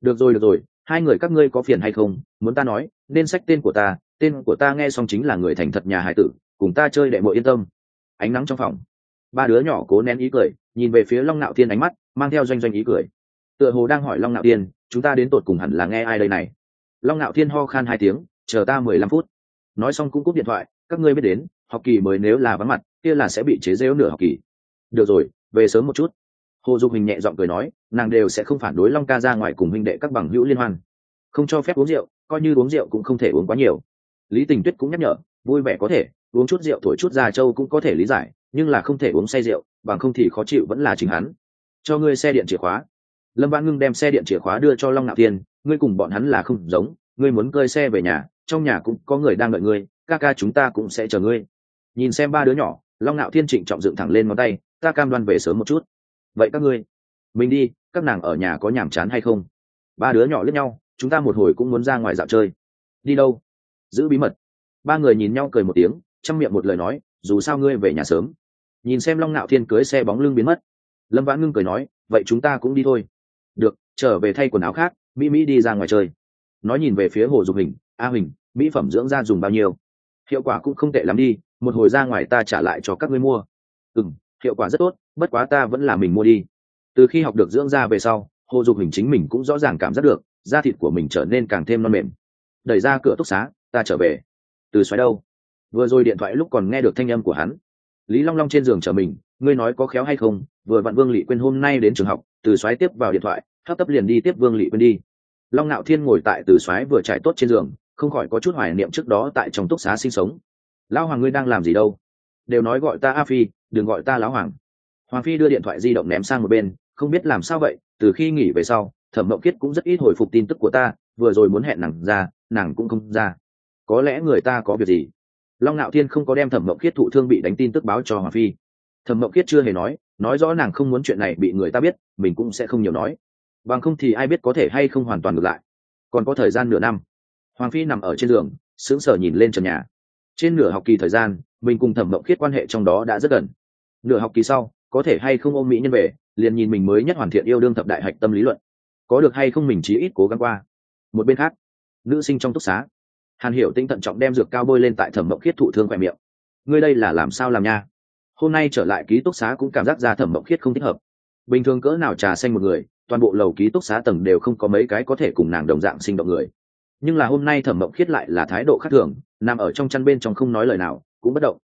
Được rồi được rồi, hai người các ngươi có phiền hay không, muốn ta nói, nên sách tên của ta, tên của ta nghe xong chính là người thành thật nhà hải tử, cùng ta chơi đệ muội yên tâm. Ánh nắng trong phòng. Ba đứa nhỏ cố nén ý cười, nhìn về phía long nạo thiên ánh mắt, mang theo doanh doanh ý cười. Tựa hồ đang hỏi long nạo thiên chúng ta đến tột cùng hẳn là nghe ai đây này? Long nạo thiên ho khan hai tiếng, chờ ta mười lăm phút. Nói xong cũng cúp điện thoại, các ngươi biết đến, học kỳ mới nếu là vắng mặt, kia là sẽ bị chế rêu nửa học kỳ. Được rồi, về sớm một chút. Hồ dục hình nhẹ giọng cười nói, nàng đều sẽ không phản đối long ca ra ngoài cùng huynh đệ các bằng hữu liên hoan. Không cho phép uống rượu, coi như uống rượu cũng không thể uống quá nhiều. Lý tình tuyết cũng nhắc nhở, vui vẻ có thể, uống chút rượu thổi chút già trâu cũng có thể lý giải, nhưng là không thể uống say rượu, bằng không thì khó chịu vẫn là chính hắn. Cho ngươi xe điện chìa khóa lâm vãn ngưng đem xe điện chìa khóa đưa cho long nạo Thiên. ngươi cùng bọn hắn là không giống, ngươi muốn cơi xe về nhà, trong nhà cũng có người đang đợi ngươi, ca ca chúng ta cũng sẽ chờ ngươi. Nhìn xem ba đứa nhỏ, long nạo thiên trịnh trọng dựng thẳng lên ngón tay, ta cam đoan về sớm một chút. Vậy các ngươi, mình đi, các nàng ở nhà có nhàm chán hay không? Ba đứa nhỏ lướt nhau, chúng ta một hồi cũng muốn ra ngoài dạo chơi. Đi đâu? Giữ bí mật. Ba người nhìn nhau cười một tiếng chăm miệng một lời nói, dù sao ngươi về nhà sớm. Nhìn xem long nạo thiên cưới xe bóng lưng biến mất, lâm vãn ngưng cười nói, vậy chúng ta cũng đi thôi được, trở về thay quần áo khác, mỹ mỹ đi ra ngoài chơi. Nói nhìn về phía hồ dục hình, a huỳnh, mỹ phẩm dưỡng da dùng bao nhiêu? Hiệu quả cũng không tệ lắm đi, một hồi ra ngoài ta trả lại cho các ngươi mua. Ừ m hiệu quả rất tốt, bất quá ta vẫn là mình mua đi. Từ khi học được dưỡng da về sau, hồ dục hình chính mình cũng rõ ràng cảm giác được, da thịt của mình trở nên càng thêm non mềm. Đẩy ra cửa túc xá, ta trở về. Từ xoáy đâu? Vừa rồi điện thoại lúc còn nghe được thanh âm của hắn. Lý long long trên giường chở mình, ngươi nói có khéo hay không vừa vặn vương lị quên hôm nay đến trường học, từ xoáy tiếp vào điện thoại, hấp tấp liền đi tiếp vương lị quên đi. Long nạo thiên ngồi tại từ xoáy vừa trải tốt trên giường, không khỏi có chút hoài niệm trước đó tại trong túc xá sinh sống. Lão hoàng ngươi đang làm gì đâu? Đều nói gọi ta a phi, đừng gọi ta lão hoàng. Hoàng phi đưa điện thoại di động ném sang một bên, không biết làm sao vậy, từ khi nghỉ về sau, thẩm mậu kiết cũng rất ít hồi phục tin tức của ta, vừa rồi muốn hẹn nàng ra, nàng cũng không ra. Có lẽ người ta có việc gì? Long nạo thiên không có đem thẩm mậu kiết thụ thương bị đánh tin tức báo cho hoàng phi. Thẩm mậu kiết chưa hề nói nói rõ nàng không muốn chuyện này bị người ta biết, mình cũng sẽ không nhiều nói. Bằng không thì ai biết có thể hay không hoàn toàn ngược lại. Còn có thời gian nửa năm. Hoàng phi nằm ở trên giường, sững sờ nhìn lên trần nhà. Trên nửa học kỳ thời gian, mình cùng thẩm mộng khiết quan hệ trong đó đã rất gần. Nửa học kỳ sau, có thể hay không ôm mỹ nhân về, liền nhìn mình mới nhất hoàn thiện yêu đương thập đại hạch tâm lý luận. Có được hay không mình chí ít cố gắng qua. Một bên khác, nữ sinh trong túc xá. Hàn hiểu tinh thận trọng đem dược cao bôi lên tại thẩm mộng khiết thụ thương khỏe miệng. Ngươi đây là làm sao làm nha? Hôm nay trở lại ký túc xá cũng cảm giác ra thẩm mộng khiết không thích hợp. Bình thường cỡ nào trà xanh một người, toàn bộ lầu ký túc xá tầng đều không có mấy cái có thể cùng nàng đồng dạng sinh động người. Nhưng là hôm nay thẩm mộng khiết lại là thái độ khác thường, nằm ở trong chăn bên trong không nói lời nào, cũng bất động.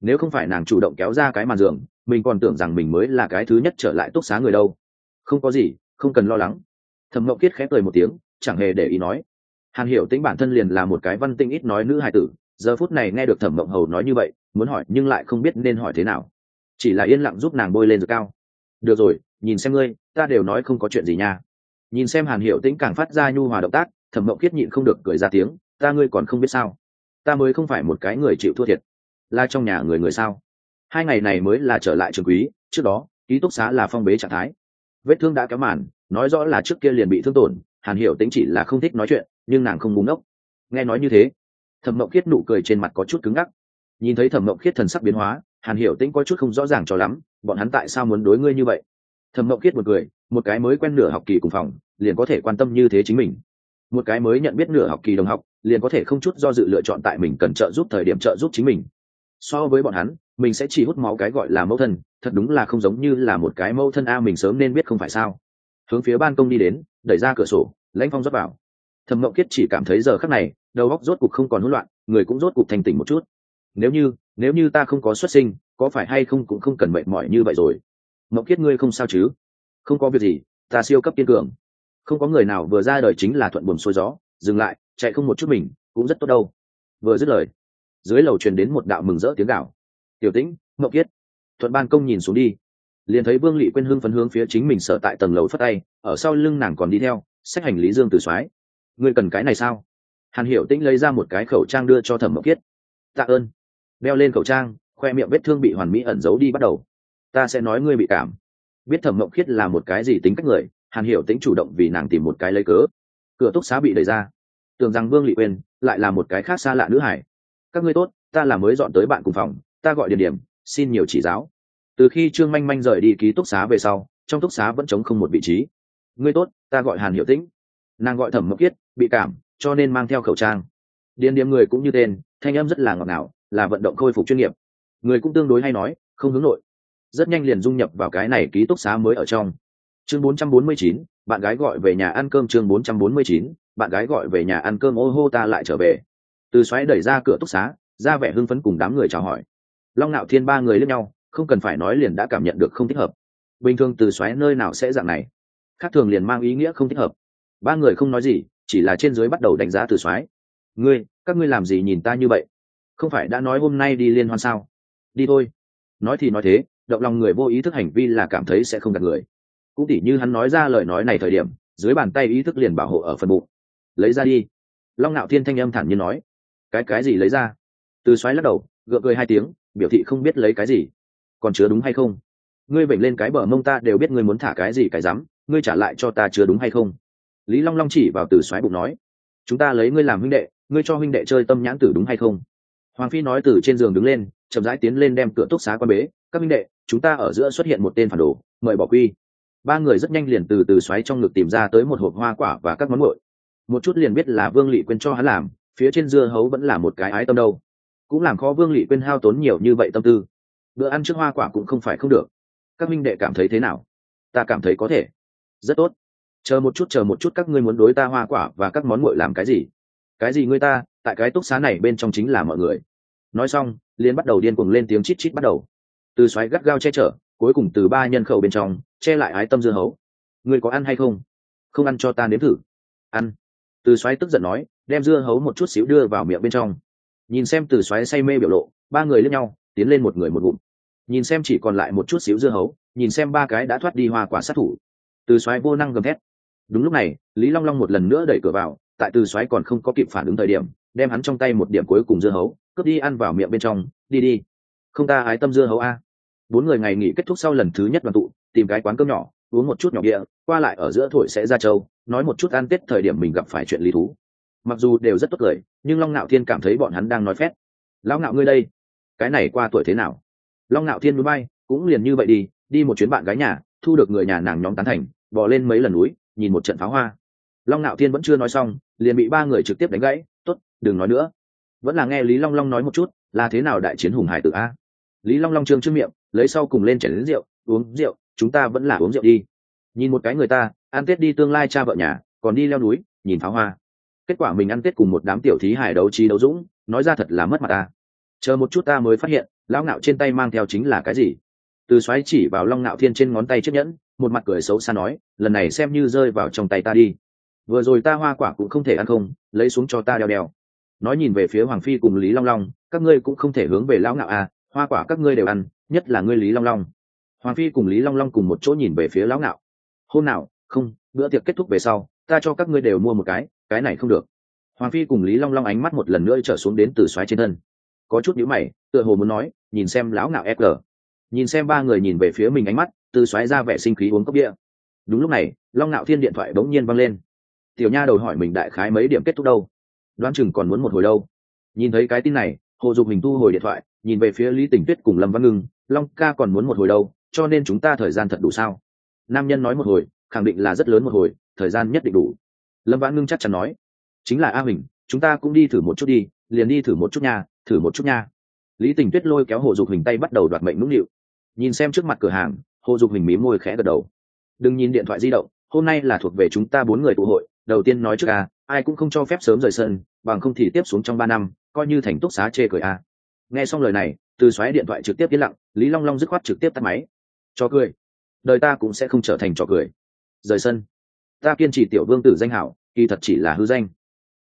Nếu không phải nàng chủ động kéo ra cái màn giường, mình còn tưởng rằng mình mới là cái thứ nhất trở lại túc xá người đâu. Không có gì, không cần lo lắng. Thẩm mộng khiết khép cười một tiếng, chẳng hề để ý nói. Hàn hiểu tính bản thân liền là một cái văn tinh ít nói nữ hài tử, giờ phút này nghe được thẩm mộng hầu nói như vậy muốn hỏi nhưng lại không biết nên hỏi thế nào. Chỉ là yên lặng giúp nàng bôi lên rồi cao. Được rồi, nhìn xem ngươi, ta đều nói không có chuyện gì nha. Nhìn xem hàn hiểu tĩnh càng phát ra nhu hòa động tác thẩm mộng kiết nhịn không được cười ra tiếng, ta ngươi còn không biết sao? Ta mới không phải một cái người chịu thua thiệt. Là trong nhà người người sao? Hai ngày này mới là trở lại trường quý, trước đó, ký túc xá là phong bế trạng thái. Vết thương đã kéo màn, nói rõ là trước kia liền bị thương tổn, hàn hiểu tính chỉ là không thích nói chuyện, nhưng nàng không búng ốc nghe nói như thế thẩm mộng khiết nụ cười trên mặt có chút cứng ngắc nhìn thấy thẩm mộng khiết thần sắc biến hóa hàn hiểu tĩnh có chút không rõ ràng cho lắm bọn hắn tại sao muốn đối ngươi như vậy? Thẩm mộng khiết một người, một cái mới quen nửa học kỳ cùng phòng liền có thể quan tâm như thế chính mình. Một cái mới nhận biết nửa học kỳ đồng học liền có thể không chút do dự lựa chọn tại mình cần trợ giúp thời điểm trợ giúp chính mình. So với bọn hắn mình sẽ chỉ hút máu cái gọi là mẫu thân thật đúng là không giống như là một cái mẫu thân a mình sớm nên biết không phải sao. Hướng phía ban công đi đến đẩy ra cửa sổ lãnh phong rót vào. Thẩm mộng kiết chỉ cảm thấy giờ khắc này đầu óc rốt cục không còn hỗn loạn người cũng rốt cục thành tỉnh một chút nếu như nếu như ta không có xuất sinh, có phải hay không cũng không cần mệt mỏi như vậy rồi? Mộng kiết ngươi không sao chứ? Không có việc gì, ta siêu cấp kiên cường. Không có người nào vừa ra đời chính là thuận buồm xuôi gió, dừng lại, chạy không một chút mình, cũng rất tốt đâu. Vừa dứt lời, dưới lầu truyền đến một đạo mừng rỡ tiếng gạo tiểu tĩnh mậu kiết thuận ban công nhìn xuống đi. Liền thấy vương lị quên hưng phấn hướng phía chính mình sợ tại tầng lầu phất tay, ở sau lưng nàng còn đi theo, sách hành lý dương từ soái. Ngươi cần cái này sao? Hàn hiểu tĩnh lấy ra một cái khẩu trang đưa cho thẩm mậu kiết tạ ơn đeo lên khẩu trang, khoe miệng vết thương bị hoàn mỹ ẩn giấu đi bắt đầu. Ta sẽ nói ngươi bị cảm. Biết thẩm mộng khiết là một cái gì tính cách người, hàn hiểu tính chủ động vì nàng tìm một cái lấy cớ. Cửa túc xá bị đẩy ra. Tưởng rằng vương lị quên lại là một cái khác xa lạ nữ hải. Các ngươi tốt, ta là mới dọn tới bạn cùng phòng, ta gọi điền điểm, xin nhiều chỉ giáo. Từ khi trương manh manh rời đi ký túc xá về sau, trong túc xá vẫn chống không một vị trí. Ngươi tốt, ta gọi hàn hiểu tĩnh. Nàng gọi thẩm mộng khiết, bị cảm, cho nên mang theo khẩu trang. Điền điểm người cũng như tên, thanh âm rất là ngọt ngào là vận động khôi phục chuyên nghiệp. Người cũng tương đối hay nói không hướng nội. Rất nhanh liền dung nhập vào cái này ký túc xá mới ở trong. Chương 449, bạn gái gọi về nhà ăn cơm chương 449, bạn gái gọi về nhà ăn cơm ô hô ta lại trở về. Từ xoáy đẩy ra cửa túc xá ra vẻ hưng phấn cùng đám người chào hỏi. Long nạo thiên ba người lẫn nhau không cần phải nói liền đã cảm nhận được không thích hợp. Bình thường từ xoáy nơi nào sẽ dạng này? Khác thường liền mang ý nghĩa không thích hợp. Ba người không nói gì chỉ là trên dưới bắt đầu đánh giá từ xoáy. Ngươi các ngươi làm gì nhìn ta như vậy? Không phải đã nói hôm nay đi liên hoan sao? Đi thôi. Nói thì nói thế, động lòng người vô ý thức hành vi là cảm thấy sẽ không gặp người. Cũng tỉ như hắn nói ra lời nói này thời điểm, dưới bàn tay ý thức liền bảo hộ ở phần bụng. Lấy ra đi. Long ngạo thiên thanh âm thản nhiên nói. Cái cái gì lấy ra? Từ xoáy lắc đầu, gượng cười hai tiếng, biểu thị không biết lấy cái gì. Còn chứa đúng hay không? Ngươi bệnh lên cái bờ mông ta đều biết ngươi muốn thả cái gì cái rắm, ngươi trả lại cho ta chứa đúng hay không? Lý long long chỉ vào từ xoáy bụng nói. Chúng ta lấy ngươi làm huynh đệ, ngươi cho huynh đệ chơi tâm nhãn tử đúng hay không? Hoàng phi nói từ trên giường đứng lên, chậm rãi tiến lên đem cửa túc xá qua bế. Các huynh đệ, chúng ta ở giữa xuất hiện một tên phản đồ, mời bỏ quy. Ba người rất nhanh liền từ từ xoáy trong ngực tìm ra tới một hộp hoa quả và các món nguội. Một chút liền biết là vương lị quên cho hắn làm, phía trên dưa hấu vẫn là một cái ái tâm đâu. Cũng làm khó vương lị quên hao tốn nhiều như vậy tâm tư. Bữa ăn trước hoa quả cũng không phải không được. Các minh đệ cảm thấy thế nào? Ta cảm thấy có thể. Rất tốt. Chờ một chút, chờ một chút, các ngươi muốn đối ta hoa quả và các món nguội làm cái gì? Cái gì ngươi ta? Tại cái túc xá này bên trong chính là mọi người nói xong liên bắt đầu điên cuồng lên tiếng chít chít bắt đầu. Từ xoáy gắt gao che chở, cuối cùng từ ba nhân khẩu bên trong, che lại ái tâm dưa hấu. Người có ăn hay không? Không ăn cho ta nếm thử. Ăn. Từ xoáy tức giận nói, đem dưa hấu một chút xíu đưa vào miệng bên trong. Nhìn xem từ xoáy say mê biểu lộ, ba người lẫn nhau, tiến lên một người một bụng nhìn xem chỉ còn lại một chút xíu dưa hấu, nhìn xem ba cái đã thoát đi hoa quả sát thủ. Từ xoáy vô năng gầm thét. Đúng lúc này, lý long long một lần nữa đẩy cửa vào, tại từ xoáy còn không có kịp phản ứng thời điểm, đem hắn trong tay một điểm cuối cùng dưa hấu cướp đi ăn vào miệng bên trong, đi đi. Không ta ái tâm dưa hấu a. Bốn người ngày nghỉ kết thúc sau lần thứ nhất đoàn tụ, tìm cái quán cơm nhỏ, uống một chút nhỏ địa qua lại ở giữa thổi sẽ ra châu nói một chút ăn tết thời điểm mình gặp phải chuyện lý thú. Mặc dù đều rất tốt cười, nhưng long ngạo thiên cảm thấy bọn hắn đang nói phét. Lão ngạo ngươi đây, cái này qua tuổi thế nào? Long ngạo thiên núi bay, cũng liền như vậy đi đi một chuyến bạn gái nhà, thu được người nhà nàng nhóm tán thành bỏ lên mấy lần núi, nhìn một trận pháo hoa. Long ngạo thiên vẫn chưa nói xong, liền bị ba người trực tiếp đánh gãy t ố t đừng nói nữa vẫn là nghe lý long long nói một chút, là thế nào đại chiến hùng hải tử a? Lý long long trương trước miệng, lấy sau cùng lên chảy đến rượu, uống rượu, chúng ta vẫn là uống rượu đi. Nhìn một cái người ta, ăn tết đi tương lai cha vợ nhà, còn đi leo núi, nhìn pháo hoa. Kết quả mình ăn tết cùng một đám tiểu thí hải đấu trí đấu dũng, nói ra thật là mất mặt ta chờ một chút ta mới phát hiện, lão ngạo trên tay mang theo chính là cái gì? Từ xoáy chỉ vào long ngạo thiên trên ngón tay chiếc nhẫn, một mặt cười xấu xa nói, lần này xem như rơi vào trong tay ta đi. Vừa rồi ta hoa quả cũng không thể ăn không, lấy xuống cho ta đeo đeo nói nhìn về phía hoàng phi cùng lý long long, các ngươi cũng không thể hướng về lão ngạo à hoa quả các ngươi đều ăn, nhất là ngươi lý long long. Hoàng phi cùng lý long long cùng một chỗ nhìn về phía lão ngạo. Hôm nào, không, bữa tiệc kết thúc về sau, ta cho các ngươi đều mua một cái cái này không được. Hoàng phi cùng lý long long ánh mắt một lần nữa trở xuống đến từ xoáy trên thân. Có chút nhữ mày, tựa hồ muốn nói, nhìn xem lão ngạo fg nhìn xem ba người nhìn về phía mình ánh mắt, từ xoáy ra vẻ sinh khí uống cốc địa đúng lúc này, long ngạo thiên điện thoại bỗng nhiên văng lên. Tiểu nha đầu hỏi mình đại khái mấy điểm kết thúc đâu? Đoán chừng còn muốn một hồi đâu. Nhìn thấy cái tin này, hồ dục hình thu hồi điện thoại, nhìn về phía lý tình tuyết cùng lâm văn ngưng, long ca còn muốn một hồi đâu, cho nên chúng ta thời gian thật đủ sao? Nam nhân nói một hồi, khẳng định là rất lớn một hồi, thời gian nhất định đủ. Lâm văn ngưng chắc chắn nói, chính là a huỳnh, chúng ta cũng đi thử một chút đi, liền đi thử một chút nha, thử một chút nha. Lý tình tuyết lôi kéo hồ dục hình tay bắt đầu đoạt mệnh nũng nịu. Nhìn xem trước mặt cửa hàng, hồ dục hình mí môi khẽ gật đầu. Đừng nhìn điện thoại di động, hôm nay là thuộc về chúng ta bốn người tụ hội đầu tiên nói trước a, ai cũng không cho phép sớm rời sân, bằng không thì tiếp xuống trong ba năm, coi như thành túc xá chê cười a. Nghe xong lời này, từ xoáy điện thoại trực tiếp yên lặng, lý long long dứt khoát trực tiếp tắt máy. Cho cười. Đời ta cũng sẽ không trở thành trò cười. Rời sân. Ta kiên trì tiểu vương tử danh hảo, kỳ thật chỉ là hư danh.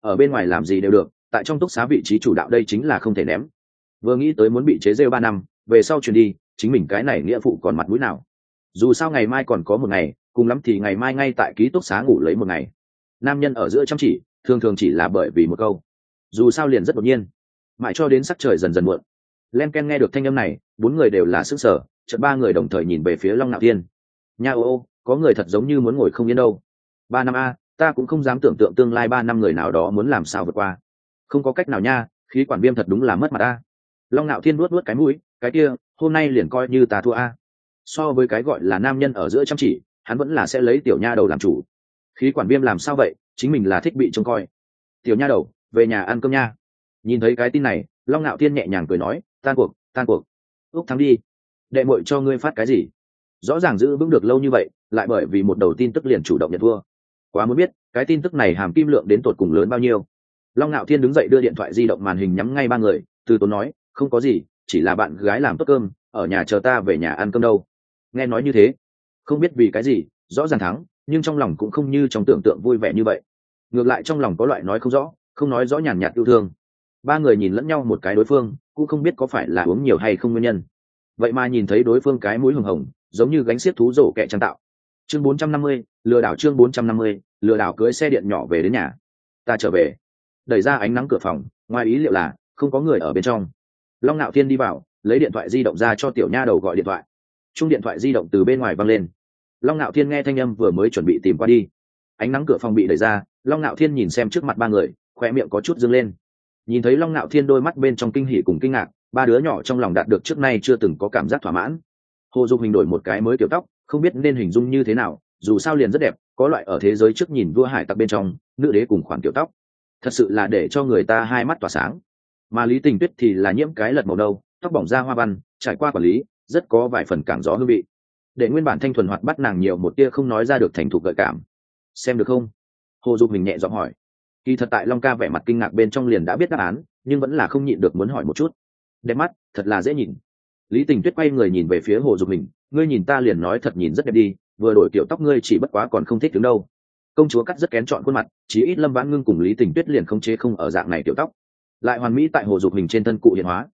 Ở bên ngoài làm gì đều được, tại trong túc xá vị trí chủ đạo đây chính là không thể ném. Vừa nghĩ tới muốn bị chế rêu ba năm, về sau chuyển đi, chính mình cái này nghĩa phụ còn mặt mũi nào. Dù sao ngày mai còn có một ngày, cùng lắm thì ngày mai ngay tại ký túc xá ngủ lấy một ngày nam nhân ở giữa chăm chỉ, thường thường chỉ là bởi vì một câu. Dù sao liền rất đột nhiên. Mãi cho đến sắc trời dần dần muộn. Len ken nghe được thanh âm này, bốn người đều là sức sở chợt ba người đồng thời nhìn về phía long nạo tiên nha ô ô, có người thật giống như muốn ngồi không yên đâu. Ba năm a, ta cũng không dám tưởng tượng tương lai ba năm người nào đó muốn làm sao vượt qua. Không có cách nào nha, khí quản viêm thật đúng là mất mặt ta long nạo thiên nuốt nuốt cái mũi, cái kia, hôm nay liền coi như ta thua a. So với cái gọi là nam nhân ở giữa chăm chỉ, hắn vẫn là sẽ lấy tiểu nha đầu làm chủ khí quản viêm làm sao vậy? Chính mình là thích bị trông coi. Tiểu nha đầu, về nhà ăn cơm nha. Nhìn thấy cái tin này, long ngạo thiên nhẹ nhàng cười nói, tan cuộc tan cuộc. Úc thắng đi. Đệ mội cho ngươi phát cái gì? Rõ ràng giữ vững được lâu như vậy, lại bởi vì một đầu tin tức liền chủ động nhận thua. Quá muốn biết, cái tin tức này hàm kim lượng đến tột cùng lớn bao nhiêu. Long ngạo thiên đứng dậy đưa điện thoại di động màn hình nhắm ngay ba người, từ tốn nói, không có gì, chỉ là bạn gái làm tốt cơm, ở nhà chờ ta về nhà ăn cơm đâu. Nghe nói như thế, không biết vì cái gì, rõ ràng thắng nhưng trong lòng cũng không như trong tưởng tượng vui vẻ như vậy. Ngược lại trong lòng có loại nói không rõ không nói rõ nhàn nhạt yêu thương. Ba người nhìn lẫn nhau một cái đối phương cũng không biết có phải là uống nhiều hay không nguyên nhân. Vậy mà nhìn thấy đối phương cái mũi hồng hồng giống như gánh xiết thú rổ kẹ trang tạo. Chương 450, lừa đảo chương 450, lừa đảo cưới xe điện nhỏ về đến nhà. Ta trở về. Đẩy ra ánh nắng cửa phòng ngoài ý liệu là không có người ở bên trong. Long nạo thiên đi vào lấy điện thoại di động ra cho tiểu nha đầu gọi điện thoại. Chung điện thoại di động từ bên ngoài văng lên long nạo thiên nghe thanh âm vừa mới chuẩn bị tìm qua đi. Ánh nắng cửa phòng bị đẩy ra, long nạo thiên nhìn xem trước mặt ba người khoe miệng có chút dâng lên. Nhìn thấy long nạo thiên đôi mắt bên trong kinh hỉ cùng kinh ngạc, ba đứa nhỏ trong lòng đạt được trước nay chưa từng có cảm giác thỏa mãn. Hồ dục hình đổi một cái mới kiểu tóc, không biết nên hình dung như thế nào, dù sao liền rất đẹp, có loại ở thế giới trước nhìn vua hải tặc bên trong, nữ đế cùng khoản kiểu tóc. Thật sự là để cho người ta hai mắt tỏa sáng. Mà lý tình tuyết thì là nhiễm cái lật màu đâu tóc bỏng da hoa văn, trải qua quản lý, rất có vài phần cảng gió hương vị để nguyên bản thanh thuần hoạt bắt nàng nhiều một tia không nói ra được thành thục gợi cảm. Xem được không? Hồ dục mình nhẹ giọng hỏi. Kỳ thật tại long ca vẻ mặt kinh ngạc bên trong liền đã biết đáp án nhưng vẫn là không nhịn được muốn hỏi một chút. Đẹp mắt thật là dễ nhìn. Lý tình tuyết quay người nhìn về phía hồ dục mình, ngươi nhìn ta liền nói thật nhìn rất đẹp đi vừa đổi kiểu tóc ngươi chỉ bất quá còn không thích đứng đâu. Công chúa cắt rất kén chọn khuôn mặt chỉ ít lâm vãn ngưng cùng lý tình tuyết liền không chế không ở dạng này kiểu tóc. Lại hoàn mỹ tại hồ dục hình trên thân cụ hiện hóa.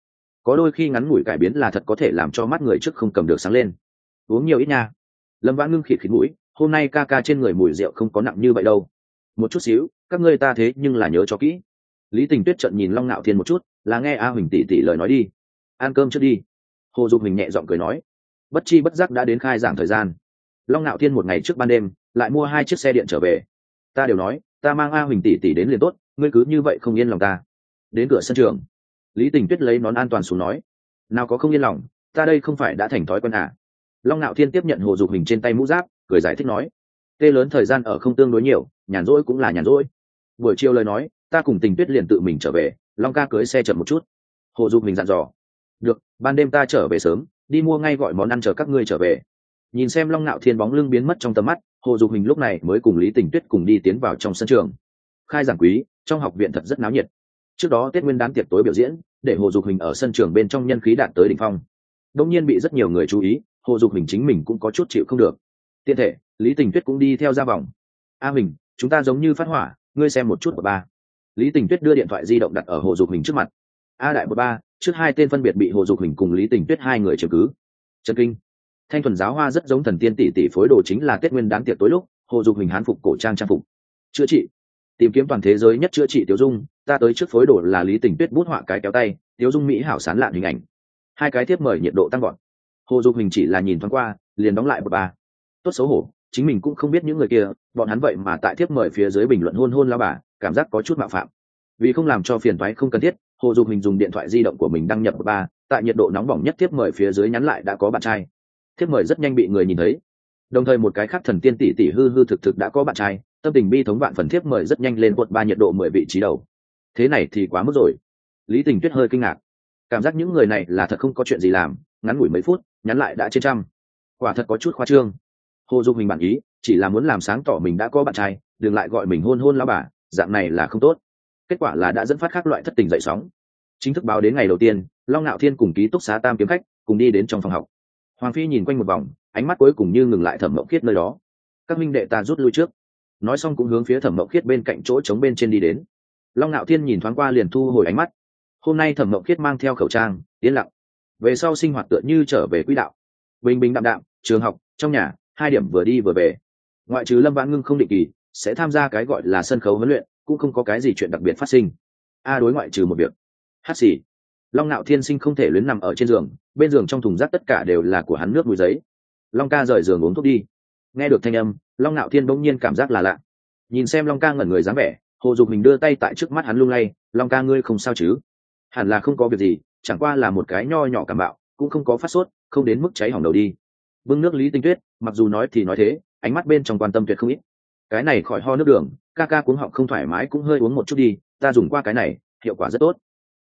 Có đôi khi ngắn ngủi cải biến là thật có thể làm cho mắt người trước không cầm được sáng lên uống nhiều ít nha. Lâm vãn ngưng khịt khịt mũi, hôm nay ca ca trên người mùi rượu không có nặng như vậy đâu. Một chút xíu, các ngươi ta thế nhưng là nhớ cho kỹ. Lý tình tuyết trận nhìn long ngạo thiên một chút, là nghe a huỳnh Tỷ Tỷ lời nói đi. Ăn cơm trước đi. Hồ dục huỳnh nhẹ giọng cười nói. Bất chi bất giác đã đến khai giảng thời gian. Long ngạo thiên một ngày trước ban đêm, lại mua hai chiếc xe điện trở về. Ta đều nói, ta mang a huỳnh tỷ tỷ đến liền tốt, ngươi cứ như vậy không yên lòng ta. Đến cửa sân trường, lý tình tuyết lấy nón an toàn xuống nói. Nào có không yên lòng, ta đây không phải đã thành thói quen à long ngạo thiên tiếp nhận hồ dục hình trên tay mũ giáp, cười giải thích nói, tê lớn thời gian ở không tương đối nhiều, nhàn rỗi cũng là nhàn rỗi. Buổi chiều lời nói, ta cùng tình tuyết liền tự mình trở về, long ca cưới xe chậm một chút. Hồ dục hình dặn dò, được, ban đêm ta trở về sớm, đi mua ngay gọi món ăn chờ các ngươi trở về. Nhìn xem long ngạo thiên bóng lưng biến mất trong tầm mắt, hồ dục hình lúc này mới cùng lý tình tuyết cùng đi tiến vào trong sân trường. Khai giảng quý, trong học viện thật rất náo nhiệt. Trước đó tết nguyên đán tiệc tối biểu diễn, để hồ dục hình ở sân trường bên trong nhân khí đạt tới đ ỉ n h phong. Đông nhiên bị rất nhiều người chú ý hồ dục hình chính mình cũng có chút chịu không được. Tiện thể, lý tình tuyết cũng đi theo ra vòng. A mình chúng ta giống như phát hỏa, ngươi xem một chút của ba. Lý tình tuyết đưa điện thoại di động đặt ở hồ dục hình trước mặt. A đại bậc ba, trước hai tên phân biệt bị hồ dục hình cùng lý tình tuyết hai người chứng cứ. Trần kinh. Thanh thuần giáo hoa rất giống thần tiên tỷ tỷ phối đồ chính là tết nguyên đáng tiệc tối lúc, hồ dục hình hán phục cổ trang trang phục. Chữa trị. Tìm kiếm toàn thế giới nhất chữa trị tiêu dung, ta tới trước phối đồ là lý tình tuyết bút họa cái kéo tay tiêu dung mỹ hảo sán lạn hình ảnh. Hai cái tiếp mời nhiệt độ tăng gọn hồ dục hình chỉ là nhìn thoáng qua, liền đóng lại một ba tốt xấu hổ, chính mình cũng không biết những người kia, bọn hắn vậy mà tại tiếp mời phía dưới bình luận hôn hôn lao bà, cảm giác có chút mạo phạm. Vì không làm cho phiền thoái không cần thiết, hồ dục hình dùng điện thoại di động của mình đăng nhập ba tại nhiệt độ nóng bỏng nhất tiếp mời phía dưới nhắn lại đã có bạn trai. Tiếp mời rất nhanh bị người nhìn thấy. Đồng thời một cái khác thần tiên tỷ tỷ hư hư thực thực đã có bạn trai, tâm tình bi thống vạn phần thiếp mời rất nhanh lên quận ba nhiệt độ mười vị trí đầu. Thế này thì quá mức rồi. Lý tình tuyết hơi kinh ngạc. Cảm giác những người này là thật không có chuyện gì làm, ngắn ngủi mấy phút nhắn lại đã trên trăm. Quả thật có chút khoa trương. Hồ dục hình bản ý, chỉ là muốn làm sáng tỏ mình đã có bạn trai, đừng lại gọi mình hôn hôn lao bà, dạng này là không tốt. Kết quả là đã dẫn phát các loại thất tình dậy sóng. Chính thức báo đến ngày đầu tiên, long ngạo thiên cùng ký túc xá tam kiếm khách cùng đi đến trong phòng học. Hoàng phi nhìn quanh một vòng, ánh mắt cuối cùng như ngừng lại thẩm mộng khiết nơi đó. Các minh đệ ta rút lui trước. Nói xong cũng hướng phía thẩm mộng khiết bên cạnh chỗ trống bên trên đi đến. Long ngạo thiên nhìn thoáng qua liền thu hồi ánh mắt. Hôm nay thẩm mộng khiết mang theo khẩu trang, yên lặng về sau sinh hoạt tựa như trở về quỹ đạo. Bình bình đạm đạm, trường học, trong nhà, hai điểm vừa đi vừa về. Ngoại trừ lâm vãn ngưng không định kỳ, sẽ tham gia cái gọi là sân khấu huấn luyện, cũng không có cái gì chuyện đặc biệt phát sinh. A đối ngoại trừ một việc. Hát xì. Long nạo thiên sinh không thể luyến nằm ở trên giường, bên giường trong thùng rác tất cả đều là của hắn nước mùi giấy. Long ca rời giường uống thuốc đi. Nghe được thanh âm, long nạo thiên bỗng nhiên cảm giác là lạ. Nhìn xem long ca ngẩn người dáng vẻ, hồ dục mình đưa tay tại trước mắt hắn lung lay, long ca ngươi không sao chứ? Hẳn là không có việc gì chẳng qua là một cái nho nhỏ cảm bạo, cũng không có phát sốt, không đến mức cháy hỏng đầu đi. Bưng nước lý tinh tuyết, mặc dù nói thì nói thế, ánh mắt bên trong quan tâm tuyệt không ít. Cái này khỏi ho nước đường, ca ca cuống họng không thoải mái cũng hơi uống một chút đi, ta dùng qua cái này, hiệu quả rất tốt.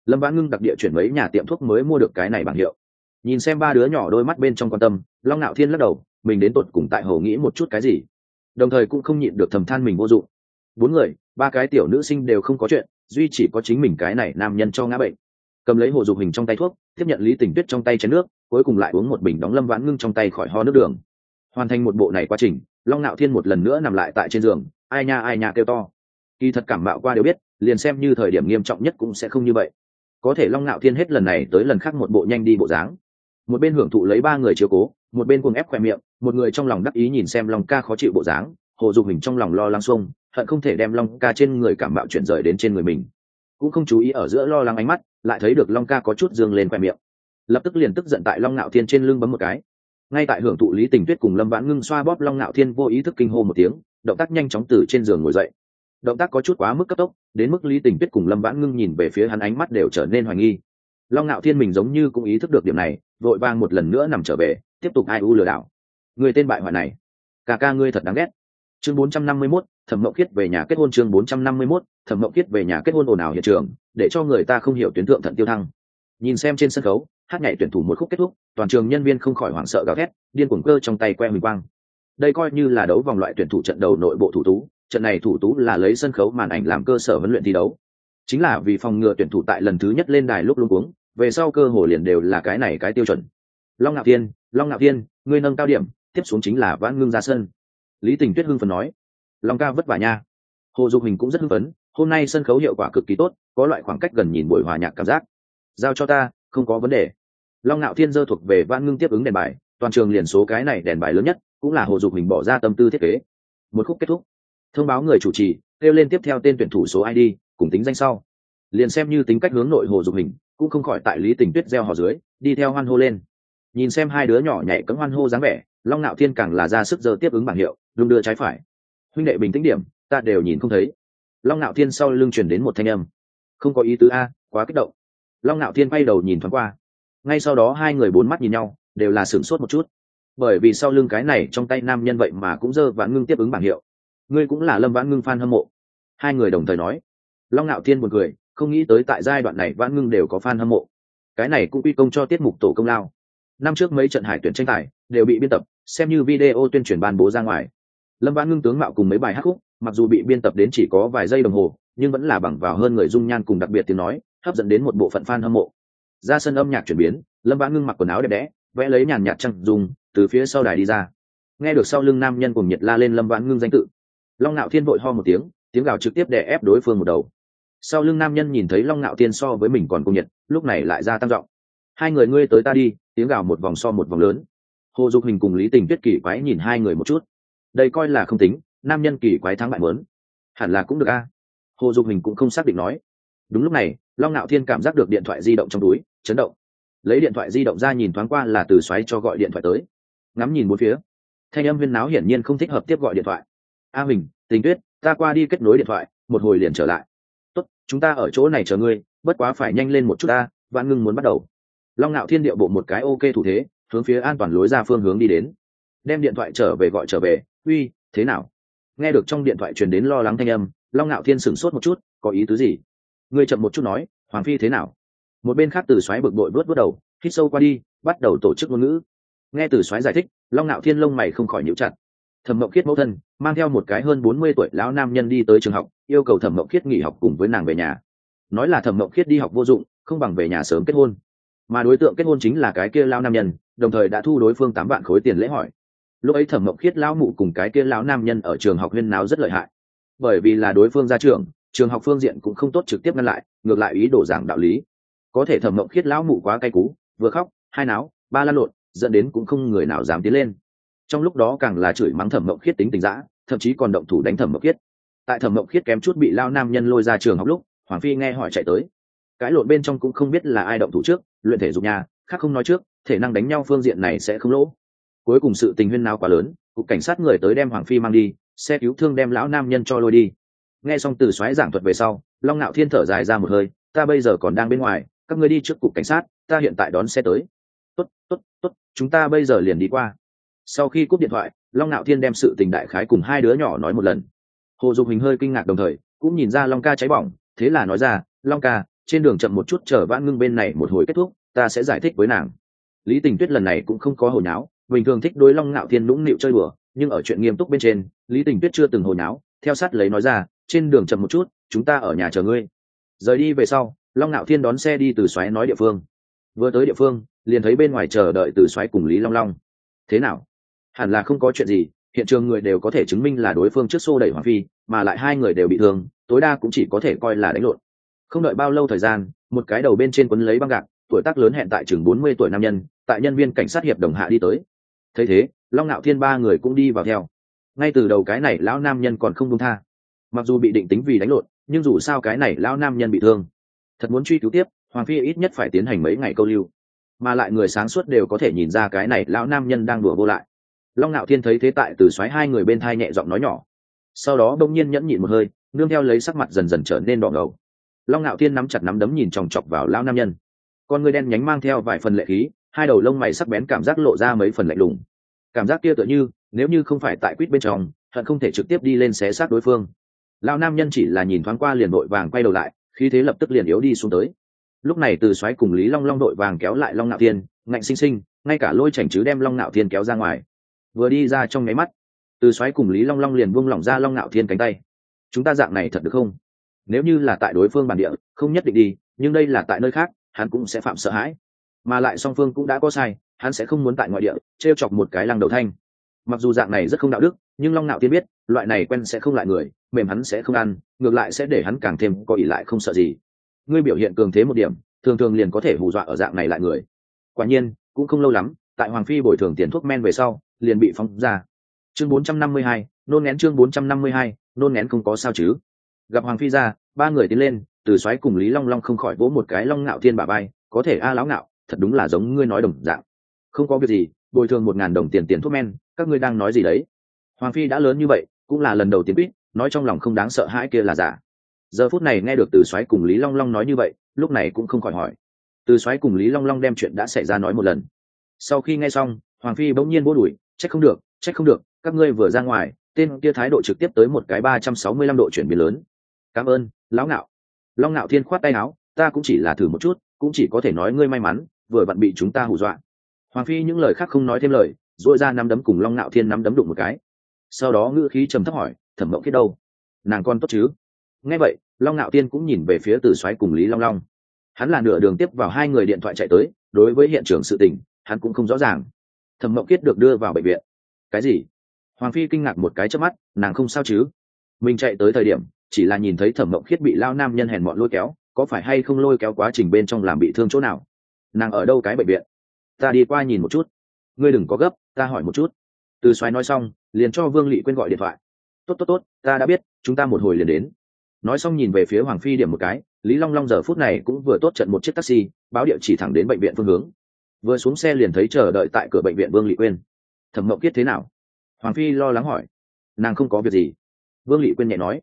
Lâm vãn ngưng đặc địa chuyển mấy nhà tiệm thuốc mới mua được cái này bằng hiệu. Nhìn xem ba đứa nhỏ đôi mắt bên trong quan tâm, long nạo thiên lắc đầu, mình đến tột cùng tại hồ nghĩ một chút cái gì. Đồng thời cũng không nhịn được thầm than mình vô dụng. Bốn người, ba cái tiểu nữ sinh đều không có chuyện, duy chỉ có chính mình cái này nam nhân cho ngã bệnh cầm lấy hồ dục hình trong tay thuốc, tiếp nhận lý tình tuyết trong tay chén nước, cuối cùng lại uống một bình đóng lâm vãn ngưng trong tay khỏi ho nước đường. Hoàn thành một bộ này quá trình, long nạo thiên một lần nữa nằm lại tại trên giường, ai nha ai nha kêu to. Kỳ thật cảm bạo qua đều biết, liền xem như thời điểm nghiêm trọng nhất cũng sẽ không như vậy. Có thể long nạo thiên hết lần này tới lần khác một bộ nhanh đi bộ dáng. Một bên hưởng thụ lấy ba người chiếu cố, một bên cuồng ép khoe miệng, một người trong lòng đắc ý nhìn xem long ca khó chịu bộ dáng, hồ dục hình trong lòng lo lắng xuông hận không thể đem long ca trên người cảm bạo chuyển rời đến trên người mình cũng không chú ý ở giữa lo lắng ánh mắt lại thấy được long ca có chút dương lên khoe miệng. Lập tức liền tức giận tại long nạo thiên trên lưng bấm một cái. Ngay tại hưởng thụ lý tình tuyết cùng lâm vãn ngưng xoa bóp long nạo thiên vô ý thức kinh hô một tiếng động tác nhanh chóng từ trên giường ngồi dậy. Động tác có chút quá mức cấp tốc đến mức lý tình tuyết cùng lâm vãn ngưng nhìn về phía hắn ánh mắt đều trở nên hoài nghi. Long ngạo thiên mình giống như cũng ý thức được điểm này vội vang một lần nữa nằm trở về tiếp tục ai u lừa đảo. Người tên bại hoại này ca ca ngươi thật đáng ghét. Chương 451, thẩm mậu khiết về nhà kết hôn chương 451, thẩm mậu khiết về nhà kết hôn ồn ào hiện trường để cho người ta không hiểu tuyến thượng thận tiêu thăng. Nhìn xem trên sân khấu hát nhảy tuyển thủ một khúc kết thúc toàn trường nhân viên không khỏi hoảng sợ gào thét điên cuồng cơ trong tay que huỳnh quang. Đây coi như là đấu vòng loại tuyển thủ trận đầu nội bộ thủ tú trận này thủ tú là lấy sân khấu màn ảnh làm cơ sở huấn luyện thi đấu. Chính là vì phòng ngừa tuyển thủ tại lần thứ nhất lên đài lúc luôn cuống về sau cơ hồ liền đều là cái này cái tiêu chuẩn. Long ngạo thiên long ngạo thiên ngươi nâng cao điểm tiếp xuống chính là vãn ngưng ra sân. Lý tình tuyết hưng phần nói long ca vất vả nha. Hồ dục hình cũng rất hưng phấn, hôm nay sân khấu hiệu quả cực kỳ tốt, có loại khoảng cách gần nhìn buổi hòa nhạc cảm giác. Giao cho ta, không có vấn đề. Long ngạo thiên dơ thuộc về vãn ngưng tiếp ứng đèn bài, toàn trường liền số cái này đèn bài lớn nhất, cũng là hồ dục hình bỏ ra tâm tư thiết kế. Một khúc kết thúc. Thông báo người chủ trì, kêu lên tiếp theo tên tuyển thủ số id cùng tính danh sau. Liền xem như tính cách hướng nội hồ dục hình, cũng không khỏi tại lý tình tuyết gieo hò dưới, đi theo hoan hô lên. Nhìn xem hai đứa nhỏ nhảy cấm hoan hô dáng vẻ, long nạo thiên càng là ra sức giờ tiếp ứng bảng hiệu, đung đưa trái phải huynh đệ bình tĩnh điểm ta đều nhìn không thấy. Long nạo thiên sau lưng chuyển đến một thanh âm. Không có ý tứ a quá kích động. Long nạo thiên bay đầu nhìn thoáng qua. Ngay sau đó hai người bốn mắt nhìn nhau đều là sửng sốt một chút. Bởi vì sau lưng cái này trong tay nam nhân vậy mà cũng dơ vãn ngưng tiếp ứng bảng hiệu. Ngươi cũng là lâm vãn ngưng f a n hâm mộ. Hai người đồng thời nói. Long ngạo thiên một cười, không nghĩ tới tại giai đoạn này vãn ngưng đều có f a n hâm mộ. Cái này cũng quy công cho tiết mục tổ công lao. Năm trước mấy trận hải tuyển tranh tài đều bị biên tập xem như video tuyên truyền ban bố ra ngoài lâm vãn ngưng tướng mạo cùng mấy bài hát khúc, mặc dù bị biên tập đến chỉ có vài giây đồng hồ, nhưng vẫn là bằng vào hơn người dung nhan cùng đặc biệt tiếng nói, hấp dẫn đến một bộ phận f a n hâm mộ. Ra sân âm nhạc chuyển biến, lâm vãn ngưng mặc quần áo đẹp đẽ, vẽ lấy nhàn nhạt trăng dùng từ phía sau đài đi ra. Nghe được sau lưng nam nhân cùng nhiệt la lên lâm vãn ngưng danh tự, long ngạo thiên vội ho một tiếng tiếng gào trực tiếp đè ép đối phương một đầu. Sau lưng nam nhân nhìn thấy long ngạo thiên so với mình còn cung nhiệt, lúc này lại ra tăng giọng. Hai người ngươi tới ta đi tiếng gào một vòng so một vòng lớn. Hồ dục hình cùng lý tình tuyết kỳ quái nhìn hai người một chút đây coi là không tính, nam nhân kỳ quái thắng bại mớn hẳn là cũng được a. Hồ dục hình cũng không xác định nói. Đúng lúc này, long ngạo thiên cảm giác được điện thoại di động trong túi, chấn động. Lấy điện thoại di động ra nhìn thoáng qua là từ xoáy cho gọi điện thoại tới. Ngắm nhìn bốn phía. Thanh âm huyên náo hiển nhiên không thích hợp tiếp gọi điện thoại. A huỳnh, tình tuyết, ta qua đi kết nối điện thoại, một hồi liền trở lại. Tốt, chúng ta ở chỗ này chờ ngươi, bất quá phải nhanh lên một chút ta, vạn ngưng muốn bắt đầu. Long ngạo thiên điệu bộ một cái ok thủ thế, hướng phía an toàn lối ra phương hướng đi đến. Đem điện thoại trở về gọi trở về uy, thế nào? Nghe được trong điện thoại truyền đến lo lắng thanh âm, long ngạo thiên sửng sốt một chút, có ý tứ gì? Ngươi chậm một chút nói, hoàng phi thế nào? Một bên khác từ xoáy bực bội vớt vớt đầu, hít sâu qua đi, bắt đầu tổ chức ngôn ngữ. Nghe từ xoáy giải thích, long ngạo thiên lông mày không khỏi nhíu chặt. Thẩm mộng khiết mẫu thân, mang theo một cái hơn bốn mươi tuổi lão nam nhân đi tới trường học, yêu cầu thẩm mộng khiết nghỉ học cùng với nàng về nhà. Nói là thẩm mộng khiết đi học vô dụng, không bằng về nhà sớm kết hôn. Mà đối tượng kết hôn chính là cái kia lao nam nhân, đồng thời đã thu đối phương tám vạn khối tiền lễ hỏi lúc ấy thẩm mộng khiết lão mụ cùng cái kia lão nam nhân ở trường học huyên náo rất lợi hại. Bởi vì là đối phương ra trường trường học phương diện cũng không tốt trực tiếp ngăn lại, ngược lại ý đồ giảng đạo lý. Có thể thẩm mộng khiết lão mụ quá cay cú, vừa khóc, hai náo, ba lan lộn, dẫn đến cũng không người nào dám tiến lên. Trong lúc đó càng là chửi mắng thẩm mộng khiết tính tình dã, thậm chí còn động thủ đánh thẩm mộng khiết. Tại thẩm mộng khiết kém chút bị lao nam nhân lôi ra trường học lúc, hoàng phi nghe hỏi chạy tới. Cái lộn bên trong cũng không biết là ai động thủ trước, luyện thể dục nhà, khác không nói trước, thể năng đánh nhau phương diện này sẽ không lỗ cuối cùng sự tình huyên nào quá lớn, cục cảnh sát người tới đem hoàng phi mang đi, xe cứu thương đem lão nam nhân cho lôi đi. Nghe xong từ xoáy giảng thuật về sau, long ngạo thiên thở dài ra một hơi, ta bây giờ còn đang bên ngoài, các ngươi đi trước cục cảnh sát, ta hiện tại đón xe tới. Tốt tốt tốt, chúng ta bây giờ liền đi qua. Sau khi cúp điện thoại, long ngạo thiên đem sự tình đại khái cùng hai đứa nhỏ nói một lần. Hồ dục hình hơi kinh ngạc đồng thời, cũng nhìn ra long ca cháy bỏng, thế là nói ra, long ca, trên đường chậm một chút, chờ vãn ngưng bên này một hồi kết thúc, ta sẽ giải thích với nàng. Lý tình tuyết lần này cũng không có hồi náo bình thường thích đối long ngạo thiên nũng nịu chơi bừa nhưng ở chuyện nghiêm túc bên trên, lý tình tuyết chưa từng hồi náo, theo sát lấy nói ra, trên đường chậm một chút, chúng ta ở nhà chờ ngươi. Rời đi về sau, long ngạo thiên đón xe đi từ xoáy nói địa phương. Vừa tới địa phương, liền thấy bên ngoài chờ đợi từ xoáy cùng lý long long. Thế nào? Hẳn là không có chuyện gì, hiện trường người đều có thể chứng minh là đối phương trước xô đẩy hoàng phi, mà lại hai người đều bị thương, tối đa cũng chỉ có thể coi là đánh lộn. Không đợi bao lâu thời gian, một cái đầu bên trên quấn lấy băng gạc, tuổi tác lớn hẹn tại chừng bốn mươi tuổi nam nhân, tại nhân viên cảnh sát hiệp đồng hạ đi tới thấy thế, long ngạo thiên ba người cũng đi vào theo. Ngay từ đầu cái này lão nam nhân còn không đông tha. Mặc dù bị định tính vì đánh lộn, nhưng dù sao cái này lão nam nhân bị thương. Thật muốn truy cứu tiếp, hoàng phi ít nhất phải tiến hành mấy ngày câu lưu. Mà lại người sáng suốt đều có thể nhìn ra cái này lão nam nhân đang đùa vô lại. Long ngạo thiên thấy thế tại từ xoáy hai người bên thai nhẹ giọng nói nhỏ. Sau đó đông nhiên nhẫn nhịn một hơi, nương theo lấy sắc mặt dần dần trở nên đỏ ngầu. Long ngạo thiên nắm chặt nắm đấm nhìn chòng chọc vào lão nam nhân. Con người đen nhánh mang theo vài phần lệ khí hai đầu lông mày sắc bén cảm giác lộ ra mấy phần lạnh lùng. Cảm giác kia tựa như, nếu như không phải tại quýt bên trong, hận không thể trực tiếp đi lên xé xác đối phương. Lão nam nhân chỉ là nhìn thoáng qua liền đội vàng quay đầu lại khi thế lập tức liền yếu đi xuống tới. Lúc này từ xoáy cùng lý long long đội vàng kéo lại long nạo thiên, ngạnh sinh sinh, ngay cả lôi chảnh chứ đem long nạo thiên kéo ra ngoài. Vừa đi ra trong nháy mắt, từ xoáy cùng lý long long liền buông lỏng ra long nạo thiên cánh tay. Chúng ta dạng này thật được không? Nếu như là tại đối phương bản địa, không nhất định đi, nhưng đây là tại nơi khác, hắn cũng sẽ phạm sợ hãi mà lại song phương cũng đã có sai hắn sẽ không muốn tại ngoại địa t r e o chọc một cái lăng đầu thanh. Mặc dù dạng này rất không đạo đức nhưng long nạo tiên biết loại này quen sẽ không lại người mềm hắn sẽ không ăn ngược lại sẽ để hắn càng thêm có ỷ lại không sợ gì. Ngươi biểu hiện cường thế một điểm thường thường liền có thể hù dọa ở dạng này lại người. Quả nhiên cũng không lâu lắm tại hoàng phi bồi thường tiền thuốc men về sau liền bị phóng ra. Chương 452, nôn nén chương 452, nôn nén không có sao chứ. Gặp hoàng phi ra ba người tiến lên từ xoáy cùng lý long long không khỏi vỗ một cái long ngạo thiên bà bay có thể a à lão ngạo thật đúng là giống ngươi nói đồng dạng. Không có việc gì, bồi thường một ngàn đồng tiền tiền thuốc men, các ngươi đang nói gì đấy? Hoàng phi đã lớn như vậy, cũng là lần đầu tiên biết, nói trong lòng không đáng sợ hãi kia là giả. Giờ phút này nghe được từ xoáy cùng lý long long nói như vậy, lúc này cũng không khỏi hỏi. Từ xoáy cùng lý long long đem chuyện đã xảy ra nói một lần. Sau khi nghe xong, hoàng phi bỗng nhiên vô đuổi trách không được, trách không được, các ngươi vừa ra ngoài, tên kia thái độ trực tiếp tới một cái ba trăm sáu mươi lăm độ chuyển biến lớn. Cảm ơn, lão ngạo. Long ngạo thiên khoát tay áo, ta cũng chỉ là thử một chút, cũng chỉ có thể nói ngươi may mắn vừa vặn bị chúng ta hù dọa. Hoàng phi những lời khác không nói thêm lời dội ra nắm đấm cùng long ngạo thiên nắm đấm đụng một cái. Sau đó ngữ khí trầm thấp hỏi, thẩm mộng kết đâu? Nàng con tốt chứ? Nghe vậy, long ngạo thiên cũng nhìn về phía từ xoáy cùng lý long long. Hắn là nửa đường tiếp vào hai người điện thoại chạy tới, đối với hiện trường sự tình, hắn cũng không rõ ràng. Thẩm mộng kiết được đưa vào bệnh viện. Cái gì? Hoàng phi kinh ngạc một cái trước mắt, nàng không sao chứ? Mình chạy tới thời điểm, chỉ là nhìn thấy thẩm mộng khiết bị lao nam nhân hèn mọn lôi kéo, có phải hay không lôi kéo quá trình bên trong làm bị thương chỗ nào? Nàng ở đâu cái bệnh viện? Ta đi qua nhìn một chút. Ngươi đừng có gấp, ta hỏi một chút. Từ xoáy nói xong, liền cho vương lị quên gọi điện thoại. Tốt tốt tốt, ta đã biết, chúng ta một hồi liền đến. Nói xong nhìn về phía hoàng phi điểm một cái, lý long long giờ phút này cũng vừa tốt trận một chiếc taxi, báo địa chỉ thẳng đến bệnh viện phương hướng. Vừa xuống xe liền thấy chờ đợi tại cửa bệnh viện vương lị quên thẩm Mậu kiết thế nào? Hoàng phi lo lắng hỏi. Nàng không có việc gì. Vương lị quên nhẹ nói.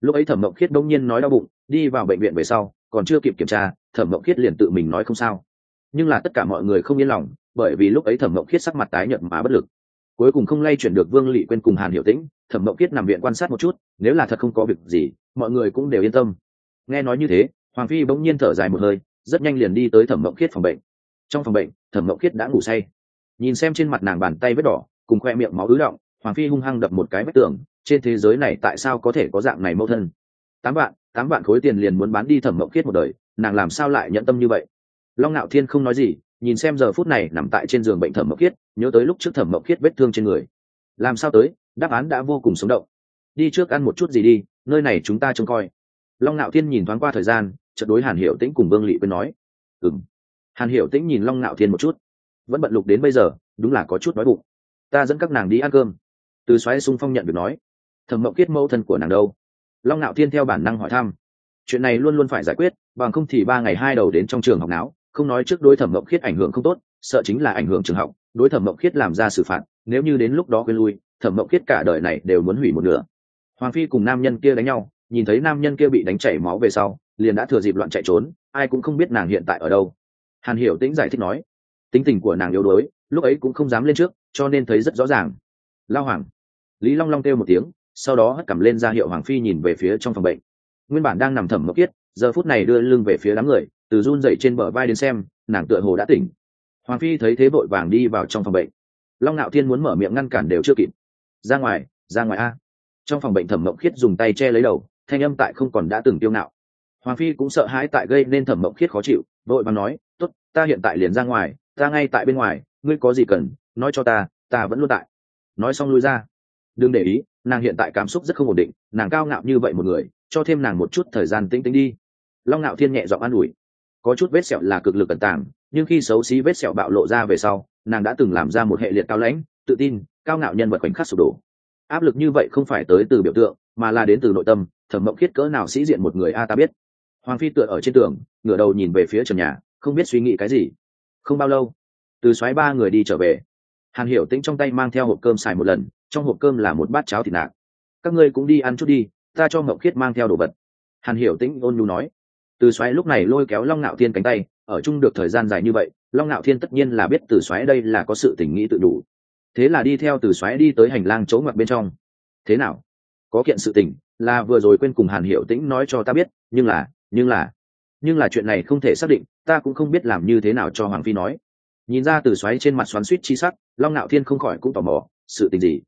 Lúc ấy thẩm Mậu khiết đông nhiên nói đau bụng, đi vào bệnh viện về sau, còn chưa kịp kiểm tra, thẩm Mậu khiết liền tự mình nói không sao nhưng là tất cả mọi người không yên lòng bởi vì lúc ấy thẩm mộng khiết sắc mặt tái nhợt mà bất lực. Cuối cùng không lay chuyển được vương lị quên cùng hàn hiệu tĩnh thẩm mộng khiết nằm viện quan sát một chút nếu là thật không có việc gì mọi người cũng đều yên tâm. Nghe nói như thế hoàng phi bỗng nhiên thở dài một hơi rất nhanh liền đi tới thẩm mộng khiết phòng bệnh. Trong phòng bệnh thẩm mộng khiết đã ngủ say. Nhìn xem trên mặt nàng bàn tay vết đỏ cùng khoe miệng máu ứ động hoàng phi hung hăng đập một cái vết tường trên thế giới này tại sao có thể có dạng này mâu thân? Tám bạn, tám bạn khối tiền liền muốn bán đi thẩm mộng khiết một đời nàng làm sao lại nhận tâm như vậy? Long ngạo thiên không nói gì, nhìn xem giờ phút này nằm tại trên giường bệnh thẩm mộng khiết, nhớ tới lúc trước thẩm mộng khiết vết thương trên người. Làm sao tới, đáp án đã vô cùng sống động. Đi trước ăn một chút gì đi, nơi này chúng ta trông coi. Long ngạo thiên nhìn thoáng qua thời gian, chợt đối hàn hiệu tĩnh cùng vương lị quên nói. Ừng hàn hiệu tĩnh nhìn long ngạo thiên một chút. Vẫn bận lục đến bây giờ, đúng là có chút đói bụng. Ta dẫn các nàng đi ăn cơm. Từ xoáy sung phong nhận được nói. Thẩm mộng kiết mẫu thân của nàng đâu? Long ngạo thiên theo bản năng hỏi thăm. Chuyện này luôn luôn phải giải quyết, bằng không thì ba ngày hai đầu đến trong trường học não không nói trước đối thẩm mộng khiết ảnh hưởng không tốt, sợ chính là ảnh hưởng trường học, đối thẩm mộng khiết làm ra xử phạt, nếu như đến lúc đó quên lui, thẩm mộng khiết cả đời này đều muốn hủy một nửa. Hoàng phi cùng nam nhân kia đánh nhau, nhìn thấy nam nhân kia bị đánh chảy máu về sau, liền đã thừa dịp loạn chạy trốn, ai cũng không biết nàng hiện tại ở đâu. Hàn hiểu tĩnh giải thích nói, tính tình của nàng yếu đuối, lúc ấy cũng không dám lên trước, cho nên thấy rất rõ ràng. Lao hoàng. Lý long long kêu một tiếng, sau đó hất cầm lên ra hiệu hoàng phi nhìn về phía trong phòng bệnh. Nguyên bản đang nằm thẩm mộng khiết, giờ phút này đưa lưng về phía đám người từ run dậy trên bờ vai đến xem, nàng tựa hồ đã tỉnh. Hoàng phi thấy thế vội vàng đi vào trong phòng bệnh. Long ngạo thiên muốn mở miệng ngăn cản đều chưa kịp. Ra ngoài ra ngoài a. Trong phòng bệnh thẩm mộng khiết dùng tay che lấy đầu, thanh âm tại không còn đã từng tiêu ngạo. Hoàng phi cũng sợ hãi tại gây nên thẩm mộng khiết khó chịu, vội vàng nói t ố t ta hiện tại liền ra ngoài, ta ngay tại bên ngoài, ngươi có gì cần, nói cho ta ta vẫn luôn tại. Nói xong lui ra. Đừng để ý, nàng hiện tại cảm xúc rất không ổn định, nàng cao ngạo như vậy một người, cho thêm nàng một chút thời gian tĩnh tĩnh đi. Long ngạo thiên nhẹ giọng an ủi có chút vết sẹo là cực lực cẩn tàng, nhưng khi xấu xí vết sẹo bạo lộ ra về sau, nàng đã từng làm ra một hệ liệt cao lãnh, tự tin, cao ngạo nhân vật khoảnh khắc sụp đổ. Áp lực như vậy không phải tới từ biểu tượng, mà là đến từ nội tâm, thẩm mộng khiết cỡ nào sĩ diện một người a ta biết. Hoàng phi tựa ở trên tường, ngửa đầu nhìn về phía trần nhà, không biết suy nghĩ cái gì. Không bao lâu, từ xoáy ba người đi trở về. Hàn hiểu tĩnh trong tay mang theo hộp cơm xài một lần, trong hộp cơm là một bát cháo thịt nạc. Các ngươi cũng đi ăn chút đi, ta cho mộng khiết mang theo đồ vật. Hàn hiểu tĩnh ôn nhu nói từ xoáy lúc này lôi kéo long ngạo thiên cánh tay, ở chung được thời gian dài như vậy, long ngạo thiên tất nhiên là biết từ xoáy đây là có sự tình nghĩ tự đủ. Thế là đi theo từ xoáy đi tới hành lang chỗ ngoặt bên trong. Thế nào? Có kiện sự tình, là vừa rồi quên cùng hàn hiệu tĩnh nói cho ta biết, nhưng là nhưng là nhưng là chuyện này không thể xác định, ta cũng không biết làm như thế nào cho hoàng phi nói. Nhìn ra từ xoáy trên mặt xoắn suýt chi sắc, long ngạo thiên không khỏi cũng tò mò, sự tình gì?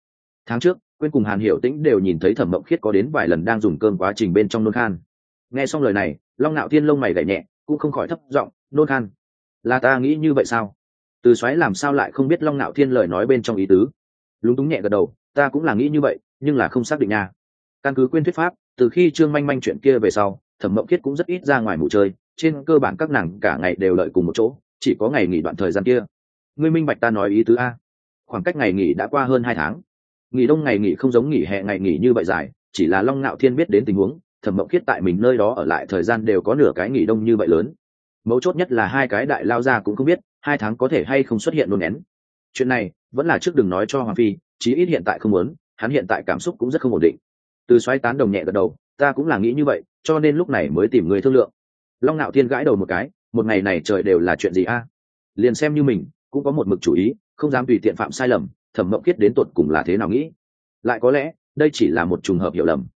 Tháng trước, quên cùng hàn hiệu tĩnh đều nhìn thấy thẩm mộng khiết có đến vài lần đang dùng cơm quá trình bên trong nôn khan nghe xong lời này, long ngạo thiên lông mày gảy nhẹ, cũng không khỏi thấp giọng, nôn khan, là ta nghĩ như vậy sao? Từ xoáy làm sao lại không biết long ngạo thiên lời nói bên trong ý tứ. Lúng túng nhẹ gật đầu, ta cũng là nghĩ như vậy, nhưng là không xác định nha. Căn cứ quyên thuyết pháp, từ khi trương manh manh chuyện kia về sau, thẩm mộng kiết cũng rất ít ra ngoài mù chơi, trên cơ bản các nàng cả ngày đều lợi cùng một chỗ, chỉ có ngày nghỉ đoạn thời gian kia. Ngươi minh bạch ta nói ý tứ a. Khoảng cách ngày nghỉ đã qua hơn hai tháng. Nghỉ đông ngày nghỉ không giống nghỉ hè ngày nghỉ như vậy dài, chỉ là long ngạo thiên biết đến tình huống thẩm mộng khiết tại mình nơi đó ở lại thời gian đều có nửa cái nghỉ đông như vậy lớn. Mấu chốt nhất là hai cái đại lao ra cũng không biết, hai tháng có thể hay không xuất hiện nôn nén. Chuyện này vẫn là trước đừng nói cho hoàng phi, chí ít hiện tại không muốn, hắn hiện tại cảm xúc cũng rất không ổn định. Từ xoáy tán đồng nhẹ gật đầu, ta cũng là nghĩ như vậy, cho nên lúc này mới tìm người thương lượng. Long nạo thiên gãi đầu một cái, một ngày này trời đều là chuyện gì a? Liền xem như mình, cũng có một mực chủ ý, không dám tùy tiện phạm sai lầm, thẩm mộng kiết đến tột cùng là thế nào nghĩ? Lại có lẽ, đây chỉ là một trùng hợp hiểu lầm.